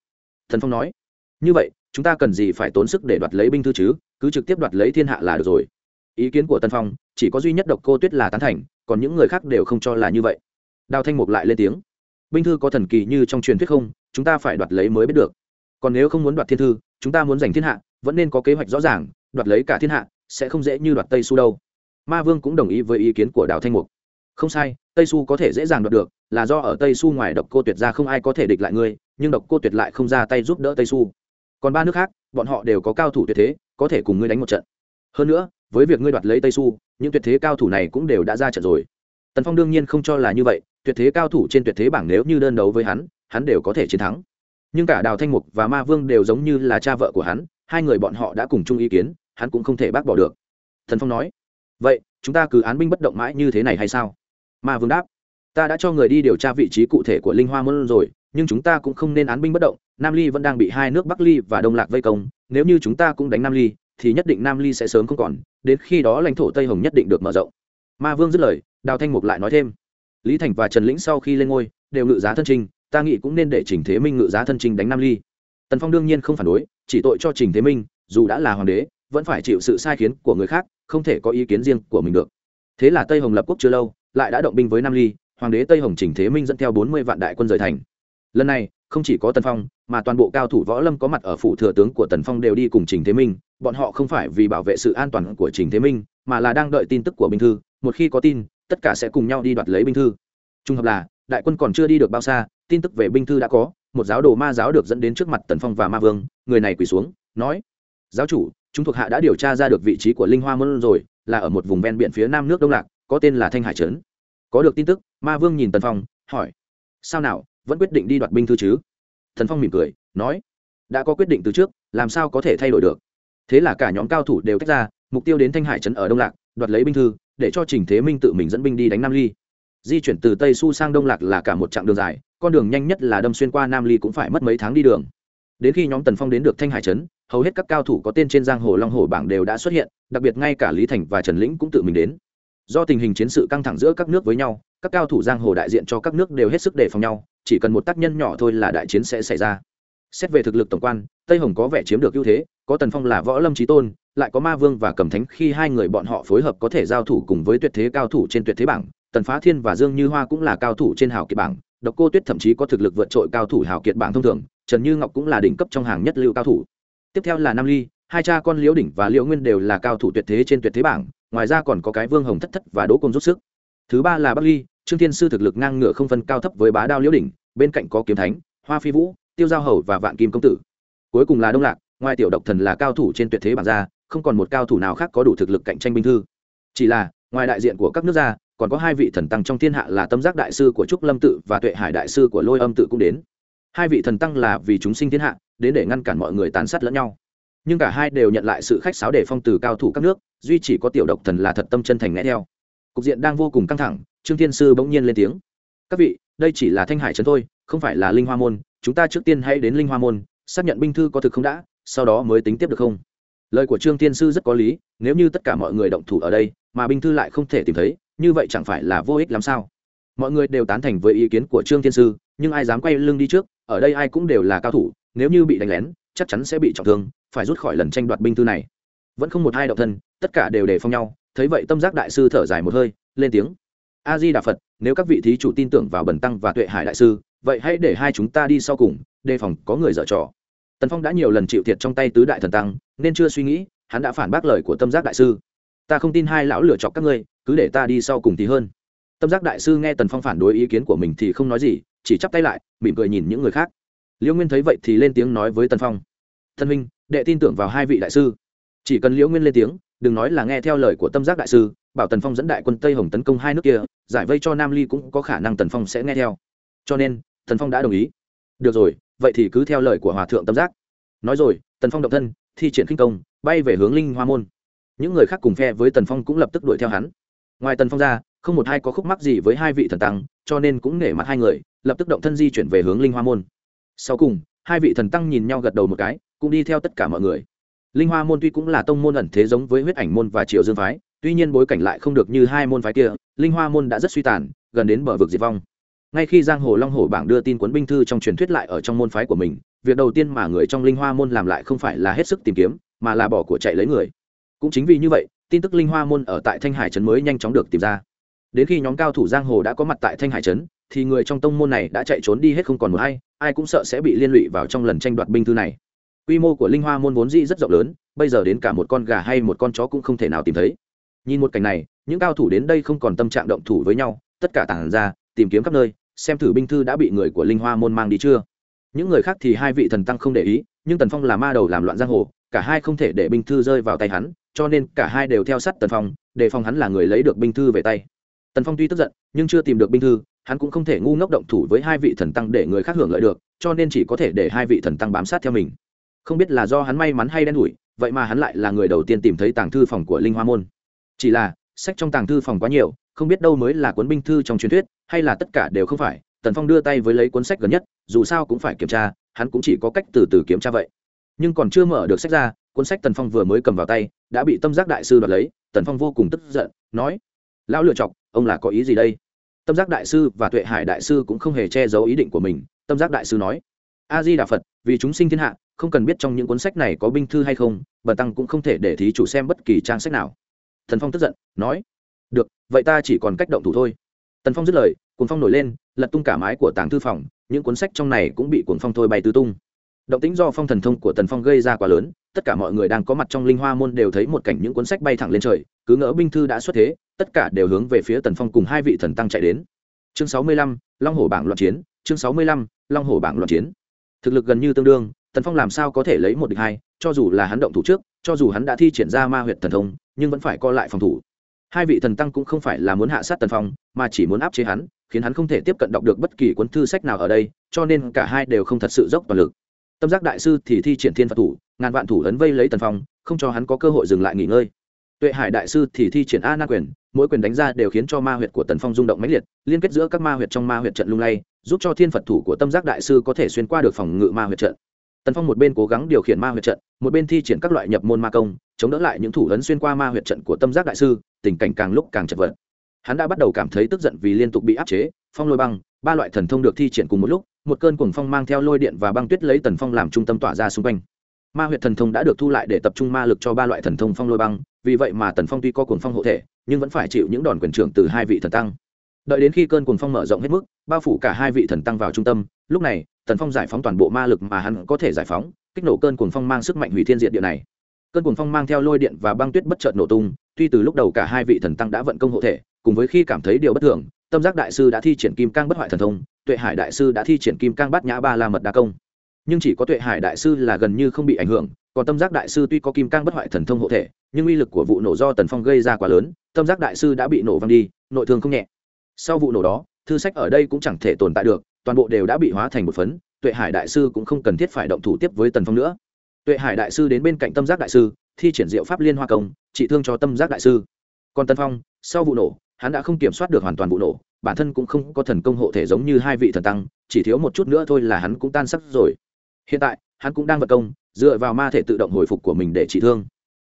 thần phong nói, như vậy, chúng ta cần gì phải tốn sức để đoạt lấy binh thư chứ? Cứ trực tiếp đoạt lấy thiên hạ là được rồi. Ý kiến của tân phong, chỉ có duy nhất độc cô tuyết là tán thành, còn những người khác đều không cho là như vậy. Đào thanh mục lại lên tiếng, binh thư có thần kỳ như trong truyền thuyết không? Chúng ta phải đoạt lấy mới biết được. Còn nếu không muốn đoạt thiên thư, chúng ta muốn giành thiên hạ, vẫn nên có kế hoạch rõ ràng, đoạt lấy cả thiên hạ, sẽ không dễ như đoạt tây su đâu. Ma vương cũng đồng ý với ý kiến của đào thanh mục. Không sai, tây su có thể dễ dàng đoạt được, là do ở tây su ngoài độc cô tuyệt ra không ai có thể địch lại ngươi nhưng độc cô tuyệt lại không ra tay giúp đỡ tây su còn ba nước khác, bọn họ đều có cao thủ tuyệt thế, có thể cùng ngươi đánh một trận. Hơn nữa, với việc ngươi đoạt lấy tây su những tuyệt thế cao thủ này cũng đều đã ra trận rồi. Tần phong đương nhiên không cho là như vậy, tuyệt thế cao thủ trên tuyệt thế bảng nếu như đơn đấu với hắn hắn đều có thể chiến thắng. Nhưng cả đào thanh mục và ma vương đều giống như là cha vợ của hắn, hai người bọn họ đã cùng chung ý kiến, hắn cũng không thể bác bỏ được. Thần phong nói, vậy, chúng ta cứ án binh bất động mãi như thế này hay sao? Ma vương đáp, ta đã cho người đi điều tra vị trí cụ thể của linh hoa môn rồi nhưng chúng ta cũng không nên án binh bất động, nam ly vẫn đang bị hai nước bắc ly và đông lạc vây công, nếu như chúng ta cũng đánh nam ly, thì nhất định nam ly sẽ sớm không còn, đến khi đó lãnh thổ tây hồng nhất định được mở rộng. Ma vương dứt lời, đào thanh mục lại nói thêm. Lý thành và trần lĩnh sau khi lên ngôi, đều ngự giá thân trinh ta nghĩ cũng nên để trình thế minh ngự giá thân trinh đánh nam ly. Tần phong đương nhiên không phản đối, chỉ tội cho trình thế minh, dù đã là hoàng đế, vẫn phải chịu sự sai khiến của người khác, không thể có ý kiến riêng của mình được. Thế là tây hồng lập quốc chưa lâu, lại đã động binh với nam ly, hoàng đế tây hồng trình thế minh dẫn theo bốn mươi vạn đại quân rời thành lần này, không chỉ có tần phong, mà toàn bộ cao thủ võ lâm có mặt ở phủ thừa tướng của tần phong đều đi cùng trình thế minh. Bọn họ không phải vì bảo vệ sự an toàn của trình thế minh, mà là đang đợi tin tức của binh thư. Một khi có tin, tất cả sẽ cùng nhau đi đoạt lấy binh thư. Trung hợp là, đại quân còn chưa đi được bao xa, tin tức về binh thư đã có. Một giáo đồ ma giáo được dẫn đến trước mặt tần phong và ma vương. Người này quỳ xuống, nói, giáo chủ, chúng thuộc hạ đã điều tra ra được vị trí của linh hoa môn rồi, là ở một vùng ven biển phía nam nước đông lạc, có tên là thanh hải trấn. Có được tin tức, ma vương nhìn tần phong, hỏi, sao nào? Vẫn quyết định đi đoạt binh thư chứ? Thần phong mỉm cười, nói, đã có quyết định từ trước, làm sao có thể thay đổi được? Thế là cả nhóm cao thủ đều tách ra, mục tiêu đến thanh hải trấn ở đông lạc, đoạt lấy binh thư, để cho trình thế minh tự mình dẫn binh đi đánh nam ly. Di chuyển từ tây su sang đông lạc là cả một chặng đường dài, con đường nhanh nhất là đâm xuyên qua nam ly cũng phải mất mấy tháng đi đường. Đến khi nhóm tần phong đến được thanh hải trấn, hầu hết các cao thủ có tên trên giang hồ long hồ bảng đều đã xuất hiện, đặc biệt ngay cả lý thành và trần lĩnh cũng tự mình đến. Do tình hình chiến sự căng thẳng giữa các nước với nhau, các cao thủ giang hồ đại diện cho các nước đều hết sức đề phòng nhau chỉ cần một tác nhân nhỏ thôi là đại chiến sẽ xảy ra. Xét về thực lực tổng quan, tây hồng có vẻ chiếm được ưu thế, có tần phong là võ lâm trí tôn, lại có ma vương và cầm thánh khi hai người bọn họ phối hợp có thể giao thủ cùng với tuyệt thế cao thủ trên tuyệt thế bảng, tần phá thiên và dương như hoa cũng là cao thủ trên hào kiệt bảng, độc cô tuyết thậm chí có thực lực vượt trội cao thủ hào kiệt bảng thông thường, trần như ngọc cũng là đỉnh cấp trong hàng nhất lưu cao thủ. Tiếp theo là nam ly, hai cha con liễu đỉnh và liễu nguyên đều là cao thủ tuyệt thế trên tuyệt thế bảng, ngoài ra còn có cái vương hồng thất thất và đỗ côn rút sức. Thứ ba là bắc ly trương thiên sư thực lực ngang ngửa không phân cao thấp với bá đao liễu đỉnh bên cạnh có kiếm thánh hoa phi vũ tiêu giao hầu và vạn kim công tử. Cuối cùng là đông lạc ngoài tiểu độc thần là cao thủ trên tuyệt thế bảng ra không còn một cao thủ nào khác có đủ thực lực cạnh tranh binh thư. Chỉ là ngoài đại diện của các nước gia, còn có hai vị thần tăng trong thiên hạ là tâm giác đại sư của trúc lâm tự và tuệ hải đại sư của lôi âm tự cũng đến. Hai vị thần tăng là vì chúng sinh thiên hạ đến để ngăn cản mọi người tàn sát lẫn nhau. Nhưng cả hai đều nhận lại sự khách sáo để phong từ cao thủ các nước duy chỉ có tiểu độc thần là thật tâm chân thành nghe theo cục diện đang vô cùng căng thẳng, trương thiên sư bỗng nhiên lên tiếng. Các vị, đây chỉ là thanh hải trấn thôi, không phải là linh hoa môn, chúng ta trước tiên hãy đến linh hoa môn, xác nhận binh thư có thực không đã, sau đó mới tính tiếp được không. Lời của trương thiên sư rất có lý, nếu như tất cả mọi người động thủ ở đây, mà binh thư lại không thể tìm thấy, như vậy chẳng phải là vô ích làm sao? Mọi người đều tán thành với ý kiến của trương thiên sư, nhưng ai dám quay lưng đi trước, ở đây ai cũng đều là cao thủ, nếu như bị đánh lén, chắc chắn sẽ bị trọng thương, phải rút khỏi lần tranh đoạt binh thư này. Vẫn không một hai động thân, tất cả đều đề phong nhau thấy vậy tâm giác đại sư thở dài một hơi, lên tiếng. A di đà phật, nếu các vị thí chủ tin tưởng vào bần tăng và tuệ hải đại sư, vậy hãy để hai chúng ta đi sau cùng, đề phòng có người dở trò. Tần phong đã nhiều lần chịu thiệt trong tay tứ đại thần tăng, nên chưa suy nghĩ, hắn đã phản bác lời của tâm giác đại sư. Ta không tin hai lão lửa chọc các ngươi, cứ để ta đi sau cùng thì hơn. Tâm giác đại sư nghe tần phong phản đối ý kiến của mình thì không nói gì, chỉ chắp tay lại, mỉm cười nhìn những người khác. Liễu nguyên thấy vậy thì lên tiếng nói với tần phong. Thân minh đệ tin tưởng vào hai vị đại sư. Chỉ cần liễu nguyên lên tiếng đừng nói là nghe theo lời của tâm giác đại sư, bảo tần phong dẫn đại quân tây hồng tấn công hai nước kia, giải vây cho nam ly cũng có khả năng tần phong sẽ nghe theo. Cho nên, tần phong đã đồng ý. Được rồi, vậy thì cứ theo lời của hòa thượng tâm giác. Nói rồi, tần phong động thân, thi triển khinh công, bay về hướng linh hoa môn. Những người khác cùng phe với tần phong cũng lập tức đuổi theo hắn. Ngoài tần phong ra, không một hai có khúc mắc gì với hai vị thần tăng, cho nên cũng nể mặt hai người, lập tức động thân di chuyển về hướng linh hoa môn. Sau cùng, hai vị thần tăng nhìn nhau gật đầu một cái, cũng đi theo tất cả mọi người linh hoa môn tuy cũng là tông môn ẩn thế giống với huyết ảnh môn và triều dương phái, tuy nhiên bối cảnh lại không được như hai môn phái kia, linh hoa môn đã rất suy tàn, gần đến bờ vực diệt vong. Ngay khi giang hồ long hồ bảng đưa tin cuốn binh thư trong truyền thuyết lại ở trong môn phái của mình, việc đầu tiên mà người trong linh hoa môn làm lại không phải là hết sức tìm kiếm, mà là bỏ của chạy lấy người. Cũng chính vì như vậy, tin tức linh hoa môn ở tại thanh hải trấn mới nhanh chóng được tìm ra. Đến khi nhóm cao thủ giang hồ đã có mặt tại thanh hải trấn, thì người trong tông môn này đã chạy trốn đi hết không còn một ai ai cũng sợ sẽ bị liên lụy vào trong lần tranh đoạt binh thư này quy mô của linh hoa môn vốn dĩ rất rộng lớn, bây giờ đến cả một con gà hay một con chó cũng không thể nào tìm thấy. Nhìn một cảnh này, những cao thủ đến đây không còn tâm trạng động thủ với nhau, tất cả tản ra, tìm kiếm khắp nơi, xem thử binh thư đã bị người của linh hoa môn mang đi chưa. Những người khác thì hai vị thần tăng không để ý, nhưng tần phong là ma đầu làm loạn giang hồ, cả hai không thể để binh thư rơi vào tay hắn, cho nên cả hai đều theo sát tần phong, đề phòng hắn là người lấy được binh thư về tay. Tần phong tuy tức giận, nhưng chưa tìm được binh thư, hắn cũng không thể ngu ngốc động thủ với hai vị thần tăng để người khác hưởng lợi được, cho nên chỉ có thể để hai vị thần tăng bám sát theo mình không biết là do hắn may mắn hay đen đủi, vậy mà hắn lại là người đầu tiên tìm thấy tàng thư phòng của linh hoa môn. Chỉ là, sách trong tàng thư phòng quá nhiều, không biết đâu mới là cuốn binh thư trong truyền thuyết, hay là tất cả đều không phải, tần phong đưa tay với lấy cuốn sách gần nhất, dù sao cũng phải kiểm tra, hắn cũng chỉ có cách từ từ kiểm tra vậy. Nhưng còn chưa mở được sách ra, cuốn sách tần phong vừa mới cầm vào tay, đã bị tâm giác đại sư đoạt lấy, tần phong vô cùng tức giận, nói, lão lựa chọc, ông là có ý gì đây? Tâm giác đại sư và tuệ hải đại sư cũng không hề che giấu ý định của mình, tâm giác đại sư nói a di đà phật, vì chúng sinh thiên hạ, không cần biết trong những cuốn sách này có binh thư hay không, bần tăng cũng không thể để thí chủ xem bất kỳ trang sách nào. Thần phong tức giận, nói, được, vậy ta chỉ còn cách động thủ thôi. Tần phong dứt lời cuốn phong nổi lên, lật tung cả mái của tàng thư phòng, những cuốn sách trong này cũng bị cuốn phong thôi bay tứ tung. Động tính do phong thần thông của tần phong gây ra quá lớn, tất cả mọi người đang có mặt trong linh hoa môn đều thấy một cảnh những cuốn sách bay thẳng lên trời, cứ ngỡ binh thư đã xuất thế, tất cả đều hướng về phía tần phong cùng hai vị thần tăng chạy đến. Chương sáu mươi lăm, long hổ bảng loạn chiến, chương sáu mươi lăm, long hổ bảng loạn chiến thực lực gần như tương đương, tần phong làm sao có thể lấy một địch hai, cho dù là hắn động thủ trước, cho dù hắn đã thi triển ra ma Huyệt thần thông, nhưng vẫn phải co lại phòng thủ. Hai vị thần tăng cũng không phải là muốn hạ sát tần phong, mà chỉ muốn áp chế hắn, khiến hắn không thể tiếp cận đọc được bất kỳ cuốn thư sách nào ở đây, cho nên cả hai đều không thật sự dốc toàn lực. Tâm giác đại sư thì thi triển thiên phật thủ, ngàn vạn thủ ấn vây lấy tần phong, không cho hắn có cơ hội dừng lại nghỉ ngơi. Tuệ hải đại sư thì thi triển a na quyền mỗi quyền đánh ra đều khiến cho ma huyệt của tần phong rung động mãnh liệt, liên kết giữa các ma huyệt trong ma huyệt trận lung lay, giúp cho thiên phật thủ của tâm giác đại sư có thể xuyên qua được phòng ngự ma huyệt trận. Tần phong một bên cố gắng điều khiển ma huyệt trận, một bên thi triển các loại nhập môn ma công, chống đỡ lại những thủ ấn xuyên qua ma huyệt trận của tâm giác đại sư, tình cảnh càng lúc càng chật vật. Hắn đã bắt đầu cảm thấy tức giận vì liên tục bị áp chế, phong lôi băng, ba loại thần thông được thi triển cùng một lúc, một cơn cuồng phong mang theo lôi điện và băng tuyết lấy tần phong làm trung tâm tỏa ra xung quanh ma huyệt thần thông đã được thu lại để tập trung ma lực cho ba loại thần thông phong lôi băng, vì vậy mà tần phong tuy có cuồng phong hộ thể, nhưng vẫn phải chịu những đòn quyền trưởng từ hai vị thần tăng. Đợi đến khi cơn cuồng phong mở rộng hết mức, bao phủ cả hai vị thần tăng vào trung tâm, lúc này, tần phong giải phóng toàn bộ ma lực mà hắn có thể giải phóng, kích nổ cơn cuồng phong mang sức mạnh hủy thiên diệt địa này. Cơn cuồng phong mang theo lôi điện và băng tuyết bất chợt nổ tung, tuy từ lúc đầu cả hai vị thần tăng đã vận công hộ thể, cùng với khi cảm thấy điều bất thường, tâm giác đại sư đã thi triển kim cang bất hoại thần thông, tuệ hải đại sư đã thi triển kim cang bát nhã ba la mật đa công nhưng chỉ có tuệ hải đại sư là gần như không bị ảnh hưởng, còn tâm giác đại sư tuy có kim cang bất hoại thần thông hộ thể, nhưng uy lực của vụ nổ do tần phong gây ra quá lớn, tâm giác đại sư đã bị nổ văng đi, nội thương không nhẹ. Sau vụ nổ đó, thư sách ở đây cũng chẳng thể tồn tại được, toàn bộ đều đã bị hóa thành một phấn, tuệ hải đại sư cũng không cần thiết phải động thủ tiếp với tần phong nữa. Tuệ hải đại sư đến bên cạnh tâm giác đại sư, thi triển diệu pháp liên hoa công, trị thương cho tâm giác đại sư. Còn tần phong, sau vụ nổ, hắn đã không kiểm soát được hoàn toàn vụ nổ, bản thân cũng không có thần công hộ thể giống như hai vị thần tăng, chỉ thiếu một chút nữa thôi là hắn cũng tan sắc rồi hiện tại, hắn cũng đang vật công, dựa vào ma thể tự động hồi phục của mình để trị thương.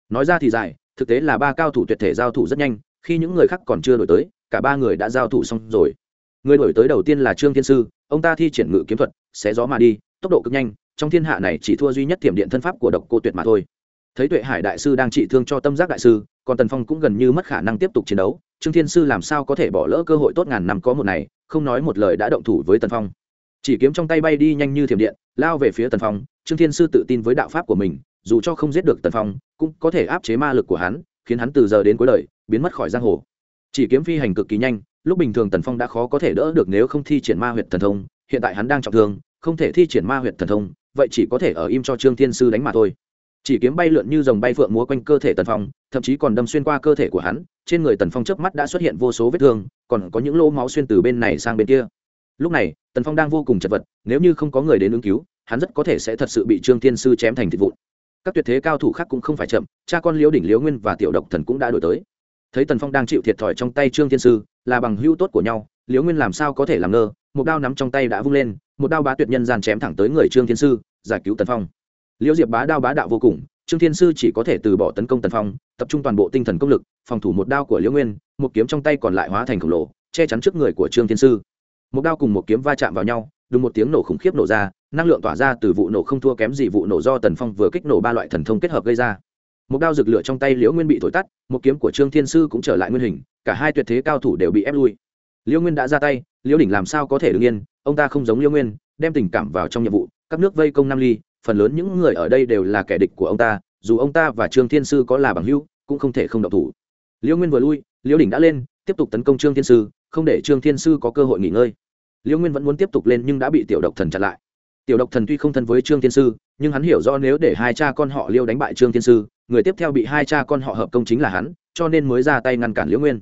Nói ra thì dài, thực tế là ba cao thủ tuyệt thể giao thủ rất nhanh, khi những người khác còn chưa đổi tới, cả ba người đã giao thủ xong rồi. Người đổi tới đầu tiên là trương thiên sư, ông ta thi triển ngự kiếm thuật, xé gió mà đi, tốc độ cực nhanh, trong thiên hạ này chỉ thua duy nhất tiềm điện thân pháp của độc cô tuyệt mà thôi. Thấy tuệ hải đại sư đang trị thương cho tâm giác đại sư, còn tần phong cũng gần như mất khả năng tiếp tục chiến đấu. Trương thiên sư làm sao có thể bỏ lỡ cơ hội tốt ngàn năm có một này, không nói một lời đã động thủ với tần phong chỉ kiếm trong tay bay đi nhanh như thiểm điện, lao về phía tần phong, trương thiên sư tự tin với đạo pháp của mình, dù cho không giết được tần phong, cũng có thể áp chế ma lực của hắn, khiến hắn từ giờ đến cuối đời, biến mất khỏi giang hồ. Chỉ kiếm phi hành cực kỳ nhanh, lúc bình thường tần phong đã khó có thể đỡ được nếu không thi triển ma huyện thần thông, hiện tại hắn đang trọng thương, không thể thi triển ma huyện thần thông, vậy chỉ có thể ở im cho trương thiên sư đánh mà thôi. Chỉ kiếm bay lượn như dòng bay phượng múa quanh cơ thể tần phong, thậm chí còn đâm xuyên qua cơ thể của hắn, trên người tần phong chớp mắt đã xuất hiện vô số vết thương, còn có những lỗ máu xuyên từ bên này sang bên kia. Lúc này tần phong đang vô cùng chật vật, nếu như không có người đến ứng cứu, hắn rất có thể sẽ thật sự bị trương thiên sư chém thành thịt vụn. Các tuyệt thế cao thủ khác cũng không phải chậm, cha con liễu đỉnh liễu nguyên và tiểu độc thần cũng đã đổi tới. Thấy tần phong đang chịu thiệt thòi trong tay trương thiên sư, là bằng hữu tốt của nhau, liễu nguyên làm sao có thể làm ngơ, một đao nắm trong tay đã vung lên, một đao bá tuyệt nhân gian chém thẳng tới người trương thiên sư, giải cứu tần phong. Liễu diệp bá đao bá đạo vô cùng, trương thiên sư chỉ có thể từ bỏ tấn công tần phong, tập trung toàn bộ tinh thần công lực, phòng thủ một đao của liễu nguyên, một kiếm trong tay còn lại hóa thành khổng lồ, che chắn trước người của trương thiên sư một đao cùng một kiếm va chạm vào nhau, đúng một tiếng nổ khủng khiếp nổ ra, năng lượng tỏa ra từ vụ nổ không thua kém gì vụ nổ do tần phong vừa kích nổ ba loại thần thông kết hợp gây ra. Một đao rực lửa trong tay liễu nguyên bị thổi tắt, một kiếm của trương thiên sư cũng trở lại nguyên hình, cả hai tuyệt thế cao thủ đều bị ép lui. Liễu nguyên đã ra tay, liễu đỉnh làm sao có thể đứng yên, ông ta không giống liễu nguyên, đem tình cảm vào trong nhiệm vụ, các nước vây công nam ly, phần lớn những người ở đây đều là kẻ địch của ông ta, dù ông ta và trương thiên sư có là bằng hữu, cũng không thể không động thủ. Liễu nguyên vừa lui, liễu đỉnh đã lên, tiếp tục tấn công trương thiên sư, không để trương thiên sư có cơ hội nghỉ ngơi liễu nguyên vẫn muốn tiếp tục lên nhưng đã bị tiểu độc thần chặn lại. Tiểu độc thần tuy không thân với trương thiên sư, nhưng hắn hiểu do nếu để hai cha con họ liêu đánh bại trương thiên sư, người tiếp theo bị hai cha con họ hợp công chính là hắn, cho nên mới ra tay ngăn cản liễu nguyên.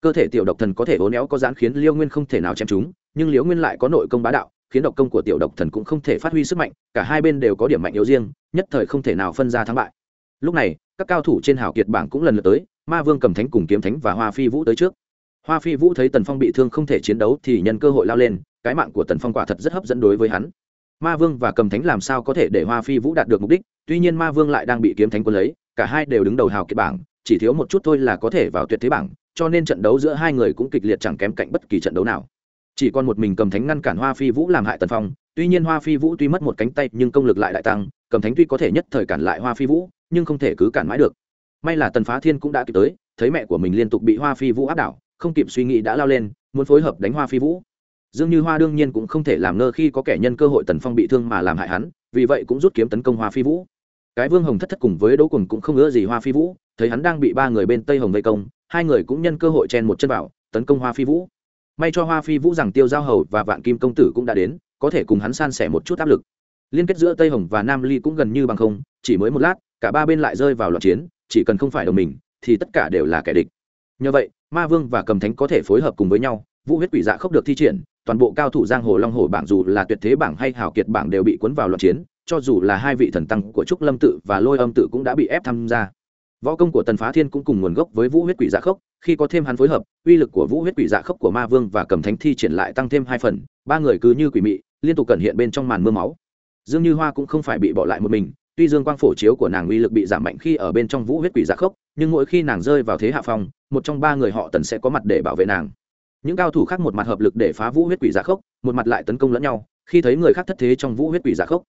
Cơ thể tiểu độc thần có thể vốn éo có dãn khiến liễu nguyên không thể nào chém chúng, nhưng liễu nguyên lại có nội công bá đạo, khiến độc công của tiểu độc thần cũng không thể phát huy sức mạnh, cả hai bên đều có điểm mạnh yếu riêng, nhất thời không thể nào phân ra thắng bại. Lúc này, các cao thủ trên hào kiệt bảng cũng lần lượt tới, ma vương cầm thánh cùng kiếm thánh và hoa phi vũ tới trước hoa phi vũ thấy tần phong bị thương không thể chiến đấu thì nhân cơ hội lao lên, cái mạng của tần phong quả thật rất hấp dẫn đối với hắn. Ma vương và cầm thánh làm sao có thể để hoa phi vũ đạt được mục đích, tuy nhiên ma vương lại đang bị kiếm thánh quân lấy, cả hai đều đứng đầu hào kiệt bảng, chỉ thiếu một chút thôi là có thể vào tuyệt thế bảng, cho nên trận đấu giữa hai người cũng kịch liệt chẳng kém cạnh bất kỳ trận đấu nào. Chỉ còn một mình cầm thánh ngăn cản hoa phi vũ làm hại tần phong, tuy nhiên hoa phi vũ tuy mất một cánh tay nhưng công lực lại đại tăng, cầm thánh tuy có thể nhất thời cản lại hoa phi vũ, nhưng không thể cứ cản mãi được. May là tần phá thiên cũng đã kịp tới, thấy mẹ của mình liên tục bị hoa phi vũ áp đảo không kịp suy nghĩ đã lao lên, muốn phối hợp đánh hoa phi vũ. Dương như hoa đương nhiên cũng không thể làm ngơ khi có kẻ nhân cơ hội tần phong bị thương mà làm hại hắn, vì vậy cũng rút kiếm tấn công hoa phi vũ. Cái vương hồng thất thất cùng với đỗ cùng cũng không ngỡ gì hoa phi vũ, thấy hắn đang bị ba người bên tây hồng vây công, hai người cũng nhân cơ hội chen một chân vào, tấn công hoa phi vũ. May cho hoa phi vũ rằng tiêu giao hầu và vạn kim công tử cũng đã đến, có thể cùng hắn san sẻ một chút áp lực. Liên kết giữa tây hồng và nam ly cũng gần như bằng không, chỉ mới một lát, cả ba bên lại rơi vào loạt chiến, chỉ cần không phải đồng mình, thì tất cả đều là kẻ địch. Nhờ vậy ma vương và cầm thánh có thể phối hợp cùng với nhau, vũ huyết quỷ dạ không được thi triển, toàn bộ cao thủ giang hồ long hồ bảng dù là tuyệt thế bảng hay hào kiệt bảng đều bị cuốn vào loạn chiến, cho dù là hai vị thần tăng của trúc lâm tự và lôi âm tự cũng đã bị ép tham gia. Võ công của tần phá thiên cũng cùng nguồn gốc với vũ huyết quỷ dạ khốc, khi có thêm hắn phối hợp, uy lực của vũ huyết quỷ dạ khốc của ma vương và cầm thánh thi triển lại tăng thêm hai phần, ba người cứ như quỷ mị, liên tục cẩn hiện bên trong màn mưa máu. Dương như hoa cũng không phải bị bỏ lại một mình, tuy dương quang phổ chiếu của nàng uy lực bị giảm mạnh khi ở bên trong vũ huyết quỷ dạ khốc nhưng mỗi khi nàng rơi vào thế hạ phong, một trong ba người họ tần sẽ có mặt để bảo vệ nàng. Những cao thủ khác một mặt hợp lực để phá vũ huyết quỷ giả khốc, một mặt lại tấn công lẫn nhau, khi thấy người khác thất thế trong vũ huyết quỷ giả khốc.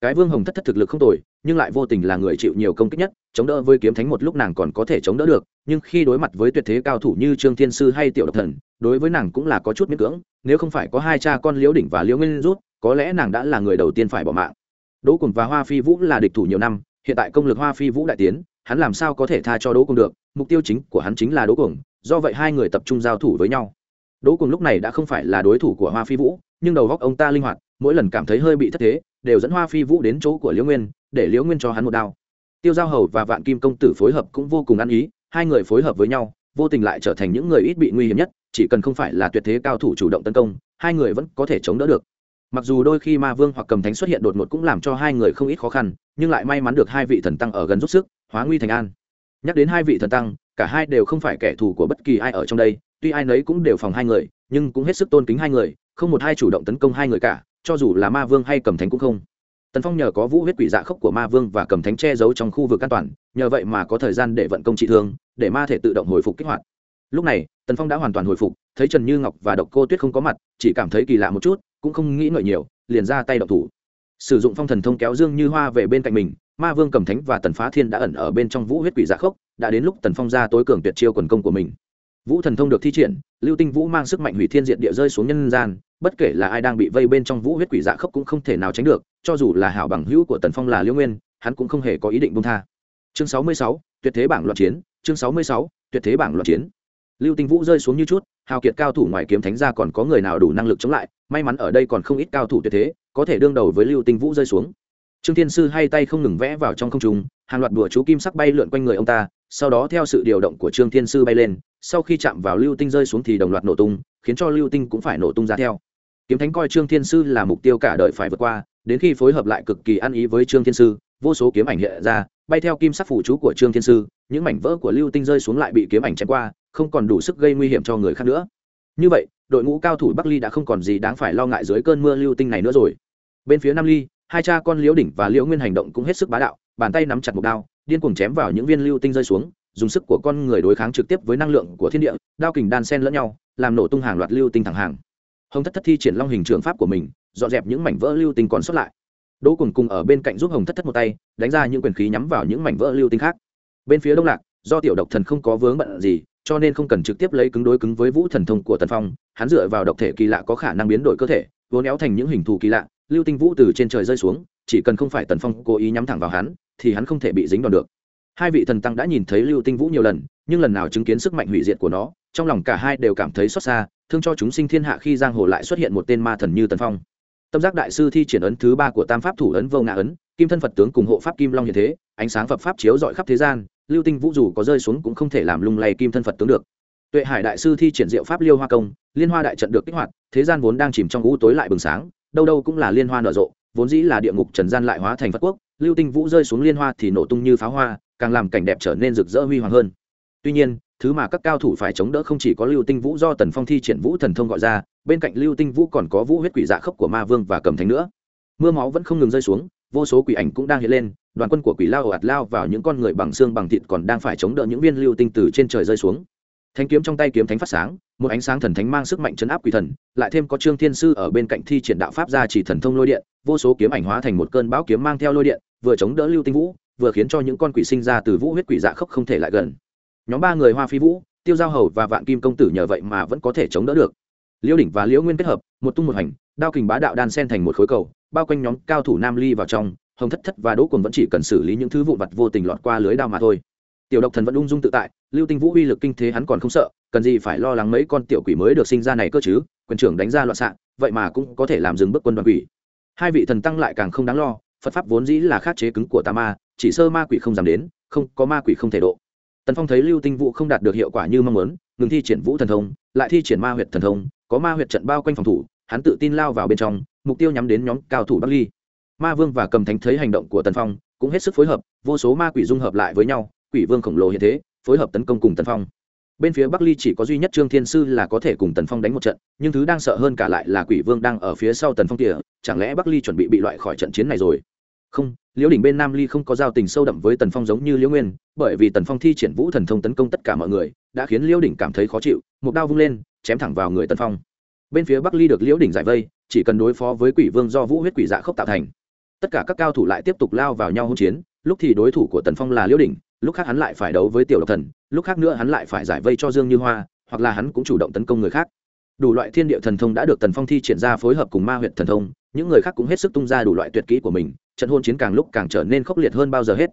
Cái vương hồng thất thất thực lực không tồi, nhưng lại vô tình là người chịu nhiều công kích nhất, chống đỡ với kiếm thánh một lúc nàng còn có thể chống đỡ được, nhưng khi đối mặt với tuyệt thế cao thủ như trương thiên sư hay tiểu độc thần, đối với nàng cũng là có chút miễn cưỡng, nếu không phải có hai cha con liễu đỉnh và liễu nguyên rút, có lẽ nàng đã là người đầu tiên phải bỏ mạng. Đỗ cùng và hoa phi vũ là địch thủ nhiều năm, hiện tại công lực hoa phi vũ đại tiến hắn làm sao có thể tha cho đỗ cùng được, mục tiêu chính của hắn chính là đỗ cùng do vậy hai người tập trung giao thủ với nhau. Đỗ cùng lúc này đã không phải là đối thủ của hoa phi vũ, nhưng đầu góc ông ta linh hoạt, mỗi lần cảm thấy hơi bị thất thế, đều dẫn hoa phi vũ đến chỗ của liễu nguyên, để liễu nguyên cho hắn một đao. Tiêu giao hầu và vạn kim công tử phối hợp cũng vô cùng ăn ý, hai người phối hợp với nhau, vô tình lại trở thành những người ít bị nguy hiểm nhất, chỉ cần không phải là tuyệt thế cao thủ chủ động tấn công, hai người vẫn có thể chống đỡ được. Mặc dù đôi khi ma vương hoặc cầm thánh xuất hiện đột ngột cũng làm cho hai người không ít khó khăn, nhưng lại may mắn được hai vị thần tăng ở gần giúp sức hóa nguy thành an. Nhắc đến hai vị thần tăng, cả hai đều không phải kẻ thù của bất kỳ ai ở trong đây, tuy ai nấy cũng đều phòng hai người, nhưng cũng hết sức tôn kính hai người, không một hai chủ động tấn công hai người cả, cho dù là ma vương hay cầm thánh cũng không. Tần phong nhờ có vũ huyết quỷ dạ khốc của ma vương và cầm thánh che giấu trong khu vực an toàn, nhờ vậy mà có thời gian để vận công trị thương, để ma thể tự động hồi phục kích hoạt. Lúc này, tần phong đã hoàn toàn hồi phục, thấy trần như ngọc và độc cô tuyết không có mặt, chỉ cảm thấy kỳ lạ một chút, cũng không nghĩ ngợi nhiều, liền ra tay độc thủ sử dụng phong thần thông kéo dương như hoa về bên cạnh mình, ma vương cầm thánh và tần phá thiên đã ẩn ở bên trong vũ huyết quỷ dạ khốc, đã đến lúc tần phong ra tối cường tuyệt chiêu quần công của mình. Vũ thần thông được thi triển, lưu tinh vũ mang sức mạnh hủy thiên diện địa rơi xuống nhân gian, bất kể là ai đang bị vây bên trong vũ huyết quỷ dạ khốc cũng không thể nào tránh được, cho dù là hảo bằng hữu của tần phong là liễu nguyên, hắn cũng không hề có ý định bông tha. Chương sáu mươi sáu, tuyệt thế bảng loạn chiến, chương sáu mươi sáu, tuyệt thế bảng loạn chiến. Lưu tinh vũ rơi xuống như chút, hào kiệt cao thủ ngoài kiếm thánh ra còn có người nào đủ năng lực chống lại, may mắn ở đây còn không ít cao thủ tuyệt thế có thể đương đầu với lưu tinh vũ rơi xuống. Trương thiên sư hay tay không ngừng vẽ vào trong không trung, hàng loạt đùa chú kim sắc bay lượn quanh người ông ta, sau đó theo sự điều động của trương thiên sư bay lên, sau khi chạm vào lưu tinh rơi xuống thì đồng loạt nổ tung, khiến cho lưu tinh cũng phải nổ tung ra theo. Kiếm thánh coi trương thiên sư là mục tiêu cả đời phải vượt qua, đến khi phối hợp lại cực kỳ ăn ý với trương thiên sư, vô số kiếm ảnh hiện ra, bay theo kim sắc phủ chú của trương thiên sư, những mảnh vỡ của lưu tinh rơi xuống lại bị kiếm ảnh chém qua, không còn đủ sức gây nguy hiểm cho người khác nữa. Như vậy đội ngũ cao thủ bắc ly đã không còn gì đáng phải lo ngại dưới cơn mưa lưu tinh này nữa rồi. Bên phía nam ly, hai cha con liễu đỉnh và liễu nguyên hành động cũng hết sức bá đạo, bàn tay nắm chặt một đao, điên cuồng chém vào những viên lưu tinh rơi xuống, dùng sức của con người đối kháng trực tiếp với năng lượng của thiên địa, đao kình đan sen lẫn nhau, làm nổ tung hàng loạt lưu tinh thẳng hàng. Hồng thất thất thi triển long hình trường pháp của mình, dọn dẹp những mảnh vỡ lưu tinh còn sót lại. Đỗ cùng cùng ở bên cạnh giúp hồng thất thất một tay, đánh ra những quyền khí nhắm vào những mảnh vỡ lưu tinh khác. Bên phía đông lạc, do tiểu độc thần không có vướng bận gì cho nên không cần trực tiếp lấy cứng đối cứng với vũ thần thông của tần phong, hắn dựa vào độc thể kỳ lạ có khả năng biến đổi cơ thể vốn éo thành những hình thù kỳ lạ, lưu tinh vũ từ trên trời rơi xuống, chỉ cần không phải tần phong cố ý nhắm thẳng vào hắn, thì hắn không thể bị dính đòn được. Hai vị thần tăng đã nhìn thấy lưu tinh vũ nhiều lần, nhưng lần nào chứng kiến sức mạnh hủy diệt của nó, trong lòng cả hai đều cảm thấy xót xa, thương cho chúng sinh thiên hạ khi giang hồ lại xuất hiện một tên ma thần như tần phong. Tâm giác đại sư thi triển ấn thứ ba của tam pháp thủ ấn vô ngã ấn, kim thân phật tướng cùng hộ pháp kim long như thế, ánh sáng phật pháp chiếu dọi khắp thế gian lưu tinh vũ dù có rơi xuống cũng không thể làm lung lay kim thân phật tướng được. Tuệ hải đại sư thi triển diệu pháp liêu hoa công, liên hoa đại trận được kích hoạt, thế gian vốn đang chìm trong u tối lại bừng sáng, đâu đâu cũng là liên hoa nở rộ, vốn dĩ là địa ngục trần gian lại hóa thành phật quốc, lưu tinh vũ rơi xuống liên hoa thì nổ tung như pháo hoa, càng làm cảnh đẹp trở nên rực rỡ huy hoàng hơn. Tuy nhiên, thứ mà các cao thủ phải chống đỡ không chỉ có lưu tinh vũ do tần phong thi triển vũ thần thông gọi ra, bên cạnh lưu tinh vũ còn có vũ huyết quỷ dạ khốc của ma vương và cầm thánh nữa. Mưa máu vẫn không ngừng rơi xuống, vô số quỷ ảnh cũng đang hiện lên đoàn quân của quỷ lao ồ ạt lao vào những con người bằng xương bằng thịt còn đang phải chống đỡ những viên lưu tinh từ trên trời rơi xuống. Thanh kiếm trong tay kiếm thánh phát sáng, một ánh sáng thần thánh mang sức mạnh chấn áp quỷ thần, lại thêm có trương thiên sư ở bên cạnh thi triển đạo pháp ra chỉ thần thông lôi điện, vô số kiếm ảnh hóa thành một cơn bão kiếm mang theo lôi điện, vừa chống đỡ lưu tinh vũ, vừa khiến cho những con quỷ sinh ra từ vũ huyết quỷ dạ khốc không thể lại gần. Nhóm ba người hoa phi vũ, tiêu giao hầu và vạn kim công tử nhờ vậy mà vẫn có thể chống đỡ được. Liễu đỉnh và liễu nguyên kết hợp, một tung một hành, đao kình bá đạo đan sen thành một khối cầu, bao quanh nhóm cao thủ nam ly vào trong hồng thất thất và đỗ Quần vẫn chỉ cần xử lý những thứ vụn vặt vô tình lọt qua lưới đao mà thôi. Tiểu độc thần vẫn ung dung tự tại, lưu tinh vũ uy lực kinh thế hắn còn không sợ, cần gì phải lo lắng mấy con tiểu quỷ mới được sinh ra này cơ chứ, quyền trưởng đánh ra loạn xạ, vậy mà cũng có thể làm dừng bước quân đoàn quỷ. Hai vị thần tăng lại càng không đáng lo, phật pháp vốn dĩ là khát chế cứng của tà ma, chỉ sơ ma quỷ không dám đến, không có ma quỷ không thể độ. Tần phong thấy lưu tinh vũ không đạt được hiệu quả như mong muốn, ngừng thi triển vũ thần thông, lại thi triển ma huyệt thần thông, có ma huyệt trận bao quanh phòng thủ, hắn tự tin lao vào bên trong, mục tiêu nhắm đến nhóm cao thủ bắc ly ma vương và cầm thánh thấy hành động của tần phong, cũng hết sức phối hợp, vô số ma quỷ dung hợp lại với nhau, quỷ vương khổng lồ hiện thế, phối hợp tấn công cùng tần phong. Bên phía bắc ly chỉ có duy nhất trương thiên sư là có thể cùng tần phong đánh một trận, nhưng thứ đang sợ hơn cả lại là quỷ vương đang ở phía sau tần phong kìa, chẳng lẽ bắc ly chuẩn bị bị loại khỏi trận chiến này rồi? Không, liễu đỉnh bên nam ly không có giao tình sâu đậm với tần phong giống như liễu nguyên, bởi vì tần phong thi triển vũ thần thông tấn công tất cả mọi người, đã khiến liễu đỉnh cảm thấy khó chịu, một đao vung lên, chém thẳng vào người tần phong. Bên phía bắc ly được liễu đỉnh giải vây, chỉ cần đối phó với quỷ vương do vũ huyết quỷ dạ khốc tạo thành tất cả các cao thủ lại tiếp tục lao vào nhau hỗn chiến, lúc thì đối thủ của tần phong là liễu đỉnh, lúc khác hắn lại phải đấu với tiểu độc thần, lúc khác nữa hắn lại phải giải vây cho dương như hoa, hoặc là hắn cũng chủ động tấn công người khác. Đủ loại thiên địa thần thông đã được tần phong thi triển ra phối hợp cùng ma huyện thần thông, những người khác cũng hết sức tung ra đủ loại tuyệt kỹ của mình, trận hôn chiến càng lúc càng trở nên khốc liệt hơn bao giờ hết.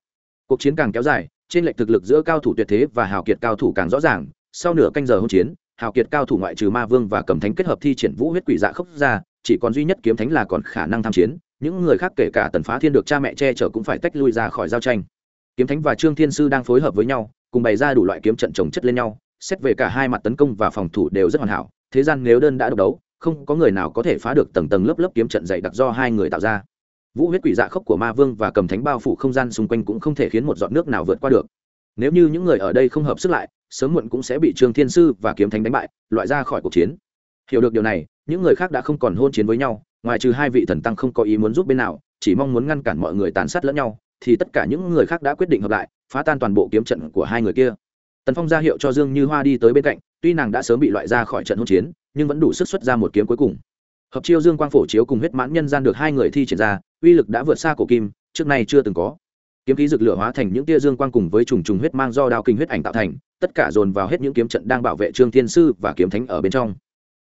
Cuộc chiến càng kéo dài, trên lệch thực lực giữa cao thủ tuyệt thế và hào kiệt cao thủ càng rõ ràng, sau nửa canh giờ hôn chiến, hào kiệt cao thủ ngoại trừ ma vương và cầm thánh kết hợp thi triển vũ huyết quỷ dạ khốc ra, chỉ còn duy nhất kiếm thánh là còn khả năng tham chiến những người khác kể cả tần phá thiên được cha mẹ che chở cũng phải tách lui ra khỏi giao tranh. Kiếm thánh và trương thiên sư đang phối hợp với nhau, cùng bày ra đủ loại kiếm trận trồng chất lên nhau, xét về cả hai mặt tấn công và phòng thủ đều rất hoàn hảo. Thế gian nếu đơn đã độc đấu, không có người nào có thể phá được tầng tầng lớp lớp kiếm trận dày đặc do hai người tạo ra. Vũ huyết quỷ dạ khốc của ma vương và cầm thánh bao phủ không gian xung quanh cũng không thể khiến một giọt nước nào vượt qua được. Nếu như những người ở đây không hợp sức lại, sớm muộn cũng sẽ bị trương thiên sư và kiếm thánh đánh bại, loại ra khỏi cuộc chiến. Hiểu được điều này, những người khác đã không còn hôn chiến với nhau ngoài trừ hai vị thần tăng không có ý muốn giúp bên nào, chỉ mong muốn ngăn cản mọi người tàn sát lẫn nhau, thì tất cả những người khác đã quyết định hợp lại, phá tan toàn bộ kiếm trận của hai người kia. Tần phong ra hiệu cho dương như hoa đi tới bên cạnh, tuy nàng đã sớm bị loại ra khỏi trận hỗn chiến, nhưng vẫn đủ sức xuất ra một kiếm cuối cùng. Hợp chiêu dương quang phổ chiếu cùng huyết mãn nhân gian được hai người thi triển ra, uy lực đã vượt xa cổ kim, trước nay chưa từng có. Kiếm khí rực lửa hóa thành những tia dương quang cùng với trùng trùng huyết mang do đao kinh huyết ảnh tạo thành, tất cả dồn vào hết những kiếm trận đang bảo vệ trương thiên sư và kiếm thánh ở bên trong.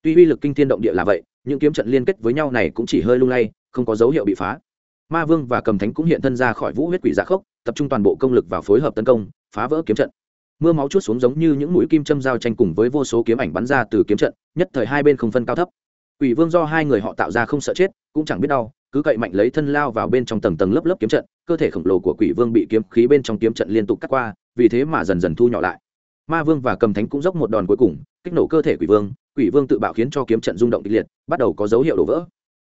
Tuy uy lực kinh thiên động địa là vậy những kiếm trận liên kết với nhau này cũng chỉ hơi lung lay, không có dấu hiệu bị phá. Ma vương và cầm thánh cũng hiện thân ra khỏi vũ huyết quỷ dạ khốc, tập trung toàn bộ công lực vào phối hợp tấn công, phá vỡ kiếm trận. Mưa máu chút xuống giống như những mũi kim châm giao tranh cùng với vô số kiếm ảnh bắn ra từ kiếm trận, nhất thời hai bên không phân cao thấp. Quỷ vương do hai người họ tạo ra không sợ chết, cũng chẳng biết đau, cứ cậy mạnh lấy thân lao vào bên trong tầng tầng lớp lớp kiếm trận, cơ thể khổng lồ của quỷ vương bị kiếm khí bên trong kiếm trận liên tục cắt qua, vì thế mà dần dần thu nhỏ lại. Ma vương và cầm thánh cũng dốc một đòn cuối cùng, kích nổ cơ thể quỷ vương quỷ vương tự bạo khiến cho kiếm trận rung động kịch liệt, bắt đầu có dấu hiệu đổ vỡ.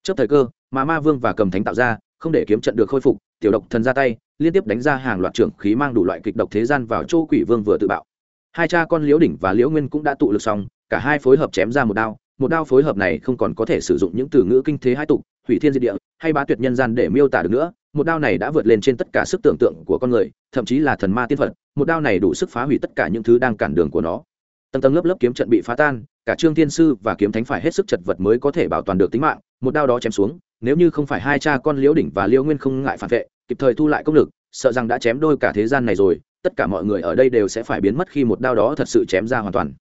Trước thời cơ, mà ma vương và cầm thánh tạo ra, không để kiếm trận được khôi phục, tiểu độc thần ra tay, liên tiếp đánh ra hàng loạt trưởng khí mang đủ loại kịch độc thế gian vào chỗ quỷ vương vừa tự bạo. Hai cha con liễu đỉnh và liễu nguyên cũng đã tụ lực xong, cả hai phối hợp chém ra một đao một đao phối hợp này không còn có thể sử dụng những từ ngữ kinh thế hai tục, hủy thiên diệt địa, hay bá tuyệt nhân gian để miêu tả được nữa, một đao này đã vượt lên trên tất cả sức tưởng tượng của con người, thậm chí là thần ma tiên phật, một đao này đủ sức phá hủy tất cả những thứ đang cản đường của nó tầng tầng lớp lớp kiếm trận bị phá tan, cả trương thiên sư và kiếm thánh phải hết sức chật vật mới có thể bảo toàn được tính mạng, một đao đó chém xuống, nếu như không phải hai cha con liễu đỉnh và liễu nguyên không ngại phản vệ, kịp thời thu lại công lực, sợ rằng đã chém đôi cả thế gian này rồi, tất cả mọi người ở đây đều sẽ phải biến mất khi một đao đó thật sự chém ra hoàn toàn.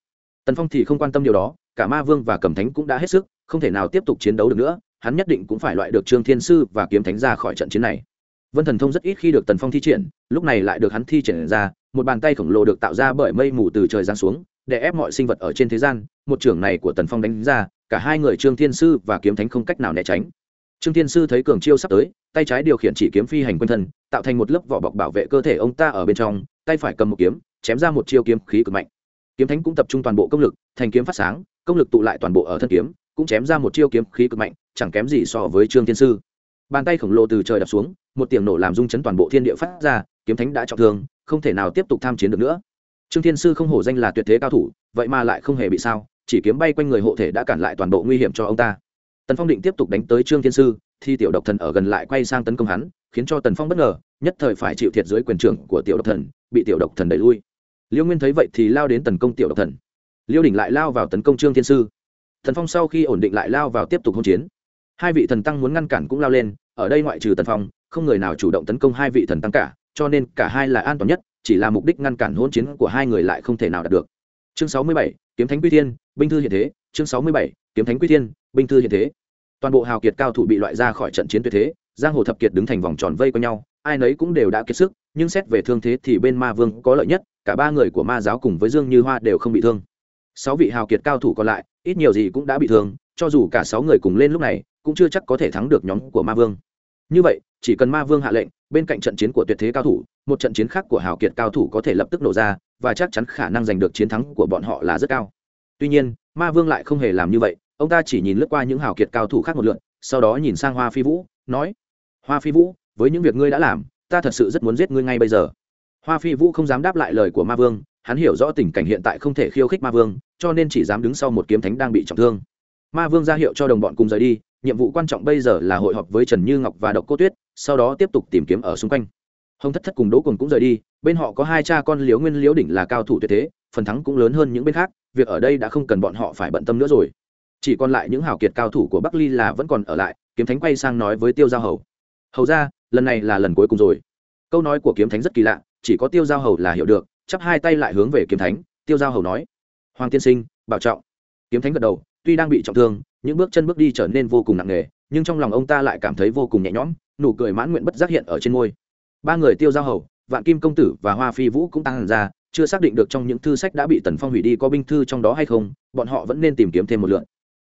Tần phong thì không quan tâm điều đó, cả ma vương và cầm thánh cũng đã hết sức, không thể nào tiếp tục chiến đấu được nữa, hắn nhất định cũng phải loại được trương thiên sư và kiếm thánh ra khỏi trận chiến này. Vân thần thông rất ít khi được tần phong thi triển, lúc này lại được hắn thi triển ra, một bàn tay khổng lồ được tạo ra bởi mây mù từ trời giáng xuống để ép mọi sinh vật ở trên thế gian, một trưởng này của tần phong đánh ra, cả hai người trương thiên sư và kiếm thánh không cách nào né tránh. Trương thiên sư thấy cường chiêu sắp tới, tay trái điều khiển chỉ kiếm phi hành quân thân, tạo thành một lớp vỏ bọc bảo vệ cơ thể ông ta ở bên trong, tay phải cầm một kiếm, chém ra một chiêu kiếm khí cực mạnh. Kiếm thánh cũng tập trung toàn bộ công lực, thành kiếm phát sáng, công lực tụ lại toàn bộ ở thân kiếm, cũng chém ra một chiêu kiếm khí cực mạnh, chẳng kém gì so với trương thiên sư. Bàn tay khổng lồ từ trời đập xuống, một tiếng nổ làm rung chấn toàn bộ thiên địa phát ra, kiếm thánh đã trọng thương, không thể nào tiếp tục tham chiến được nữa trương thiên sư không hổ danh là tuyệt thế cao thủ, vậy mà lại không hề bị sao, chỉ kiếm bay quanh người hộ thể đã cản lại toàn bộ nguy hiểm cho ông ta. Tần phong định tiếp tục đánh tới trương thiên sư, thì tiểu độc thần ở gần lại quay sang tấn công hắn, khiến cho tần phong bất ngờ, nhất thời phải chịu thiệt dưới quyền trưởng của tiểu độc thần, bị tiểu độc thần đẩy lui. Liêu nguyên thấy vậy thì lao đến tấn công tiểu độc thần. Liêu đỉnh lại lao vào tấn công trương thiên sư. Thần phong sau khi ổn định lại lao vào tiếp tục hỗn chiến. Hai vị thần tăng muốn ngăn cản cũng lao lên, ở đây ngoại trừ tần phong, không người nào chủ động tấn công hai vị thần tăng cả, cho nên cả hai là an toàn nhất chỉ là mục đích ngăn cản hôn chiến của hai người lại không thể nào đạt được. Chương sáu mươi bảy, kiếm thánh quy thiên, binh thư hiện thế. Chương sáu mươi bảy, kiếm thánh quy thiên, binh thư hiện thế. Toàn bộ hào kiệt cao thủ bị loại ra khỏi trận chiến tuyệt thế, giang hồ thập kiệt đứng thành vòng tròn vây quanh nhau, ai nấy cũng đều đã kiệt sức, nhưng xét về thương thế thì bên ma vương có lợi nhất, cả ba người của ma giáo cùng với dương như hoa đều không bị thương. Sáu vị hào kiệt cao thủ còn lại, ít nhiều gì cũng đã bị thương, cho dù cả sáu người cùng lên lúc này, cũng chưa chắc có thể thắng được nhóm của ma vương như vậy, chỉ cần ma vương hạ lệnh, bên cạnh trận chiến của tuyệt thế cao thủ, một trận chiến khác của hào kiệt cao thủ có thể lập tức nổ ra, và chắc chắn khả năng giành được chiến thắng của bọn họ là rất cao. Tuy nhiên, ma vương lại không hề làm như vậy, ông ta chỉ nhìn lướt qua những hào kiệt cao thủ khác một lượn, sau đó nhìn sang hoa phi vũ, nói, hoa phi vũ, với những việc ngươi đã làm, ta thật sự rất muốn giết ngươi ngay bây giờ. Hoa phi vũ không dám đáp lại lời của ma vương, hắn hiểu rõ tình cảnh hiện tại không thể khiêu khích ma vương, cho nên chỉ dám đứng sau một kiếm thánh đang bị trọng thương. Ma vương ra hiệu cho đồng bọn cùng rời đi nhiệm vụ quan trọng bây giờ là hội họp với trần như ngọc và độc cô tuyết, sau đó tiếp tục tìm kiếm ở xung quanh. Hồng thất thất cùng đỗ cùng cũng rời đi, bên họ có hai cha con liếu nguyên liếu đỉnh là cao thủ tuyệt thế, phần thắng cũng lớn hơn những bên khác, việc ở đây đã không cần bọn họ phải bận tâm nữa rồi. Chỉ còn lại những hào kiệt cao thủ của bắc ly là vẫn còn ở lại, kiếm thánh quay sang nói với tiêu giao hầu. Hầu ra lần này là lần cuối cùng rồi. Câu nói của kiếm thánh rất kỳ lạ, chỉ có tiêu giao hầu là hiểu được, chắp hai tay lại hướng về kiếm thánh, tiêu giao hầu nói, hoàng tiên sinh, bảo trọng. Kiếm thánh gật đầu, tuy đang bị trọng thương những bước chân bước đi trở nên vô cùng nặng nề, nhưng trong lòng ông ta lại cảm thấy vô cùng nhẹ nhõm, nụ cười mãn nguyện bất giác hiện ở trên môi. Ba người tiêu giao hầu, vạn kim công tử và hoa phi vũ cũng tăng ra, chưa xác định được trong những thư sách đã bị tần phong hủy đi có binh thư trong đó hay không, bọn họ vẫn nên tìm kiếm thêm một lượn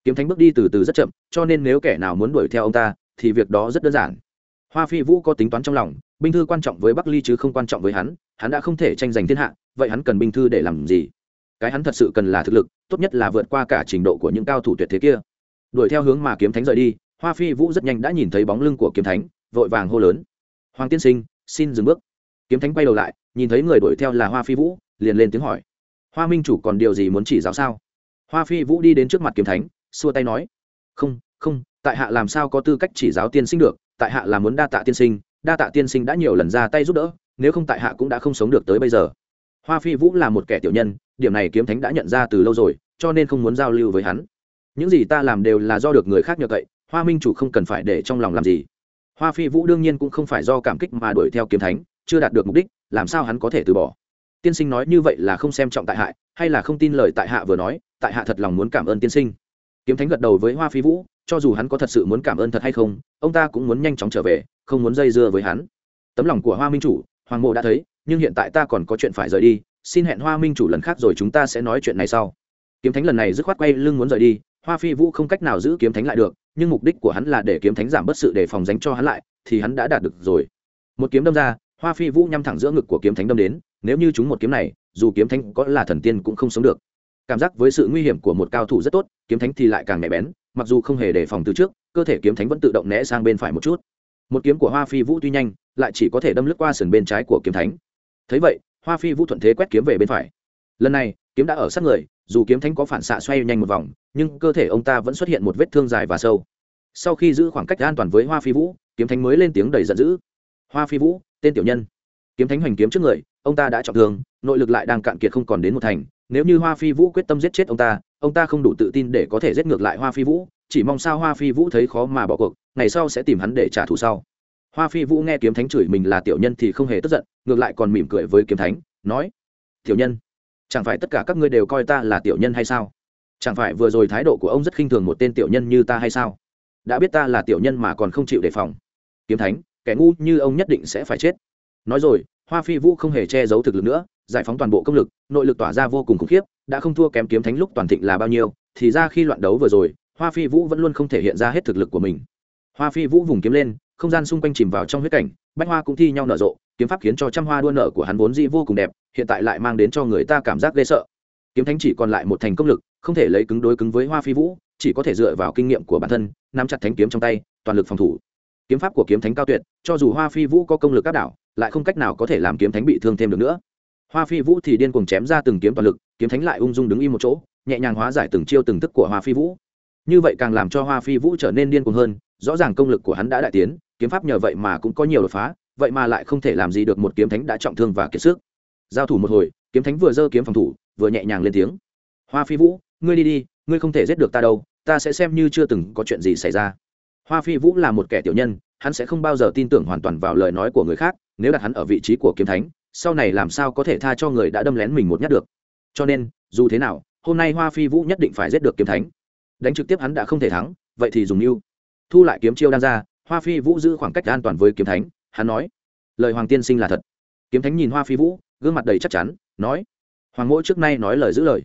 kiếm thánh bước đi từ từ rất chậm, cho nên nếu kẻ nào muốn đuổi theo ông ta, thì việc đó rất đơn giản. Hoa phi vũ có tính toán trong lòng, binh thư quan trọng với bắc ly chứ không quan trọng với hắn hắn đã không thể tranh giành thiên hạ, vậy hắn cần binh thư để làm gì? Cái hắn thật sự cần là thực lực, tốt nhất là vượt qua cả trình độ của những cao thủ tuyệt thế kia đuổi theo hướng mà kiếm thánh rời đi, hoa phi vũ rất nhanh đã nhìn thấy bóng lưng của kiếm thánh, vội vàng hô lớn. Hoàng tiên sinh, xin dừng bước. Kiếm thánh quay đầu lại, nhìn thấy người đuổi theo là hoa phi vũ, liền lên tiếng hỏi. Hoa minh chủ còn điều gì muốn chỉ giáo sao? Hoa phi vũ đi đến trước mặt kiếm thánh, xua tay nói. Không không, tại hạ làm sao có tư cách chỉ giáo tiên sinh được? Tại hạ là muốn đa tạ tiên sinh, đa tạ tiên sinh đã nhiều lần ra tay giúp đỡ, nếu không tại hạ cũng đã không sống được tới bây giờ. Hoa phi vũ là một kẻ tiểu nhân, điểm này kiếm thánh đã nhận ra từ lâu rồi, cho nên không muốn giao lưu với hắn những gì ta làm đều là do được người khác nhờ cậy, hoa minh chủ không cần phải để trong lòng làm gì. Hoa phi vũ đương nhiên cũng không phải do cảm kích mà đuổi theo kiếm thánh, chưa đạt được mục đích, làm sao hắn có thể từ bỏ? Tiên sinh nói như vậy là không xem trọng tại hạ, hay là không tin lời tại hạ vừa nói, tại hạ thật lòng muốn cảm ơn tiên sinh. Kiếm thánh gật đầu với hoa phi vũ, cho dù hắn có thật sự muốn cảm ơn thật hay không, ông ta cũng muốn nhanh chóng trở về, không muốn dây dưa với hắn. Tấm lòng của hoa minh chủ, hoàng mộ đã thấy, nhưng hiện tại ta còn có chuyện phải rời đi, xin hẹn hoa minh chủ lần khác rồi chúng ta sẽ nói chuyện này sau. Kiếm thánh lần này dứt khoát quay lưng muốn rời đi hoa phi vũ không cách nào giữ kiếm thánh lại được, nhưng mục đích của hắn là để kiếm thánh giảm bớt sự đề phòng dánh cho hắn lại, thì hắn đã đạt được rồi. Một kiếm đâm ra, hoa phi vũ nhắm thẳng giữa ngực của kiếm thánh đâm đến, nếu như chúng một kiếm này, dù kiếm thánh có là thần tiên cũng không sống được. Cảm giác với sự nguy hiểm của một cao thủ rất tốt, kiếm thánh thì lại càng nhạy bén, mặc dù không hề đề phòng từ trước, cơ thể kiếm thánh vẫn tự động né sang bên phải một chút. Một kiếm của hoa phi vũ tuy nhanh, lại chỉ có thể đâm lướt qua sườn bên trái của kiếm thánh. Thấy vậy, hoa phi vũ thuận thế quét kiếm về bên phải. Lần này, kiếm đã ở sát người, dù kiếm thánh có phản xạ xoay nhanh một vòng nhưng cơ thể ông ta vẫn xuất hiện một vết thương dài và sâu. Sau khi giữ khoảng cách an toàn với hoa phi vũ, kiếm thánh mới lên tiếng đầy giận dữ. Hoa phi vũ, tên tiểu nhân. Kiếm thánh hoành kiếm trước người, ông ta đã trọng thương, nội lực lại đang cạn kiệt không còn đến một thành. Nếu như hoa phi vũ quyết tâm giết chết ông ta ông ta không đủ tự tin để có thể giết ngược lại hoa phi vũ, chỉ mong sao hoa phi vũ thấy khó mà bỏ cuộc, ngày sau sẽ tìm hắn để trả thù sau. Hoa phi vũ nghe kiếm thánh chửi mình là tiểu nhân thì không hề tức giận, ngược lại còn mỉm cười với kiếm thánh, nói, tiểu nhân, chẳng phải tất cả các ngươi đều coi ta là tiểu nhân hay sao? Chẳng phải vừa rồi thái độ của ông rất khinh thường một tên tiểu nhân như ta hay sao? Đã biết ta là tiểu nhân mà còn không chịu đề phòng. Kiếm thánh, kẻ ngu như ông nhất định sẽ phải chết. Nói rồi, hoa phi vũ không hề che giấu thực lực nữa, giải phóng toàn bộ công lực, nội lực tỏa ra vô cùng khủng khiếp, đã không thua kém kiếm thánh lúc toàn thịnh là bao nhiêu, thì ra khi loạn đấu vừa rồi, hoa phi vũ vẫn luôn không thể hiện ra hết thực lực của mình. Hoa phi vũ vùng kiếm lên, không gian xung quanh chìm vào trong huyết cảnh, bách hoa cũng thi nhau nở rộ, kiếm pháp khiến cho trăm hoa đua nở của hắn vốn dĩ vô cùng đẹp, hiện tại lại mang đến cho người ta cảm giác ghê sợ. Kiếm thánh chỉ còn lại một thành công lực không thể lấy cứng đối cứng với hoa phi vũ, chỉ có thể dựa vào kinh nghiệm của bản thân, nắm chặt thánh kiếm trong tay, toàn lực phòng thủ. Kiếm pháp của kiếm thánh cao tuyệt, cho dù hoa phi vũ có công lực áp đảo, lại không cách nào có thể làm kiếm thánh bị thương thêm được nữa. Hoa phi vũ thì điên cuồng chém ra từng kiếm toàn lực, kiếm thánh lại ung dung đứng im một chỗ, nhẹ nhàng hóa giải từng chiêu từng thức của hoa phi vũ. Như vậy càng làm cho hoa phi vũ trở nên điên cuồng hơn, rõ ràng công lực của hắn đã đại tiến, kiếm pháp nhờ vậy mà cũng có nhiều đột phá, vậy mà lại không thể làm gì được một kiếm thánh đã trọng thương và kiệt sức. Giao thủ một hồi, kiếm thánh vừa giơ kiếm phòng thủ, vừa nhẹ nhàng lên tiếng. Hoa phi vũ ngươi đi đi, ngươi không thể giết được ta đâu, ta sẽ xem như chưa từng có chuyện gì xảy ra. Hoa phi vũ là một kẻ tiểu nhân, hắn sẽ không bao giờ tin tưởng hoàn toàn vào lời nói của người khác, nếu đặt hắn ở vị trí của kiếm thánh, sau này làm sao có thể tha cho người đã đâm lén mình một nhát được. Cho nên, dù thế nào, hôm nay hoa phi vũ nhất định phải giết được kiếm thánh. Đánh trực tiếp hắn đã không thể thắng, vậy thì dùng mưu. Thu lại kiếm chiêu đang ra, hoa phi vũ giữ khoảng cách an toàn với kiếm thánh, hắn nói, lời hoàng tiên sinh là thật. Kiếm thánh nhìn hoa phi vũ, gương mặt đầy chắc chắn, nói, hoàng mỗi trước nay nói lời giữ lời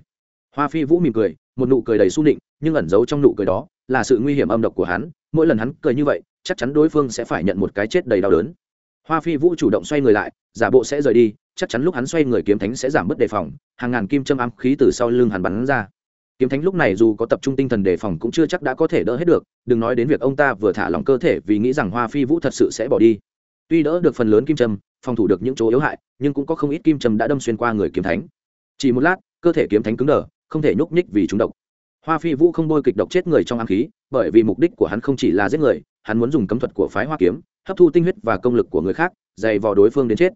hoa phi vũ mỉm cười, một nụ cười đầy s u nịnh, nhưng ẩn giấu trong nụ cười đó là sự nguy hiểm âm độc của hắn. Mỗi lần hắn cười như vậy, chắc chắn đối phương sẽ phải nhận một cái chết đầy đau đớn. Hoa phi vũ chủ động xoay người lại, giả bộ sẽ rời đi, chắc chắn lúc hắn xoay người kiếm thánh sẽ giảm bớt đề phòng, hàng ngàn kim châm ám khí từ sau lưng hắn bắn ra. Kiếm thánh lúc này dù có tập trung tinh thần đề phòng cũng chưa chắc đã có thể đỡ hết được, đừng nói đến việc ông ta vừa thả lỏng cơ thể vì nghĩ rằng hoa phi vũ thật sự sẽ bỏ đi. Tuy đỡ được phần lớn kim châm, phòng thủ được những chỗ yếu hại, nhưng cũng có không ít kim châm đã đâm xuyên qua người kiếm thánh. Chỉ một lát, cơ thể kiếm thánh cứng đờ không thể nhúc nhích vì chúng độc. Hoa phi vũ không bôi kịch độc chết người trong ám khí, bởi vì mục đích của hắn không chỉ là giết người, hắn muốn dùng cấm thuật của phái hoa kiếm, hấp thu tinh huyết và công lực của người khác, dày vò đối phương đến chết.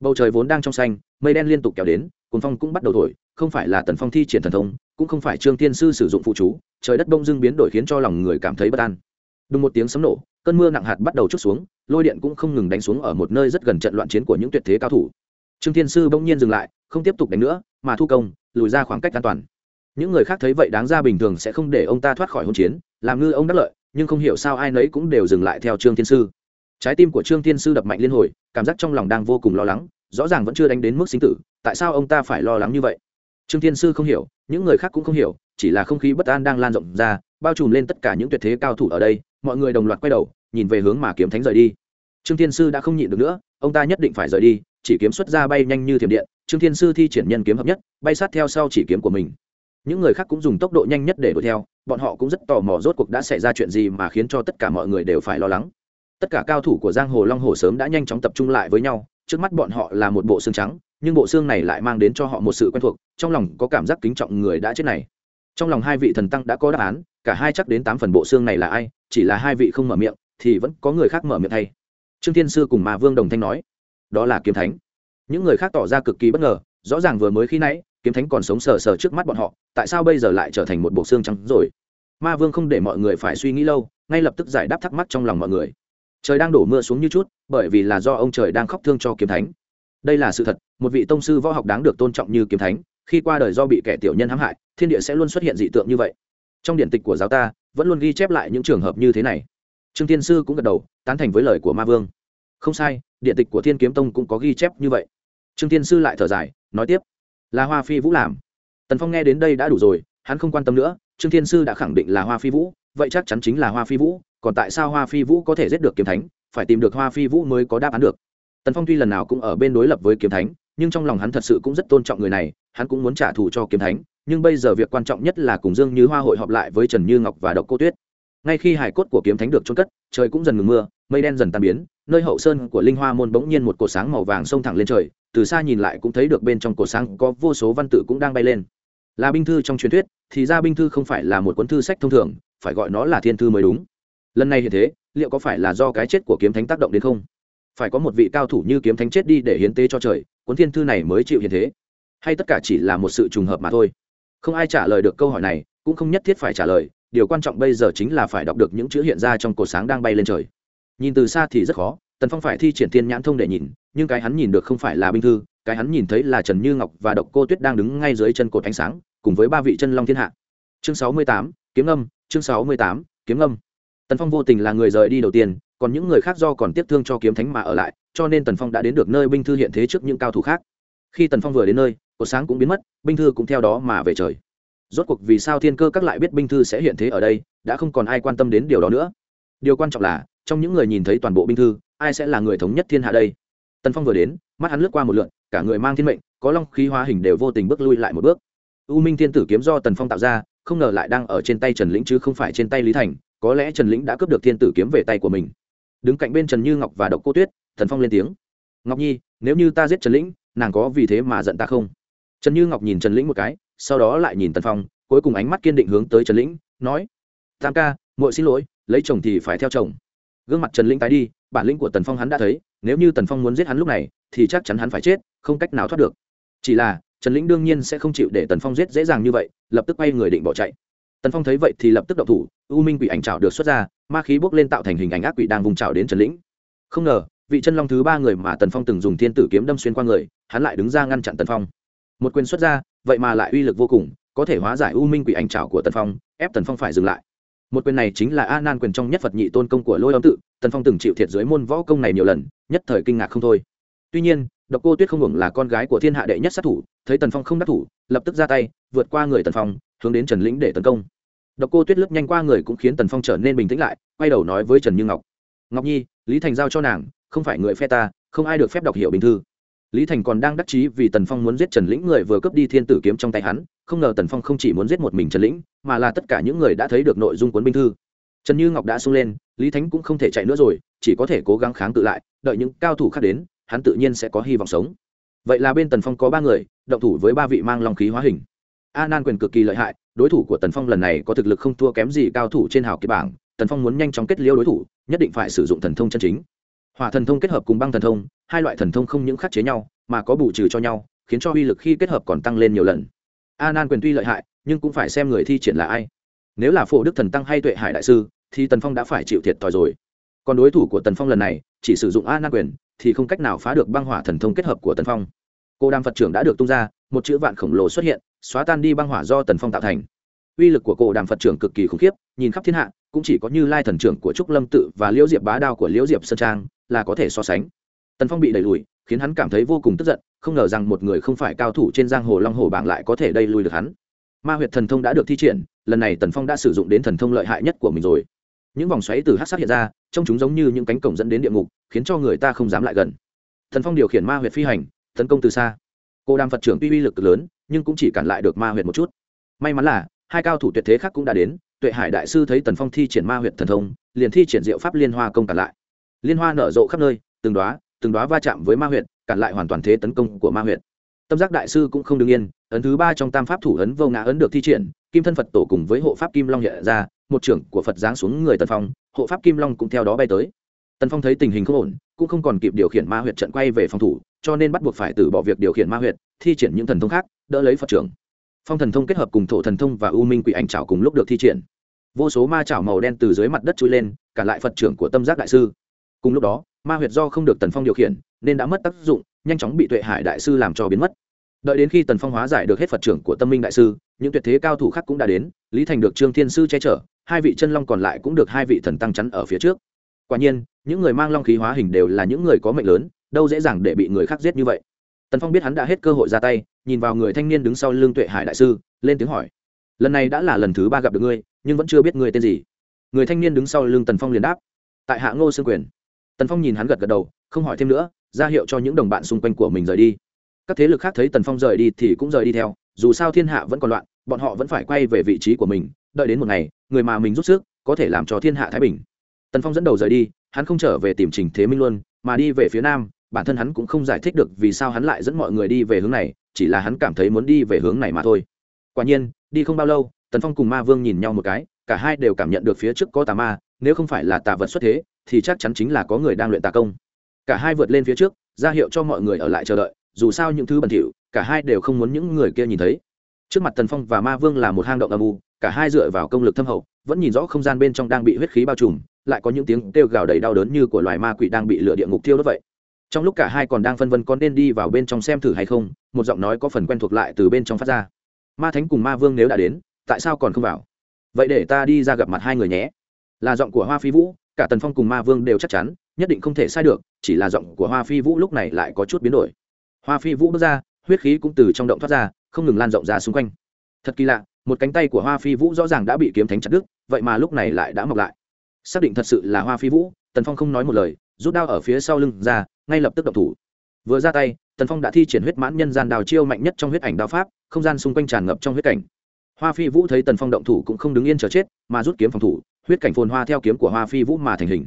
Bầu trời vốn đang trong xanh, mây đen liên tục kéo đến cuốn phong cũng bắt đầu thổi, không phải là tần phong thi triển thần thông, cũng không phải trương tiên sư sử dụng phụ chú, trời đất đông dưng biến đổi khiến cho lòng người cảm thấy bất an. Đùng một tiếng sấm nổ, cơn mưa nặng hạt bắt đầu chút xuống, lôi điện cũng không ngừng đánh xuống ở một nơi rất gần trận loạn chiến của những tuyệt thế cao thủ. Trương tiên sư bỗng nhiên dừng lại, không tiếp tục đánh nữa, mà thu công, lùi ra khoảng cách an toàn những người khác thấy vậy đáng ra bình thường sẽ không để ông ta thoát khỏi hôn chiến, làm ngư ông đắc lợi, nhưng không hiểu sao ai nấy cũng đều dừng lại theo trương thiên sư. Trái tim của trương thiên sư đập mạnh liên hồi, cảm giác trong lòng đang vô cùng lo lắng, rõ ràng vẫn chưa đánh đến mức sinh tử, tại sao ông ta phải lo lắng như vậy? Trương thiên sư không hiểu, những người khác cũng không hiểu, chỉ là không khí bất an đang lan rộng ra, bao trùm lên tất cả những tuyệt thế cao thủ ở đây, mọi người đồng loạt quay đầu, nhìn về hướng mà kiếm thánh rời đi. Trương thiên sư đã không nhịn được nữa, ông ta nhất định phải rời đi, chỉ kiếm xuất ra bay nhanh như thiểm điện, trương thiên sư thi triển nhân kiếm hợp nhất, bay sát theo sau chỉ kiếm của mình những người khác cũng dùng tốc độ nhanh nhất để đuổi theo, bọn họ cũng rất tò mò rốt cuộc đã xảy ra chuyện gì mà khiến cho tất cả mọi người đều phải lo lắng. Tất cả cao thủ của giang hồ long hồ sớm đã nhanh chóng tập trung lại với nhau, trước mắt bọn họ là một bộ xương trắng, nhưng bộ xương này lại mang đến cho họ một sự quen thuộc, trong lòng có cảm giác kính trọng người đã chết này. Trong lòng hai vị thần tăng đã có đáp án, cả hai chắc đến tám phần bộ xương này là ai, chỉ là hai vị không mở miệng, thì vẫn có người khác mở miệng thay. Trương thiên sư cùng mà vương đồng thanh nói, đó là kiếm thánh. Những người khác tỏ ra cực kỳ bất ngờ, rõ ràng vừa mới khi nãy kiếm thánh còn sống sờ sờ trước mắt bọn họ, tại sao bây giờ lại trở thành một bộ xương trắng rồi? Ma vương không để mọi người phải suy nghĩ lâu, ngay lập tức giải đáp thắc mắc trong lòng mọi người. Trời đang đổ mưa xuống như chút, bởi vì là do ông trời đang khóc thương cho kiếm thánh. Đây là sự thật, một vị tông sư võ học đáng được tôn trọng như kiếm thánh, khi qua đời do bị kẻ tiểu nhân hãm hại, thiên địa sẽ luôn xuất hiện dị tượng như vậy. Trong điển tịch của giáo ta, vẫn luôn ghi chép lại những trường hợp như thế này. Trương tiên sư cũng gật đầu, tán thành với lời của ma vương. Không sai điện tịch của thiên kiếm tông cũng có ghi chép như vậy. Trương tiên sư lại thở dài, nói tiếp là hoa phi vũ làm. Tần phong nghe đến đây đã đủ rồi, hắn không quan tâm nữa, trương thiên sư đã khẳng định là hoa phi vũ, vậy chắc chắn chính là hoa phi vũ, còn tại sao hoa phi vũ có thể giết được kiếm thánh, phải tìm được hoa phi vũ mới có đáp án được. Tần phong tuy lần nào cũng ở bên đối lập với kiếm thánh, nhưng trong lòng hắn thật sự cũng rất tôn trọng người này, hắn cũng muốn trả thù cho kiếm thánh, nhưng bây giờ việc quan trọng nhất là cùng dương như hoa hội họp lại với trần như ngọc và độc cô tuyết. Ngay khi hải cốt của kiếm thánh được trôn cất, trời cũng dần ngừng mưa, mây đen dần tan biến, nơi hậu sơn của linh hoa môn bỗng nhiên một cột sáng màu vàng xông thẳng lên trời từ xa nhìn lại cũng thấy được bên trong cột sáng có vô số văn tự cũng đang bay lên. Là binh thư trong truyền thuyết, thì ra binh thư không phải là một cuốn thư sách thông thường, phải gọi nó là thiên thư mới đúng. Lần này hiện thế, liệu có phải là do cái chết của kiếm thánh tác động đến không? Phải có một vị cao thủ như kiếm thánh chết đi để hiến tế cho trời, cuốn thiên thư này mới chịu hiện thế? Hay tất cả chỉ là một sự trùng hợp mà thôi? Không ai trả lời được câu hỏi này, cũng không nhất thiết phải trả lời, điều quan trọng bây giờ chính là phải đọc được những chữ hiện ra trong cột sáng đang bay lên trời. Nhìn từ xa thì rất khó tần phong phải thi triển thiên nhãn thông để nhìn, nhưng cái hắn nhìn được không phải là binh thư, cái hắn nhìn thấy là trần như ngọc và độc cô tuyết đang đứng ngay dưới chân cột ánh sáng, cùng với ba vị chân long thiên hạ. Chương sáu mươi tám, kiếm âm chương sáu mươi tám, kiếm âm tần phong vô tình là người rời đi đầu tiên, còn những người khác do còn tiếp thương cho kiếm thánh mà ở lại, cho nên tần phong đã đến được nơi binh thư hiện thế trước những cao thủ khác. Khi tần phong vừa đến nơi, cột sáng cũng biến mất, binh thư cũng theo đó mà về trời. Rốt cuộc vì sao thiên cơ các lại biết binh thư sẽ hiện thế ở đây, đã không còn ai quan tâm đến điều đó nữa. Điều quan trọng là, trong những người nhìn thấy toàn bộ binh thư ai sẽ là người thống nhất thiên hạ đây? Tần phong vừa đến, mắt hắn lướt qua một lượn, cả người mang thiên mệnh, có long khí hóa hình đều vô tình bước lui lại một bước. U minh thiên tử kiếm do tần phong tạo ra, không ngờ lại đang ở trên tay trần lĩnh chứ không phải trên tay lý thành, có lẽ trần lĩnh đã cướp được thiên tử kiếm về tay của mình. Đứng cạnh bên trần như ngọc và độc cô tuyết, tần phong lên tiếng. Ngọc nhi, nếu như ta giết trần lĩnh, nàng có vì thế mà giận ta không? Trần như ngọc nhìn trần lĩnh một cái, sau đó lại nhìn tần phong, cuối cùng ánh mắt kiên định hướng tới trần lĩnh, nói, tam ca, muội xin lỗi, lấy chồng thì phải theo chồng gương mặt trần lĩnh tái đi, bản lĩnh của tần phong hắn đã thấy, nếu như tần phong muốn giết hắn lúc này, thì chắc chắn hắn phải chết, không cách nào thoát được. Chỉ là, trần lĩnh đương nhiên sẽ không chịu để tần phong giết dễ dàng như vậy, lập tức quay người định bỏ chạy. Tần phong thấy vậy thì lập tức động thủ, u minh quỷ ảnh trào được xuất ra, ma khí bốc lên tạo thành hình ảnh ác quỷ đang vùng trào đến trần lĩnh không ngờ, vị chân long thứ ba người mà tần phong từng dùng thiên tử kiếm đâm xuyên qua người, hắn lại đứng ra ngăn chặn tần phong. Một quyền xuất ra, vậy mà lại uy lực vô cùng, có thể hóa giải u minh quỷ ảnh trào của tần phong, ép tần phong phải dừng lại một quyền này chính là a nan quyền trong nhất phật nhị tôn công của lôi âm tự, tần phong từng chịu thiệt dưới môn võ công này nhiều lần, nhất thời kinh ngạc không thôi. Tuy nhiên, độc cô tuyết không hưởng là con gái của thiên hạ đệ nhất sát thủ, thấy tần phong không đắc thủ, lập tức ra tay, vượt qua người tần phong, hướng đến trần lĩnh để tấn công. Độc cô tuyết lướt nhanh qua người cũng khiến tần phong trở nên bình tĩnh lại, quay đầu nói với trần như ngọc. Ngọc nhi, lý thành giao cho nàng, không phải người phe ta, không ai được phép đọc hiểu bình thư lý thành còn đang đắc chí vì tần phong muốn giết trần lĩnh người vừa cướp đi thiên tử kiếm trong tay hắn, không ngờ tần phong không chỉ muốn giết một mình trần lĩnh, mà là tất cả những người đã thấy được nội dung cuốn binh thư. Trần như ngọc đã sung lên, lý thánh cũng không thể chạy nữa rồi, chỉ có thể cố gắng kháng cự lại, đợi những cao thủ khác đến, hắn tự nhiên sẽ có hy vọng sống. Vậy là bên tần phong có ba người, động thủ với ba vị mang long khí hóa hình. A nan quyền cực kỳ lợi hại, đối thủ của tần phong lần này có thực lực không thua kém gì cao thủ trên hào kiệt bảng, tần phong muốn nhanh chóng kết liêu đối thủ, nhất định phải sử dụng thần thông chân chính. Hỏa thần thông kết hợp cùng băng thần thông hai loại thần thông không những khắc chế nhau, mà có bù trừ cho nhau, khiến cho uy lực khi kết hợp còn tăng lên nhiều lần. A nan quyền tuy lợi hại, nhưng cũng phải xem người thi triển là ai. Nếu là phổ đức thần tăng hay tuệ hải đại sư, thì tần phong đã phải chịu thiệt thòi rồi. Còn đối thủ của tần phong lần này, chỉ sử dụng a nan quyền, thì không cách nào phá được băng hỏa thần thông kết hợp của tần phong. Cô đam phật trưởng đã được tung ra, một chữ vạn khổng lồ xuất hiện, xóa tan đi băng hỏa do tần phong tạo thành. Uy lực của cổ đàm phật trưởng cực kỳ khủng khiếp, nhìn khắp thiên hạ, cũng chỉ có như lai thần trưởng của trúc lâm tự và liễu diệp bá đao của liễu diệp sơn trang là có thể so sánh tần phong bị đẩy lùi, khiến hắn cảm thấy vô cùng tức giận, không ngờ rằng một người không phải cao thủ trên giang hồ long hồ bảng lại có thể đẩy lùi được hắn. Ma huyệt thần thông đã được thi triển, lần này tần phong đã sử dụng đến thần thông lợi hại nhất của mình rồi. Những vòng xoáy từ hát sát hiện ra, trông chúng giống như những cánh cổng dẫn đến địa ngục, khiến cho người ta không dám lại gần. Thần phong điều khiển ma huyệt phi hành, tấn công từ xa. Cô đàm phật trưởng tuy uy lực lớn, nhưng cũng chỉ cản lại được ma huyệt một chút. May mắn là, hai cao thủ tuyệt thế khác cũng đã đến, tuệ hải đại sư thấy tần phong thi triển ma huyệt thần thông, liền thi triển diệu pháp liên hoa công cản lại. Liên hoa nở rộ khắp nơi, từng đoá từng đóa va chạm với ma huyệt, cản lại hoàn toàn thế tấn công của ma huyệt. Tâm giác đại sư cũng không đứng yên, ấn thứ ba trong tam pháp thủ ấn vô ngã ấn được thi triển, kim thân phật tổ cùng với hộ pháp kim long hiện ra, một trưởng của phật giáng xuống người tần phong, hộ pháp kim long cũng theo đó bay tới. Tần phong thấy tình hình không ổn, cũng không còn kịp điều khiển ma huyệt trận quay về phòng thủ, cho nên bắt buộc phải từ bỏ việc điều khiển ma huyệt, thi triển những thần thông khác, đỡ lấy phật trưởng. Phong thần thông kết hợp cùng thổ thần thông và u minh quỷ ảnh chảo cùng lúc được thi triển. Vô số ma chảo màu đen từ dưới mặt đất chui lên, cản lại phật trưởng của tâm giác đại sư. Cùng lúc đó ma huyệt do không được tần phong điều khiển, nên đã mất tác dụng, nhanh chóng bị tuệ hải đại sư làm cho biến mất. Đợi đến khi tần phong hóa giải được hết phật trưởng của tâm minh đại sư, những tuyệt thế cao thủ khác cũng đã đến, lý thành được trương thiên sư che chở, hai vị chân long còn lại cũng được hai vị thần tăng chắn ở phía trước. Quả nhiên, những người mang long khí hóa hình đều là những người có mệnh lớn, đâu dễ dàng để bị người khác giết như vậy. Tần phong biết hắn đã hết cơ hội ra tay, nhìn vào người thanh niên đứng sau lưng tuệ hải đại sư, lên tiếng hỏi, lần này đã là lần thứ ba gặp được ngươi, nhưng vẫn chưa biết ngươi tên gì. Người thanh niên đứng sau lưng tần phong liền đáp, tại hạ ngô sương quyền tần phong nhìn hắn gật gật đầu, không hỏi thêm nữa, ra hiệu cho những đồng bạn xung quanh của mình rời đi. Các thế lực khác thấy tần phong rời đi thì cũng rời đi theo, dù sao thiên hạ vẫn còn loạn, bọn họ vẫn phải quay về vị trí của mình, đợi đến một ngày, người mà mình rút sức, có thể làm cho thiên hạ thái bình. Tần phong dẫn đầu rời đi, hắn không trở về tìm trình thế minh luôn, mà đi về phía nam, bản thân hắn cũng không giải thích được vì sao hắn lại dẫn mọi người đi về hướng này, chỉ là hắn cảm thấy muốn đi về hướng này mà thôi. Quả nhiên, đi không bao lâu, tần phong cùng ma vương nhìn nhau một cái, cả hai đều cảm nhận được phía trước có tà ma nếu không phải là tà vật xuất thế, thì chắc chắn chính là có người đang luyện tà công. Cả hai vượt lên phía trước, ra hiệu cho mọi người ở lại chờ đợi, dù sao những thứ bẩn thỉu, cả hai đều không muốn những người kia nhìn thấy. Trước mặt tần phong và ma vương là một hang động âm u, cả hai dựa vào công lực thâm hậu, vẫn nhìn rõ không gian bên trong đang bị huyết khí bao trùm, lại có những tiếng kêu gào đầy đau đớn như của loài ma quỷ đang bị lửa địa ngục thiêu đốt vậy. Trong lúc cả hai còn đang phân vân có nên đi vào bên trong xem thử hay không, một giọng nói có phần quen thuộc lại từ bên trong phát ra. Ma thánh cùng ma vương nếu đã đến, tại sao còn không vào? Vậy để ta đi ra gặp mặt hai người nhé là giọng của hoa phi vũ, cả tần phong cùng ma vương đều chắc chắn, nhất định không thể sai được, chỉ là giọng của hoa phi vũ lúc này lại có chút biến đổi. Hoa phi vũ bước ra, huyết khí cũng từ trong động thoát ra, không ngừng lan rộng ra xung quanh. Thật kỳ lạ, một cánh tay của hoa phi vũ rõ ràng đã bị kiếm thánh chặt đứt, vậy mà lúc này lại đã mọc lại. Xác định thật sự là hoa phi vũ, tần phong không nói một lời, rút đao ở phía sau lưng ra, ngay lập tức động thủ. Vừa ra tay, tần phong đã thi triển huyết mãn nhân gian đào chiêu mạnh nhất trong huyết ảnh đao pháp, không gian xung quanh tràn ngập trong huyết cảnh. Hoa phi vũ thấy tần phong động thủ cũng không đứng yên chờ chết, mà rút kiếm phòng thủ huyết cảnh phồn hoa theo kiếm của hoa phi vũ mà thành hình.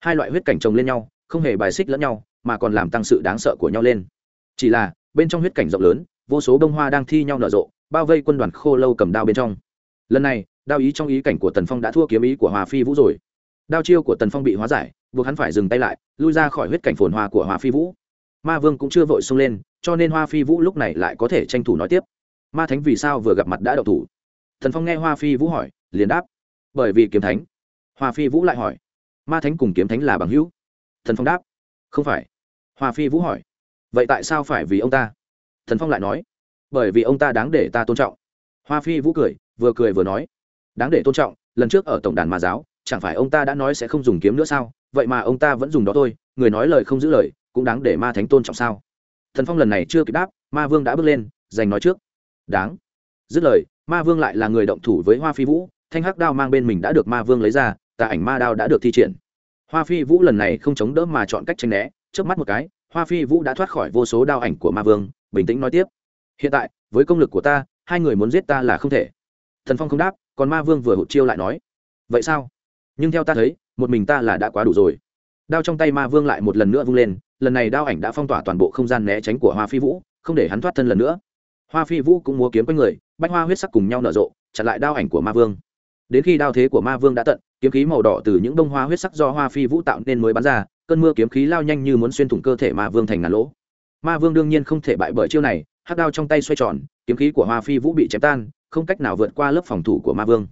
Hai loại huyết cảnh chồng lên nhau, không hề bài xích lẫn nhau, mà còn làm tăng sự đáng sợ của nhau lên. Chỉ là, bên trong huyết cảnh rộng lớn, vô số bông hoa đang thi nhau nở rộ, bao vây quân đoàn khô lâu cầm đao bên trong. Lần này, đao ý trong ý cảnh của tần phong đã thua kiếm ý của hoa phi vũ rồi. Đao chiêu của tần phong bị hóa giải, buộc hắn phải dừng tay lại, lui ra khỏi huyết cảnh phồn hoa của hoa phi vũ. Ma vương cũng chưa vội xông lên, cho nên hoa phi vũ lúc này lại có thể tranh thủ nói tiếp. Ma thánh vì sao vừa gặp mặt đã đậu thủ? Thần phong nghe hoa phi vũ hỏi, liền đáp bởi vì kiếm thánh. Hoa phi vũ lại hỏi, ma thánh cùng kiếm thánh là bằng hữu? Thần phong đáp, không phải. Hoa phi vũ hỏi, vậy tại sao phải vì ông ta? Thần phong lại nói, bởi vì ông ta đáng để ta tôn trọng. Hoa phi vũ cười, vừa cười vừa nói, đáng để tôn trọng, lần trước ở tổng đàn mà giáo, chẳng phải ông ta đã nói sẽ không dùng kiếm nữa sao? Vậy mà ông ta vẫn dùng đó thôi, người nói lời không giữ lời, cũng đáng để ma thánh tôn trọng sao? Thần phong lần này chưa kịp đáp, ma vương đã bước lên, giành nói trước, đáng. Dứt lời, ma vương lại là người động thủ với hoa phi vũ thanh hắc đao mang bên mình đã được ma vương lấy ra, tà ảnh ma đao đã được thi triển. Hoa phi vũ lần này không chống đỡ mà chọn cách tranh né trước mắt một cái, hoa phi vũ đã thoát khỏi vô số đao ảnh của ma vương, bình tĩnh nói tiếp. Hiện tại, với công lực của ta, hai người muốn giết ta là không thể. Thần phong không đáp, còn ma vương vừa hụt chiêu lại nói. Vậy sao? Nhưng theo ta thấy, một mình ta là đã quá đủ rồi. Đao trong tay ma vương lại một lần nữa vung lên, lần này đao ảnh đã phong tỏa toàn bộ không gian né tránh của hoa phi vũ, không để hắn thoát thân lần nữa. Hoa phi vũ cũng múa kiếm quanh người, bách hoa huyết sắc cùng nhau nở rộ, chặn lại đao ảnh của ma vương đến khi đao thế của ma vương đã tận, kiếm khí màu đỏ từ những bông hoa huyết sắc do hoa phi vũ tạo nên mới bắn ra, cơn mưa kiếm khí lao nhanh như muốn xuyên thủng cơ thể ma vương thành ngàn lỗ. Ma vương đương nhiên không thể bại bởi chiêu này, hắc đao trong tay xoay tròn, kiếm khí của hoa phi vũ bị chém tan, không cách nào vượt qua lớp phòng thủ của ma vương.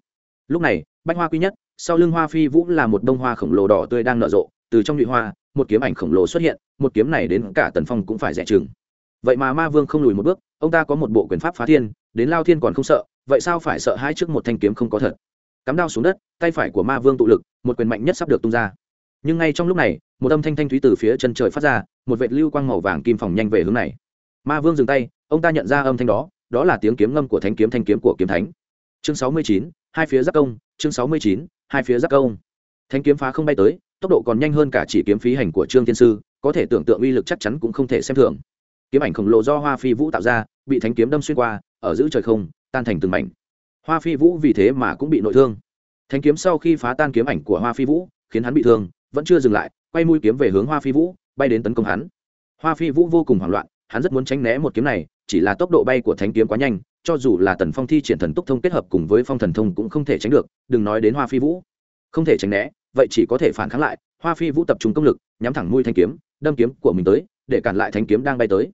Lúc này, bách hoa quý nhất, sau lưng hoa phi vũ là một bông hoa khổng lồ đỏ tươi đang nở rộ, từ trong nhụy hoa, một kiếm ảnh khổng lồ xuất hiện, một kiếm này đến cả tần phong cũng phải rẻ chừng. Vậy mà ma vương không lùi một bước, ông ta có một bộ quyền pháp phá thiên, đến lao thiên còn không sợ, vậy sao phải sợ hai trước một thanh kiếm không có thật? Cắm đao xuống đất, tay phải của ma vương tụ lực, một quyền mạnh nhất sắp được tung ra. Nhưng ngay trong lúc này, một âm thanh thanh thúy từ phía chân trời phát ra, một vệt lưu quang màu vàng kim phòng nhanh về hướng này. Ma vương dừng tay, ông ta nhận ra âm thanh đó đó là tiếng kiếm ngâm của thánh kiếm, thanh kiếm của kiếm thánh. Chương sáu mươi chín, hai phía giáp công, chương sáu mươi chín, hai phía giáp công. Thanh kiếm phá không bay tới, tốc độ còn nhanh hơn cả chỉ kiếm phí hành của trương thiên sư, có thể tưởng tượng uy lực chắc chắn cũng không thể xem thường. Kiếm ảnh khổng lồ do hoa phi vũ tạo ra, bị thánh kiếm đâm xuyên qua, ở giữ trời không, tan thành từng mảnh hoa phi vũ vì thế mà cũng bị nội thương. Thánh kiếm sau khi phá tan kiếm ảnh của hoa phi vũ, khiến hắn bị thương, vẫn chưa dừng lại, quay mũi kiếm về hướng hoa phi vũ, bay đến tấn công hắn. Hoa phi vũ vô cùng hoảng loạn, hắn rất muốn tránh né một kiếm này, chỉ là tốc độ bay của thánh kiếm quá nhanh, cho dù là tần phong thi triển thần túc thông kết hợp cùng với phong thần thông cũng không thể tránh được, đừng nói đến hoa phi vũ. Không thể tránh né, vậy chỉ có thể phản kháng lại, hoa phi vũ tập trung công lực, nhắm thẳng mũi thanh kiếm, đâm kiếm của mình tới, để cản lại thanh kiếm đang bay tới.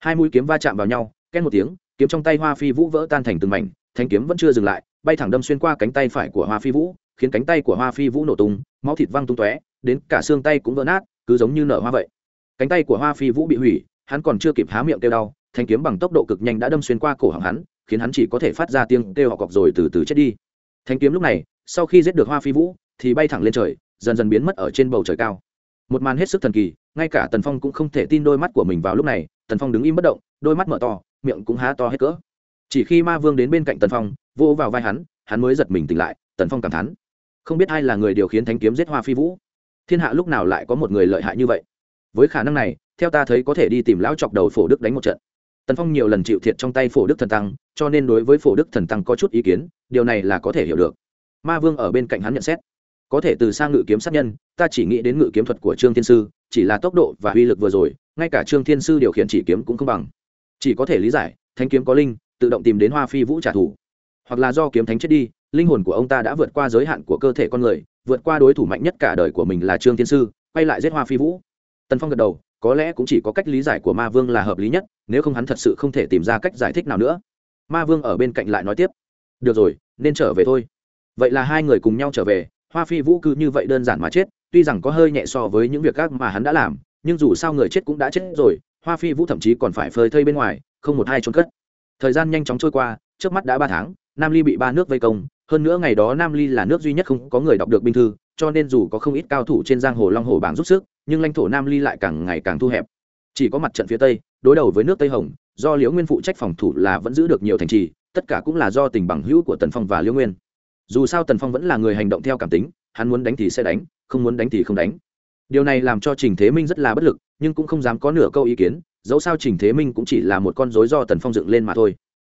Hai mũi kiếm va chạm vào nhau, két một tiếng, kiếm trong tay hoa phi vũ vỡ tan thành từng mảnh thanh kiếm vẫn chưa dừng lại, bay thẳng đâm xuyên qua cánh tay phải của hoa phi vũ, khiến cánh tay của hoa phi vũ nổ tung, máu thịt văng tung tóe, đến cả xương tay cũng vỡ nát, cứ giống như nở hoa vậy. Cánh tay của hoa phi vũ bị hủy, hắn còn chưa kịp há miệng kêu đau, thanh kiếm bằng tốc độ cực nhanh đã đâm xuyên qua cổ họng hắn, khiến hắn chỉ có thể phát ra tiếng kêu họ cọc rồi từ từ chết đi. Thanh kiếm lúc này, sau khi giết được hoa phi vũ, thì bay thẳng lên trời, dần dần biến mất ở trên bầu trời cao. Một màn hết sức thần kỳ, ngay cả tần phong cũng không thể tin đôi mắt của mình vào lúc này, tần phong đứng im bất động, đôi mắt mở to, miệng cũng há to hết cỡ chỉ khi ma vương đến bên cạnh tần phong, vỗ vào vai hắn hắn mới giật mình tỉnh lại, tần phong cảm thán, không biết ai là người điều khiến thánh kiếm giết hoa phi vũ. Thiên hạ lúc nào lại có một người lợi hại như vậy? Với khả năng này, theo ta thấy có thể đi tìm lão chọc đầu phổ đức đánh một trận. Tần phong nhiều lần chịu thiệt trong tay phổ đức thần tăng, cho nên đối với phổ đức thần tăng có chút ý kiến, điều này là có thể hiểu được. Ma vương ở bên cạnh hắn nhận xét, có thể từ sang ngự kiếm sát nhân, ta chỉ nghĩ đến ngự kiếm thuật của trương thiên sư, chỉ là tốc độ và uy lực vừa rồi, ngay cả trương thiên sư điều khiển chỉ kiếm cũng không bằng. Chỉ có thể lý giải thanh kiếm có linh tự động tìm đến hoa phi vũ trả thù. Hoặc là do kiếm thánh chết đi, linh hồn của ông ta đã vượt qua giới hạn của cơ thể con người, vượt qua đối thủ mạnh nhất cả đời của mình là trương thiên sư, quay lại giết hoa phi vũ. Tần phong gật đầu, có lẽ cũng chỉ có cách lý giải của ma vương là hợp lý nhất, nếu không hắn thật sự không thể tìm ra cách giải thích nào nữa. Ma vương ở bên cạnh lại nói tiếp, được rồi, nên trở về thôi. Vậy là hai người cùng nhau trở về, hoa phi vũ cứ như vậy đơn giản mà chết, tuy rằng có hơi nhẹ so với những việc khác mà hắn đã làm, nhưng dù sao người chết cũng đã chết rồi, hoa phi vũ thậm chí còn phải phơi thây bên ngoài, không một hai trốn cất thời gian nhanh chóng trôi qua, trước mắt đã ba tháng, nam ly bị ba nước vây công, hơn nữa ngày đó nam ly là nước duy nhất không có người đọc được binh thư, cho nên dù có không ít cao thủ trên giang hồ long hồ bảng giúp sức, nhưng lãnh thổ nam ly lại càng ngày càng thu hẹp. Chỉ có mặt trận phía tây, đối đầu với nước tây hồng, do liễu nguyên phụ trách phòng thủ là vẫn giữ được nhiều thành trì, tất cả cũng là do tình bằng hữu của tần phong và liễu nguyên. Dù sao tần phong vẫn là người hành động theo cảm tính, hắn muốn đánh thì sẽ đánh, không muốn đánh thì không đánh điều này làm cho trình thế minh rất là bất lực, nhưng cũng không dám có nửa câu ý kiến, dẫu sao trình thế minh cũng chỉ là một con dối do tần phong dựng lên mà thôi.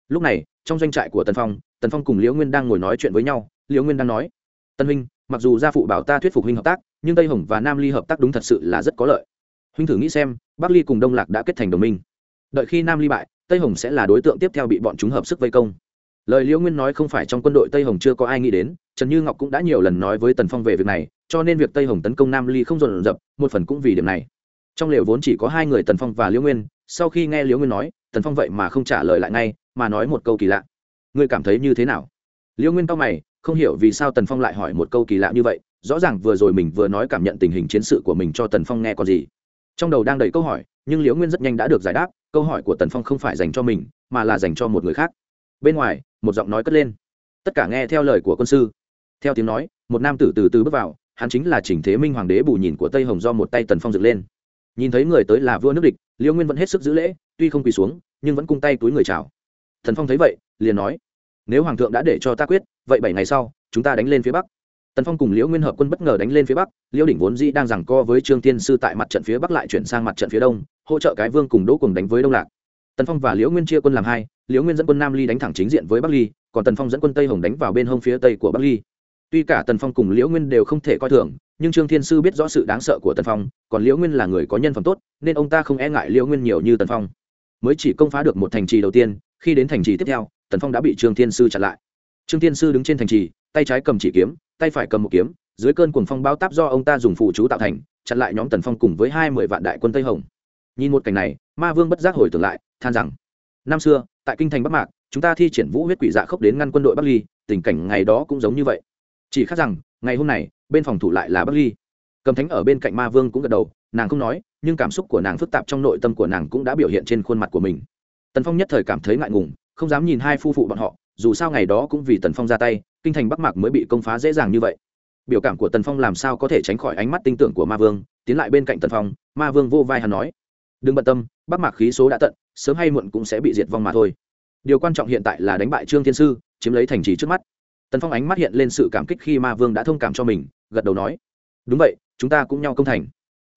Lúc này, trong doanh trại của tần phong tần phong cùng liễu nguyên đang ngồi nói chuyện với nhau. Liễu nguyên đang nói tân huynh, mặc dù gia phụ bảo ta thuyết phục huynh hợp tác, nhưng tây hồng và nam ly hợp tác đúng thật sự là rất có lợi. Huynh thử nghĩ xem, bắc ly cùng đông lạc đã kết thành đồng minh. Đợi khi nam ly bại, tây hồng sẽ là đối tượng tiếp theo bị bọn chúng hợp sức vây công. Lời liễu nguyên nói không phải trong quân đội tây hồng chưa có ai nghĩ đến, trần như ngọc cũng đã nhiều lần nói với tần phong về việc này cho nên việc tây hồng tấn công nam ly không dồn dập, một phần cũng vì điểm này. Trong lều vốn chỉ có hai người tần phong và liễu nguyên, sau khi nghe liễu nguyên nói, tần phong vậy mà không trả lời lại ngay, mà nói một câu kỳ lạ. Ngươi cảm thấy như thế nào? Liễu nguyên cao mày, không hiểu vì sao tần phong lại hỏi một câu kỳ lạ như vậy, rõ ràng vừa rồi mình vừa nói cảm nhận tình hình chiến sự của mình cho tần phong nghe còn gì. Trong đầu đang đầy câu hỏi, nhưng liễu nguyên rất nhanh đã được giải đáp, câu hỏi của tần phong không phải dành cho mình, mà là dành cho một người khác. Bên ngoài, một giọng nói cất lên. Tất cả nghe theo lời của quân sư. Theo tiếng nói, một nam tử từ từ bước vào hắn chính là chỉnh thế minh hoàng đế bù nhìn của tây hồng do một tay tần phong dựng lên nhìn thấy người tới là vua nước địch liễu nguyên vẫn hết sức giữ lễ tuy không quỳ xuống nhưng vẫn cung tay túi người chào thần phong thấy vậy liền nói nếu hoàng thượng đã để cho ta quyết vậy bảy ngày sau chúng ta đánh lên phía bắc tần phong cùng liễu nguyên hợp quân bất ngờ đánh lên phía bắc liễu đỉnh vốn dĩ đang giằng co với trương tiên sư tại mặt trận phía bắc lại chuyển sang mặt trận phía đông hỗ trợ cái vương cùng đỗ cùng đánh với đông lạc tần phong và liễu nguyên chia quân làm hai liễu nguyên dẫn quân nam ly đánh thẳng chính diện với bắc ly còn tần phong dẫn quân tây hồng đánh vào bên hông phía tây của bắc ly tuy cả tần phong cùng liễu nguyên đều không thể coi thường, nhưng trương thiên sư biết rõ sự đáng sợ của tần phong, còn liễu nguyên là người có nhân phẩm tốt, nên ông ta không e ngại liễu nguyên nhiều như tần phong. Mới chỉ công phá được một thành trì đầu tiên, khi đến thành trì tiếp theo, tần phong đã bị trương thiên sư chặn lại. Trương thiên sư đứng trên thành trì, tay trái cầm chỉ kiếm, tay phải cầm một kiếm, dưới cơn cuồng phong bao táp do ông ta dùng phụ chú tạo thành, chặn lại nhóm tần phong cùng với hai mươi vạn đại quân tây hồng. Nhìn một cảnh này, ma vương bất giác hồi tưởng lại, than rằng, năm xưa, tại kinh thành bắc mạc, chúng ta thi triển vũ huyết quỷ dạ khốc đến ngăn quân đội bắc ly, tình cảnh ngày đó cũng giống như vậy chỉ khác rằng, ngày hôm này bên phòng thủ lại là bắc ly. Cầm thánh ở bên cạnh ma vương cũng gật đầu, nàng không nói, nhưng cảm xúc của nàng phức tạp trong nội tâm của nàng cũng đã biểu hiện trên khuôn mặt của mình. Tần phong nhất thời cảm thấy ngại ngùng, không dám nhìn hai phu phụ bọn họ, dù sao ngày đó cũng vì tần phong ra tay, kinh thành bắc mạc mới bị công phá dễ dàng như vậy. Biểu cảm của tần phong làm sao có thể tránh khỏi ánh mắt tinh tưởng của ma vương, tiến lại bên cạnh tần phong, ma vương vô vai hắn nói, đừng bận tâm, bắc mạc khí số đã tận, sớm hay muộn cũng sẽ bị diệt vong mà thôi. Điều quan trọng hiện tại là đánh bại trương thiên sư, chiếm lấy thành trì trước mắt tần phong ánh mắt hiện lên sự cảm kích khi ma vương đã thông cảm cho mình, gật đầu nói, đúng vậy, chúng ta cũng nhau công thành.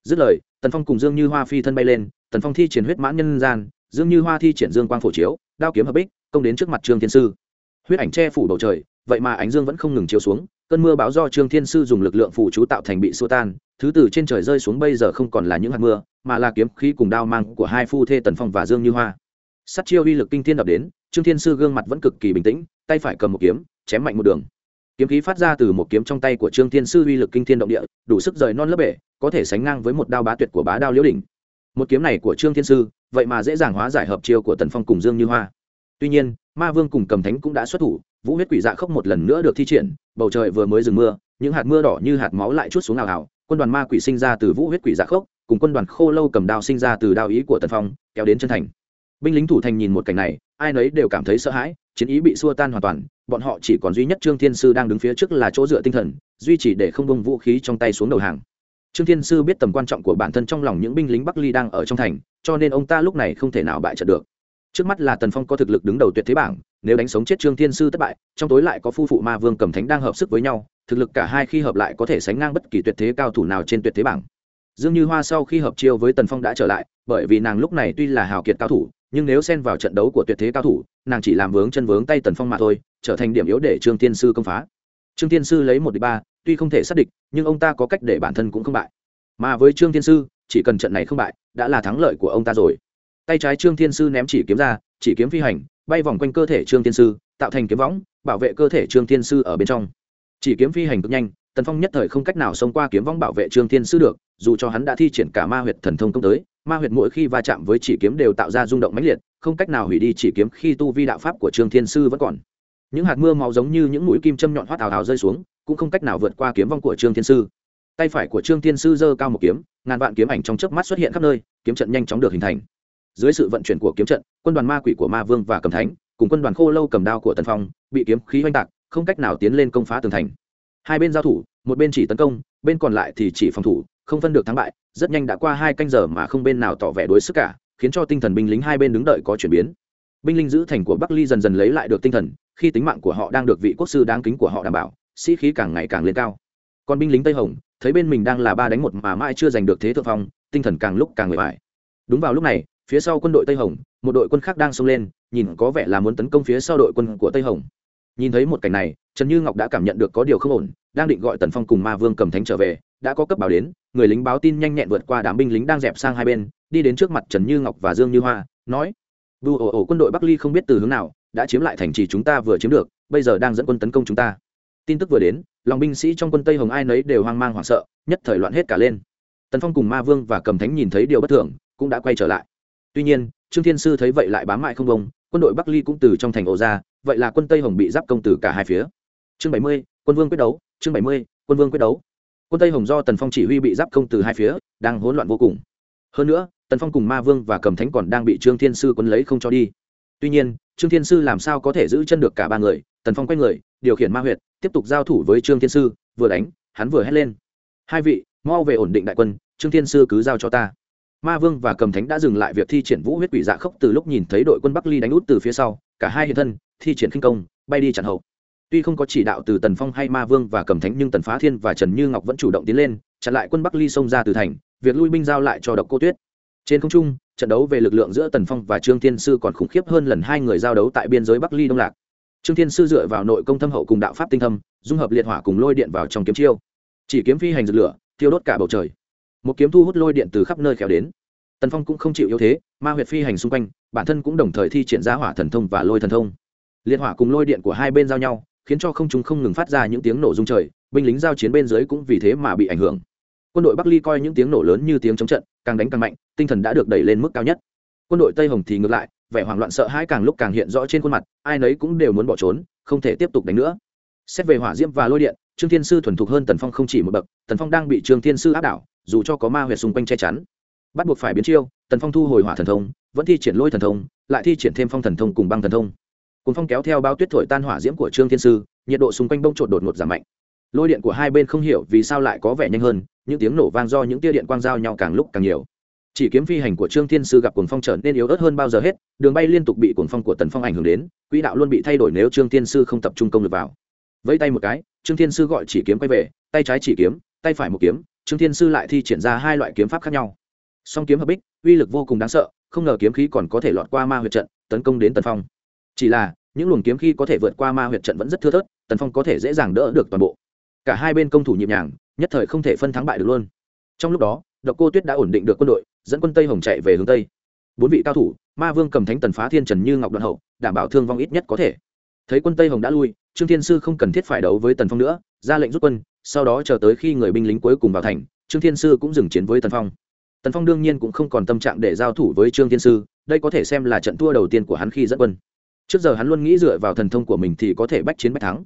Dứt lời, tần phong cùng dương như hoa phi thân bay lên, tần phong thi triển huyết mãn nhân gian, dương như hoa thi triển dương quang phổ chiếu, đao kiếm hợp bích, công đến trước mặt trương thiên sư. Huyết ảnh che phủ bầu trời, vậy mà ánh dương vẫn không ngừng chiếu xuống, cơn mưa báo do trương thiên sư dùng lực lượng phủ chú tạo thành bị xua tan, thứ từ trên trời rơi xuống bây giờ không còn là những hạt mưa, mà là kiếm khí cùng đao mang của hai phu thê tần phong và dương như hoa. Sắt chiêu uy lực kinh thiên đập đến, trương thiên sư gương mặt vẫn cực kỳ bình tĩnh, tay phải cầm một kiếm chém mạnh một đường. Kiếm khí phát ra từ một kiếm trong tay của trương thiên sư uy lực kinh thiên động địa, đủ sức rời non lớp bể, có thể sánh ngang với một đao bá tuyệt của bá đao liễu đỉnh. Một kiếm này của trương thiên sư, vậy mà dễ dàng hóa giải hợp chiêu của tần phong cùng dương như hoa. Tuy nhiên, ma vương cùng cầm thánh cũng đã xuất thủ, vũ huyết quỷ dạ khốc một lần nữa được thi triển, bầu trời vừa mới dừng mưa, những hạt mưa đỏ như hạt máu lại chút xuống ảo ảo, quân đoàn ma quỷ sinh ra từ vũ huyết quỷ dạ khốc, cùng quân đoàn khô lâu cầm đao sinh ra từ đao ý của tần phong, kéo đến chân thành. Binh lính thủ thành nhìn một cảnh này, ai nấy đều cảm thấy sợ hãi, chiến ý bị xua tan hoàn toàn bọn họ chỉ còn duy nhất trương thiên sư đang đứng phía trước là chỗ dựa tinh thần, duy trì để không bông vũ khí trong tay xuống đầu hàng. Trương thiên sư biết tầm quan trọng của bản thân trong lòng những binh lính bắc ly đang ở trong thành, cho nên ông ta lúc này không thể nào bại trận được. Trước mắt là tần phong có thực lực đứng đầu tuyệt thế bảng, nếu đánh sống chết trương thiên sư thất bại, trong tối lại có phu phụ ma vương cầm thánh đang hợp sức với nhau, thực lực cả hai khi hợp lại có thể sánh ngang bất kỳ tuyệt thế cao thủ nào trên tuyệt thế bảng. Dương như hoa sau khi hợp chiêu với tần phong đã trở lại, bởi vì nàng lúc này tuy là hào kiệt cao thủ nhưng nếu xen vào trận đấu của tuyệt thế cao thủ, nàng chỉ làm vướng chân vướng tay tần phong mà thôi, trở thành điểm yếu để trương tiên sư công phá. Trương tiên sư lấy một đ ị ba, tuy không thể xác định nhưng ông ta có cách để bản thân cũng không bại. Mà với trương tiên sư, chỉ cần trận này không bại, đã là thắng lợi của ông ta rồi. Tay trái trương tiên sư ném chỉ kiếm ra, chỉ kiếm phi hành, bay vòng quanh cơ thể trương tiên sư, tạo thành kiếm võng, bảo vệ cơ thể trương tiên sư ở bên trong. Chỉ kiếm phi hành cực nhanh, tần phong nhất thời không cách nào xông qua kiếm võng bảo vệ trương tiên sư được, dù cho hắn đã thi triển cả ma huyệt thần thông công tới ma huyệt mỗi khi va chạm với chỉ kiếm đều tạo ra rung động mãnh liệt, không cách nào hủy đi chỉ kiếm khi tu vi đạo pháp của trương thiên sư vẫn còn. Những hạt mưa máu giống như những mũi kim châm nhọn hoắt ào ào rơi xuống, cũng không cách nào vượt qua kiếm vong của trương thiên sư. Tay phải của trương thiên sư giơ cao một kiếm, ngàn vạn kiếm ảnh trong chớp mắt xuất hiện khắp nơi, kiếm trận nhanh chóng được hình thành. Dưới sự vận chuyển của kiếm trận, quân đoàn ma quỷ của ma vương và cầm thánh, cùng quân đoàn khô lâu cầm đao của tần phong, bị kiếm khí oanh tạc, không cách nào tiến lên công phá tường thành. Hai bên giao thủ, một bên chỉ tấn công, bên còn lại thì chỉ phòng thủ không phân được thắng bại, rất nhanh đã qua hai canh giờ mà không bên nào tỏ vẻ đối sức cả, khiến cho tinh thần binh lính hai bên đứng đợi có chuyển biến. Binh lính giữ thành của bắc ly dần dần lấy lại được tinh thần, khi tính mạng của họ đang được vị quốc sư đáng kính của họ đảm bảo, sĩ khí càng ngày càng lên cao. Còn binh lính tây hồng, thấy bên mình đang là ba đánh một mà mãi chưa giành được thế thượng phong, tinh thần càng lúc càng người bại. đúng vào lúc này, phía sau quân đội tây hồng, một đội quân khác đang xông lên, nhìn có vẻ là muốn tấn công phía sau đội quân của tây hồng. Nhìn thấy một cảnh này, trần như ngọc đã cảm nhận được có điều không ổn, đang định gọi tần phong cùng ma vương cầm thánh trở về đã có cấp báo đến, người lính báo tin nhanh nhẹn vượt qua đám binh lính đang dẹp sang hai bên, đi đến trước mặt trần như ngọc và dương như hoa, nói, vu ổ ổ, quân đội bắc ly không biết từ hướng nào, đã chiếm lại thành trì chúng ta vừa chiếm được, bây giờ đang dẫn quân tấn công chúng ta. Tin tức vừa đến, lòng binh sĩ trong quân tây hồng ai nấy đều hoang mang hoảng sợ, nhất thời loạn hết cả lên. Tần phong cùng ma vương và cầm thánh nhìn thấy điều bất thường, cũng đã quay trở lại. Tuy nhiên, trương thiên sư thấy vậy lại bám mại không bông quân đội bắc ly cũng từ trong thành ổ ra, vậy là quân tây hồng bị giáp công từ cả hai phía. Chương bảy mươi, quân vương quyết đấu, chương bảy mươi, quân vương quyết đấu quân tây hồng do tần phong chỉ huy bị giáp công từ hai phía, đang hỗn loạn vô cùng. Hơn nữa, tần phong cùng ma vương và cầm thánh còn đang bị trương thiên sư quấn lấy không cho đi. Tuy nhiên, trương thiên sư làm sao có thể giữ chân được cả ba người? Tần phong quay người, điều khiển ma huyệt, tiếp tục giao thủ với trương thiên sư, vừa đánh, hắn vừa hét lên. Hai vị, mau về ổn định đại quân, trương thiên sư cứ giao cho ta. Ma vương và cầm thánh đã dừng lại việc thi triển vũ huyết quỷ dạ khốc từ lúc nhìn thấy đội quân bắc ly đánh út từ phía sau, cả hai hiện thân, thi triển khinh công, bay đi chặn hậu tuy không có chỉ đạo từ tần phong hay ma vương và cầm thánh, nhưng tần phá thiên và trần như ngọc vẫn chủ động tiến lên, chặn lại quân bắc ly xông ra từ thành, việc lui binh giao lại cho độc cô tuyết. Trên không trung, trận đấu về lực lượng giữa tần phong và trương thiên sư còn khủng khiếp hơn lần hai người giao đấu tại biên giới bắc ly đông lạc. Trương thiên sư dựa vào nội công thâm hậu cùng đạo pháp tinh thâm, dung hợp liệt hỏa cùng lôi điện vào trong kiếm chiêu. Chỉ kiếm phi hành dược lửa, thiêu đốt cả bầu trời. Một kiếm thu hút lôi điện từ khắp nơi khéo đến. Tần phong cũng không chịu yếu thế, ma huyệt phi hành xung quanh, bản thân cũng đồng thời thi triển ra hỏa thần thông và lôi thần thông. Liệt hỏa cùng lôi điện của hai bên giao nhau khiến cho không trung không ngừng phát ra những tiếng nổ rung trời, binh lính giao chiến bên dưới cũng vì thế mà bị ảnh hưởng. Quân đội bắc ly coi những tiếng nổ lớn như tiếng chống trận, càng đánh càng mạnh, tinh thần đã được đẩy lên mức cao nhất. Quân đội tây hồng thì ngược lại, vẻ hoảng loạn sợ hãi càng lúc càng hiện rõ trên khuôn mặt, ai nấy cũng đều muốn bỏ trốn, không thể tiếp tục đánh nữa. Xét về hỏa diễm và lôi điện, trương thiên sư thuần thục hơn tần phong không chỉ một bậc, tần phong đang bị trương thiên sư áp đảo, dù cho có ma huyệt xung quanh che chắn. Bắt buộc phải biến chiêu, tần phong thu hồi hỏa thần thông, vẫn thi triển lôi thần thông, lại thi triển thêm phong thần thông cùng băng thần thông cùng phong kéo theo bao tuyết thổi tan hỏa diễm của trương thiên sư, nhiệt độ xung quanh bông trộn đột ngột giảm mạnh. Lôi điện của hai bên không hiểu vì sao lại có vẻ nhanh hơn, những tiếng nổ vang do những tia điện quang giao nhau càng lúc càng nhiều. Chỉ kiếm phi hành của trương thiên sư gặp cuồng phong trở nên yếu ớt hơn bao giờ hết, đường bay liên tục bị cuồng phong của tần phong ảnh hưởng đến, quỹ đạo luôn bị thay đổi nếu trương thiên sư không tập trung công lực vào. Vẫy tay một cái, trương thiên sư gọi chỉ kiếm quay về, tay trái chỉ kiếm, tay phải một kiếm, trương thiên sư lại thi triển ra hai loại kiếm pháp khác nhau. Song kiếm hợp bích, uy lực vô cùng đáng sợ, không ngờ kiếm khí còn có thể lọt qua ma huyệt trận, tấn công đến tần phong chỉ là, những luồng kiếm khi có thể vượt qua ma huyệt trận vẫn rất thưa thớt, tần phong có thể dễ dàng đỡ được toàn bộ. Cả hai bên công thủ nhịp nhàng, nhất thời không thể phân thắng bại được luôn. Trong lúc đó, độc cô tuyết đã ổn định được quân đội, dẫn quân tây hồng chạy về hướng tây. Bốn vị cao thủ, ma vương cầm thánh tần phá thiên trần như ngọc đoạn hậu, đảm bảo thương vong ít nhất có thể. Thấy quân tây hồng đã lui, trương thiên sư không cần thiết phải đấu với tần phong nữa, ra lệnh rút quân, sau đó chờ tới khi người binh lính cuối cùng vào thành, trương thiên sư cũng dừng chiến với tần phong. Tần phong đương nhiên cũng không còn tâm trạng để giao thủ với trương thiên sư, đây có thể xem là trận thua đầu tiên của hắn khi dẫn quân trước giờ hắn luôn nghĩ dựa vào thần thông của mình thì có thể bách chiến bách thắng.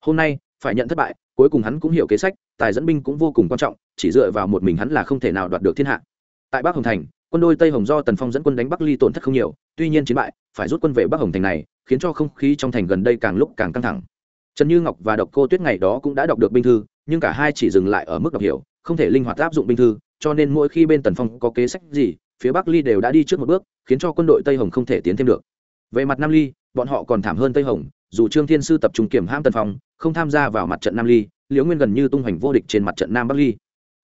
Hôm nay, phải nhận thất bại, cuối cùng hắn cũng hiểu kế sách, tài dẫn binh cũng vô cùng quan trọng, chỉ dựa vào một mình hắn là không thể nào đoạt được thiên hạ. Tại bắc hồng thành, quân đôi tây hồng do tần phong dẫn quân đánh bắc ly tổn thất không nhiều, tuy nhiên chiến bại, phải rút quân về bắc hồng thành này, khiến cho không khí trong thành gần đây càng lúc càng căng thẳng. Trần như ngọc và độc cô tuyết ngày đó cũng đã đọc được binh thư, nhưng cả hai chỉ dừng lại ở mức đọc hiểu, không thể linh hoạt áp dụng binh thư, cho nên mỗi khi bên tần phong có kế sách gì, phía bắc ly đều đã đi trước một bước, khiến cho quân đội tây hồng không thể tiến thêm được. Về mặt nam ly bọn họ còn thảm hơn tây hồng, dù trương thiên sư tập trung kiểm hãm tân phong, không tham gia vào mặt trận nam ly, liễu nguyên gần như tung hoành vô địch trên mặt trận nam bắc ly.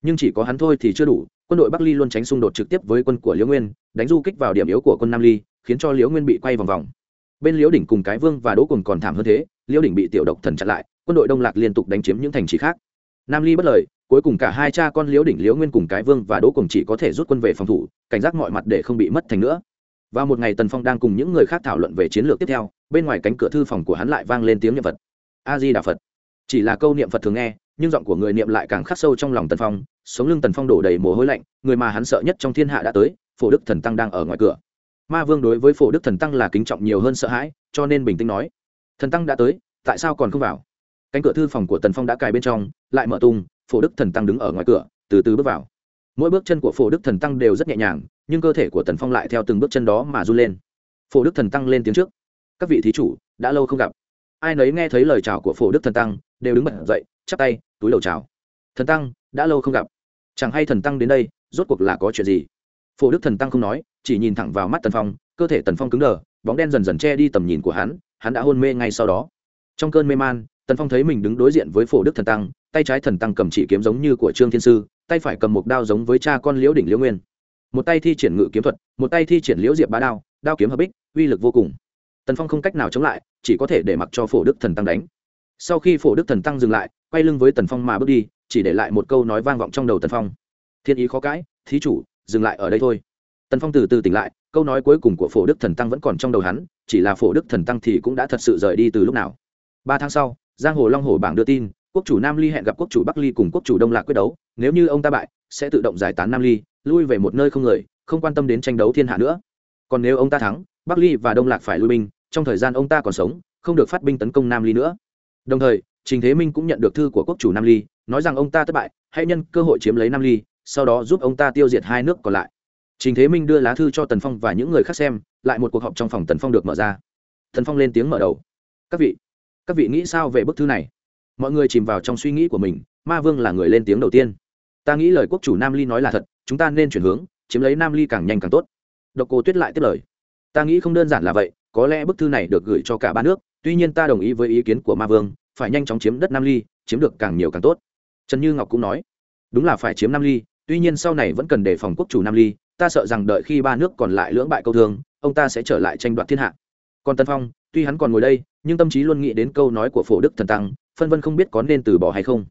Nhưng chỉ có hắn thôi thì chưa đủ, quân đội bắc ly luôn tránh xung đột trực tiếp với quân của liễu nguyên, đánh du kích vào điểm yếu của quân nam ly, khiến cho liễu nguyên bị quay vòng vòng. Bên liễu đỉnh cùng cái vương và đỗ cùng còn thảm hơn thế, liễu đỉnh bị tiểu độc thần chặn lại, quân đội đông lạc liên tục đánh chiếm những thành trì khác. Nam ly bất lợi cuối cùng cả hai cha con liễu đỉnh, liễu nguyên cùng cái vương và đỗ cùng chỉ có thể rút quân về phòng thủ, cảnh giác mọi mặt để không bị mất thành nữa vào một ngày tần phong đang cùng những người khác thảo luận về chiến lược tiếp theo, bên ngoài cánh cửa thư phòng của hắn lại vang lên tiếng niệm phật. A di đà phật. Chỉ là câu niệm phật thường nghe, nhưng giọng của người niệm lại càng khắc sâu trong lòng tần phong. Sống lưng tần phong đổ đầy mồ hôi lạnh, người mà hắn sợ nhất trong thiên hạ đã tới, phổ đức thần tăng đang ở ngoài cửa. Ma vương đối với phổ đức thần tăng là kính trọng nhiều hơn sợ hãi, cho nên bình tĩnh nói, thần tăng đã tới, tại sao còn không vào? Cánh cửa thư phòng của tần phong đã cài bên trong, lại mở tung, phổ đức thần tăng đứng ở ngoài cửa, từ từ bước vào. Mỗi bước chân của phổ đức thần tăng đều rất nhẹ nhàng nhưng cơ thể của tần phong lại theo từng bước chân đó mà run lên phổ đức thần tăng lên tiếng trước các vị thí chủ đã lâu không gặp ai nấy nghe thấy lời chào của phổ đức thần tăng đều đứng bật dậy chắp tay túi đầu chào thần tăng đã lâu không gặp chẳng hay thần tăng đến đây rốt cuộc là có chuyện gì phổ đức thần tăng không nói chỉ nhìn thẳng vào mắt tần phong cơ thể tần phong cứng đờ bóng đen dần dần che đi tầm nhìn của hắn hắn đã hôn mê ngay sau đó trong cơn mê man tần phong thấy mình đứng đối diện với phổ đức thần tăng tay trái thần tăng cầm chỉ kiếm giống như của trương thiên sư tay phải cầm một đao giống với cha con liễu đỉnh liễu nguyên một tay thi triển ngự kiếm thuật, một tay thi triển liễu diệp bá đao đao kiếm hợp bích, uy lực vô cùng. Tần phong không cách nào chống lại, chỉ có thể để mặc cho phổ đức thần tăng đánh. Sau khi phổ đức thần tăng dừng lại, quay lưng với tần phong mà bước đi, chỉ để lại một câu nói vang vọng trong đầu tần phong. Thiên ý khó cãi, thí chủ, dừng lại ở đây thôi. Tần phong từ từ tỉnh lại, câu nói cuối cùng của phổ đức thần tăng vẫn còn trong đầu hắn, chỉ là phổ đức thần tăng thì cũng đã thật sự rời đi từ lúc nào. Ba tháng sau, giang hồ long hồ bảng đưa tin, quốc chủ nam ly hẹn gặp quốc chủ bắc ly cùng quốc chủ đông lạc quyết đấu, nếu như ông ta bại, sẽ tự động giải tán nam ly lui về một nơi không người, không quan tâm đến tranh đấu thiên hạ nữa. Còn nếu ông ta thắng, bắc ly và đông lạc phải lui binh, trong thời gian ông ta còn sống, không được phát binh tấn công nam ly nữa. Đồng thời, trình thế minh cũng nhận được thư của quốc chủ nam ly, nói rằng ông ta thất bại, hãy nhân cơ hội chiếm lấy nam ly, sau đó giúp ông ta tiêu diệt hai nước còn lại. Trình thế minh đưa lá thư cho tần phong và những người khác xem, lại một cuộc họp trong phòng tần phong được mở ra. Tần phong lên tiếng mở đầu. Các vị các vị nghĩ sao về bức thư này? Mọi người chìm vào trong suy nghĩ của mình, ma vương là người lên tiếng đầu tiên ta nghĩ lời quốc chủ nam ly nói là thật, chúng ta nên chuyển hướng, chiếm lấy nam ly càng nhanh càng tốt. Độc cô tuyết lại tiếp lời. Ta nghĩ không đơn giản là vậy, có lẽ bức thư này được gửi cho cả ba nước, tuy nhiên ta đồng ý với ý kiến của ma vương, phải nhanh chóng chiếm đất nam ly, chiếm được càng nhiều càng tốt. Trần như ngọc cũng nói. Đúng là phải chiếm nam ly, tuy nhiên sau này vẫn cần đề phòng quốc chủ nam ly, ta sợ rằng đợi khi ba nước còn lại lưỡng bại câu thương, ông ta sẽ trở lại tranh đoạt thiên hạ. Còn tân phong, tuy hắn còn ngồi đây, nhưng tâm trí luôn nghĩ đến câu nói của phổ đức thần tăng, phân vân không biết có nên từ bỏ hay không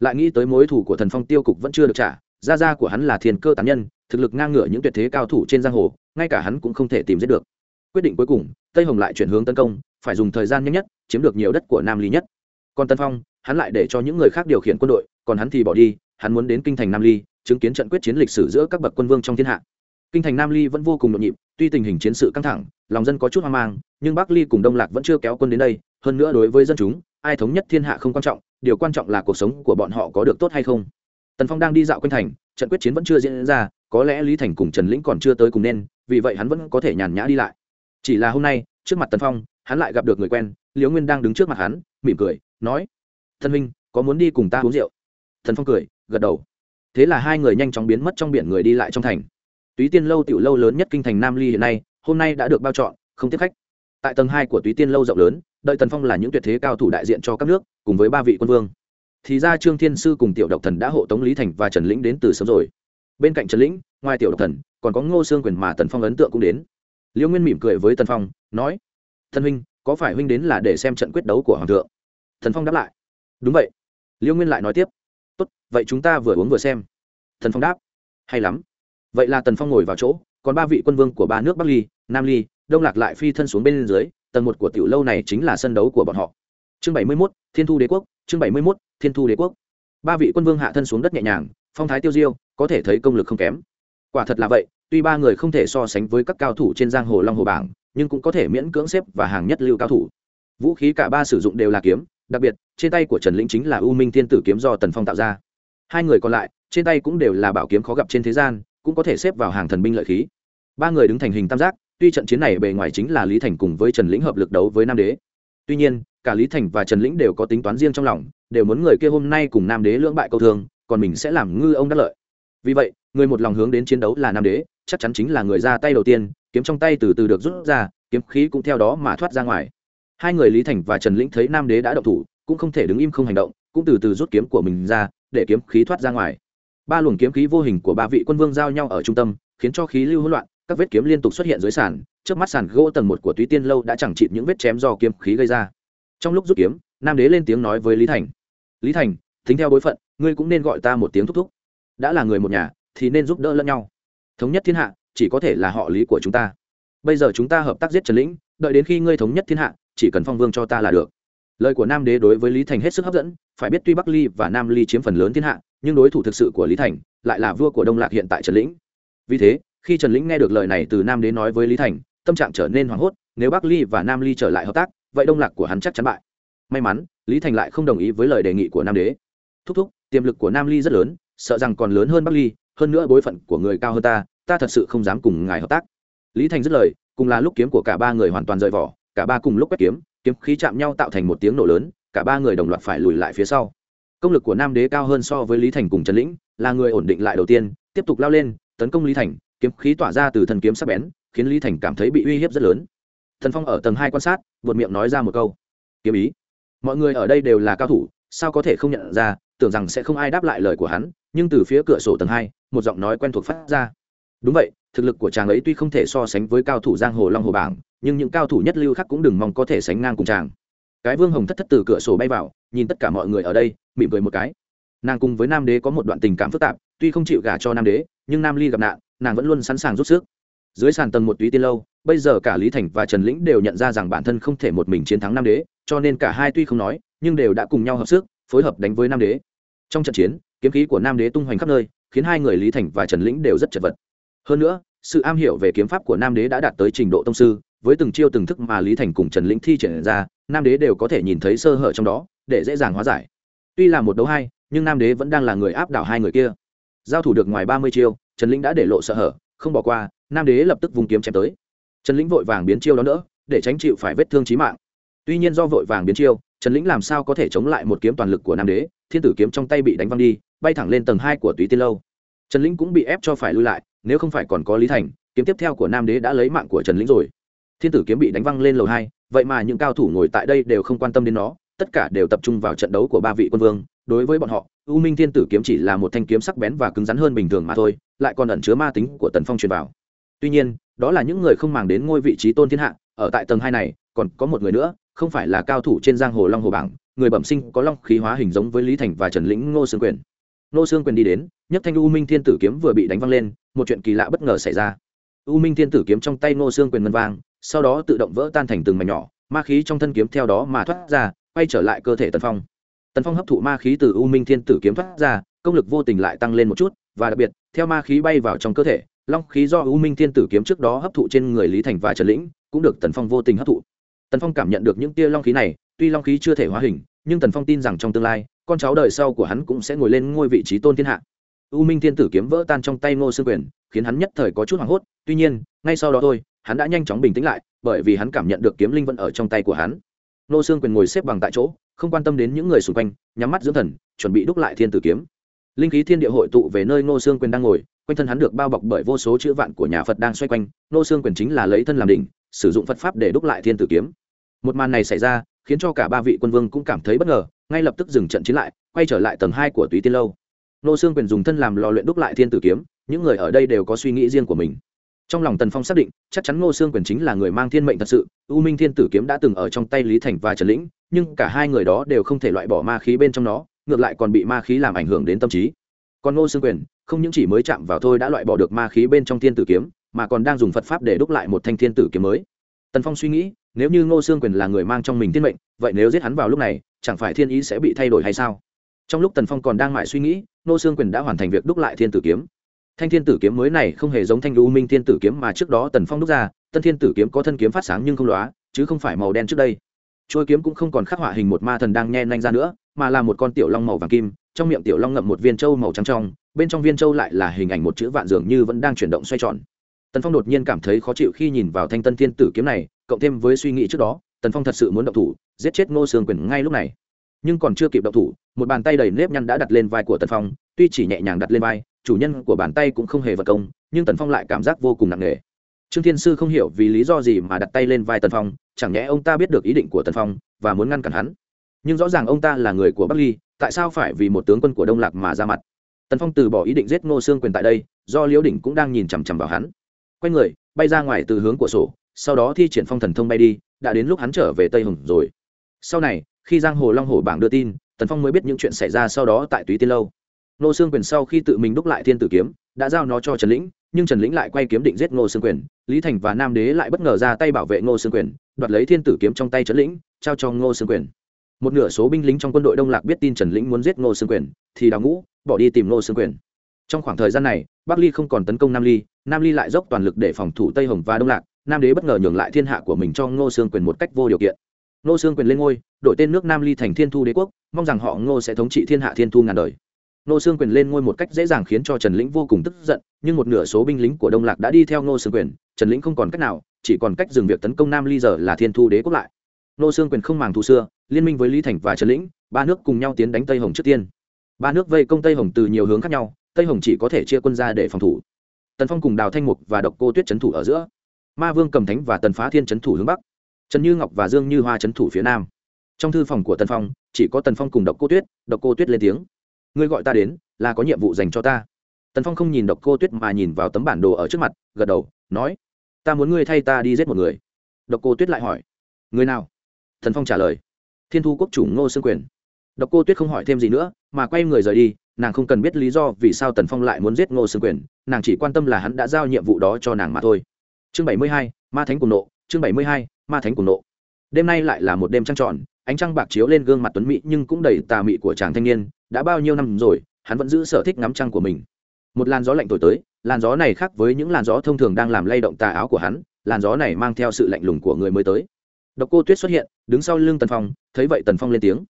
lại nghĩ tới mối thủ của thần phong tiêu cục vẫn chưa được trả, gia gia của hắn là thiền cơ tán nhân, thực lực ngang ngửa những tuyệt thế cao thủ trên giang hồ, ngay cả hắn cũng không thể tìm giết được. Quyết định cuối cùng, tây hồng lại chuyển hướng tấn công, phải dùng thời gian nhanh nhất, chiếm được nhiều đất của nam ly nhất. Còn tân phong, hắn lại để cho những người khác điều khiển quân đội, còn hắn thì bỏ đi, hắn muốn đến kinh thành nam ly, chứng kiến trận quyết chiến lịch sử giữa các bậc quân vương trong thiên hạ. Kinh thành nam ly vẫn vô cùng nhộn nhịp, tuy tình hình chiến sự căng thẳng, lòng dân có chút hoang mang, nhưng bắc ly cùng đông lạc vẫn chưa kéo quân đến đây, hơn nữa đối với dân chúng ai thống nhất thiên hạ không quan trọng, điều quan trọng là cuộc sống của bọn họ có được tốt hay không. Tần phong đang đi dạo quanh thành, trận quyết chiến vẫn chưa diễn ra, có lẽ lý thành cùng trần lĩnh còn chưa tới cùng nên, vì vậy hắn vẫn có thể nhàn nhã đi lại. Chỉ là hôm nay, trước mặt tần phong, hắn lại gặp được người quen, liễu nguyên đang đứng trước mặt hắn, mỉm cười, nói, thân huynh, có muốn đi cùng ta uống rượu? Thần phong cười, gật đầu. Thế là hai người nhanh chóng biến mất trong biển người đi lại trong thành. Túy tiên lâu tiểu lâu lớn nhất kinh thành nam ly hiện nay, hôm nay đã được bao chọn, không tiếp khách. Tại tầng hai của túy tiên lâu rộng lớn đợi tần phong là những tuyệt thế cao thủ đại diện cho các nước, cùng với ba vị quân vương. Thì ra trương thiên sư cùng tiểu độc thần đã hộ tống lý thành và trần lĩnh đến từ sớm rồi. Bên cạnh trần lĩnh, ngoài tiểu độc thần, còn có ngô sương quyền mà tần phong ấn tượng cũng đến. Liễu nguyên mỉm cười với tần phong, nói thân huynh, có phải huynh đến là để xem trận quyết đấu của hoàng thượng? Thần phong đáp lại, đúng vậy. Liễu nguyên lại nói tiếp, tốt, vậy chúng ta vừa uống vừa xem. Thần phong đáp, hay lắm. Vậy là tần phong ngồi vào chỗ, còn ba vị quân vương của ba nước bắc ly, nam ly, đông lạc lại phi thân xuống bên dưới tầng một của tiểu lâu này chính là sân đấu của bọn họ. Chương bảy mươi mốt, thiên thu đế quốc, chương bảy mươi mốt, thiên thu đế quốc. Ba vị quân vương hạ thân xuống đất nhẹ nhàng, phong thái tiêu diêu, có thể thấy công lực không kém. Quả thật là vậy, tuy ba người không thể so sánh với các cao thủ trên giang hồ long hồ bảng, nhưng cũng có thể miễn cưỡng xếp và hàng nhất lưu cao thủ. Vũ khí cả ba sử dụng đều là kiếm, đặc biệt, trên tay của trần lĩnh chính là u minh thiên tử kiếm do tần phong tạo ra. Hai người còn lại, trên tay cũng đều là bảo kiếm khó gặp trên thế gian, cũng có thể xếp vào hàng thần binh lợi khí. Ba người đứng thành hình tam giác tuy trận chiến này bề ngoài chính là lý thành cùng với trần lĩnh hợp lực đấu với nam đế. Tuy nhiên, cả lý thành và trần lĩnh đều có tính toán riêng trong lòng, đều muốn người kia hôm nay cùng nam đế lưỡng bại câu thương, còn mình sẽ làm ngư ông đắc lợi. Vì vậy, người một lòng hướng đến chiến đấu là nam đế, chắc chắn chính là người ra tay đầu tiên, kiếm trong tay từ từ được rút ra, kiếm khí cũng theo đó mà thoát ra ngoài. Hai người lý thành và trần lĩnh thấy nam đế đã động thủ, cũng không thể đứng im không hành động, cũng từ từ rút kiếm của mình ra, để kiếm khí thoát ra ngoài. Ba luồng kiếm khí vô hình của ba vị quân vương giao nhau ở trung tâm, khiến cho khí lưu hỗn loạn các vết kiếm liên tục xuất hiện dưới sàn, trước mắt sàn gỗ tầng một của túy tiên lâu đã chẳng chịt những vết chém do kiếm khí gây ra. Trong lúc rút kiếm, nam đế lên tiếng nói với lý thành. Lý thành tính theo bối phận, ngươi cũng nên gọi ta một tiếng thúc thúc. Đã là người một nhà, thì nên giúp đỡ lẫn nhau. Thống nhất thiên hạ, chỉ có thể là họ lý của chúng ta. Bây giờ chúng ta hợp tác giết trần lĩnh, đợi đến khi ngươi thống nhất thiên hạ, chỉ cần phong vương cho ta là được. Lời của nam đế đối với lý thành hết sức hấp dẫn, phải biết tuy bắc ly và nam ly chiếm phần lớn thiên hạ, nhưng đối thủ thực sự của lý thành lại là vua của đông lạc hiện tại trần lĩnh. Vì thế khi trần lĩnh nghe được lời này từ nam đế nói với lý thành, tâm trạng trở nên hoảng hốt, nếu bắc ly và nam ly trở lại hợp tác, vậy đông lạc của hắn chắc chắn bại. May mắn, lý thành lại không đồng ý với lời đề nghị của nam đế. Thúc thúc, tiềm lực của nam ly rất lớn, sợ rằng còn lớn hơn bắc ly, hơn nữa bối phận của người cao hơn ta ta thật sự không dám cùng ngài hợp tác. Lý thành dứt lời, cùng là lúc kiếm của cả ba người hoàn toàn rời vỏ, cả ba cùng lúc quét kiếm kiếm khí chạm nhau tạo thành một tiếng nổ lớn, cả ba người đồng loạt phải lùi lại phía sau. Công lực của nam đế cao hơn so với lý thành cùng trần lĩnh, là người ổn định lại đầu tiên, tiếp tục lao lên, tấn công lý thành kiếm khí tỏa ra từ thần kiếm sắc bén, khiến lý thành cảm thấy bị uy hiếp rất lớn. Thần phong ở tầng hai quan sát vượt miệng nói ra một câu. Kiếm ý. Mọi người ở đây đều là cao thủ, sao có thể không nhận ra, tưởng rằng sẽ không ai đáp lại lời của hắn, nhưng từ phía cửa sổ tầng hai, một giọng nói quen thuộc phát ra. Đúng vậy, thực lực của chàng ấy tuy không thể so sánh với cao thủ giang hồ long hồ bảng, nhưng những cao thủ nhất lưu khác cũng đừng mong có thể sánh ngang cùng chàng. Cái vương hồng thất thất từ cửa sổ bay vào, nhìn tất cả mọi người ở đây, mỉm cười một cái. Nàng cùng với nam đế có một đoạn tình cảm phức tạp, tuy không chịu gả cho nam đế, nhưng nam ly gặp nạn nàng vẫn luôn sẵn sàng rút sức. Dưới sàn tầng một túy tiên lâu, bây giờ cả lý thành và trần lĩnh đều nhận ra rằng bản thân không thể một mình chiến thắng nam đế, cho nên cả hai tuy không nói, nhưng đều đã cùng nhau hợp sức, phối hợp đánh với nam đế. Trong trận chiến, kiếm khí của nam đế tung hoành khắp nơi, khiến hai người lý thành và trần lĩnh đều rất chật vật. Hơn nữa, sự am hiểu về kiếm pháp của nam đế đã đạt tới trình độ tông sư, với từng chiêu từng thức mà lý thành cùng trần lĩnh thi triển ra, nam đế đều có thể nhìn thấy sơ hở trong đó, để dễ dàng hóa giải. Tuy là một đấu hai, nhưng nam đế vẫn đang là người áp đảo hai người kia. Giao thủ được ngoài ba mươi chiêu trần lĩnh đã để lộ sợ hở, không bỏ qua, nam đế lập tức vùng kiếm chém tới. Trần lĩnh vội vàng biến chiêu đó nữa, để tránh chịu phải vết thương trí mạng. Tuy nhiên do vội vàng biến chiêu, trần lĩnh làm sao có thể chống lại một kiếm toàn lực của nam đế? Thiên tử kiếm trong tay bị đánh văng đi, bay thẳng lên tầng hai của túy tiên lâu. Trần lĩnh cũng bị ép cho phải lui lại, nếu không phải còn có lý thành, kiếm tiếp theo của nam đế đã lấy mạng của trần lĩnh rồi. Thiên tử kiếm bị đánh văng lên lầu hai, vậy mà những cao thủ ngồi tại đây đều không quan tâm đến nó, tất cả đều tập trung vào trận đấu của ba vị quân vương. Đối với bọn họ, u minh thiên tử kiếm chỉ là một thanh kiếm sắc bén và cứng rắn hơn bình thường mà thôi lại còn ẩn chứa ma tính của tần phong truyền vào. Tuy nhiên, đó là những người không màng đến ngôi vị trí tôn thiên hạ, ở tại tầng hai này, còn có một người nữa, không phải là cao thủ trên giang hồ long hồ bảng, người bẩm sinh có long khí hóa hình giống với lý thành và trần lĩnh ngô sương quyền. Ngô sương quyền đi đến nhất thanh u minh thiên tử kiếm vừa bị đánh văng lên, một chuyện kỳ lạ bất ngờ xảy ra. U minh thiên tử kiếm trong tay ngô sương quyền ngân vang, sau đó tự động vỡ tan thành từng mảnh nhỏ, ma khí trong thân kiếm theo đó mà thoát ra, quay trở lại cơ thể tần phong. Tần phong hấp thụ ma khí từ u minh thiên tử kiếm thoát ra, công lực vô tình lại tăng lên một chút và đặc biệt, theo ma khí bay vào trong cơ thể, long khí do u minh thiên tử kiếm trước đó hấp thụ trên người lý thành và trần lĩnh, cũng được tần phong vô tình hấp thụ. Tần phong cảm nhận được những tia long khí này, tuy long khí chưa thể hóa hình, nhưng tần phong tin rằng trong tương lai, con cháu đời sau của hắn cũng sẽ ngồi lên ngôi vị trí tôn thiên hạ. U minh thiên tử kiếm vỡ tan trong tay ngô sương quyền, khiến hắn nhất thời có chút hoảng hốt, tuy nhiên, ngay sau đó thôi, hắn đã nhanh chóng bình tĩnh lại, bởi vì hắn cảm nhận được kiếm linh vẫn ở trong tay của hắn. Ngô sương quyền ngồi xếp bằng tại chỗ, không quan tâm đến những người xung quanh, nhắm mắt dưỡng thần, chuẩn bị đúc lại thiên tử kiếm linh khí thiên địa hội tụ về nơi ngô sương quyền đang ngồi, quanh thân hắn được bao bọc bởi vô số chữ vạn của nhà phật đang xoay quanh, ngô sương quyền chính là lấy thân làm đỉnh, sử dụng phật pháp để đúc lại thiên tử kiếm. Một màn này xảy ra, khiến cho cả ba vị quân vương cũng cảm thấy bất ngờ, ngay lập tức dừng trận chiến lại, quay trở lại tầng hai của túy tiên lâu. Nô xương quyền dùng thân làm lò luyện đúc lại thiên tử kiếm, những người ở đây đều có suy nghĩ riêng của mình. Trong lòng tần phong xác định, chắc chắn ngô xương quyền chính là người mang thiên mệnh thật sự, u minh thiên tử kiếm đã từng ở trong tay lý thành và trần lĩnh, nhưng cả hai người đó đều không thể loại bỏ ma khí bên trong nó ngược lại còn bị ma khí làm ảnh hưởng đến tâm trí. Còn ngô xương quyền, không những chỉ mới chạm vào thôi đã loại bỏ được ma khí bên trong thiên tử kiếm, mà còn đang dùng phật pháp để đúc lại một thanh thiên tử kiếm mới. Tần phong suy nghĩ, nếu như ngô xương quyền là người mang trong mình thiên mệnh, vậy nếu giết hắn vào lúc này, chẳng phải thiên ý sẽ bị thay đổi hay sao? Trong lúc tần phong còn đang mãi suy nghĩ, ngô xương quyền đã hoàn thành việc đúc lại thiên tử kiếm. Thanh thiên tử kiếm mới này không hề giống thanh u minh thiên tử kiếm mà trước đó tần phong đúc ra, tân thiên tử kiếm có thân kiếm phát sáng nhưng không lóa, chứ không phải màu đen trước đây trôi kiếm cũng không còn khắc họa hình một ma thần đang nhe nanh ra nữa, mà là một con tiểu long màu vàng kim, trong miệng tiểu long ngậm một viên trâu màu trắng trong, bên trong viên châu lại là hình ảnh một chữ vạn dường như vẫn đang chuyển động xoay tròn. Tần phong đột nhiên cảm thấy khó chịu khi nhìn vào thanh tân thiên tử kiếm này, cộng thêm với suy nghĩ trước đó, tần phong thật sự muốn động thủ, giết chết ngô sương quyền ngay lúc này. Nhưng còn chưa kịp động thủ, một bàn tay đầy nếp nhăn đã đặt lên vai của tần phong, tuy chỉ nhẹ nhàng đặt lên vai, chủ nhân của bàn tay cũng không hề vật công, nhưng tần phong lại cảm giác vô cùng nặng nề. Trương thiên sư không hiểu vì lý do gì mà đặt tay lên vai tần phong chẳng nhẽ ông ta biết được ý định của tần phong và muốn ngăn cản hắn. Nhưng rõ ràng ông ta là người của bắc ly, tại sao phải vì một tướng quân của đông lạc mà ra mặt? Tần phong từ bỏ ý định giết ngô sương quyền tại đây, do liễu đỉnh cũng đang nhìn chằm chằm vào hắn. Quay người, bay ra ngoài từ hướng của sổ, sau đó thi triển phong thần thông bay đi, đã đến lúc hắn trở về tây hồng rồi. Sau này, khi giang hồ long hồ bảng đưa tin, tần phong mới biết những chuyện xảy ra sau đó tại túy tiên lâu. Ngô sương quyền sau khi tự mình đúc lại thiên tử kiếm, đã giao nó cho trần lĩnh nhưng trần lĩnh lại quay kiếm định giết ngô sương quyền, lý thành và nam đế lại bất ngờ ra tay bảo vệ ngô sương quyền, đoạt lấy thiên tử kiếm trong tay trần lĩnh, trao cho ngô sương quyền. Một nửa số binh lính trong quân đội đông lạc biết tin trần lĩnh muốn giết ngô sương quyền, thì đào ngũ, bỏ đi tìm ngô sương quyền. Trong khoảng thời gian này, bắc ly không còn tấn công nam ly nam ly lại dốc toàn lực để phòng thủ tây hồng và đông lạc, nam đế bất ngờ nhường lại thiên hạ của mình cho ngô sương quyền một cách vô điều kiện. Ngô sương quyền lên ngôi, đổi tên nước nam ly thành thiên thu đế quốc, mong rằng họ ngô sẽ thống trị thiên hạ thiên thu ngàn đời ngô sương quyền lên ngôi một cách dễ dàng khiến cho trần lĩnh vô cùng tức giận, nhưng một nửa số binh lính của đông lạc đã đi theo ngô sương quyền, trần lĩnh không còn cách nào, chỉ còn cách dừng việc tấn công nam ly giờ là thiên thu đế quốc lại. Ngô sương quyền không màng thù xưa, liên minh với lý thành và trần lĩnh, ba nước cùng nhau tiến đánh tây hồng trước tiên. Ba nước vây công tây hồng từ nhiều hướng khác nhau, tây hồng chỉ có thể chia quân ra để phòng thủ. Tần phong cùng đào thanh mục và độc cô tuyết trấn thủ ở giữa. Ma vương cầm thánh và tần phá thiên trấn thủ hướng bắc. Trần như ngọc và dương như hoa trấn thủ phía nam. Trong thư phòng của tần phong, chỉ có tần phong cùng độc cô tuyết, độc cô tuyết lên tiếng ngươi gọi ta đến, là có nhiệm vụ dành cho ta. Tần phong không nhìn độc cô tuyết mà nhìn vào tấm bản đồ ở trước mặt, gật đầu, nói, ta muốn ngươi thay ta đi giết một người. Độc cô tuyết lại hỏi, người nào? Tần phong trả lời, thiên thu quốc chủ ngô sương quyền. Độc cô tuyết không hỏi thêm gì nữa, mà quay người rời đi, nàng không cần biết lý do vì sao tần phong lại muốn giết ngô sương quyền, nàng chỉ quan tâm là hắn đã giao nhiệm vụ đó cho nàng mà thôi. Chương bảy mươi hai, ma thánh cùng nộ, chương bảy mươi hai, ma thánh cùng nộ. Đêm nay lại là một đêm trăng tròn, ánh trăng bạc chiếu lên gương mặt tuấn mỹ nhưng cũng đầy tà mị của chàng thanh niên đã bao nhiêu năm rồi, hắn vẫn giữ sở thích ngắm trăng của mình. Một làn gió lạnh thổi tới, làn gió này khác với những làn gió thông thường đang làm lay động tà áo của hắn, làn gió này mang theo sự lạnh lùng của người mới tới. Độc cô tuyết xuất hiện, đứng sau lưng tần phong, thấy vậy tần phong lên tiếng.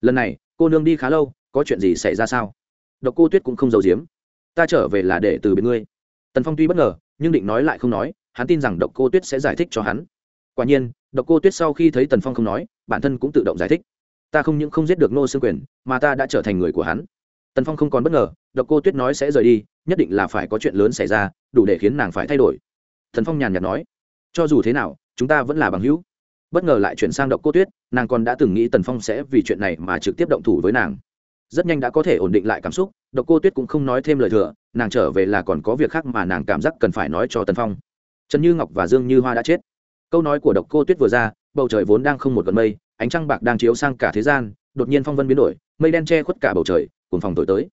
Lần này, cô nương đi khá lâu, có chuyện gì xảy ra sao? Độc cô tuyết cũng không giấu giếm. Ta trở về là để từ bên ngươi. Tần phong tuy bất ngờ, nhưng định nói lại không nói, hắn tin rằng độc cô tuyết sẽ giải thích cho hắn. Quả nhiên, độc cô tuyết sau khi thấy tần phong không nói, bản thân cũng tự động giải thích ta không những không giết được nô xương quyền, mà ta đã trở thành người của hắn. Tần phong không còn bất ngờ, độc cô tuyết nói sẽ rời đi, nhất định là phải có chuyện lớn xảy ra, đủ để khiến nàng phải thay đổi. Thần phong nhàn nhạt nói, cho dù thế nào, chúng ta vẫn là bằng hữu. Bất ngờ lại chuyển sang độc cô tuyết, nàng còn đã từng nghĩ tần phong sẽ vì chuyện này mà trực tiếp động thủ với nàng. Rất nhanh đã có thể ổn định lại cảm xúc, độc cô tuyết cũng không nói thêm lời thừa, nàng trở về là còn có việc khác mà nàng cảm giác cần phải nói cho tần phong. Trần như ngọc và dương như hoa đã chết. Câu nói của độc cô tuyết vừa ra, bầu trời vốn đang không một gần mây ánh trăng bạc đang chiếu sang cả thế gian, đột nhiên phong vân biến đổi, mây đen che khuất cả bầu trời cùng phòng thổi tới.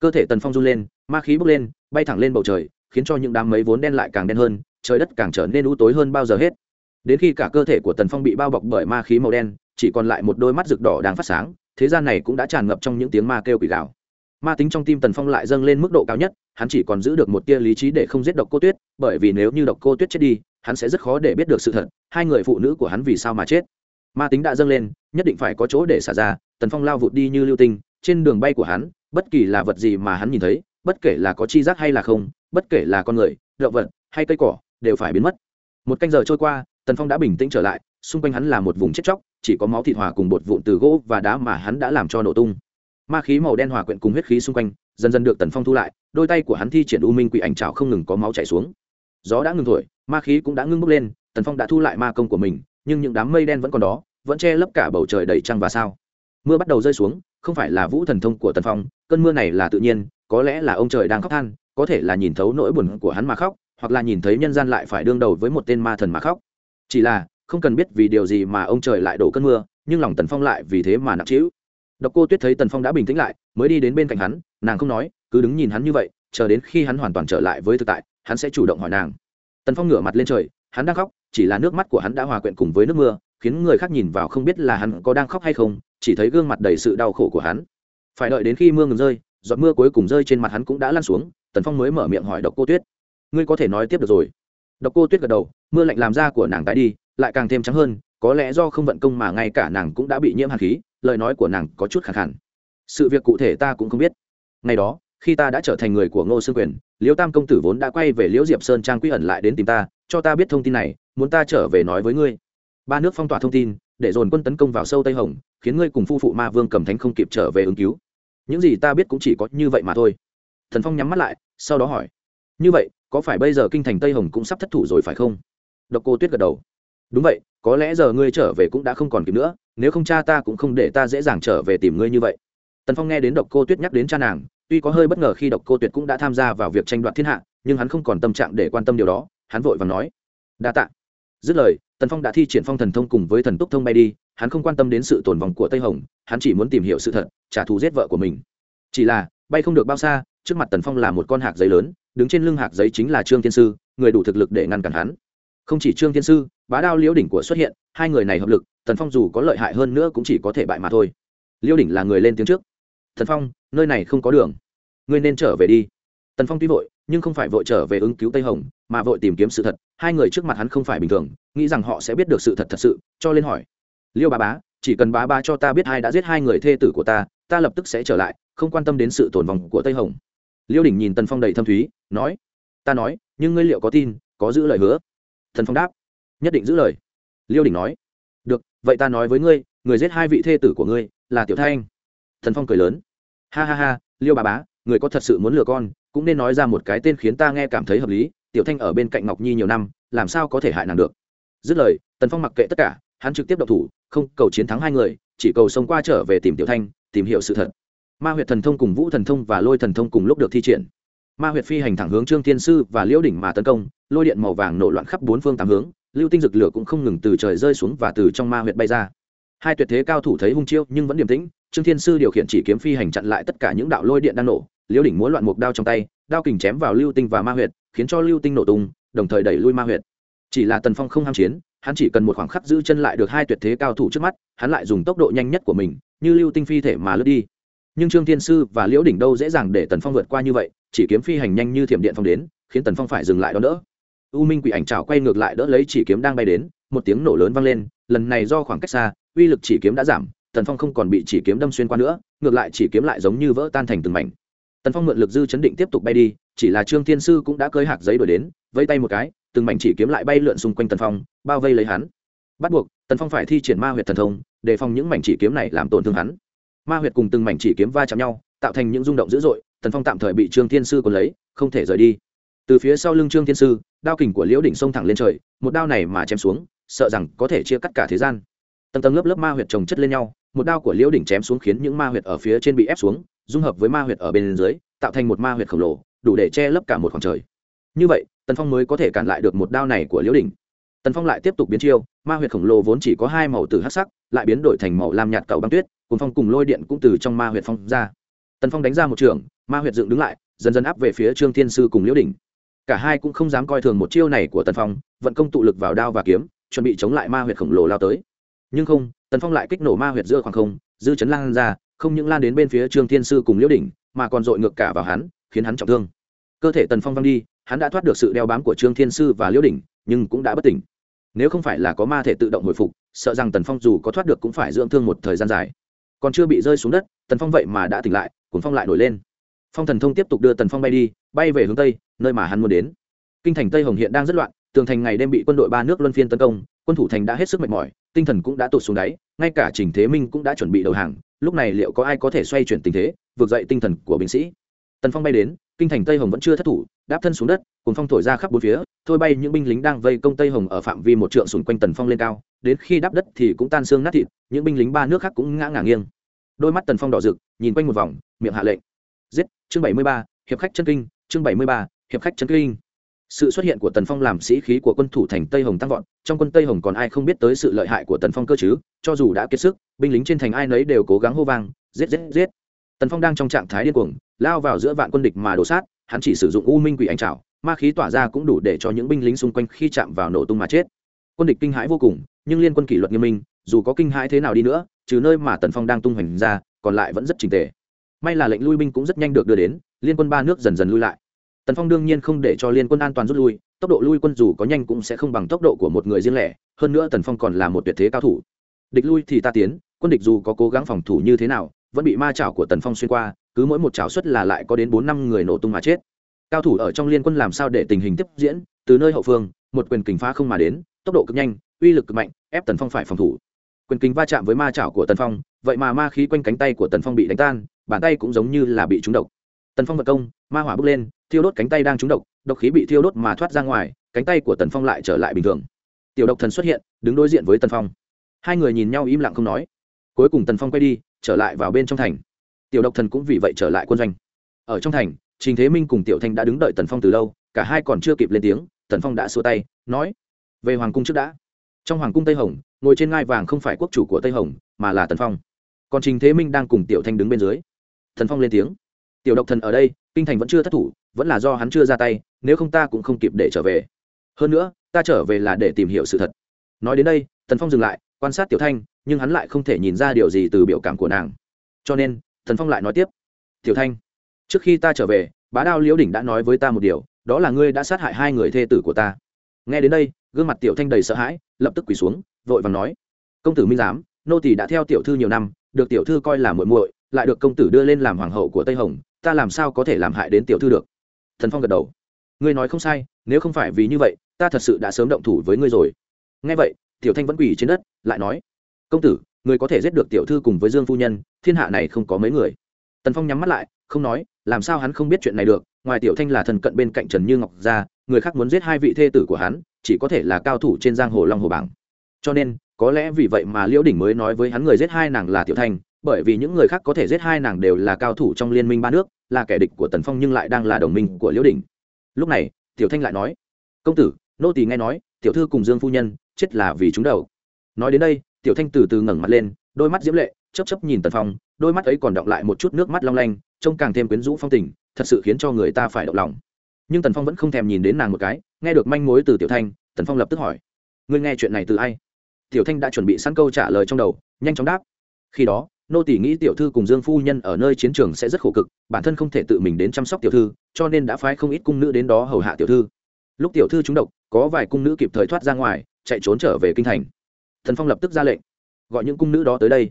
Cơ thể tần phong run lên, ma khí bốc lên, bay thẳng lên bầu trời, khiến cho những đám mây vốn đen lại càng đen hơn, trời đất càng trở nên u tối hơn bao giờ hết. Đến khi cả cơ thể của tần phong bị bao bọc bởi ma khí màu đen, chỉ còn lại một đôi mắt rực đỏ đang phát sáng, thế gian này cũng đã tràn ngập trong những tiếng ma kêu quỷ gạo ma tính trong tim tần phong lại dâng lên mức độ cao nhất, hắn chỉ còn giữ được một tia lý trí để không giết độc cô tuyết, bởi vì nếu như độc cô tuyết chết đi, hắn sẽ rất khó để biết được sự thật, hai người phụ nữ của hắn vì sao mà chết ma tính đã dâng lên, nhất định phải có chỗ để xả ra, tần phong lao vụt đi như lưu tinh, trên đường bay của hắn, bất kỳ là vật gì mà hắn nhìn thấy, bất kể là có chi giác hay là không, bất kể là con người, động vật hay cây cỏ, đều phải biến mất. Một canh giờ trôi qua, tần phong đã bình tĩnh trở lại, xung quanh hắn là một vùng chết chóc, chỉ có máu thịt hòa cùng bột vụn từ gỗ và đá mà hắn đã làm cho nổ tung. Ma khí màu đen hòa quyện cùng huyết khí xung quanh, dần dần được tần phong thu lại, đôi tay của hắn thi triển u minh quỷ ảnh trào không ngừng có máu chảy xuống. Gió đã ngừng thổi, ma khí cũng đã ngưng bốc lên, tần phong đã thu lại ma công của mình nhưng những đám mây đen vẫn còn đó, vẫn che lấp cả bầu trời đầy trăng và sao. Mưa bắt đầu rơi xuống, không phải là vũ thần thông của tần phong, cơn mưa này là tự nhiên, có lẽ là ông trời đang khóc than, có thể là nhìn thấu nỗi buồn của hắn mà khóc, hoặc là nhìn thấy nhân gian lại phải đương đầu với một tên ma thần mà khóc. Chỉ là, không cần biết vì điều gì mà ông trời lại đổ cơn mưa, nhưng lòng tần phong lại vì thế mà nặng trĩu. Độc cô tuyết thấy tần phong đã bình tĩnh lại, mới đi đến bên cạnh hắn, nàng không nói, cứ đứng nhìn hắn như vậy, chờ đến khi hắn hoàn toàn trở lại với thực tại, hắn sẽ chủ động hỏi nàng. Tần phong ngửa mặt lên trời, hắn đang khóc chỉ là nước mắt của hắn đã hòa quyện cùng với nước mưa, khiến người khác nhìn vào không biết là hắn có đang khóc hay không, chỉ thấy gương mặt đầy sự đau khổ của hắn. Phải đợi đến khi mưa ngừng rơi, giọt mưa cuối cùng rơi trên mặt hắn cũng đã lan xuống, tần phong mới mở miệng hỏi độc cô tuyết. Ngươi có thể nói tiếp được rồi. Độc cô tuyết gật đầu, mưa lạnh làm da của nàng tái đi, lại càng thêm trắng hơn, có lẽ do không vận công mà ngay cả nàng cũng đã bị nhiễm hàn khí, lời nói của nàng có chút khẳng hẳn sự việc cụ thể ta cũng không biết. Ngày đó, khi ta đã trở thành người của ngô sương quyền, liễu tam công tử vốn đã quay về liễu diệp sơn trang quy ẩn lại đến tìm ta, cho ta biết thông tin này muốn ta trở về nói với ngươi. Ba nước phong tỏa thông tin, để dồn quân tấn công vào sâu tây hồng, khiến ngươi cùng phu phụ ma vương cầm thánh không kịp trở về ứng cứu. Những gì ta biết cũng chỉ có như vậy mà thôi. Thần phong nhắm mắt lại, sau đó hỏi. Như vậy, có phải bây giờ kinh thành tây hồng cũng sắp thất thủ rồi phải không? Độc cô tuyết gật đầu. Đúng vậy, có lẽ giờ ngươi trở về cũng đã không còn kịp nữa, nếu không cha ta cũng không để ta dễ dàng trở về tìm ngươi như vậy. Tần phong nghe đến độc cô tuyết nhắc đến cha nàng, tuy có hơi bất ngờ khi độc cô tuyệt cũng đã tham gia vào việc tranh đoạt thiên hạ, nhưng hắn không còn tâm trạng để quan tâm điều đó, hắn vội và nói. Đa tạ dứt lời, tần phong đã thi triển phong thần thông cùng với thần túc thông bay đi, hắn không quan tâm đến sự tồn vong của tây hồng, hắn chỉ muốn tìm hiểu sự thật, trả thù giết vợ của mình. Chỉ là, bay không được bao xa, trước mặt tần phong là một con hạc giấy lớn, đứng trên lưng hạc giấy chính là trương thiên sư, người đủ thực lực để ngăn cản hắn. Không chỉ trương thiên sư, bá đao liễu đỉnh của xuất hiện, hai người này hợp lực, tần phong dù có lợi hại hơn nữa cũng chỉ có thể bại mà thôi. Liễu đỉnh là người lên tiếng trước. Thần phong, nơi này không có đường. Ngươi nên trở về đi tần phong tuy vội, nhưng không phải vội trở về ứng cứu tây hồng, mà vội tìm kiếm sự thật. Hai người trước mặt hắn không phải bình thường, nghĩ rằng họ sẽ biết được sự thật thật sự, cho lên hỏi. Liêu bá bá, chỉ cần bá bá cho ta biết ai đã giết hai người thê tử của ta ta lập tức sẽ trở lại, không quan tâm đến sự tồn vong của tây hồng. Liêu đỉnh nhìn tần phong đầy thâm thúy, nói, ta nói, nhưng ngươi liệu có tin, có giữ lời hứa? Thần phong đáp, nhất định giữ lời. Liêu đỉnh nói, được, vậy ta nói với ngươi, người giết hai vị thê tử của ngươi là tiểu thanh. Thần phong cười lớn, ha ha ha, liêu bà bá, người có thật sự muốn lừa con cũng nên nói ra một cái tên khiến ta nghe cảm thấy hợp lý, tiểu thanh ở bên cạnh ngọc nhi nhiều năm, làm sao có thể hại nàng được? Dứt lời, tần phong mặc kệ tất cả, hắn trực tiếp độc thủ, không, cầu chiến thắng hai người, chỉ cầu sống qua trở về tìm tiểu thanh, tìm hiểu sự thật. Ma huyệt thần thông cùng vũ thần thông và lôi thần thông cùng lúc được thi triển. Ma huyệt phi hành thẳng hướng trương thiên sư và liễu đỉnh mà tấn công, lôi điện màu vàng nổ loạn khắp bốn phương tám hướng, lưu tinh rực lửa cũng không ngừng từ trời rơi xuống và từ trong ma huyệt bay ra. Hai tuyệt thế cao thủ thấy hung chiêu nhưng vẫn điềm tĩnh, trương thiên sư điều khiển chỉ kiếm phi hành chặn lại tất cả những đạo lôi điện đang nổ liễu đỉnh muốn loạn một đao trong tay, đao kình chém vào lưu tinh và ma huyệt, khiến cho lưu tinh nổ tung, đồng thời đẩy lui ma huyệt. Chỉ là tần phong không ham chiến, hắn chỉ cần một khoảng khắc giữ chân lại được hai tuyệt thế cao thủ trước mắt, hắn lại dùng tốc độ nhanh nhất của mình, như lưu tinh phi thể mà lướt đi. Nhưng trương thiên sư và liễu đỉnh đâu dễ dàng để tần phong vượt qua như vậy, chỉ kiếm phi hành nhanh như thiểm điện phong đến, khiến tần phong phải dừng lại đón đỡ u minh quỷ ảnh trào quay ngược lại đỡ lấy chỉ kiếm đang bay đến, một tiếng nổ lớn vang lên, lần này do khoảng cách xa, uy lực chỉ kiếm đã giảm, tần phong không còn bị chỉ kiếm đâm xuyên qua nữa, ngược lại chỉ kiếm lại giống như vỡ tan thành từng mảnh tần phong mượn lực dư chấn định tiếp tục bay đi, chỉ là trương thiên sư cũng đã cơi hạc giấy đổi đến vây tay một cái, từng mảnh chỉ kiếm lại bay lượn xung quanh tần phong, bao vây lấy hắn. Bắt buộc, tần phong phải thi triển ma huyệt thần thông đề phòng những mảnh chỉ kiếm này làm tổn thương hắn. Ma huyệt cùng từng mảnh chỉ kiếm va chạm nhau, tạo thành những rung động dữ dội, tần phong tạm thời bị trương thiên sư còn lấy, không thể rời đi. Từ phía sau lưng trương thiên sư, đao kình của liễu đỉnh xông thẳng lên trời, một đao này mà chém xuống, sợ rằng có thể chia cắt cả thế gian. Tầng tầng lớp lớp ma huyệt trồng chất lên nhau, một đao của liễu đỉnh chém xuống khiến những ma huyệt ở phía trên bị ép xuống dung hợp với ma huyệt ở bên dưới, tạo thành một ma huyệt khổng lồ, đủ để che lấp cả một khoảng trời như vậy, tần phong mới có thể cản lại được một đao này của liễu Đình. tần phong lại tiếp tục biến chiêu, ma huyệt khổng lồ vốn chỉ có hai màu từ hắc sắc, lại biến đổi thành màu lam nhạt cầu băng tuyết cùng phong cùng lôi điện cũng từ trong ma huyệt phong ra tần phong đánh ra một trường, ma huyệt dựng đứng lại, dần dần áp về phía trương thiên sư cùng liễu Đình. cả hai cũng không dám coi thường một chiêu này của tần phong, vận công tụ lực vào đao và kiếm, chuẩn bị chống lại ma huyệt khổng lồ lao tới nhưng không, tần phong lại kích nổ ma huyệt giữa khoảng không, dư chấn lan ra không những lan đến bên phía trương thiên sư cùng liễu đỉnh, mà còn dội ngược cả vào hắn, khiến hắn trọng thương. Cơ thể tần phong văng đi, hắn đã thoát được sự đeo bám của trương thiên sư và liễu đỉnh, nhưng cũng đã bất tỉnh. Nếu không phải là có ma thể tự động hồi phục, sợ rằng tần phong dù có thoát được cũng phải dưỡng thương một thời gian dài. Còn chưa bị rơi xuống đất, tần phong vậy mà đã tỉnh lại cuốn phong lại nổi lên. Phong thần thông tiếp tục đưa tần phong bay đi, bay về hướng tây, nơi mà hắn muốn đến. Kinh thành tây hồng hiện đang rất loạn, tường thành ngày đêm bị quân đội ba nước luân phiên tấn công, quân thủ thành đã hết sức mệt mỏi, tinh thần cũng đã tụt xuống đáy, ngay cả trình thế minh cũng đã chuẩn bị đầu hàng lúc này liệu có ai có thể xoay chuyển tình thế, vượt dậy tinh thần của binh sĩ? Tần phong bay đến, kinh thành tây hồng vẫn chưa thất thủ, đáp thân xuống đất cùng phong thổi ra khắp bốn phía, thôi bay những binh lính đang vây công tây hồng ở phạm vi một trượng xung quanh tần phong lên cao, đến khi đáp đất thì cũng tan xương nát thịt, những binh lính ba nước khác cũng ngã ngả nghiêng. Đôi mắt tần phong đỏ rực, nhìn quanh một vòng, miệng hạ lệnh. Giết, chương bảy mươi ba, hiệp khách chân kinh, chương bảy mươi ba, hiệp khách chân kinh sự xuất hiện của tần phong làm sĩ khí của quân thủ thành tây hồng tăng vọt, trong quân tây hồng còn ai không biết tới sự lợi hại của tần phong cơ chứ? Cho dù đã kiệt sức, binh lính trên thành ai nấy đều cố gắng hô vang, giết giết giết. Tần phong đang trong trạng thái điên cuồng, lao vào giữa vạn quân địch mà đổ sát, hắn chỉ sử dụng u minh quỷ anh trào ma khí tỏa ra cũng đủ để cho những binh lính xung quanh khi chạm vào nổ tung mà chết. Quân địch kinh hãi vô cùng, nhưng liên quân kỷ luật nghiêm minh, dù có kinh hãi thế nào đi nữa, trừ nơi mà tần phong đang tung hoành ra, còn lại vẫn rất trình tề. May là lệnh lui binh cũng rất nhanh được đưa đến, liên quân ba nước dần dần lui lại tần phong đương nhiên không để cho liên quân an toàn rút lui, tốc độ lui quân dù có nhanh cũng sẽ không bằng tốc độ của một người riêng lẻ, hơn nữa tần phong còn là một tuyệt thế cao thủ. Địch lui thì ta tiến, quân địch dù có cố gắng phòng thủ như thế nào, vẫn bị ma chảo của tần phong xuyên qua, cứ mỗi một chảo xuất là lại có đến bốn năm người nổ tung mà chết. Cao thủ ở trong liên quân làm sao để tình hình tiếp diễn, từ nơi hậu phương, một quyền kình phá không mà đến, tốc độ cực nhanh, uy lực cực mạnh, ép tần phong phải phòng thủ. Quyền kình va chạm với ma chảo của tần phong, vậy mà ma khí quanh cánh tay của tần phong bị đánh tan, bàn tay cũng giống như là bị trúng độc. Tần phong vật công, ma hỏa bước lên thiêu đốt cánh tay đang trúng độc độc khí bị thiêu đốt mà thoát ra ngoài, cánh tay của tần phong lại trở lại bình thường. Tiểu độc thần xuất hiện, đứng đối diện với tần phong. Hai người nhìn nhau im lặng không nói. Cuối cùng tần phong quay đi, trở lại vào bên trong thành. Tiểu độc thần cũng vì vậy trở lại quân doanh. Ở trong thành, trình thế minh cùng tiểu thanh đã đứng đợi tần phong từ lâu, cả hai còn chưa kịp lên tiếng, tần phong đã xua tay, nói, về hoàng cung trước đã. Trong hoàng cung tây hồng, ngồi trên ngai vàng không phải quốc chủ của tây hồng, mà là tần phong. Còn trình thế minh đang cùng tiểu thanh đứng bên dưới. Tần phong lên tiếng, tiểu độc thần ở đây, kinh thành vẫn chưa thất thủ vẫn là do hắn chưa ra tay, nếu không ta cũng không kịp để trở về. Hơn nữa, ta trở về là để tìm hiểu sự thật. Nói đến đây, tần phong dừng lại, quan sát tiểu thanh, nhưng hắn lại không thể nhìn ra điều gì từ biểu cảm của nàng. Cho nên, tần phong lại nói tiếp. Tiểu thanh, trước khi ta trở về, bá đao liễu đỉnh đã nói với ta một điều, đó là ngươi đã sát hại hai người thê tử của ta. Nghe đến đây, gương mặt tiểu thanh đầy sợ hãi, lập tức quỳ xuống, vội vàng nói, công tử minh giám, nô tỳ đã theo tiểu thư nhiều năm, được tiểu thư coi là muội muội, lại được công tử đưa lên làm hoàng hậu của tây hồng, ta làm sao có thể làm hại đến tiểu thư được? Thần phong gật đầu. Ngươi nói không sai, nếu không phải vì như vậy, ta thật sự đã sớm động thủ với ngươi rồi. Nghe vậy, tiểu thanh vẫn quỳ trên đất, lại nói, công tử người có thể giết được tiểu thư cùng với dương phu nhân, thiên hạ này không có mấy người. Tần phong nhắm mắt lại, không nói, làm sao hắn không biết chuyện này được? Ngoài tiểu thanh là thần cận bên cạnh trần như ngọc ra, người khác muốn giết hai vị thê tử của hắn, chỉ có thể là cao thủ trên giang hồ long hồ bảng. Cho nên, có lẽ vì vậy mà liễu đỉnh mới nói với hắn người giết hai nàng là tiểu thanh bởi vì những người khác có thể giết hai nàng đều là cao thủ trong liên minh ba nước, là kẻ địch của tần phong nhưng lại đang là đồng minh của liễu đỉnh. Lúc này, tiểu thanh lại nói, công tử, nô tỳ nghe nói, tiểu thư cùng dương phu nhân chết là vì chúng đầu. Nói đến đây, tiểu thanh từ từ ngẩng mặt lên, đôi mắt diễm lệ chấp chấp nhìn tần phong, đôi mắt ấy còn đọng lại một chút nước mắt long lanh, trông càng thêm quyến rũ phong tình, thật sự khiến cho người ta phải động lòng. Nhưng tần phong vẫn không thèm nhìn đến nàng một cái, nghe được manh mối từ tiểu thanh, tần phong lập tức hỏi, ngươi nghe chuyện này từ ai? Tiểu thanh đã chuẩn bị sẵn câu trả lời trong đầu, nhanh chóng đáp, khi đó nô tỷ nghĩ tiểu thư cùng dương phu nhân ở nơi chiến trường sẽ rất khổ cực, bản thân không thể tự mình đến chăm sóc tiểu thư, cho nên đã phái không ít cung nữ đến đó hầu hạ tiểu thư. Lúc tiểu thư trúng độc, có vài cung nữ kịp thời thoát ra ngoài, chạy trốn trở về kinh thành. Thần phong lập tức ra lệnh, gọi những cung nữ đó tới đây.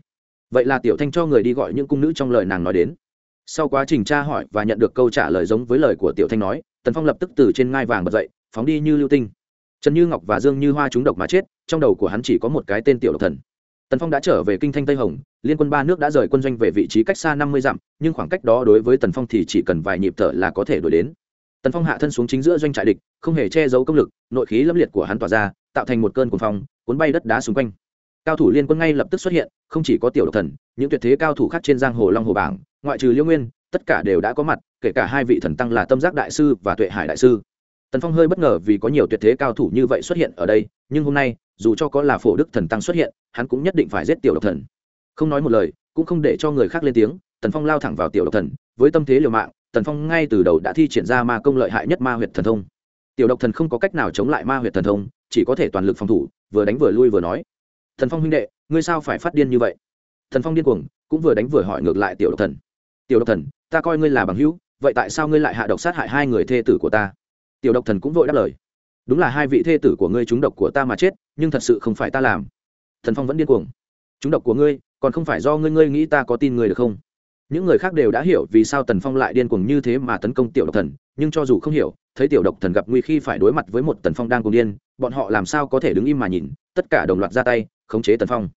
Vậy là tiểu thanh cho người đi gọi những cung nữ trong lời nàng nói đến. Sau quá trình tra hỏi và nhận được câu trả lời giống với lời của tiểu thanh nói tần phong lập tức từ trên ngai vàng bật dậy, phóng đi như lưu tinh. Trần như ngọc và dương như hoa trúng độc mà chết, trong đầu của hắn chỉ có một cái tên tiểu độc thần. Tần phong đã trở về kinh thanh tây hồng liên quân ba nước đã rời quân doanh về vị trí cách xa năm mươi dặm, nhưng khoảng cách đó đối với tần phong thì chỉ cần vài nhịp thở là có thể đổi đến. Tần phong hạ thân xuống chính giữa doanh trại địch, không hề che giấu công lực, nội khí lâm liệt của hắn tỏa ra, tạo thành một cơn cuồng phong, cuốn bay đất đá xung quanh. Cao thủ liên quân ngay lập tức xuất hiện, không chỉ có tiểu độc thần, những tuyệt thế cao thủ khác trên giang hồ long hồ bảng, ngoại trừ liêu nguyên, tất cả đều đã có mặt, kể cả hai vị thần tăng là tâm giác đại sư và tuệ hải đại sư. Tần phong hơi bất ngờ vì có nhiều tuyệt thế cao thủ như vậy xuất hiện ở đây, nhưng hôm nay, dù cho có là phổ đức thần tăng xuất hiện, hắn cũng nhất định phải giết tiểu độc thần không nói một lời, cũng không để cho người khác lên tiếng, tần phong lao thẳng vào tiểu độc thần, với tâm thế liều mạng, tần phong ngay từ đầu đã thi triển ra ma công lợi hại nhất ma huyệt thần thông. Tiểu độc thần không có cách nào chống lại ma huyệt thần thông, chỉ có thể toàn lực phòng thủ, vừa đánh vừa lui vừa nói thần phong huynh đệ, ngươi sao phải phát điên như vậy? Thần phong điên cuồng, cũng vừa đánh vừa hỏi ngược lại tiểu độc thần, tiểu độc thần, ta coi ngươi là bằng hữu, vậy tại sao ngươi lại hạ độc sát hại hai người thê tử của ta? Tiểu độc thần cũng vội đáp lời, đúng là hai vị thê tử của ngươi trúng độc của ta mà chết, nhưng thật sự không phải ta làm. Thần phong vẫn điên cuồng trúng độc của ngươi còn không phải do ngươi ngươi nghĩ ta có tin ngươi được không? Những người khác đều đã hiểu vì sao tần phong lại điên cuồng như thế mà tấn công tiểu độc thần, nhưng cho dù không hiểu, thấy tiểu độc thần gặp nguy khi phải đối mặt với một tần phong đang cùng điên, bọn họ làm sao có thể đứng im mà nhìn, tất cả đồng loạt ra tay, khống chế tần phong.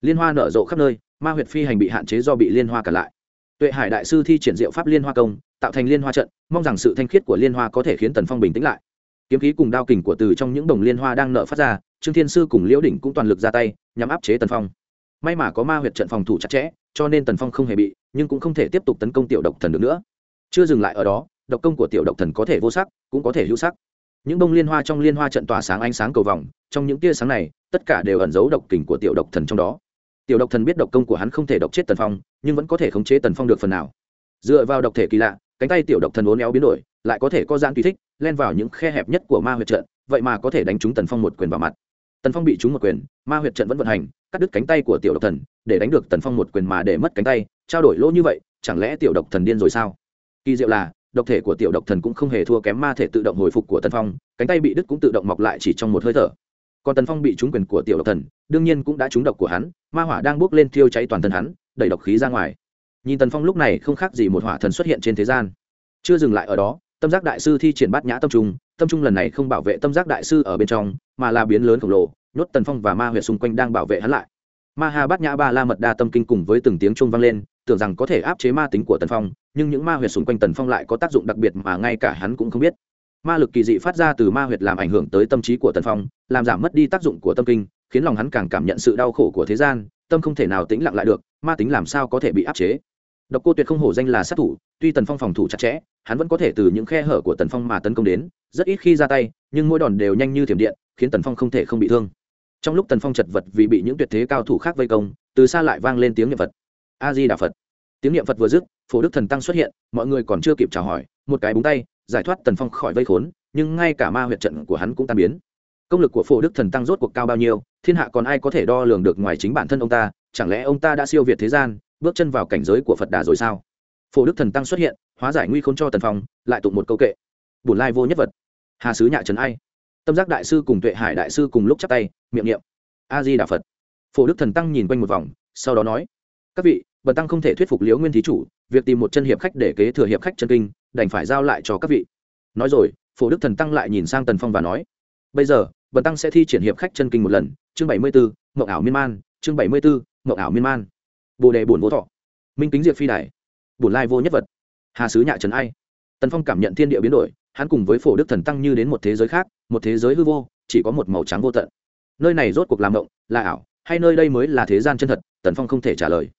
Liên hoa nở rộ khắp nơi, ma huyệt phi hành bị hạn chế do bị liên hoa cả lại. Tuệ hải đại sư thi triển diệu pháp liên hoa công, tạo thành liên hoa trận, mong rằng sự thanh khiết của liên hoa có thể khiến tần phong bình tĩnh lại. Kiếm khí cùng đao kình của từ trong những đồng liên hoa đang nợ phát ra, trương thiên sư cùng liễu đỉnh cũng toàn lực ra tay, nhằm áp chế tần phong may mà có ma huyệt trận phòng thủ chặt chẽ, cho nên tần phong không hề bị, nhưng cũng không thể tiếp tục tấn công tiểu độc thần được nữa. Chưa dừng lại ở đó, độc công của tiểu độc thần có thể vô sắc, cũng có thể hữu sắc. Những bông liên hoa trong liên hoa trận tỏa sáng ánh sáng cầu vòng, trong những tia sáng này, tất cả đều ẩn giấu độc kình của tiểu độc thần trong đó. Tiểu độc thần biết độc công của hắn không thể độc chết tần phong, nhưng vẫn có thể khống chế tần phong được phần nào. Dựa vào độc thể kỳ lạ, cánh tay tiểu độc thần uốn éo biến đổi, lại có thể có gian tùy thích, len vào những khe hẹp nhất của ma huyệt trận, vậy mà có thể đánh trúng tần phong một quyền vào mặt. Tần phong bị trúng một quyền, ma huyệt trận vẫn vận hành cắt đứt cánh tay của tiểu độc thần, để đánh được tần phong một quyền mà để mất cánh tay, trao đổi lỗ như vậy, chẳng lẽ tiểu độc thần điên rồi sao? Kỳ diệu là, độc thể của tiểu độc thần cũng không hề thua kém ma thể tự động hồi phục của tần phong, cánh tay bị đứt cũng tự động mọc lại chỉ trong một hơi thở. Còn tần phong bị trúng quyền của tiểu độc thần, đương nhiên cũng đã trúng độc của hắn, ma hỏa đang bốc lên thiêu cháy toàn thân hắn, đẩy độc khí ra ngoài. Nhìn tần phong lúc này không khác gì một hỏa thần xuất hiện trên thế gian. Chưa dừng lại ở đó, tâm giác đại sư thi triển bát nhã tâm trung tâm trung lần này không bảo vệ tâm giác đại sư ở bên trong, mà là biến lớn khổng lồ nhốt tần phong và ma huyệt xung quanh đang bảo vệ hắn lại. Ma ha bát nhã ba la mật đa tâm kinh cùng với từng tiếng trung vang lên, tưởng rằng có thể áp chế ma tính của tần phong, nhưng những ma huyệt xung quanh tần phong lại có tác dụng đặc biệt mà ngay cả hắn cũng không biết. Ma lực kỳ dị phát ra từ ma huyệt làm ảnh hưởng tới tâm trí của tần phong, làm giảm mất đi tác dụng của tâm kinh, khiến lòng hắn càng cảm nhận sự đau khổ của thế gian, tâm không thể nào tĩnh lặng lại được, ma tính làm sao có thể bị áp chế? Độc cô tuyệt không hổ danh là sát thủ, tuy tần phong phòng thủ chặt chẽ, hắn vẫn có thể từ những khe hở của tần phong mà tấn công đến, rất ít khi ra tay, nhưng mỗi đòn đều nhanh như thiểm điện, khiến tần phong không thể không bị thương trong lúc tần phong chật vật vì bị những tuyệt thế cao thủ khác vây công, từ xa lại vang lên tiếng niệm phật. A di đà phật tiếng niệm phật vừa dứt, phổ đức thần tăng xuất hiện, mọi người còn chưa kịp chào hỏi, một cái búng tay, giải thoát tần phong khỏi vây khốn, nhưng ngay cả ma huyệt trận của hắn cũng tan biến. Công lực của phổ đức thần tăng rốt cuộc cao bao nhiêu, thiên hạ còn ai có thể đo lường được ngoài chính bản thân ông ta, chẳng lẽ ông ta đã siêu việt thế gian, bước chân vào cảnh giới của phật đà rồi sao? Phổ đức thần tăng xuất hiện, hóa giải nguy khốn cho tần phong, lại tụng một câu kệ. Bùn lai vô nhất vật. Hà sứ nhạ trần ai? Tâm giác đại sư cùng tuệ hải đại sư cùng lúc chắp tay miệng niệm. A di đà phật. Phổ đức thần tăng nhìn quanh một vòng, sau đó nói, các vị, bần tăng không thể thuyết phục liễu nguyên thí chủ, việc tìm một chân hiệp khách để kế thừa hiệp khách chân kinh, đành phải giao lại cho các vị. Nói rồi, phổ đức thần tăng lại nhìn sang tần phong và nói, bây giờ, bần tăng sẽ thi triển hiệp khách chân kinh một lần, chương bảy mươi b ố mậu ảo miên man, chương bảy mươi b ố mậu ảo miên man. Bồ đề bổn vô thọ. Minh kính diệp phi đài. Bổn lai vô nhất vật. Hà sứ nhạ trần ai. Tần phong cảm nhận thiên địa biến đổi, hắn cùng với phổ đức thần tăng như đến một thế giới khác, một thế giới hư vô, chỉ có một màu trắng vô tận nơi này rốt cuộc làm động, là ảo, hay nơi đây mới là thế gian chân thật, tần phong không thể trả lời.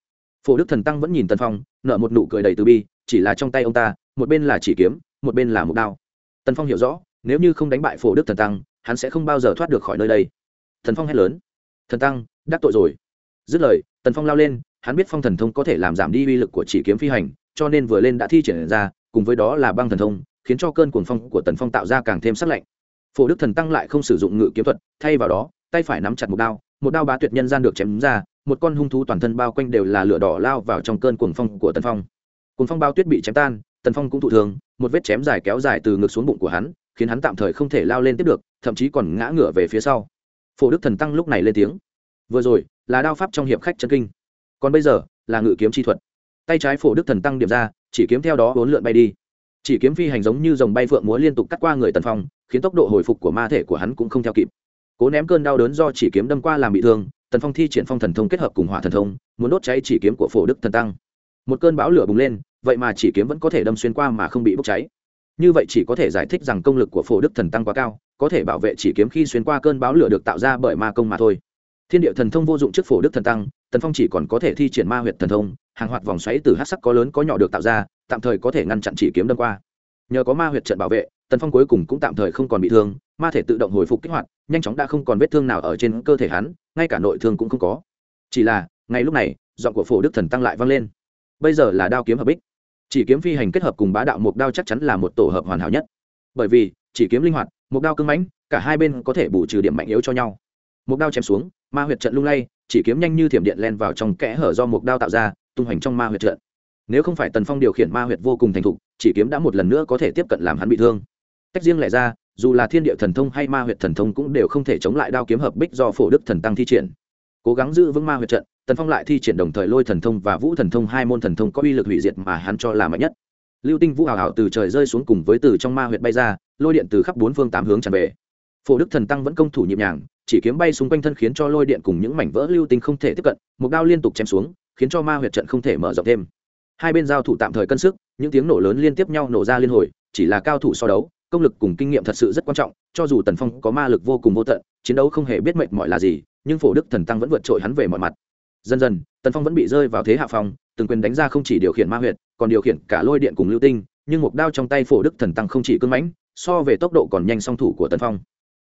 Phổ đức thần tăng vẫn nhìn tần phong nợ một nụ cười đầy từ bi, chỉ là trong tay ông ta, một bên là chỉ kiếm, một bên là một đao. Tần phong hiểu rõ, nếu như không đánh bại phổ đức thần tăng, hắn sẽ không bao giờ thoát được khỏi nơi đây. Thần phong hét lớn. Thần tăng, đắc tội rồi. Dứt lời, tần phong lao lên, hắn biết phong thần thông có thể làm giảm đi uy lực của chỉ kiếm phi hành, cho nên vừa lên đã thi triển ra, cùng với đó là băng thần thông, khiến cho cơn cuồng phong của tần phong tạo ra càng thêm sắc lạnh. Phổ đức thần tăng lại không sử dụng ngự kiếm thuật, thay vào đó tay phải nắm chặt một đao một đao bá tuyệt nhân gian được chém ra, một con hung thú toàn thân bao quanh đều là lửa đỏ lao vào trong cơn cuồng phong của tần phong. Cuồng phong bao tuyết bị chém tan, tần phong cũng thụ thường một vết chém dài kéo dài từ ngực xuống bụng của hắn, khiến hắn tạm thời không thể lao lên tiếp được, thậm chí còn ngã ngửa về phía sau. Phổ đức thần tăng lúc này lên tiếng. Vừa rồi, là đao pháp trong hiệp khách chân kinh. Còn bây giờ, là ngự kiếm chi thuật. Tay trái phổ đức thần tăng điểm ra, chỉ kiếm theo đó bốn lượn bay đi. Chỉ kiếm phi hành giống như dòng bay phượng múa liên tục cắt qua người tần phong, khiến tốc độ hồi phục của ma thể của hắn cũng không theo kịp cố ném cơn đau đớn do chỉ kiếm đâm qua làm bị thương, tần phong thi triển phong thần thông kết hợp cùng hỏa thần thông, muốn đốt cháy chỉ kiếm của phổ đức thần tăng. Một cơn bão lửa bùng lên, vậy mà chỉ kiếm vẫn có thể đâm xuyên qua mà không bị bốc cháy. Như vậy chỉ có thể giải thích rằng công lực của phổ đức thần tăng quá cao, có thể bảo vệ chỉ kiếm khi xuyên qua cơn bão lửa được tạo ra bởi ma công mà thôi. Thiên địa thần thông vô dụng trước phổ đức thần tăng, tần phong chỉ còn có thể thi triển ma huyệt thần thông, hàng hoạt vòng xoáy từ hát sắc có lớn có nhỏ được tạo ra, tạm thời có thể ngăn chặn chỉ kiếm đâm qua. Nhờ có ma huyệt trận bảo vệ, tần phong cuối cùng cũng tạm thời không còn bị thương ma thể tự động hồi phục kích hoạt, nhanh chóng đã không còn vết thương nào ở trên cơ thể hắn, ngay cả nội thương cũng không có. Chỉ là, ngay lúc này, giọng của phổ đức thần tăng lại vang lên. Bây giờ là đao kiếm hợp bích. Chỉ kiếm phi hành kết hợp cùng bá đạo mục đao chắc chắn là một tổ hợp hoàn hảo nhất. Bởi vì, chỉ kiếm linh hoạt mục đao cưng mãnh, cả hai bên có thể bù trừ điểm mạnh yếu cho nhau. Mục đao chém xuống, ma huyệt trận lung lay, chỉ kiếm nhanh như thiểm điện len vào trong kẽ hở do mục đao tạo ra, tung hoành trong ma huyệt trận. Nếu không phải tần phong điều khiển ma huyệt vô cùng thành thục, chỉ kiếm đã một lần nữa có thể tiếp cận làm hắn bị thương. Tách riêng lẻ ra dù là thiên địa thần thông hay ma huyệt thần thông cũng đều không thể chống lại đao kiếm hợp bích do phổ đức thần tăng thi triển. Cố gắng giữ vững ma huyệt trận, tần phong lại thi triển đồng thời lôi thần thông và vũ thần thông, hai môn thần thông có uy lực hủy diệt mà hắn cho là mạnh nhất. Lưu tinh vũ hào hào từ trời rơi xuống cùng với từ trong ma huyệt bay ra, lôi điện từ khắp bốn phương tám hướng tràn về. Phổ đức thần tăng vẫn công thủ nhịp nhàng, chỉ kiếm bay xung quanh thân khiến cho lôi điện cùng những mảnh vỡ lưu tinh không thể tiếp cận, một đao liên tục chém xuống, khiến cho ma huyệt trận không thể mở rộng thêm. Hai bên giao thủ tạm thời cân sức, những tiếng nổ lớn liên tiếp nhau nổ ra liên hồi, chỉ là cao thủ so đấu công lực cùng kinh nghiệm thật sự rất quan trọng, cho dù tần phong có ma lực vô cùng vô tận, chiến đấu không hề biết mệnh mọi là gì, nhưng phổ đức thần tăng vẫn vượt trội hắn về mọi mặt. Dần dần, tần phong vẫn bị rơi vào thế hạ phong, từng quyền đánh ra không chỉ điều khiển ma huyệt, còn điều khiển cả lôi điện cùng lưu tinh, nhưng một đao trong tay phổ đức thần tăng không chỉ cưng mãnh, so về tốc độ còn nhanh song thủ của tần phong.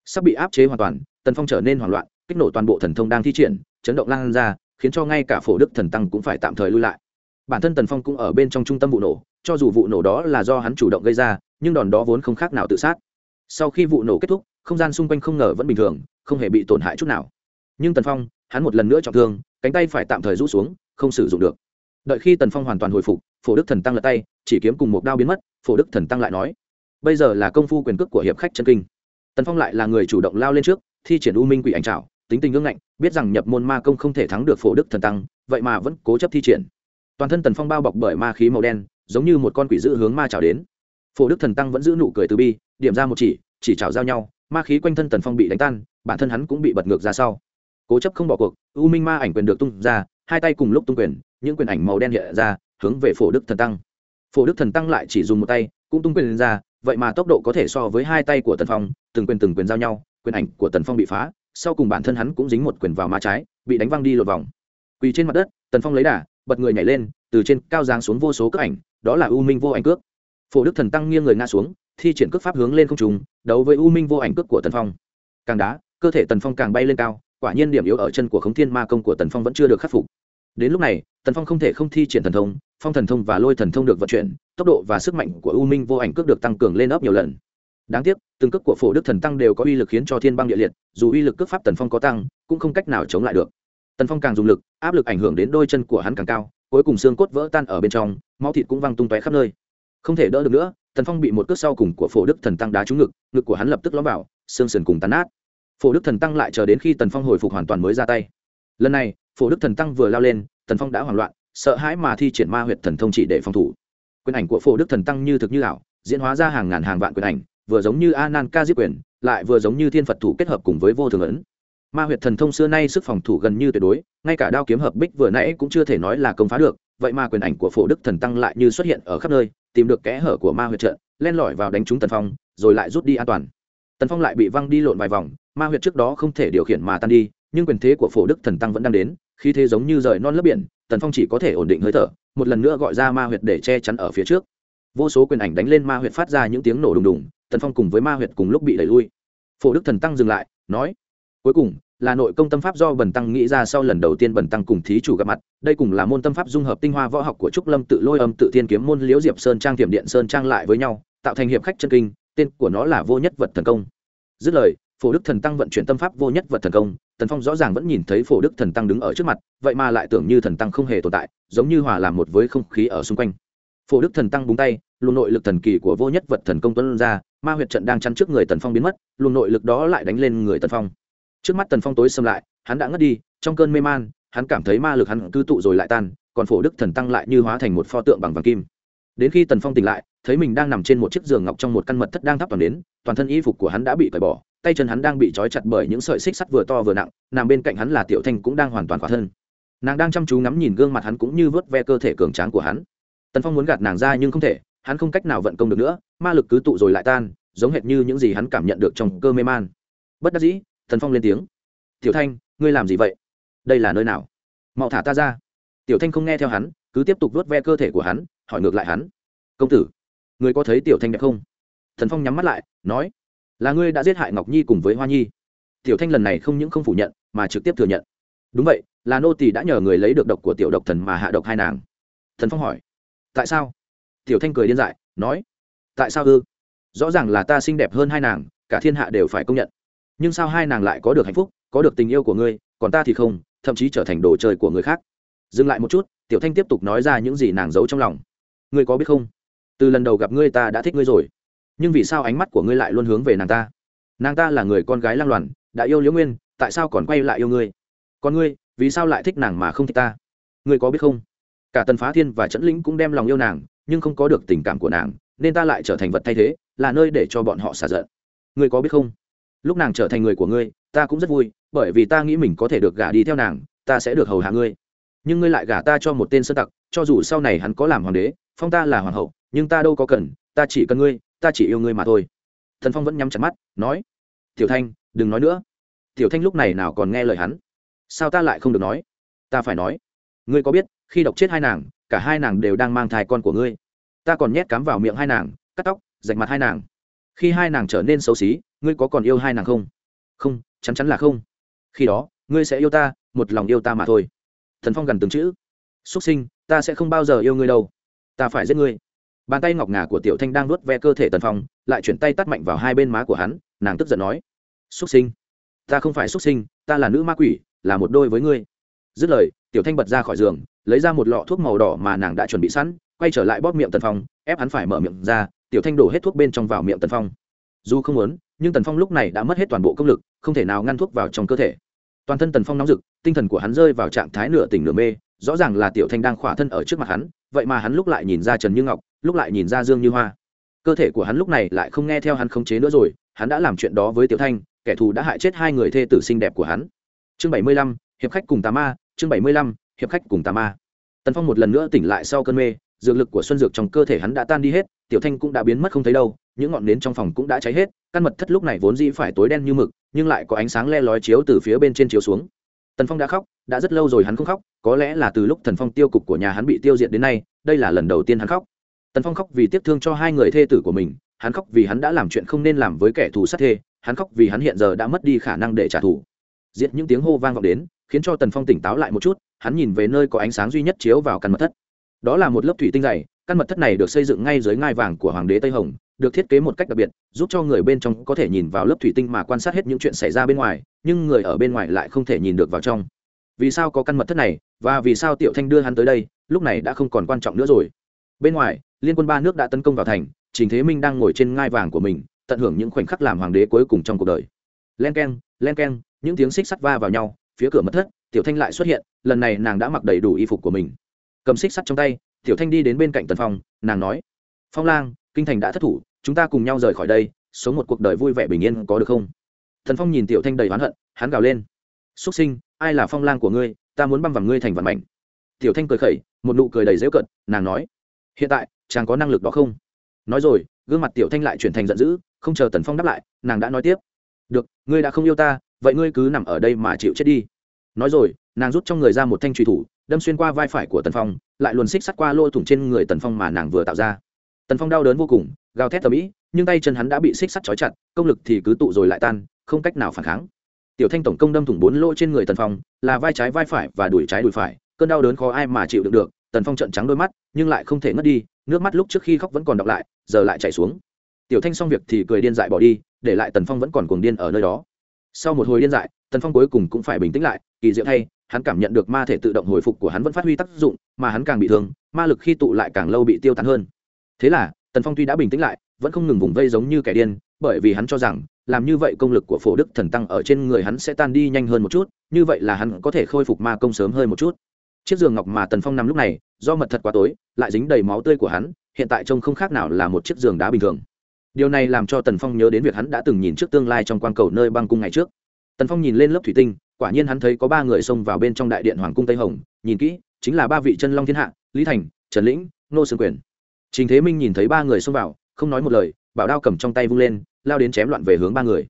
Sắp bị áp chế hoàn toàn, tần phong trở nên hoảng loạn, kích nổ toàn bộ thần thông đang thi triển, chấn động lan ra, khiến cho ngay cả phổ đức thần tăng cũng phải tạm thời lui lại. Bản thân tần phong cũng ở bên trong trung tâm vụ nổ, cho dù vụ nổ đó là do hắn chủ động gây ra nhưng đòn đó vốn không khác nào tự sát. Sau khi vụ nổ kết thúc, không gian xung quanh không ngờ vẫn bình thường, không hề bị tổn hại chút nào. Nhưng tần phong, hắn một lần nữa trọng thương, cánh tay phải tạm thời rút xuống, không sử dụng được. Đợi khi tần phong hoàn toàn hồi phục, phổ đức thần tăng lật tay, chỉ kiếm cùng một đao biến mất, phổ đức thần tăng lại nói, bây giờ là công phu quyền cước của hiệp khách chân kinh. Tần phong lại là người chủ động lao lên trước, thi triển u minh quỷ ảnh trảo, tính tình ngưng ngạnh, biết rằng nhập môn ma công không thể thắng được phổ đức thần tăng, vậy mà vẫn cố chấp thi triển. Toàn thân tần phong bao bọc bởi ma khí màu đen, giống như một con quỷ dữ hướng ma trào đến phổ đức thần tăng vẫn giữ nụ cười từ bi, điểm ra một chỉ chỉ trào giao nhau, ma khí quanh thân tần phong bị đánh tan, bản thân hắn cũng bị bật ngược ra sau. Cố chấp không bỏ cuộc, u minh ma ảnh quyền được tung ra, hai tay cùng lúc tung quyền, những quyền ảnh màu đen hiện ra, hướng về phổ đức thần tăng. Phổ đức thần tăng lại chỉ dùng một tay, cũng tung quyền lên ra, vậy mà tốc độ có thể so với hai tay của tần phong, từng quyền từng quyền giao nhau, quyền ảnh của tần phong bị phá, sau cùng bản thân hắn cũng dính một quyền vào má trái, bị đánh văng đi lột vòng. Quỳ trên mặt đất, tần phong lấy đà, bật người nhảy lên, từ trên cao giáng xuống vô số các ảnh, đó là u minh vô ảnh cước phổ đức thần tăng nghiêng người ngã xuống, thi triển cước pháp hướng lên không trùng đấu với u minh vô ảnh cước của tần phong. Càng đá, cơ thể tần phong càng bay lên cao, quả nhiên điểm yếu ở chân của khống thiên ma công của tần phong vẫn chưa được khắc phục. Đến lúc này, tần phong không thể không thi triển thần thông, phong thần thông và lôi thần thông được vận chuyển, tốc độ và sức mạnh của u minh vô ảnh cước được tăng cường lên ấp nhiều lần. Đáng tiếc, từng cước của phổ đức thần tăng đều có uy lực khiến cho thiên băng địa liệt, dù uy lực cước pháp tần phong có tăng, cũng không cách nào chống lại được. Tần phong càng dùng lực, áp lực ảnh hưởng đến đôi chân của hắn càng cao, cuối cùng xương cốt vỡ tan ở bên trong, máu thịt cũng văng tung tóe khắp nơi không thể đỡ được nữa, tần phong bị một cước sau cùng của phổ đức thần tăng đá trúng ngực ngực của hắn lập tức lõm vào, xương sườn cùng tàn nát. Phổ đức thần tăng lại chờ đến khi tần phong hồi phục hoàn toàn mới ra tay. Lần này, phổ đức thần tăng vừa lao lên, tần phong đã hoảng loạn, sợ hãi mà thi triển ma huyệt thần thông chỉ để phòng thủ. Quyền ảnh của phổ đức thần tăng như thực như ảo, diễn hóa ra hàng ngàn hàng vạn quyền ảnh, vừa giống như a nan ca diếp quyền, lại vừa giống như thiên phật thủ kết hợp cùng với vô thường ấn ma huyệt thần thông xưa nay sức phòng thủ gần như tuyệt đối, ngay cả đao kiếm hợp bích vừa nãy cũng chưa thể nói là công phá được, vậy mà quyền ảnh của phổ đức thần tăng lại như xuất hiện ở khắp nơi, tìm được kẽ hở của ma huyệt trận, len lỏi vào đánh trúng tần phong, rồi lại rút đi an toàn. Tần phong lại bị văng đi lộn vài vòng, ma huyệt trước đó không thể điều khiển mà tan đi, nhưng quyền thế của phổ đức thần tăng vẫn đang đến khi thế giống như rời non lớp biển, tần phong chỉ có thể ổn định hơi thở, một lần nữa gọi ra ma huyệt để che chắn ở phía trước. Vô số quyền ảnh đánh lên ma huyệt phát ra những tiếng nổ đùng đùng, tần phong cùng với ma huyệt cùng lúc bị đẩy lui. Phổ đức thần tăng dừng lại, nói cuối cùng, là nội công tâm pháp do bần tăng nghĩ ra sau lần đầu tiên bần tăng cùng thí chủ gặp mặt. Đây cùng là môn tâm pháp dung hợp tinh hoa võ học của trúc lâm tự lôi âm tự thiên kiếm môn liễu diệp sơn trang tiệm điện sơn trang lại với nhau, tạo thành hiệp khách chân kinh, tên của nó là vô nhất vật thần công. Dứt lời, phổ đức thần tăng vận chuyển tâm pháp vô nhất vật thần công, tần phong rõ ràng vẫn nhìn thấy phổ đức thần tăng đứng ở trước mặt, vậy mà lại tưởng như thần tăng không hề tồn tại, giống như hòa làm một với không khí ở xung quanh. Phổ đức thần tăng búng tay, luồng nội lực thần kỳ của vô nhất vật thần công tuấn ra, ma huyệt trận đang chắn trước người tần phong biến mất, luồng nội lực đó lại đánh lên người tần phong trước mắt tần phong tối xâm lại, hắn đã ngất đi, trong cơn mê man, hắn cảm thấy ma lực hắn cư tụ rồi lại tan, còn phổ đức thần tăng lại như hóa thành một pho tượng bằng vàng kim. Đến khi tần phong tỉnh lại, thấy mình đang nằm trên một chiếc giường ngọc trong một căn mật thất đang thắp toàn đến, toàn thân y phục của hắn đã bị cởi bỏ, tay chân hắn đang bị trói chặt bởi những sợi xích sắt vừa to vừa nặng, nằm bên cạnh hắn là tiểu thanh cũng đang hoàn toàn khỏa thân. Nàng đang chăm chú ngắm nhìn gương mặt hắn cũng như vớt ve cơ thể cường tráng của hắn. Tần phong muốn gạt nàng ra nhưng không thể, hắn không cách nào vận công được nữa, ma lực cứ tụ rồi lại tan, giống hệt như những gì hắn cảm nhận được trong cơ mê man. Bất đắc dĩ Thần phong lên tiếng. Tiểu thanh, ngươi làm gì vậy? Đây là nơi nào? Mau thả ta ra. Tiểu thanh không nghe theo hắn, cứ tiếp tục vớt ve cơ thể của hắn, hỏi ngược lại hắn. Công tử, ngươi có thấy tiểu thanh đẹp không? Thần phong nhắm mắt lại, nói, là ngươi đã giết hại ngọc nhi cùng với hoa nhi. Tiểu thanh lần này không những không phủ nhận, mà trực tiếp thừa nhận. Đúng vậy, là nô tỳ đã nhờ người lấy được độc của tiểu độc thần mà hạ độc hai nàng. Thần phong hỏi, tại sao? Tiểu thanh cười điên dại, nói, tại sao ư? Rõ ràng là ta xinh đẹp hơn hai nàng, cả thiên hạ đều phải công nhận nhưng sao hai nàng lại có được hạnh phúc, có được tình yêu của ngươi, còn ta thì không, thậm chí trở thành đồ chơi của người khác. Dừng lại một chút, tiểu thanh tiếp tục nói ra những gì nàng giấu trong lòng. Ngươi có biết không? Từ lần đầu gặp ngươi ta đã thích ngươi rồi. Nhưng vì sao ánh mắt của ngươi lại luôn hướng về nàng ta? Nàng ta là người con gái lang loàn, đã yêu liễu nguyên, tại sao còn quay lại yêu ngươi? Còn ngươi, vì sao lại thích nàng mà không thích ta? Ngươi có biết không? Cả tần phá thiên và trấn lĩnh cũng đem lòng yêu nàng, nhưng không có được tình cảm của nàng, nên ta lại trở thành vật thay thế, là nơi để cho bọn họ xả giận. Ngươi có biết không? Lúc nàng trở thành người của ngươi, ta cũng rất vui, bởi vì ta nghĩ mình có thể được gả đi theo nàng, ta sẽ được hầu hạ ngươi. Nhưng ngươi lại gả ta cho một tên sơ tặc, cho dù sau này hắn có làm hoàng đế, phong ta là hoàng hậu, nhưng ta đâu có cần, ta chỉ cần ngươi, ta chỉ yêu ngươi mà thôi. Thần phong vẫn nhắm chặt mắt, nói, tiểu thanh, đừng nói nữa. Tiểu thanh lúc này nào còn nghe lời hắn. Sao ta lại không được nói? Ta phải nói. Ngươi có biết, khi độc chết hai nàng, cả hai nàng đều đang mang thai con của ngươi. Ta còn nhét cám vào miệng hai nàng, cắt tóc, rạch mặt hai nàng khi hai nàng trở nên xấu xí, ngươi có còn yêu hai nàng không? Không, chắn chắn là không. Khi đó, ngươi sẽ yêu ta, một lòng yêu ta mà thôi. Thần phong gần từng chữ. Xuất sinh, ta sẽ không bao giờ yêu ngươi đâu. Ta phải giết ngươi. Bàn tay ngọc ngà của tiểu thanh đang nuốt ve cơ thể tần phong, lại chuyển tay tắt mạnh vào hai bên má của hắn, nàng tức giận nói. Xuất sinh, ta không phải xuất sinh, ta là nữ ma quỷ, là một đôi với ngươi. Dứt lời, tiểu thanh bật ra khỏi giường, lấy ra một lọ thuốc màu đỏ mà nàng đã chuẩn bị sẵn, quay trở lại bóp miệng tần phong, ép hắn phải mở miệng ra tiểu thanh đổ hết thuốc bên trong vào miệng tần phong. Dù không muốn, nhưng tần phong lúc này đã mất hết toàn bộ công lực, không thể nào ngăn thuốc vào trong cơ thể. Toàn thân tần phong nóng rực, tinh thần của hắn rơi vào trạng thái nửa tỉnh nửa mê, rõ ràng là tiểu thanh đang khỏa thân ở trước mặt hắn, vậy mà hắn lúc lại nhìn ra trần như ngọc, lúc lại nhìn ra dương như hoa. Cơ thể của hắn lúc này lại không nghe theo hắn khống chế nữa rồi, hắn đã làm chuyện đó với tiểu thanh, kẻ thù đã hại chết hai người thê tử xinh đẹp của hắn. Chương bảy mươi lăm, hiệp khách cùng tà ma, chương bảy mươi lăm, hiệp khách cùng tà ma. Tần phong một lần nữa tỉnh lại sau cơn mê dược lực của xuân dược trong cơ thể hắn đã tan đi hết, tiểu thanh cũng đã biến mất không thấy đâu, những ngọn nến trong phòng cũng đã cháy hết, căn mật thất lúc này vốn dĩ phải tối đen như mực, nhưng lại có ánh sáng le lói chiếu từ phía bên trên chiếu xuống. Tần phong đã khóc, đã rất lâu rồi hắn không khóc, có lẽ là từ lúc thần phong tiêu cục của nhà hắn bị tiêu diệt đến nay, đây là lần đầu tiên hắn khóc. Tần phong khóc vì tiếc thương cho hai người thê tử của mình, hắn khóc vì hắn đã làm chuyện không nên làm với kẻ thù sát thê, hắn khóc vì hắn hiện giờ đã mất đi khả năng để trả thù. Diệt những tiếng hô vang vọng đến, khiến cho tần phong tỉnh táo lại một chút, hắn nhìn về nơi có ánh sáng duy nhất chiếu vào căn mật thất đó là một lớp thủy tinh dày, căn mật thất này được xây dựng ngay dưới ngai vàng của hoàng đế tây hồng, được thiết kế một cách đặc biệt, giúp cho người bên trong có thể nhìn vào lớp thủy tinh mà quan sát hết những chuyện xảy ra bên ngoài, nhưng người ở bên ngoài lại không thể nhìn được vào trong. Vì sao có căn mật thất này, và vì sao tiểu thanh đưa hắn tới đây, lúc này đã không còn quan trọng nữa rồi. Bên ngoài, liên quân ba nước đã tấn công vào thành, trình thế minh đang ngồi trên ngai vàng của mình, tận hưởng những khoảnh khắc làm hoàng đế cuối cùng trong cuộc đời. Len k e n len k e n những tiếng xích sắt va vào nhau, phía cửa mật thất, tiểu thanh lại xuất hiện, lần này nàng đã mặc đầy đủ y phục của mình cầm xích sắt trong tay, tiểu thanh đi đến bên cạnh tần phong, nàng nói, phong lang, kinh thành đã thất thủ, chúng ta cùng nhau rời khỏi đây, sống một cuộc đời vui vẻ bình yên có được không? Thần phong nhìn tiểu thanh đầy oán hận, hắn gào lên xuất sinh, ai là phong lang của ngươi? Ta muốn băm vằm ngươi thành vạn mảnh tiểu thanh cười khẩy, một nụ cười đầy dễu cận nàng nói, hiện tại, chàng có năng lực đó không? Nói rồi, gương mặt tiểu thanh lại chuyển thành giận dữ, không chờ tần phong đáp lại, nàng đã nói tiếp, được, ngươi đã không yêu ta, vậy ngươi cứ nằm ở đây mà chịu chết đi. Nói rồi, nàng rút trong người ra một thanh trùy thủ đâm xuyên qua vai phải của tần phong, lại luồn xích sắt qua lỗ thủng trên người tần phong mà nàng vừa tạo ra. Tần phong đau đớn vô cùng, gào thét tầm ĩ nhưng tay chân hắn đã bị xích sắt trói chặt, công lực thì cứ tụ rồi lại tan, không cách nào phản kháng. Tiểu thanh tổng công đâm thủng bốn lỗ trên người tần phong, là vai trái vai phải và đùi trái đùi phải, cơn đau đớn khó ai mà chịu được được, tần phong trợn trắng đôi mắt, nhưng lại không thể ngất đi, nước mắt lúc trước khi khóc vẫn còn đọng lại, giờ lại chảy xuống. Tiểu thanh xong việc thì cười điên dại bỏ đi, để lại tần phong vẫn còn cuồng điên ở nơi đó. Sau một hồi điên dại, tần phong cuối cùng cũng phải bình tĩnh lại, kỳ diệu thay hắn cảm nhận được ma thể tự động hồi phục của hắn vẫn phát huy tác dụng, mà hắn càng bị thương, ma lực khi tụ lại càng lâu bị tiêu tán hơn. Thế là, tần phong tuy đã bình tĩnh lại, vẫn không ngừng vùng vây giống như kẻ điên, bởi vì hắn cho rằng, làm như vậy công lực của phổ đức thần tăng ở trên người hắn sẽ tan đi nhanh hơn một chút, như vậy là hắn có thể khôi phục ma công sớm hơn một chút. Chiếc giường ngọc mà tần phong nằm lúc này, do mật thật quá tối, lại dính đầy máu tươi của hắn, hiện tại trông không khác nào là một chiếc giường đá bình thường. Điều này làm cho tần phong nhớ đến việc hắn đã từng nhìn trước tương lai trong quan cầu nơi băng cung ngày trước. Tần phong nhìn lên lớp thủy tinh quả nhiên hắn thấy có ba người xông vào bên trong đại điện hoàng cung tây hồng, nhìn kỹ, chính là ba vị chân long thiên hạ, lý thành, trần lĩnh, nô sương quyền. Trình thế minh nhìn thấy ba người xông vào, không nói một lời, bảo đao cầm trong tay vung lên, lao đến chém loạn về hướng ba người.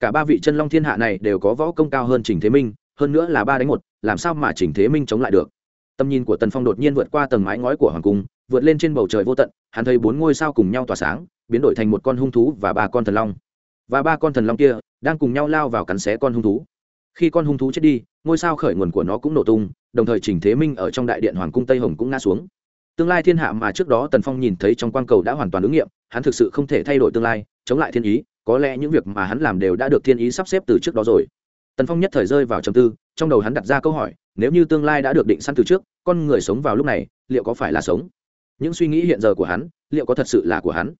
Cả ba vị chân long thiên hạ này đều có võ công cao hơn trình thế minh, hơn nữa là ba đánh một, làm sao mà trình thế minh chống lại được? Tầm nhìn của tần phong đột nhiên vượt qua tầng mái ngói của hoàng cung, vượt lên trên bầu trời vô tận, hắn thấy bốn ngôi sao cùng nhau tỏa sáng, biến đổi thành một con hung thú và ba con thần long. Và ba con thần long kia đang cùng nhau lao vào cắn xé con hung thú khi con hung thú chết đi, ngôi sao khởi nguồn của nó cũng nổ tung, đồng thời trình thế minh ở trong đại điện hoàng cung tây hồng cũng ngã xuống. Tương lai thiên hạ mà trước đó tần phong nhìn thấy trong quang cầu đã hoàn toàn ứng nghiệm, hắn thực sự không thể thay đổi tương lai, chống lại thiên ý, có lẽ những việc mà hắn làm đều đã được thiên ý sắp xếp từ trước đó rồi. Tần phong nhất thời rơi vào trầm tư, trong đầu hắn đặt ra câu hỏi, nếu như tương lai đã được định sẵn từ trước, con người sống vào lúc này, liệu có phải là sống? Những suy nghĩ hiện giờ của hắn, liệu có thật sự là của hắn?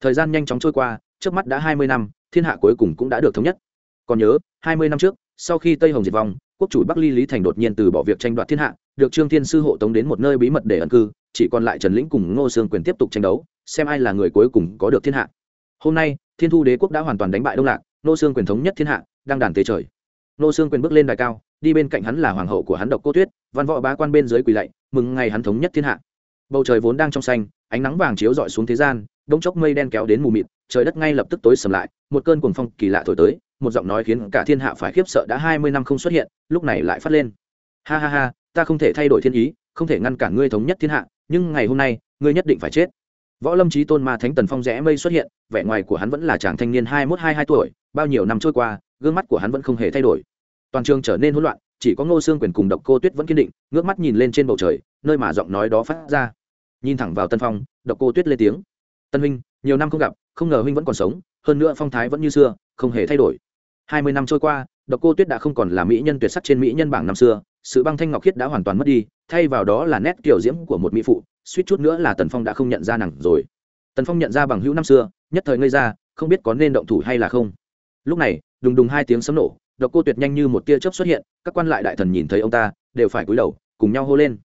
Thời gian nhanh chóng trôi qua, trước mắt đã hai mươi năm, thiên hạ cuối cùng cũng đã được thống nhất. Còn nhớ, hai mươi năm trước sau khi tây hồng diệt vong, quốc chủ bắc ly lý thành đột nhiên từ bỏ việc tranh đoạt thiên hạ, được trương thiên sư hộ tống đến một nơi bí mật để ẩn cư, chỉ còn lại trần lĩnh cùng ngô sương quyền tiếp tục tranh đấu, xem ai là người cuối cùng có được thiên hạ. Hôm nay, thiên thu đế quốc đã hoàn toàn đánh bại đông lạc, ngô sương quyền thống nhất thiên hạ, đang đàn tế trời. Ngô sương quyền bước lên đài cao, đi bên cạnh hắn là hoàng hậu của hắn độc cô tuyết, văn võ bá quan bên dưới quỳ lạy, mừng ngày hắn thống nhất thiên hạ. Bầu trời vốn đang trong xanh, ánh nắng vàng chiếu rọi xuống thế gian đông chốc mây đen kéo đến mù mịt, trời đất ngay lập tức tối sầm lại, một cơn cuồng phong kỳ lạ thổi tới một giọng nói khiến cả thiên hạ phải khiếp sợ đã hai mươi năm không xuất hiện, lúc này lại phát lên. Ha ha ha, ta không thể thay đổi thiên ý, không thể ngăn cản ngươi thống nhất thiên hạ, nhưng ngày hôm nay, ngươi nhất định phải chết. Võ lâm trí tôn ma thánh tần phong rẽ mây xuất hiện, vẻ ngoài của hắn vẫn là chàng thanh niên hai mươi một hai hai tuổi, bao nhiêu năm trôi qua, gương mắt của hắn vẫn không hề thay đổi. Toàn trường trở nên hỗn loạn, chỉ có ngô xương quyền cùng độc cô tuyết vẫn kiên định, ngước mắt nhìn lên trên bầu trời, nơi mà giọng nói đó phát ra. Nhìn thẳng vào tân phong, độc cô tuyết lên tiếng. Tân huynh, nhiều năm không gặp, không ngờ huynh vẫn còn sống, hơn nữa phong thái vẫn như xưa, không hề thay đổi hai mươi năm trôi qua, độc cô tuyết đã không còn là mỹ nhân tuyệt sắc trên mỹ nhân bảng năm xưa, sự băng thanh ngọc khiết đã hoàn toàn mất đi, thay vào đó là nét kiểu diễm của một mỹ phụ, suýt chút nữa là tần phong đã không nhận ra nàng rồi. Tần phong nhận ra bằng hữu năm xưa, nhất thời ngây ra, không biết có nên động thủ hay là không. Lúc này, đùng đùng hai tiếng sấm nổ, độc cô tuyệt nhanh như một tia chớp xuất hiện, các quan lại đại thần nhìn thấy ông ta, đều phải cúi đầu, cùng nhau hô lên.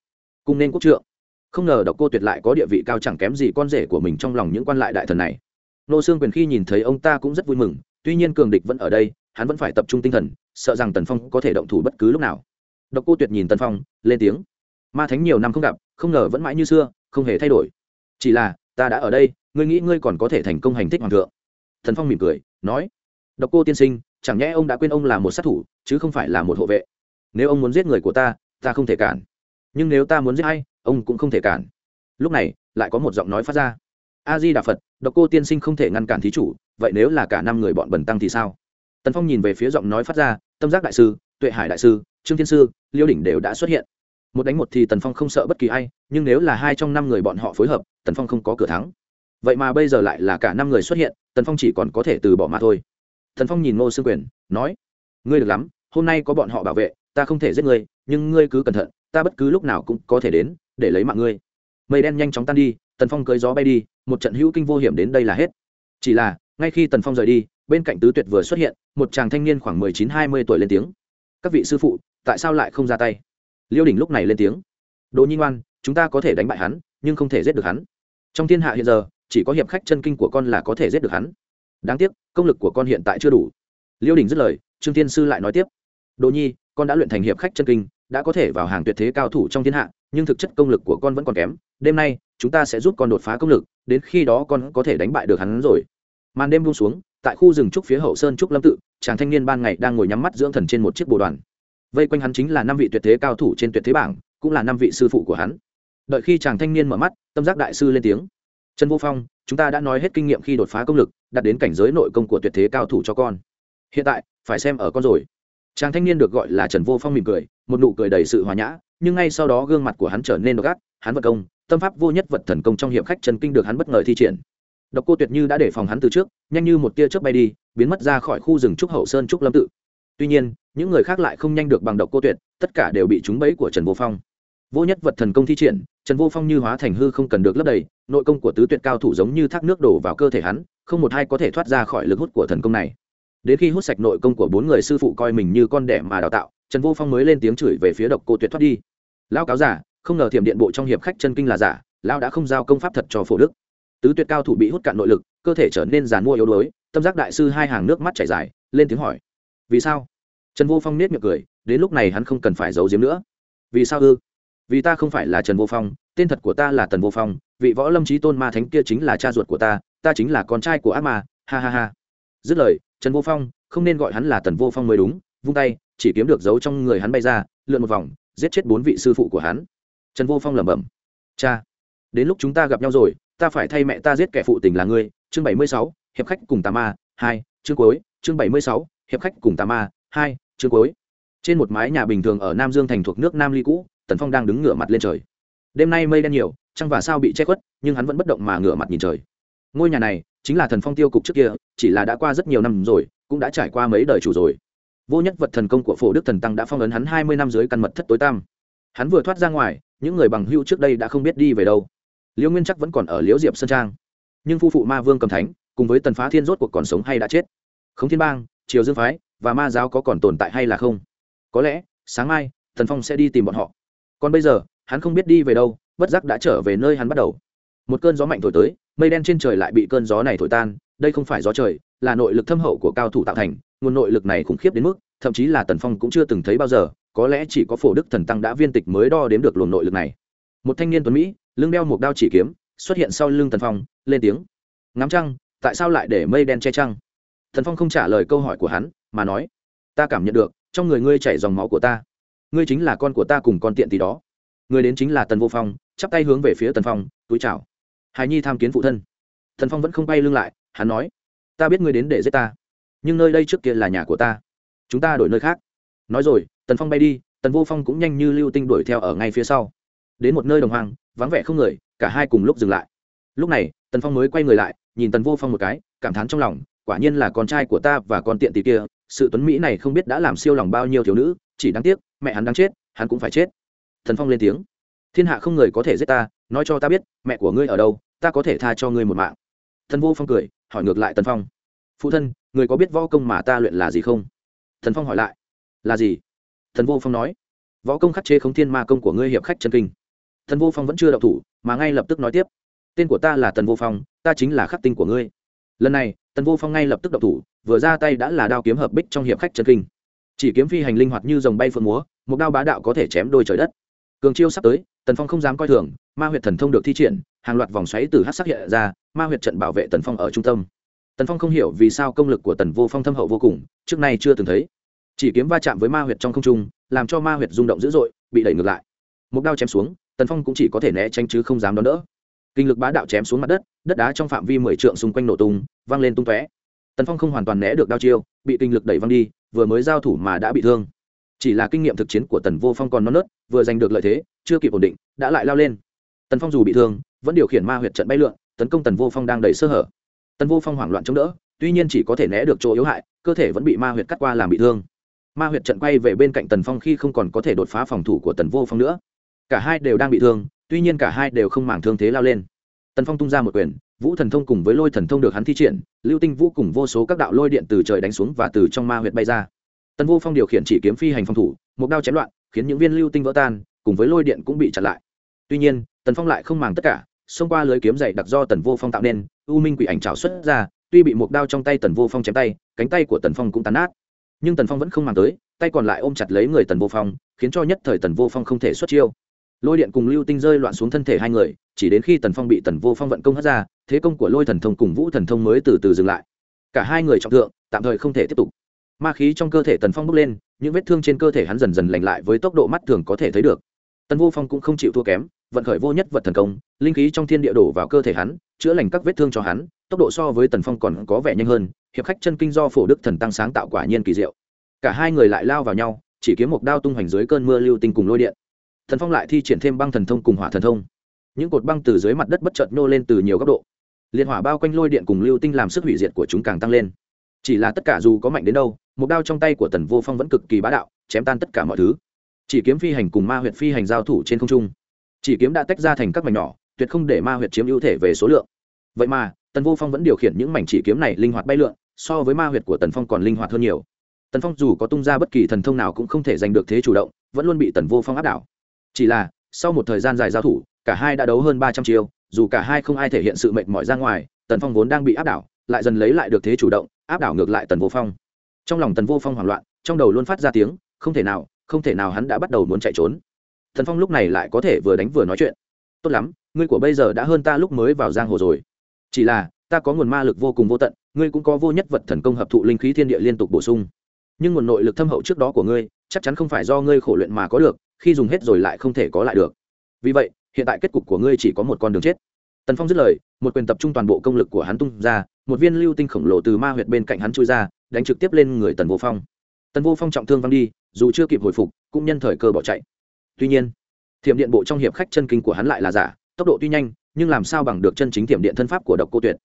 Cùng nên quốc trượng. Không ngờ độc cô tuyệt lại có địa vị cao chẳng kém gì con rể của mình trong lòng những quan lại đại thần này. Nô xương quyền khi nhìn thấy ông ta cũng rất vui mừng, tuy nhiên cường địch vẫn ở đây hắn vẫn phải tập trung tinh thần, sợ rằng tần phong có thể động thủ bất cứ lúc nào. Độc cô tuyệt nhìn tần phong, lên tiếng. Ma thánh nhiều năm không gặp, không ngờ vẫn mãi như xưa, không hề thay đổi. Chỉ là, ta đã ở đây, ngươi nghĩ ngươi còn có thể thành công hành thích hoàng thượng. Thần phong mỉm cười, nói. Độc cô tiên sinh, chẳng nhẽ ông đã quên ông là một sát thủ, chứ không phải là một hộ vệ. Nếu ông muốn giết người của ta ta không thể cản. Nhưng nếu ta muốn giết hay ông cũng không thể cản. Lúc này, lại có một giọng nói phát ra. A di đà phật, độc cô tiên sinh không thể ngăn cản thí chủ, vậy nếu là cả năm người bọn bần tăng thì sao? Tần phong nhìn về phía giọng nói phát ra, tâm giác đại sư, tuệ hải đại sư, trương thiên sư, liêu đỉnh đều đã xuất hiện. Một đánh một thì tần phong không sợ bất kỳ ai, nhưng nếu là hai trong năm người bọn họ phối hợp, tần phong không có cửa thắng. Vậy mà bây giờ lại là cả năm người xuất hiện, tần phong chỉ còn có thể từ bỏ mà thôi. Tần phong nhìn ngô sương quyền, nói, ngươi được lắm, hôm nay có bọn họ bảo vệ, ta không thể giết ngươi, nhưng ngươi cứ cẩn thận, ta bất cứ lúc nào cũng có thể đến, để lấy mạng ngươi. Mây đen nhanh chóng tan đi, tần phong cưới gió bay đi, một trận hữu kinh vô hiểm đến đây là hết. Chỉ là ngay khi tần phong rời đi, bên cạnh tứ tuyệt vừa xuất hiện, một chàng thanh niên khoảng mười chín hai mươi tuổi lên tiếng. Các vị sư phụ, tại sao lại không ra tay? Liêu đỉnh lúc này lên tiếng. Đỗ nhi ngoan, chúng ta có thể đánh bại hắn, nhưng không thể giết được hắn. Trong thiên hạ hiện giờ, chỉ có hiệp khách chân kinh của con là có thể giết được hắn. Đáng tiếc, công lực của con hiện tại chưa đủ. Liêu đỉnh dứt lời, trương thiên sư lại nói tiếp. Đỗ nhi, con đã luyện thành hiệp khách chân kinh, đã có thể vào hàng tuyệt thế cao thủ trong thiên hạ, nhưng thực chất công lực của con vẫn còn kém. Đêm nay, chúng ta sẽ giúp con đột phá công lực, đến khi đó con có thể đánh bại được hắn rồi màn đêm buông xuống, tại khu rừng trúc phía hậu sơn trúc lâm tự, chàng thanh niên ban ngày đang ngồi nhắm mắt dưỡng thần trên một chiếc bồ đoàn. Vây quanh hắn chính là năm vị tuyệt thế cao thủ trên tuyệt thế bảng, cũng là năm vị sư phụ của hắn. Đợi khi chàng thanh niên mở mắt, tâm giác đại sư lên tiếng. Trần vô phong, chúng ta đã nói hết kinh nghiệm khi đột phá công lực, đạt đến cảnh giới nội công của tuyệt thế cao thủ cho con. Hiện tại, phải xem ở con rồi. Chàng thanh niên được gọi là trần vô phong mỉm cười, một nụ cười đầy sự hòa nhã, nhưng ngay sau đó gương mặt của hắn trở nên độc ác, hắn vật công, tâm pháp vô nhất vật thần công trong hiệp khách trần kinh được hắn bất ngờ thi triển độc cô tuyệt như đã để phòng hắn từ trước, nhanh như một tia chớp bay đi, biến mất ra khỏi khu rừng trúc hậu sơn trúc lâm tự. Tuy nhiên, những người khác lại không nhanh được bằng độc cô tuyệt, tất cả đều bị trúng bẫy của trần vô phong. Vô nhất vật thần công thi triển, trần vô phong như hóa thành hư không cần được lấp đầy, nội công của tứ tuyệt cao thủ giống như thác nước đổ vào cơ thể hắn, không một ai có thể thoát ra khỏi lực hút của thần công này. Đến khi hút sạch nội công của bốn người sư phụ coi mình như con đẻ mà đào tạo, trần vô phong mới lên tiếng chửi về phía độc cô tuyệt thoát đi. Lão cáo giả, không ngờ thiểm điện bộ trong hiệp khách chân kinh là giả, lão đã không giao công pháp thật cho phổ đức tứ tuyệt cao thủ bị hút cạn nội lực, cơ thể trở nên giàn mua yếu đuối, tâm giác đại sư hai hàng nước mắt chảy dài, lên tiếng hỏi. Vì sao? Trần vô phong nết miệng cười, đến lúc này hắn không cần phải giấu giếm nữa. Vì sao ư? Vì ta không phải là trần vô phong, tên thật của ta là tần vô phong, vị võ lâm trí tôn ma thánh kia chính là cha ruột của ta ta chính là con trai của ác ma, ha ha ha. Dứt lời, trần vô phong, không nên gọi hắn là tần vô phong mới đúng, vung tay, chỉ kiếm được giấu trong người hắn bay ra, lượn một vòng, giết chết bốn vị sư phụ của hắn. Trần vô phong lẩm bẩm, cha, đến lúc chúng ta gặp nhau rồi ta phải thay mẹ ta giết kẻ phụ tình là ngươi, chương bảy mươi sáu, hiệp khách cùng tà ma, hai, chương cuối, chương bảy mươi sáu, hiệp khách cùng tà ma, hai, chương cuối. Trên một mái nhà bình thường ở nam dương thành thuộc nước nam ly cũ, tần phong đang đứng ngửa mặt lên trời. Đêm nay mây đen nhiều, trăng và sao bị che khuất, nhưng hắn vẫn bất động mà ngửa mặt nhìn trời. Ngôi nhà này chính là thần phong tiêu cục trước kia, chỉ là đã qua rất nhiều năm rồi, cũng đã trải qua mấy đời chủ rồi. Vô nhất vật thần công của phổ đức thần tăng đã phong ấn hắn hai mươi năm dưới căn mật thất tối tam. hắn vừa thoát ra ngoài, những người bằng hưu trước đây đã không biết đi về đâu liễu nguyên chắc vẫn còn ở liễu diệp sơn trang. Nhưng phu phụ ma vương cầm thánh, cùng với tần phá thiên rốt cuộc còn sống hay đã chết? Không thiên bang, triều dương phái và ma giáo có còn tồn tại hay là không? Có lẽ, sáng mai thần phong sẽ đi tìm bọn họ. Còn bây giờ, hắn không biết đi về đâu, bất giác đã trở về nơi hắn bắt đầu. Một cơn gió mạnh thổi tới, mây đen trên trời lại bị cơn gió này thổi tan, đây không phải gió trời, là nội lực thâm hậu của cao thủ tạo thành, nguồn nội lực này khủng khiếp đến mức, thậm chí là tần phong cũng chưa từng thấy bao giờ, có lẽ chỉ có phổ đức thần tăng đã viên tịch mới đo đếm được luồng nội lực này. Một thanh niên tuấn mỹ lưng đeo một đao chỉ kiếm, xuất hiện sau lưng tần phong, lên tiếng. Ngắm trăng, tại sao lại để mây đen che trăng? Thần phong không trả lời câu hỏi của hắn, mà nói, ta cảm nhận được, trong người ngươi chảy dòng máu của ta. Ngươi chính là con của ta cùng con tiện tí đó. Người đến chính là tần vô phong, chắp tay hướng về phía tần phong, túi chào. Hài nhi tham kiến phụ thân. Thần phong vẫn không bay lưng lại, hắn nói, ta biết ngươi đến để giết ta, nhưng nơi đây trước kia là nhà của ta. Chúng ta đổi nơi khác. Nói rồi, tần phong bay đi, tần vô phong cũng nhanh như lưu tinh đuổi theo ở ngay phía sau. Đến một nơi đồng hoang vắng vẻ không người, cả hai cùng lúc dừng lại. Lúc này, tần phong mới quay người lại, nhìn tần vô phong một cái, cảm thán trong lòng, quả nhiên là con trai của ta và con tiện tỷ kia, sự tuấn mỹ này không biết đã làm siêu lòng bao nhiêu thiếu nữ, chỉ đáng tiếc, mẹ hắn đang chết, hắn cũng phải chết. Thần phong lên tiếng, thiên hạ không người có thể giết ta, nói cho ta biết, mẹ của ngươi ở đâu, ta có thể tha cho ngươi một mạng. Thần vô phong cười, hỏi ngược lại tần phong, phụ thân, người có biết võ công mà ta luyện là gì không? Thần phong hỏi lại, là gì? Thần vô phong nói, võ công khắc chế không thiên ma công của ngươi hiệp khách chân kinh. Thần vô phong vẫn chưa đậu thủ, mà ngay lập tức nói tiếp. Tên của ta là tần vô phong, ta chính là khắc tinh của ngươi. Lần này, tần vô phong ngay lập tức đậu thủ, vừa ra tay đã là đao kiếm hợp bích trong hiệp khách chân kinh. Chỉ kiếm phi hành linh hoạt như dòng bay phượng múa, một đao bá đạo có thể chém đôi trời đất. Cường chiêu sắp tới, tần phong không dám coi thường, ma huyệt thần thông được thi triển, hàng loạt vòng xoáy từ hát sắc hiện ra, ma huyệt trận bảo vệ tần phong ở trung tâm. Tần phong không hiểu vì sao công lực của tần vô phong thâm hậu vô cùng, trước nay chưa từng thấy. Chỉ kiếm va chạm với ma huyệt trong không trung, làm cho ma huyệt rung động dữ dội, bị đẩy ngược lại. Một đao chém xuống tần phong cũng chỉ có thể né tránh chứ không dám đón đỡ kinh lực bá đạo chém xuống mặt đất đất đá trong phạm vi mười trượng xung quanh nổ tung văng lên tung tóe tần phong không hoàn toàn né được đao chiêu bị kinh lực đẩy văng đi vừa mới giao thủ mà đã bị thương chỉ là kinh nghiệm thực chiến của tần vô phong còn non nớt vừa giành được lợi thế chưa kịp ổn định đã lại lao lên tần phong dù bị thương vẫn điều khiển ma huyệt trận bay lượn tấn công tần vô phong đang đầy sơ hở tần vô phong hoảng loạn chống đỡ tuy nhiên chỉ có thể né được chỗ yếu hại cơ thể vẫn bị ma huyệt cắt qua làm bị thương ma huyệt trận quay về bên cạnh tần phong khi không còn có thể đột phá phòng thủ của tần vô phong nữa cả hai đều đang bị thương, tuy nhiên cả hai đều không màng thương thế lao lên. Tần phong tung ra một quyền, vũ thần thông cùng với lôi thần thông được hắn thi triển, lưu tinh vũ cùng vô số các đạo lôi điện từ trời đánh xuống và từ trong ma huyệt bay ra. Tần vô phong điều khiển chỉ kiếm phi hành phòng thủ, một đao chém loạn, khiến những viên lưu tinh vỡ tan, cùng với lôi điện cũng bị chặn lại. Tuy nhiên, tần phong lại không màng tất cả, xông qua lưới kiếm dày đặc do tần vô phong tạo nên, u minh quỷ ảnh trào xuất ra, tuy bị một đao trong tay tần vô phong chém tay, cánh tay của tần phong cũng tàn nát. Nhưng tần phong vẫn không màng tới, tay còn lại ôm chặt lấy người tần vô phong, khiến cho nhất thời tần vô phong không thể xuất chiêu lôi điện cùng lưu tinh rơi loạn xuống thân thể hai người, chỉ đến khi tần phong bị tần vô phong vận công hất ra, thế công của lôi thần thông cùng vũ thần thông mới từ từ dừng lại. Cả hai người trọng thượng, tạm thời không thể tiếp tục. Ma khí trong cơ thể tần phong bốc lên, những vết thương trên cơ thể hắn dần dần lành lại với tốc độ mắt thường có thể thấy được. Tần vô phong cũng không chịu thua kém, vận khởi vô nhất vật thần công, linh khí trong thiên địa đổ vào cơ thể hắn, chữa lành các vết thương cho hắn, tốc độ so với tần phong còn có vẻ nhanh hơn, hiệp khách chân kinh do phổ đức thần tăng sáng tạo quả nhiên kỳ diệu. Cả hai người lại lao vào nhau, chỉ kiếm một đao tung hoành dưới cơn mưa lưu tinh cùng lôi điện thần phong lại thi triển thêm băng thần thông cùng hỏa thần thông. Những cột băng từ dưới mặt đất bất chợt nô lên từ nhiều góc độ. Liên hỏa bao quanh lôi điện cùng lưu tinh làm sức hủy diệt của chúng càng tăng lên. Chỉ là tất cả dù có mạnh đến đâu, một đao trong tay của tần vô phong vẫn cực kỳ bá đạo, chém tan tất cả mọi thứ. Chỉ kiếm phi hành cùng ma huyệt phi hành giao thủ trên không trung. Chỉ kiếm đã tách ra thành các mảnh nhỏ, tuyệt không để ma huyệt chiếm ưu thể về số lượng. Vậy mà, tần vô phong vẫn điều khiển những mảnh chỉ kiếm này linh hoạt bay lượn, so với ma huyệt của tần phong còn linh hoạt hơn nhiều. Tần phong dù có tung ra bất kỳ thần thông nào cũng không thể giành được thế chủ động, vẫn luôn bị tần vô phong áp đảo chỉ là, sau một thời gian dài giao thủ, cả hai đã đấu hơn ba trăm chiêu, dù cả hai không ai thể hiện sự mệt mỏi ra ngoài, tần phong vốn đang bị áp đảo, lại dần lấy lại được thế chủ động, áp đảo ngược lại tần vô phong. Trong lòng tần vô phong hoảng loạn, trong đầu luôn phát ra tiếng, không thể nào, không thể nào hắn đã bắt đầu muốn chạy trốn. Tần phong lúc này lại có thể vừa đánh vừa nói chuyện. Tốt lắm, ngươi của bây giờ đã hơn ta lúc mới vào giang hồ rồi. Chỉ là, ta có nguồn ma lực vô cùng vô tận, ngươi cũng có vô nhất vật thần công hợp thụ linh khí thiên địa liên tục bổ sung. Nhưng nguồn nội lực thâm hậu trước đó của ngươi, chắc chắn không phải do ngươi khổ luyện mà có được khi dùng hết rồi lại không thể có lại được. Vì vậy, hiện tại kết cục của ngươi chỉ có một con đường chết. Tần phong dứt lời, một quyền tập trung toàn bộ công lực của hắn tung ra, một viên lưu tinh khổng lồ từ ma huyệt bên cạnh hắn chui ra, đánh trực tiếp lên người tần vô phong. Tần vô phong trọng thương văng đi, dù chưa kịp hồi phục, cũng nhân thời cơ bỏ chạy. Tuy nhiên, thiểm điện bộ trong hiệp khách chân kinh của hắn lại là giả, tốc độ tuy nhanh, nhưng làm sao bằng được chân chính thiểm điện thân pháp của độc cô tuyệt.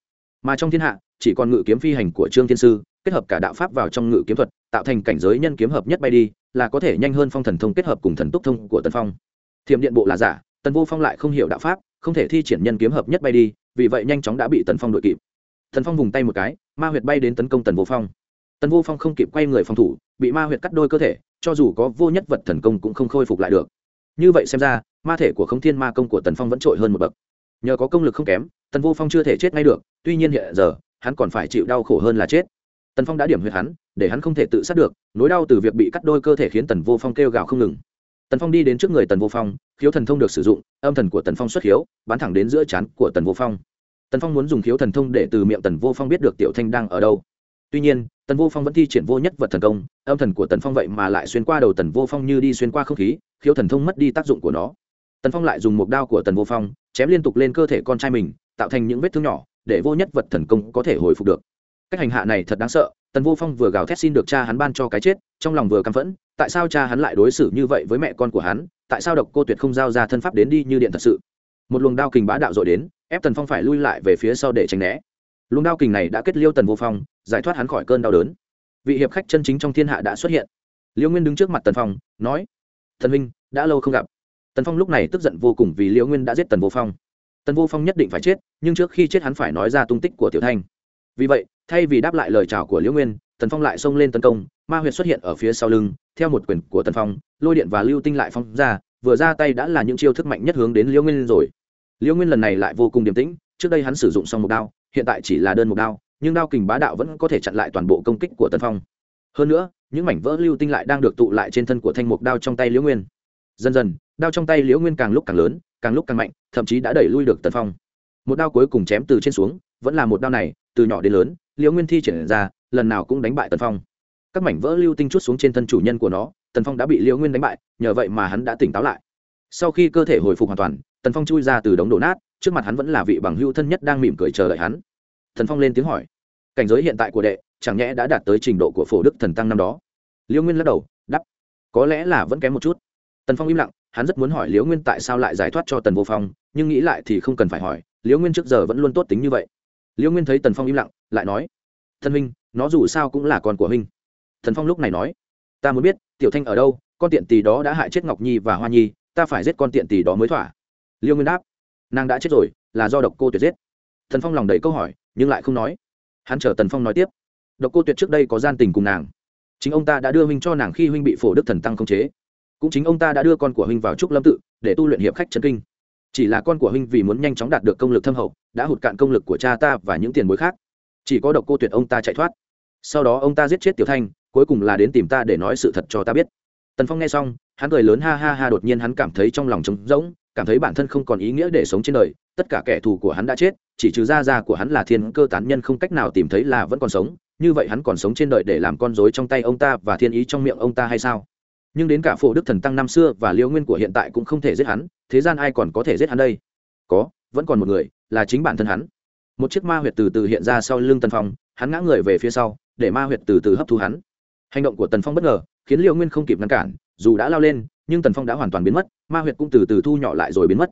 Mà trong thiên hạ, chỉ còn ngự kiếm phi hành của trương thiên sư, kết hợp cả đạo pháp vào trong ngự kiếm thuật, tạo thành cảnh giới nhân kiếm hợp nhất bay đi là có thể nhanh hơn phong thần thông kết hợp cùng thần túc thông của tân phong. Thiểm điện bộ là giả, tần vô phong lại không hiểu đạo pháp, không thể thi triển nhân kiếm hợp nhất bay đi, vì vậy nhanh chóng đã bị tần phong đội kịp. Thần phong vùng tay một cái, ma huyệt bay đến tấn công tần vô phong. Tần vô phong không kịp quay người phòng thủ, bị ma huyệt cắt đôi cơ thể, cho dù có vô nhất vật thần công cũng không khôi phục lại được. Như vậy xem ra, ma thể của không thiên ma công của tần phong vẫn trội hơn một bậc. Nhờ có công lực không kém, tần vô phong chưa thể chết ngay được, tuy nhiên hiện giờ, hắn còn phải chịu đau khổ hơn là chết. Tần phong đã điểm huyệt hắn để hắn không thể tự sát được, nỗi đau từ việc bị cắt đôi cơ thể khiến tần vô phong kêu gào không ngừng. Tần phong đi đến trước người tần vô phong, khiếu thần thông được sử dụng, âm thần của tần phong xuất khiếu, bắn thẳng đến giữa chán của tần vô phong. Tần phong muốn dùng khiếu thần thông để từ miệng tần vô phong biết được tiểu thanh đang ở đâu. Tuy nhiên, tần vô phong vẫn thi triển vô nhất vật thần công, âm thần của tần phong vậy mà lại xuyên qua đầu tần vô phong như đi xuyên qua không khí, khiếu thần thông mất đi tác dụng của nó. Tần phong lại dùng một đao của tần vô phong, chém liên tục lên cơ thể con trai mình, tạo thành những vết thương nhỏ, để vô nhất vật thần công có thể hồi phục được. Cách hành hạ này thật đáng sợ tần vô phong vừa gào thét xin được cha hắn ban cho cái chết, trong lòng vừa căm phẫn, tại sao cha hắn lại đối xử như vậy với mẹ con của hắn, tại sao độc cô tuyệt không giao ra thân pháp đến đi như điện thật sự? Một luồng đao kình bá đạo dội đến, ép tần phong phải lui lại về phía sau để tránh né. Luồng đao kình này đã kết liêu tần vô phong, giải thoát hắn khỏi cơn đau đớn. Vị hiệp khách chân chính trong thiên hạ đã xuất hiện. Liễu nguyên đứng trước mặt tần phong, nói, thần huynh, đã lâu không gặp. Tần phong lúc này tức giận vô cùng vì liễu nguyên đã giết tần vô phong. Tần vô phong nhất định phải chết, nhưng trước khi chết hắn phải nói ra tung tích của tiểu thanh. Vì vậy thay vì đáp lại lời chào của liễu nguyên, tần phong lại xông lên tấn công, ma huyệt xuất hiện ở phía sau lưng, theo một quyền của tần phong, lôi điện và lưu tinh lại phong ra, vừa ra tay đã là những chiêu thức mạnh nhất hướng đến liễu nguyên rồi. Liễu nguyên lần này lại vô cùng điềm tĩnh, trước đây hắn sử dụng xong một đao, hiện tại chỉ là đơn một đao, nhưng đao kình bá đạo vẫn có thể chặn lại toàn bộ công kích của tân phong. Hơn nữa, những mảnh vỡ lưu tinh lại đang được tụ lại trên thân của thanh mục đao trong tay liễu nguyên. Dần dần, đao trong tay liễu nguyên càng lúc càng lớn, càng lúc càng mạnh, thậm chí đã đẩy lui được tần phong. Một đao cuối cùng chém từ trên xuống, vẫn là một đao này, từ nhỏ đến lớn liễu nguyên thi triển ra, lần nào cũng đánh bại tần phong. Các mảnh vỡ lưu tinh chút xuống trên thân chủ nhân của nó, tần phong đã bị liễu nguyên đánh bại, nhờ vậy mà hắn đã tỉnh táo lại. Sau khi cơ thể hồi phục hoàn toàn, tần phong chui ra từ đống đổ nát, trước mặt hắn vẫn là vị bằng hữu thân nhất đang mỉm cười chờ đợi hắn. Thần phong lên tiếng hỏi, cảnh giới hiện tại của đệ, chẳng nhẽ đã đạt tới trình độ của phổ đức thần tăng năm đó? Liễu nguyên lắc đầu đắp có lẽ là vẫn kém một chút. Tần phong im lặng, hắn rất muốn hỏi liễu nguyên tại sao lại giải thoát cho tần vô phong, nhưng nghĩ lại thì không cần phải hỏi, liễu nguyên trước giờ vẫn luôn tốt tính như vậy. Liễu nguyên thấy tần phong im lặng lại nói thân huynh, nó dù sao cũng là con của huynh. Thần phong lúc này nói, ta muốn biết, tiểu thanh ở đâu, con tiện tỷ đó đã hại chết ngọc nhi và hoa nhi, ta phải giết con tiện tỷ đó mới thỏa. Liêu nguyên đáp, nàng đã chết rồi, là do độc cô tuyệt giết. Thần phong lòng đầy câu hỏi, nhưng lại không nói. Hắn chờ tần phong nói tiếp, độc cô tuyệt trước đây có gian tình cùng nàng. Chính ông ta đã đưa huynh cho nàng khi huynh bị phổ đức thần tăng khống chế. Cũng chính ông ta đã đưa con của huynh vào trúc lâm tự, để tu luyện hiệp khách trần kinh. Chỉ là con của huynh vì muốn nhanh chóng đạt được công lực thâm hậu, đã hụt cạn công lực của cha ta và những tiền bối khác chỉ có độc cô tuyệt ông ta chạy thoát. Sau đó ông ta giết chết tiểu thanh, cuối cùng là đến tìm ta để nói sự thật cho ta biết. Tần phong nghe xong, hắn cười lớn ha ha ha, đột nhiên hắn cảm thấy trong lòng trống rỗng, cảm thấy bản thân không còn ý nghĩa để sống trên đời, tất cả kẻ thù của hắn đã chết, chỉ trừ ra ra của hắn là thiên cơ tán nhân không cách nào tìm thấy là vẫn còn sống, như vậy hắn còn sống trên đời để làm con dối trong tay ông ta và thiên ý trong miệng ông ta hay sao? Nhưng đến cả phổ đức thần tăng năm xưa và liêu nguyên của hiện tại cũng không thể giết hắn, thế gian ai còn có thể giết hắn đây? Có, vẫn còn một người, là chính bản thân hắn một chiếc ma huyệt từ từ hiện ra sau lưng tần phong, hắn ngã người về phía sau, để ma huyệt từ từ hấp thu hắn. Hành động của tần phong bất ngờ, khiến liễu nguyên không kịp ngăn cản, dù đã lao lên, nhưng tần phong đã hoàn toàn biến mất, ma huyệt cũng từ từ thu nhỏ lại rồi biến mất.